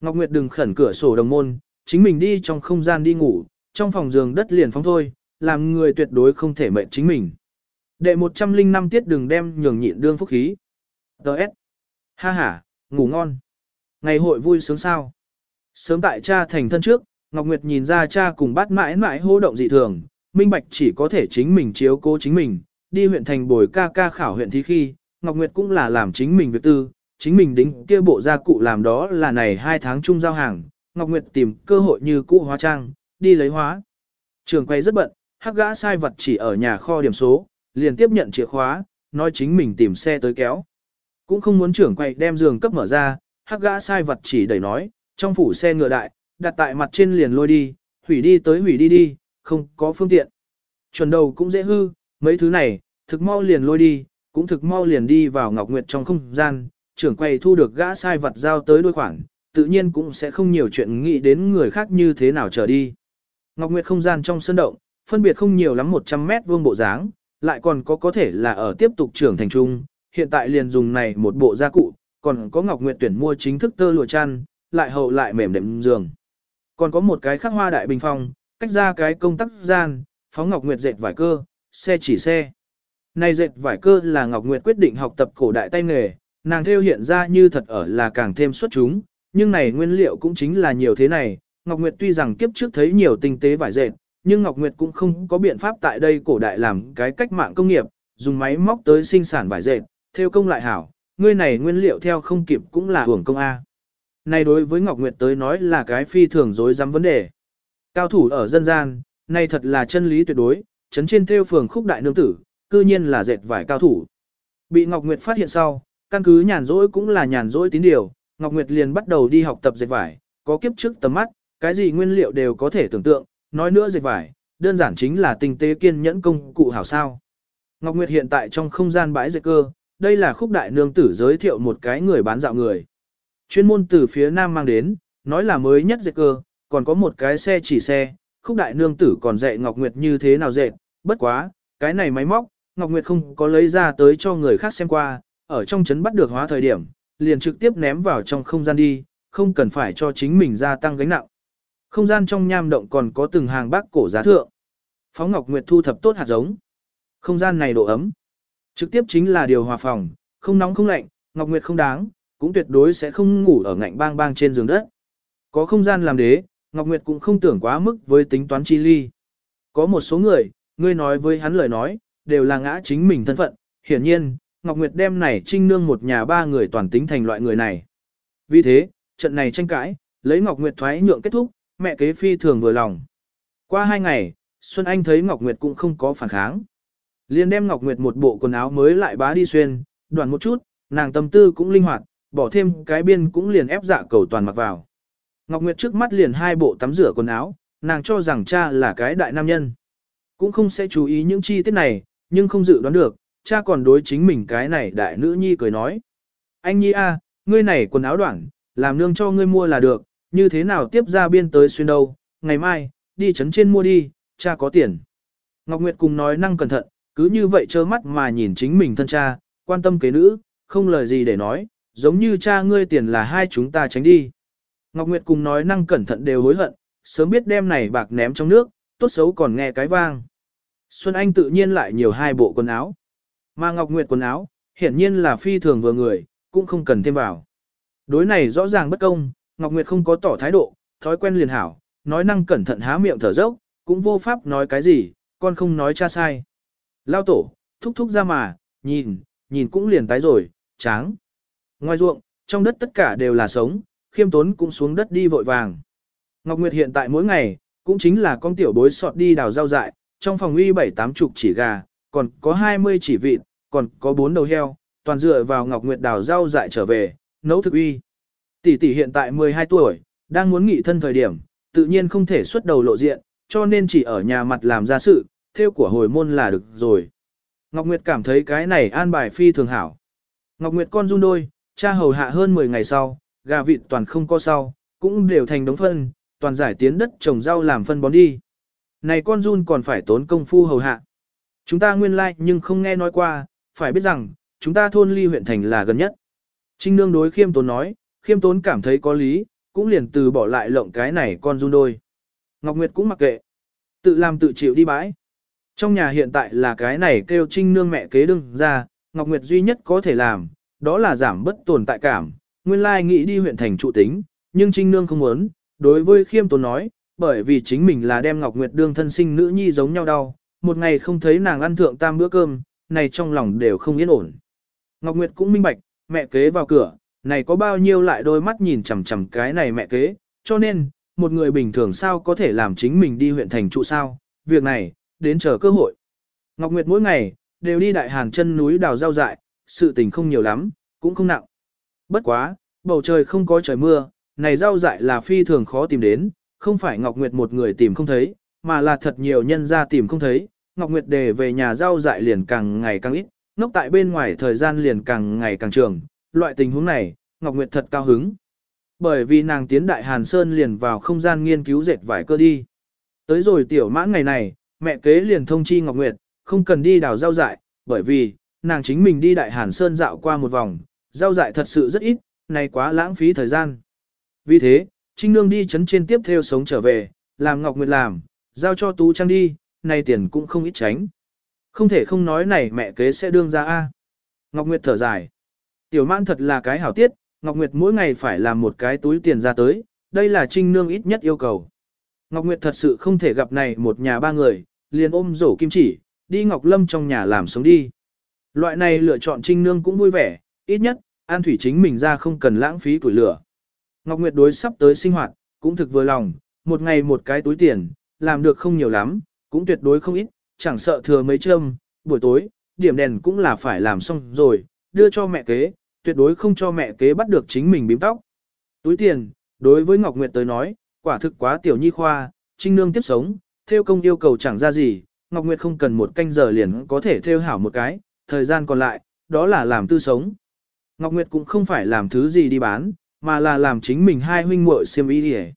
Ngọc Nguyệt đừng khẩn cửa sổ đồng môn, chính mình đi trong không gian đi ngủ, trong phòng giường đất liền phóng thôi, làm người tuyệt đối không thể mệnh chính mình. Đệ 105 tiết đừng đem nhường nhịn đương phúc khí. Đợt. Ha ha, ngủ ngon. Ngày hội vui sướng sao. Sớm tại cha thành thân trước, Ngọc Nguyệt nhìn ra cha cùng bát mãi mãi hô động dị thường, minh bạch chỉ có thể chính mình chiếu cố chính mình, đi huyện thành bồi ca ca khảo huyện thí khi, Ngọc Nguyệt cũng là làm chính mình việc tư, chính mình đính kia bộ gia cụ làm đó là này hai tháng chung giao hàng, Ngọc Nguyệt tìm cơ hội như cũ hóa trang, đi lấy hóa. Trường quay rất bận, hắc gã sai vật chỉ ở nhà kho điểm số, liền tiếp nhận chìa khóa, nói chính mình tìm xe tới kéo. Cũng không muốn trưởng quay đem giường cấp mở ra, hắc gã sai vật chỉ đẩy nói, trong phủ xe ngựa đại, đặt tại mặt trên liền lôi đi, hủy đi tới hủy đi đi, không có phương tiện. Chuẩn đầu cũng dễ hư, mấy thứ này, thực mau liền lôi đi, cũng thực mau liền đi vào Ngọc Nguyệt trong không gian, trưởng quầy thu được gã sai vật giao tới đôi khoản, tự nhiên cũng sẽ không nhiều chuyện nghĩ đến người khác như thế nào trở đi. Ngọc Nguyệt không gian trong sân động, phân biệt không nhiều lắm 100 mét vuông bộ dáng, lại còn có có thể là ở tiếp tục trưởng thành trung, hiện tại liền dùng này một bộ gia cụ, còn có Ngọc Nguyệt tuyển mua chính thức tơ lụa chăn, lại hậu lại mềm đệm giường. Còn có một cái khắc hoa đại bình phong, cách ra cái công tắc gian, phóng Ngọc Nguyệt dệt vải cơ, xe chỉ xe. Này dệt vải cơ là Ngọc Nguyệt quyết định học tập cổ đại tay nghề, nàng theo hiện ra như thật ở là càng thêm xuất chúng, nhưng này nguyên liệu cũng chính là nhiều thế này. Ngọc Nguyệt tuy rằng kiếp trước thấy nhiều tinh tế vải dệt, nhưng Ngọc Nguyệt cũng không có biện pháp tại đây cổ đại làm cái cách mạng công nghiệp, dùng máy móc tới sinh sản vải dệt, theo công lại hảo, ngươi này nguyên liệu theo không kịp cũng là hưởng công A. Này đối với Ngọc Nguyệt tới nói là cái phi thường dối dám vấn đề. Cao thủ ở dân gian, này thật là chân lý tuyệt đối, chấn trên theo phường khúc đại nương tử, cư nhiên là dệt vải cao thủ. Bị Ngọc Nguyệt phát hiện sau, căn cứ nhàn rỗi cũng là nhàn rỗi tín điều, Ngọc Nguyệt liền bắt đầu đi học tập dệt vải, có kiếp trước tầm mắt, cái gì nguyên liệu đều có thể tưởng tượng, nói nữa dệt vải, đơn giản chính là tinh tế kiên nhẫn công cụ hảo sao. Ngọc Nguyệt hiện tại trong không gian bãi dệt cơ, đây là khúc đại nương tử giới thiệu một cái người bán dạo người. Chuyên môn từ phía nam mang đến, nói là mới nhất dệt cơ, còn có một cái xe chỉ xe, khúc đại nương tử còn dạy Ngọc Nguyệt như thế nào dệt, bất quá, cái này máy móc, Ngọc Nguyệt không có lấy ra tới cho người khác xem qua, ở trong chấn bắt được hóa thời điểm, liền trực tiếp ném vào trong không gian đi, không cần phải cho chính mình gia tăng gánh nặng. Không gian trong nham động còn có từng hàng bác cổ giá thượng. Phóng Ngọc Nguyệt thu thập tốt hạt giống. Không gian này độ ấm. Trực tiếp chính là điều hòa phòng, không nóng không lạnh, Ngọc Nguyệt không đáng, cũng tuyệt đối sẽ không ngủ ở ngạnh bang bang trên giường đất. Có không gian làm đế, Ngọc Nguyệt cũng không tưởng quá mức với tính toán chi ly. Có một số người, ngươi nói với hắn lời nói, đều là ngã chính mình thân phận, hiển nhiên, Ngọc Nguyệt đem này trinh nương một nhà ba người toàn tính thành loại người này. Vì thế, trận này tranh cãi, lấy Ngọc Nguyệt thoái nhượng kết thúc, mẹ kế phi thường vừa lòng. Qua hai ngày, Xuân Anh thấy Ngọc Nguyệt cũng không có phản kháng. liền đem Ngọc Nguyệt một bộ quần áo mới lại bá đi xuyên, đoạn một chút, nàng tâm tư cũng linh hoạt, bỏ thêm cái biên cũng liền ép dạ cầu toàn mặc vào. Ngọc Nguyệt trước mắt liền hai bộ tắm rửa quần áo, nàng cho rằng cha là cái đại nam nhân. Cũng không sẽ chú ý những chi tiết này, nhưng không dự đoán được, cha còn đối chính mình cái này đại nữ nhi cười nói. Anh nhi a, ngươi này quần áo đoạn, làm nương cho ngươi mua là được, như thế nào tiếp ra biên tới xuyên đâu, ngày mai, đi chấn trên mua đi, cha có tiền. Ngọc Nguyệt cùng nói năng cẩn thận, cứ như vậy trơ mắt mà nhìn chính mình thân cha, quan tâm kế nữ, không lời gì để nói, giống như cha ngươi tiền là hai chúng ta tránh đi. Ngọc Nguyệt cùng nói năng cẩn thận đều hối hận, sớm biết đem này bạc ném trong nước, tốt xấu còn nghe cái vang. Xuân Anh tự nhiên lại nhiều hai bộ quần áo. Mà Ngọc Nguyệt quần áo, hiển nhiên là phi thường vừa người, cũng không cần thêm vào. Đối này rõ ràng bất công, Ngọc Nguyệt không có tỏ thái độ, thói quen liền hảo, nói năng cẩn thận há miệng thở dốc, cũng vô pháp nói cái gì, con không nói cha sai. Lao tổ, thúc thúc ra mà, nhìn, nhìn cũng liền tái rồi, tráng. Ngoài ruộng, trong đất tất cả đều là sống, khiêm tốn cũng xuống đất đi vội vàng. Ngọc Nguyệt hiện tại mỗi ngày, cũng chính là con tiểu bối sọt đi đào rau dại, trong phòng uy bảy tám chục chỉ gà, còn có 20 chỉ vịt, còn có bốn đầu heo, toàn dựa vào Ngọc Nguyệt đào rau dại trở về, nấu thực uy. Tỷ tỷ hiện tại 12 tuổi, đang muốn nghỉ thân thời điểm, tự nhiên không thể xuất đầu lộ diện, cho nên chỉ ở nhà mặt làm ra sự, theo của hồi môn là được rồi. Ngọc Nguyệt cảm thấy cái này an bài phi thường hảo. Ngọc Nguyệt con run đôi, cha hầu hạ hơn 10 ngày sau, gà vịt toàn không có sau, cũng đều thành đống phân, toàn giải tiến đất trồng rau làm phân bón đi. Này con run còn phải tốn công phu hầu hạ. Chúng ta nguyên lai like nhưng không nghe nói qua, phải biết rằng, chúng ta thôn ly huyện thành là gần nhất. Trinh nương đối khiêm tốn nói, khiêm tốn cảm thấy có lý, cũng liền từ bỏ lại lộng cái này con run đôi. Ngọc Nguyệt cũng mặc kệ. Tự làm tự chịu đi bãi. Trong nhà hiện tại là cái này kêu trinh nương mẹ kế đương ra, Ngọc Nguyệt duy nhất có thể làm, đó là giảm bất tồn tại cảm. Nguyên lai nghĩ đi huyện thành trụ tính, nhưng trinh nương không muốn, đối với khiêm tốn nói, bởi vì chính mình là đem Ngọc Nguyệt đương thân sinh nữ nhi giống nhau đau, một ngày không thấy nàng ăn thượng tam bữa cơm, này trong lòng đều không yên ổn. Ngọc Nguyệt cũng minh bạch, mẹ kế vào cửa, này có bao nhiêu lại đôi mắt nhìn chằm chằm cái này mẹ kế, cho nên, một người bình thường sao có thể làm chính mình đi huyện thành trụ sao, việc này, đến chờ cơ hội. Ngọc Nguyệt mỗi ngày, đều đi đại hàng chân núi đào rau dại, sự tình không nhiều lắm, cũng không nặng. Bất quá, bầu trời không có trời mưa, này rau dại là phi thường khó tìm đến, không phải Ngọc Nguyệt một người tìm không thấy, mà là thật nhiều nhân ra tìm không thấy. Ngọc Nguyệt đề về nhà rau dại liền càng ngày càng ít, nốc tại bên ngoài thời gian liền càng ngày càng trường, loại tình huống này, Ngọc Nguyệt thật cao hứng. Bởi vì nàng tiến đại Hàn Sơn liền vào không gian nghiên cứu dệt vải cơ đi. Tới rồi tiểu mãn ngày này, mẹ kế liền thông chi Ngọc Nguyệt, không cần đi đào rau dại, bởi vì, nàng chính mình đi đại Hàn Sơn dạo qua một vòng, rau dại thật sự rất ít, này quá lãng phí thời gian. Vì thế, Trinh Nương đi chấn trên tiếp theo sống trở về, làm Ngọc Nguyệt làm, giao cho Tú Trang đi, này tiền cũng không ít tránh. Không thể không nói này mẹ kế sẽ đương ra A. Ngọc Nguyệt thở dài. Tiểu mãn thật là cái hảo tiết, Ngọc Nguyệt mỗi ngày phải làm một cái túi tiền ra tới, đây là Trinh Nương ít nhất yêu cầu. Ngọc Nguyệt thật sự không thể gặp này một nhà ba người, liền ôm rổ kim chỉ, đi Ngọc Lâm trong nhà làm sống đi. Loại này lựa chọn Trinh Nương cũng vui vẻ, ít nhất, An Thủy chính mình ra không cần lãng phí tuổi lửa. Ngọc Nguyệt đối sắp tới sinh hoạt, cũng thực vừa lòng, một ngày một cái túi tiền, làm được không nhiều lắm, cũng tuyệt đối không ít, chẳng sợ thừa mấy châm, buổi tối, điểm đèn cũng là phải làm xong rồi, đưa cho mẹ kế, tuyệt đối không cho mẹ kế bắt được chính mình bím tóc. Túi tiền, đối với Ngọc Nguyệt tới nói, quả thực quá tiểu nhi khoa, trinh nương tiếp sống, theo công yêu cầu chẳng ra gì, Ngọc Nguyệt không cần một canh giờ liền có thể theo hảo một cái, thời gian còn lại, đó là làm tư sống. Ngọc Nguyệt cũng không phải làm thứ gì đi bán, mà là làm chính mình hai huynh muội xiêm y đi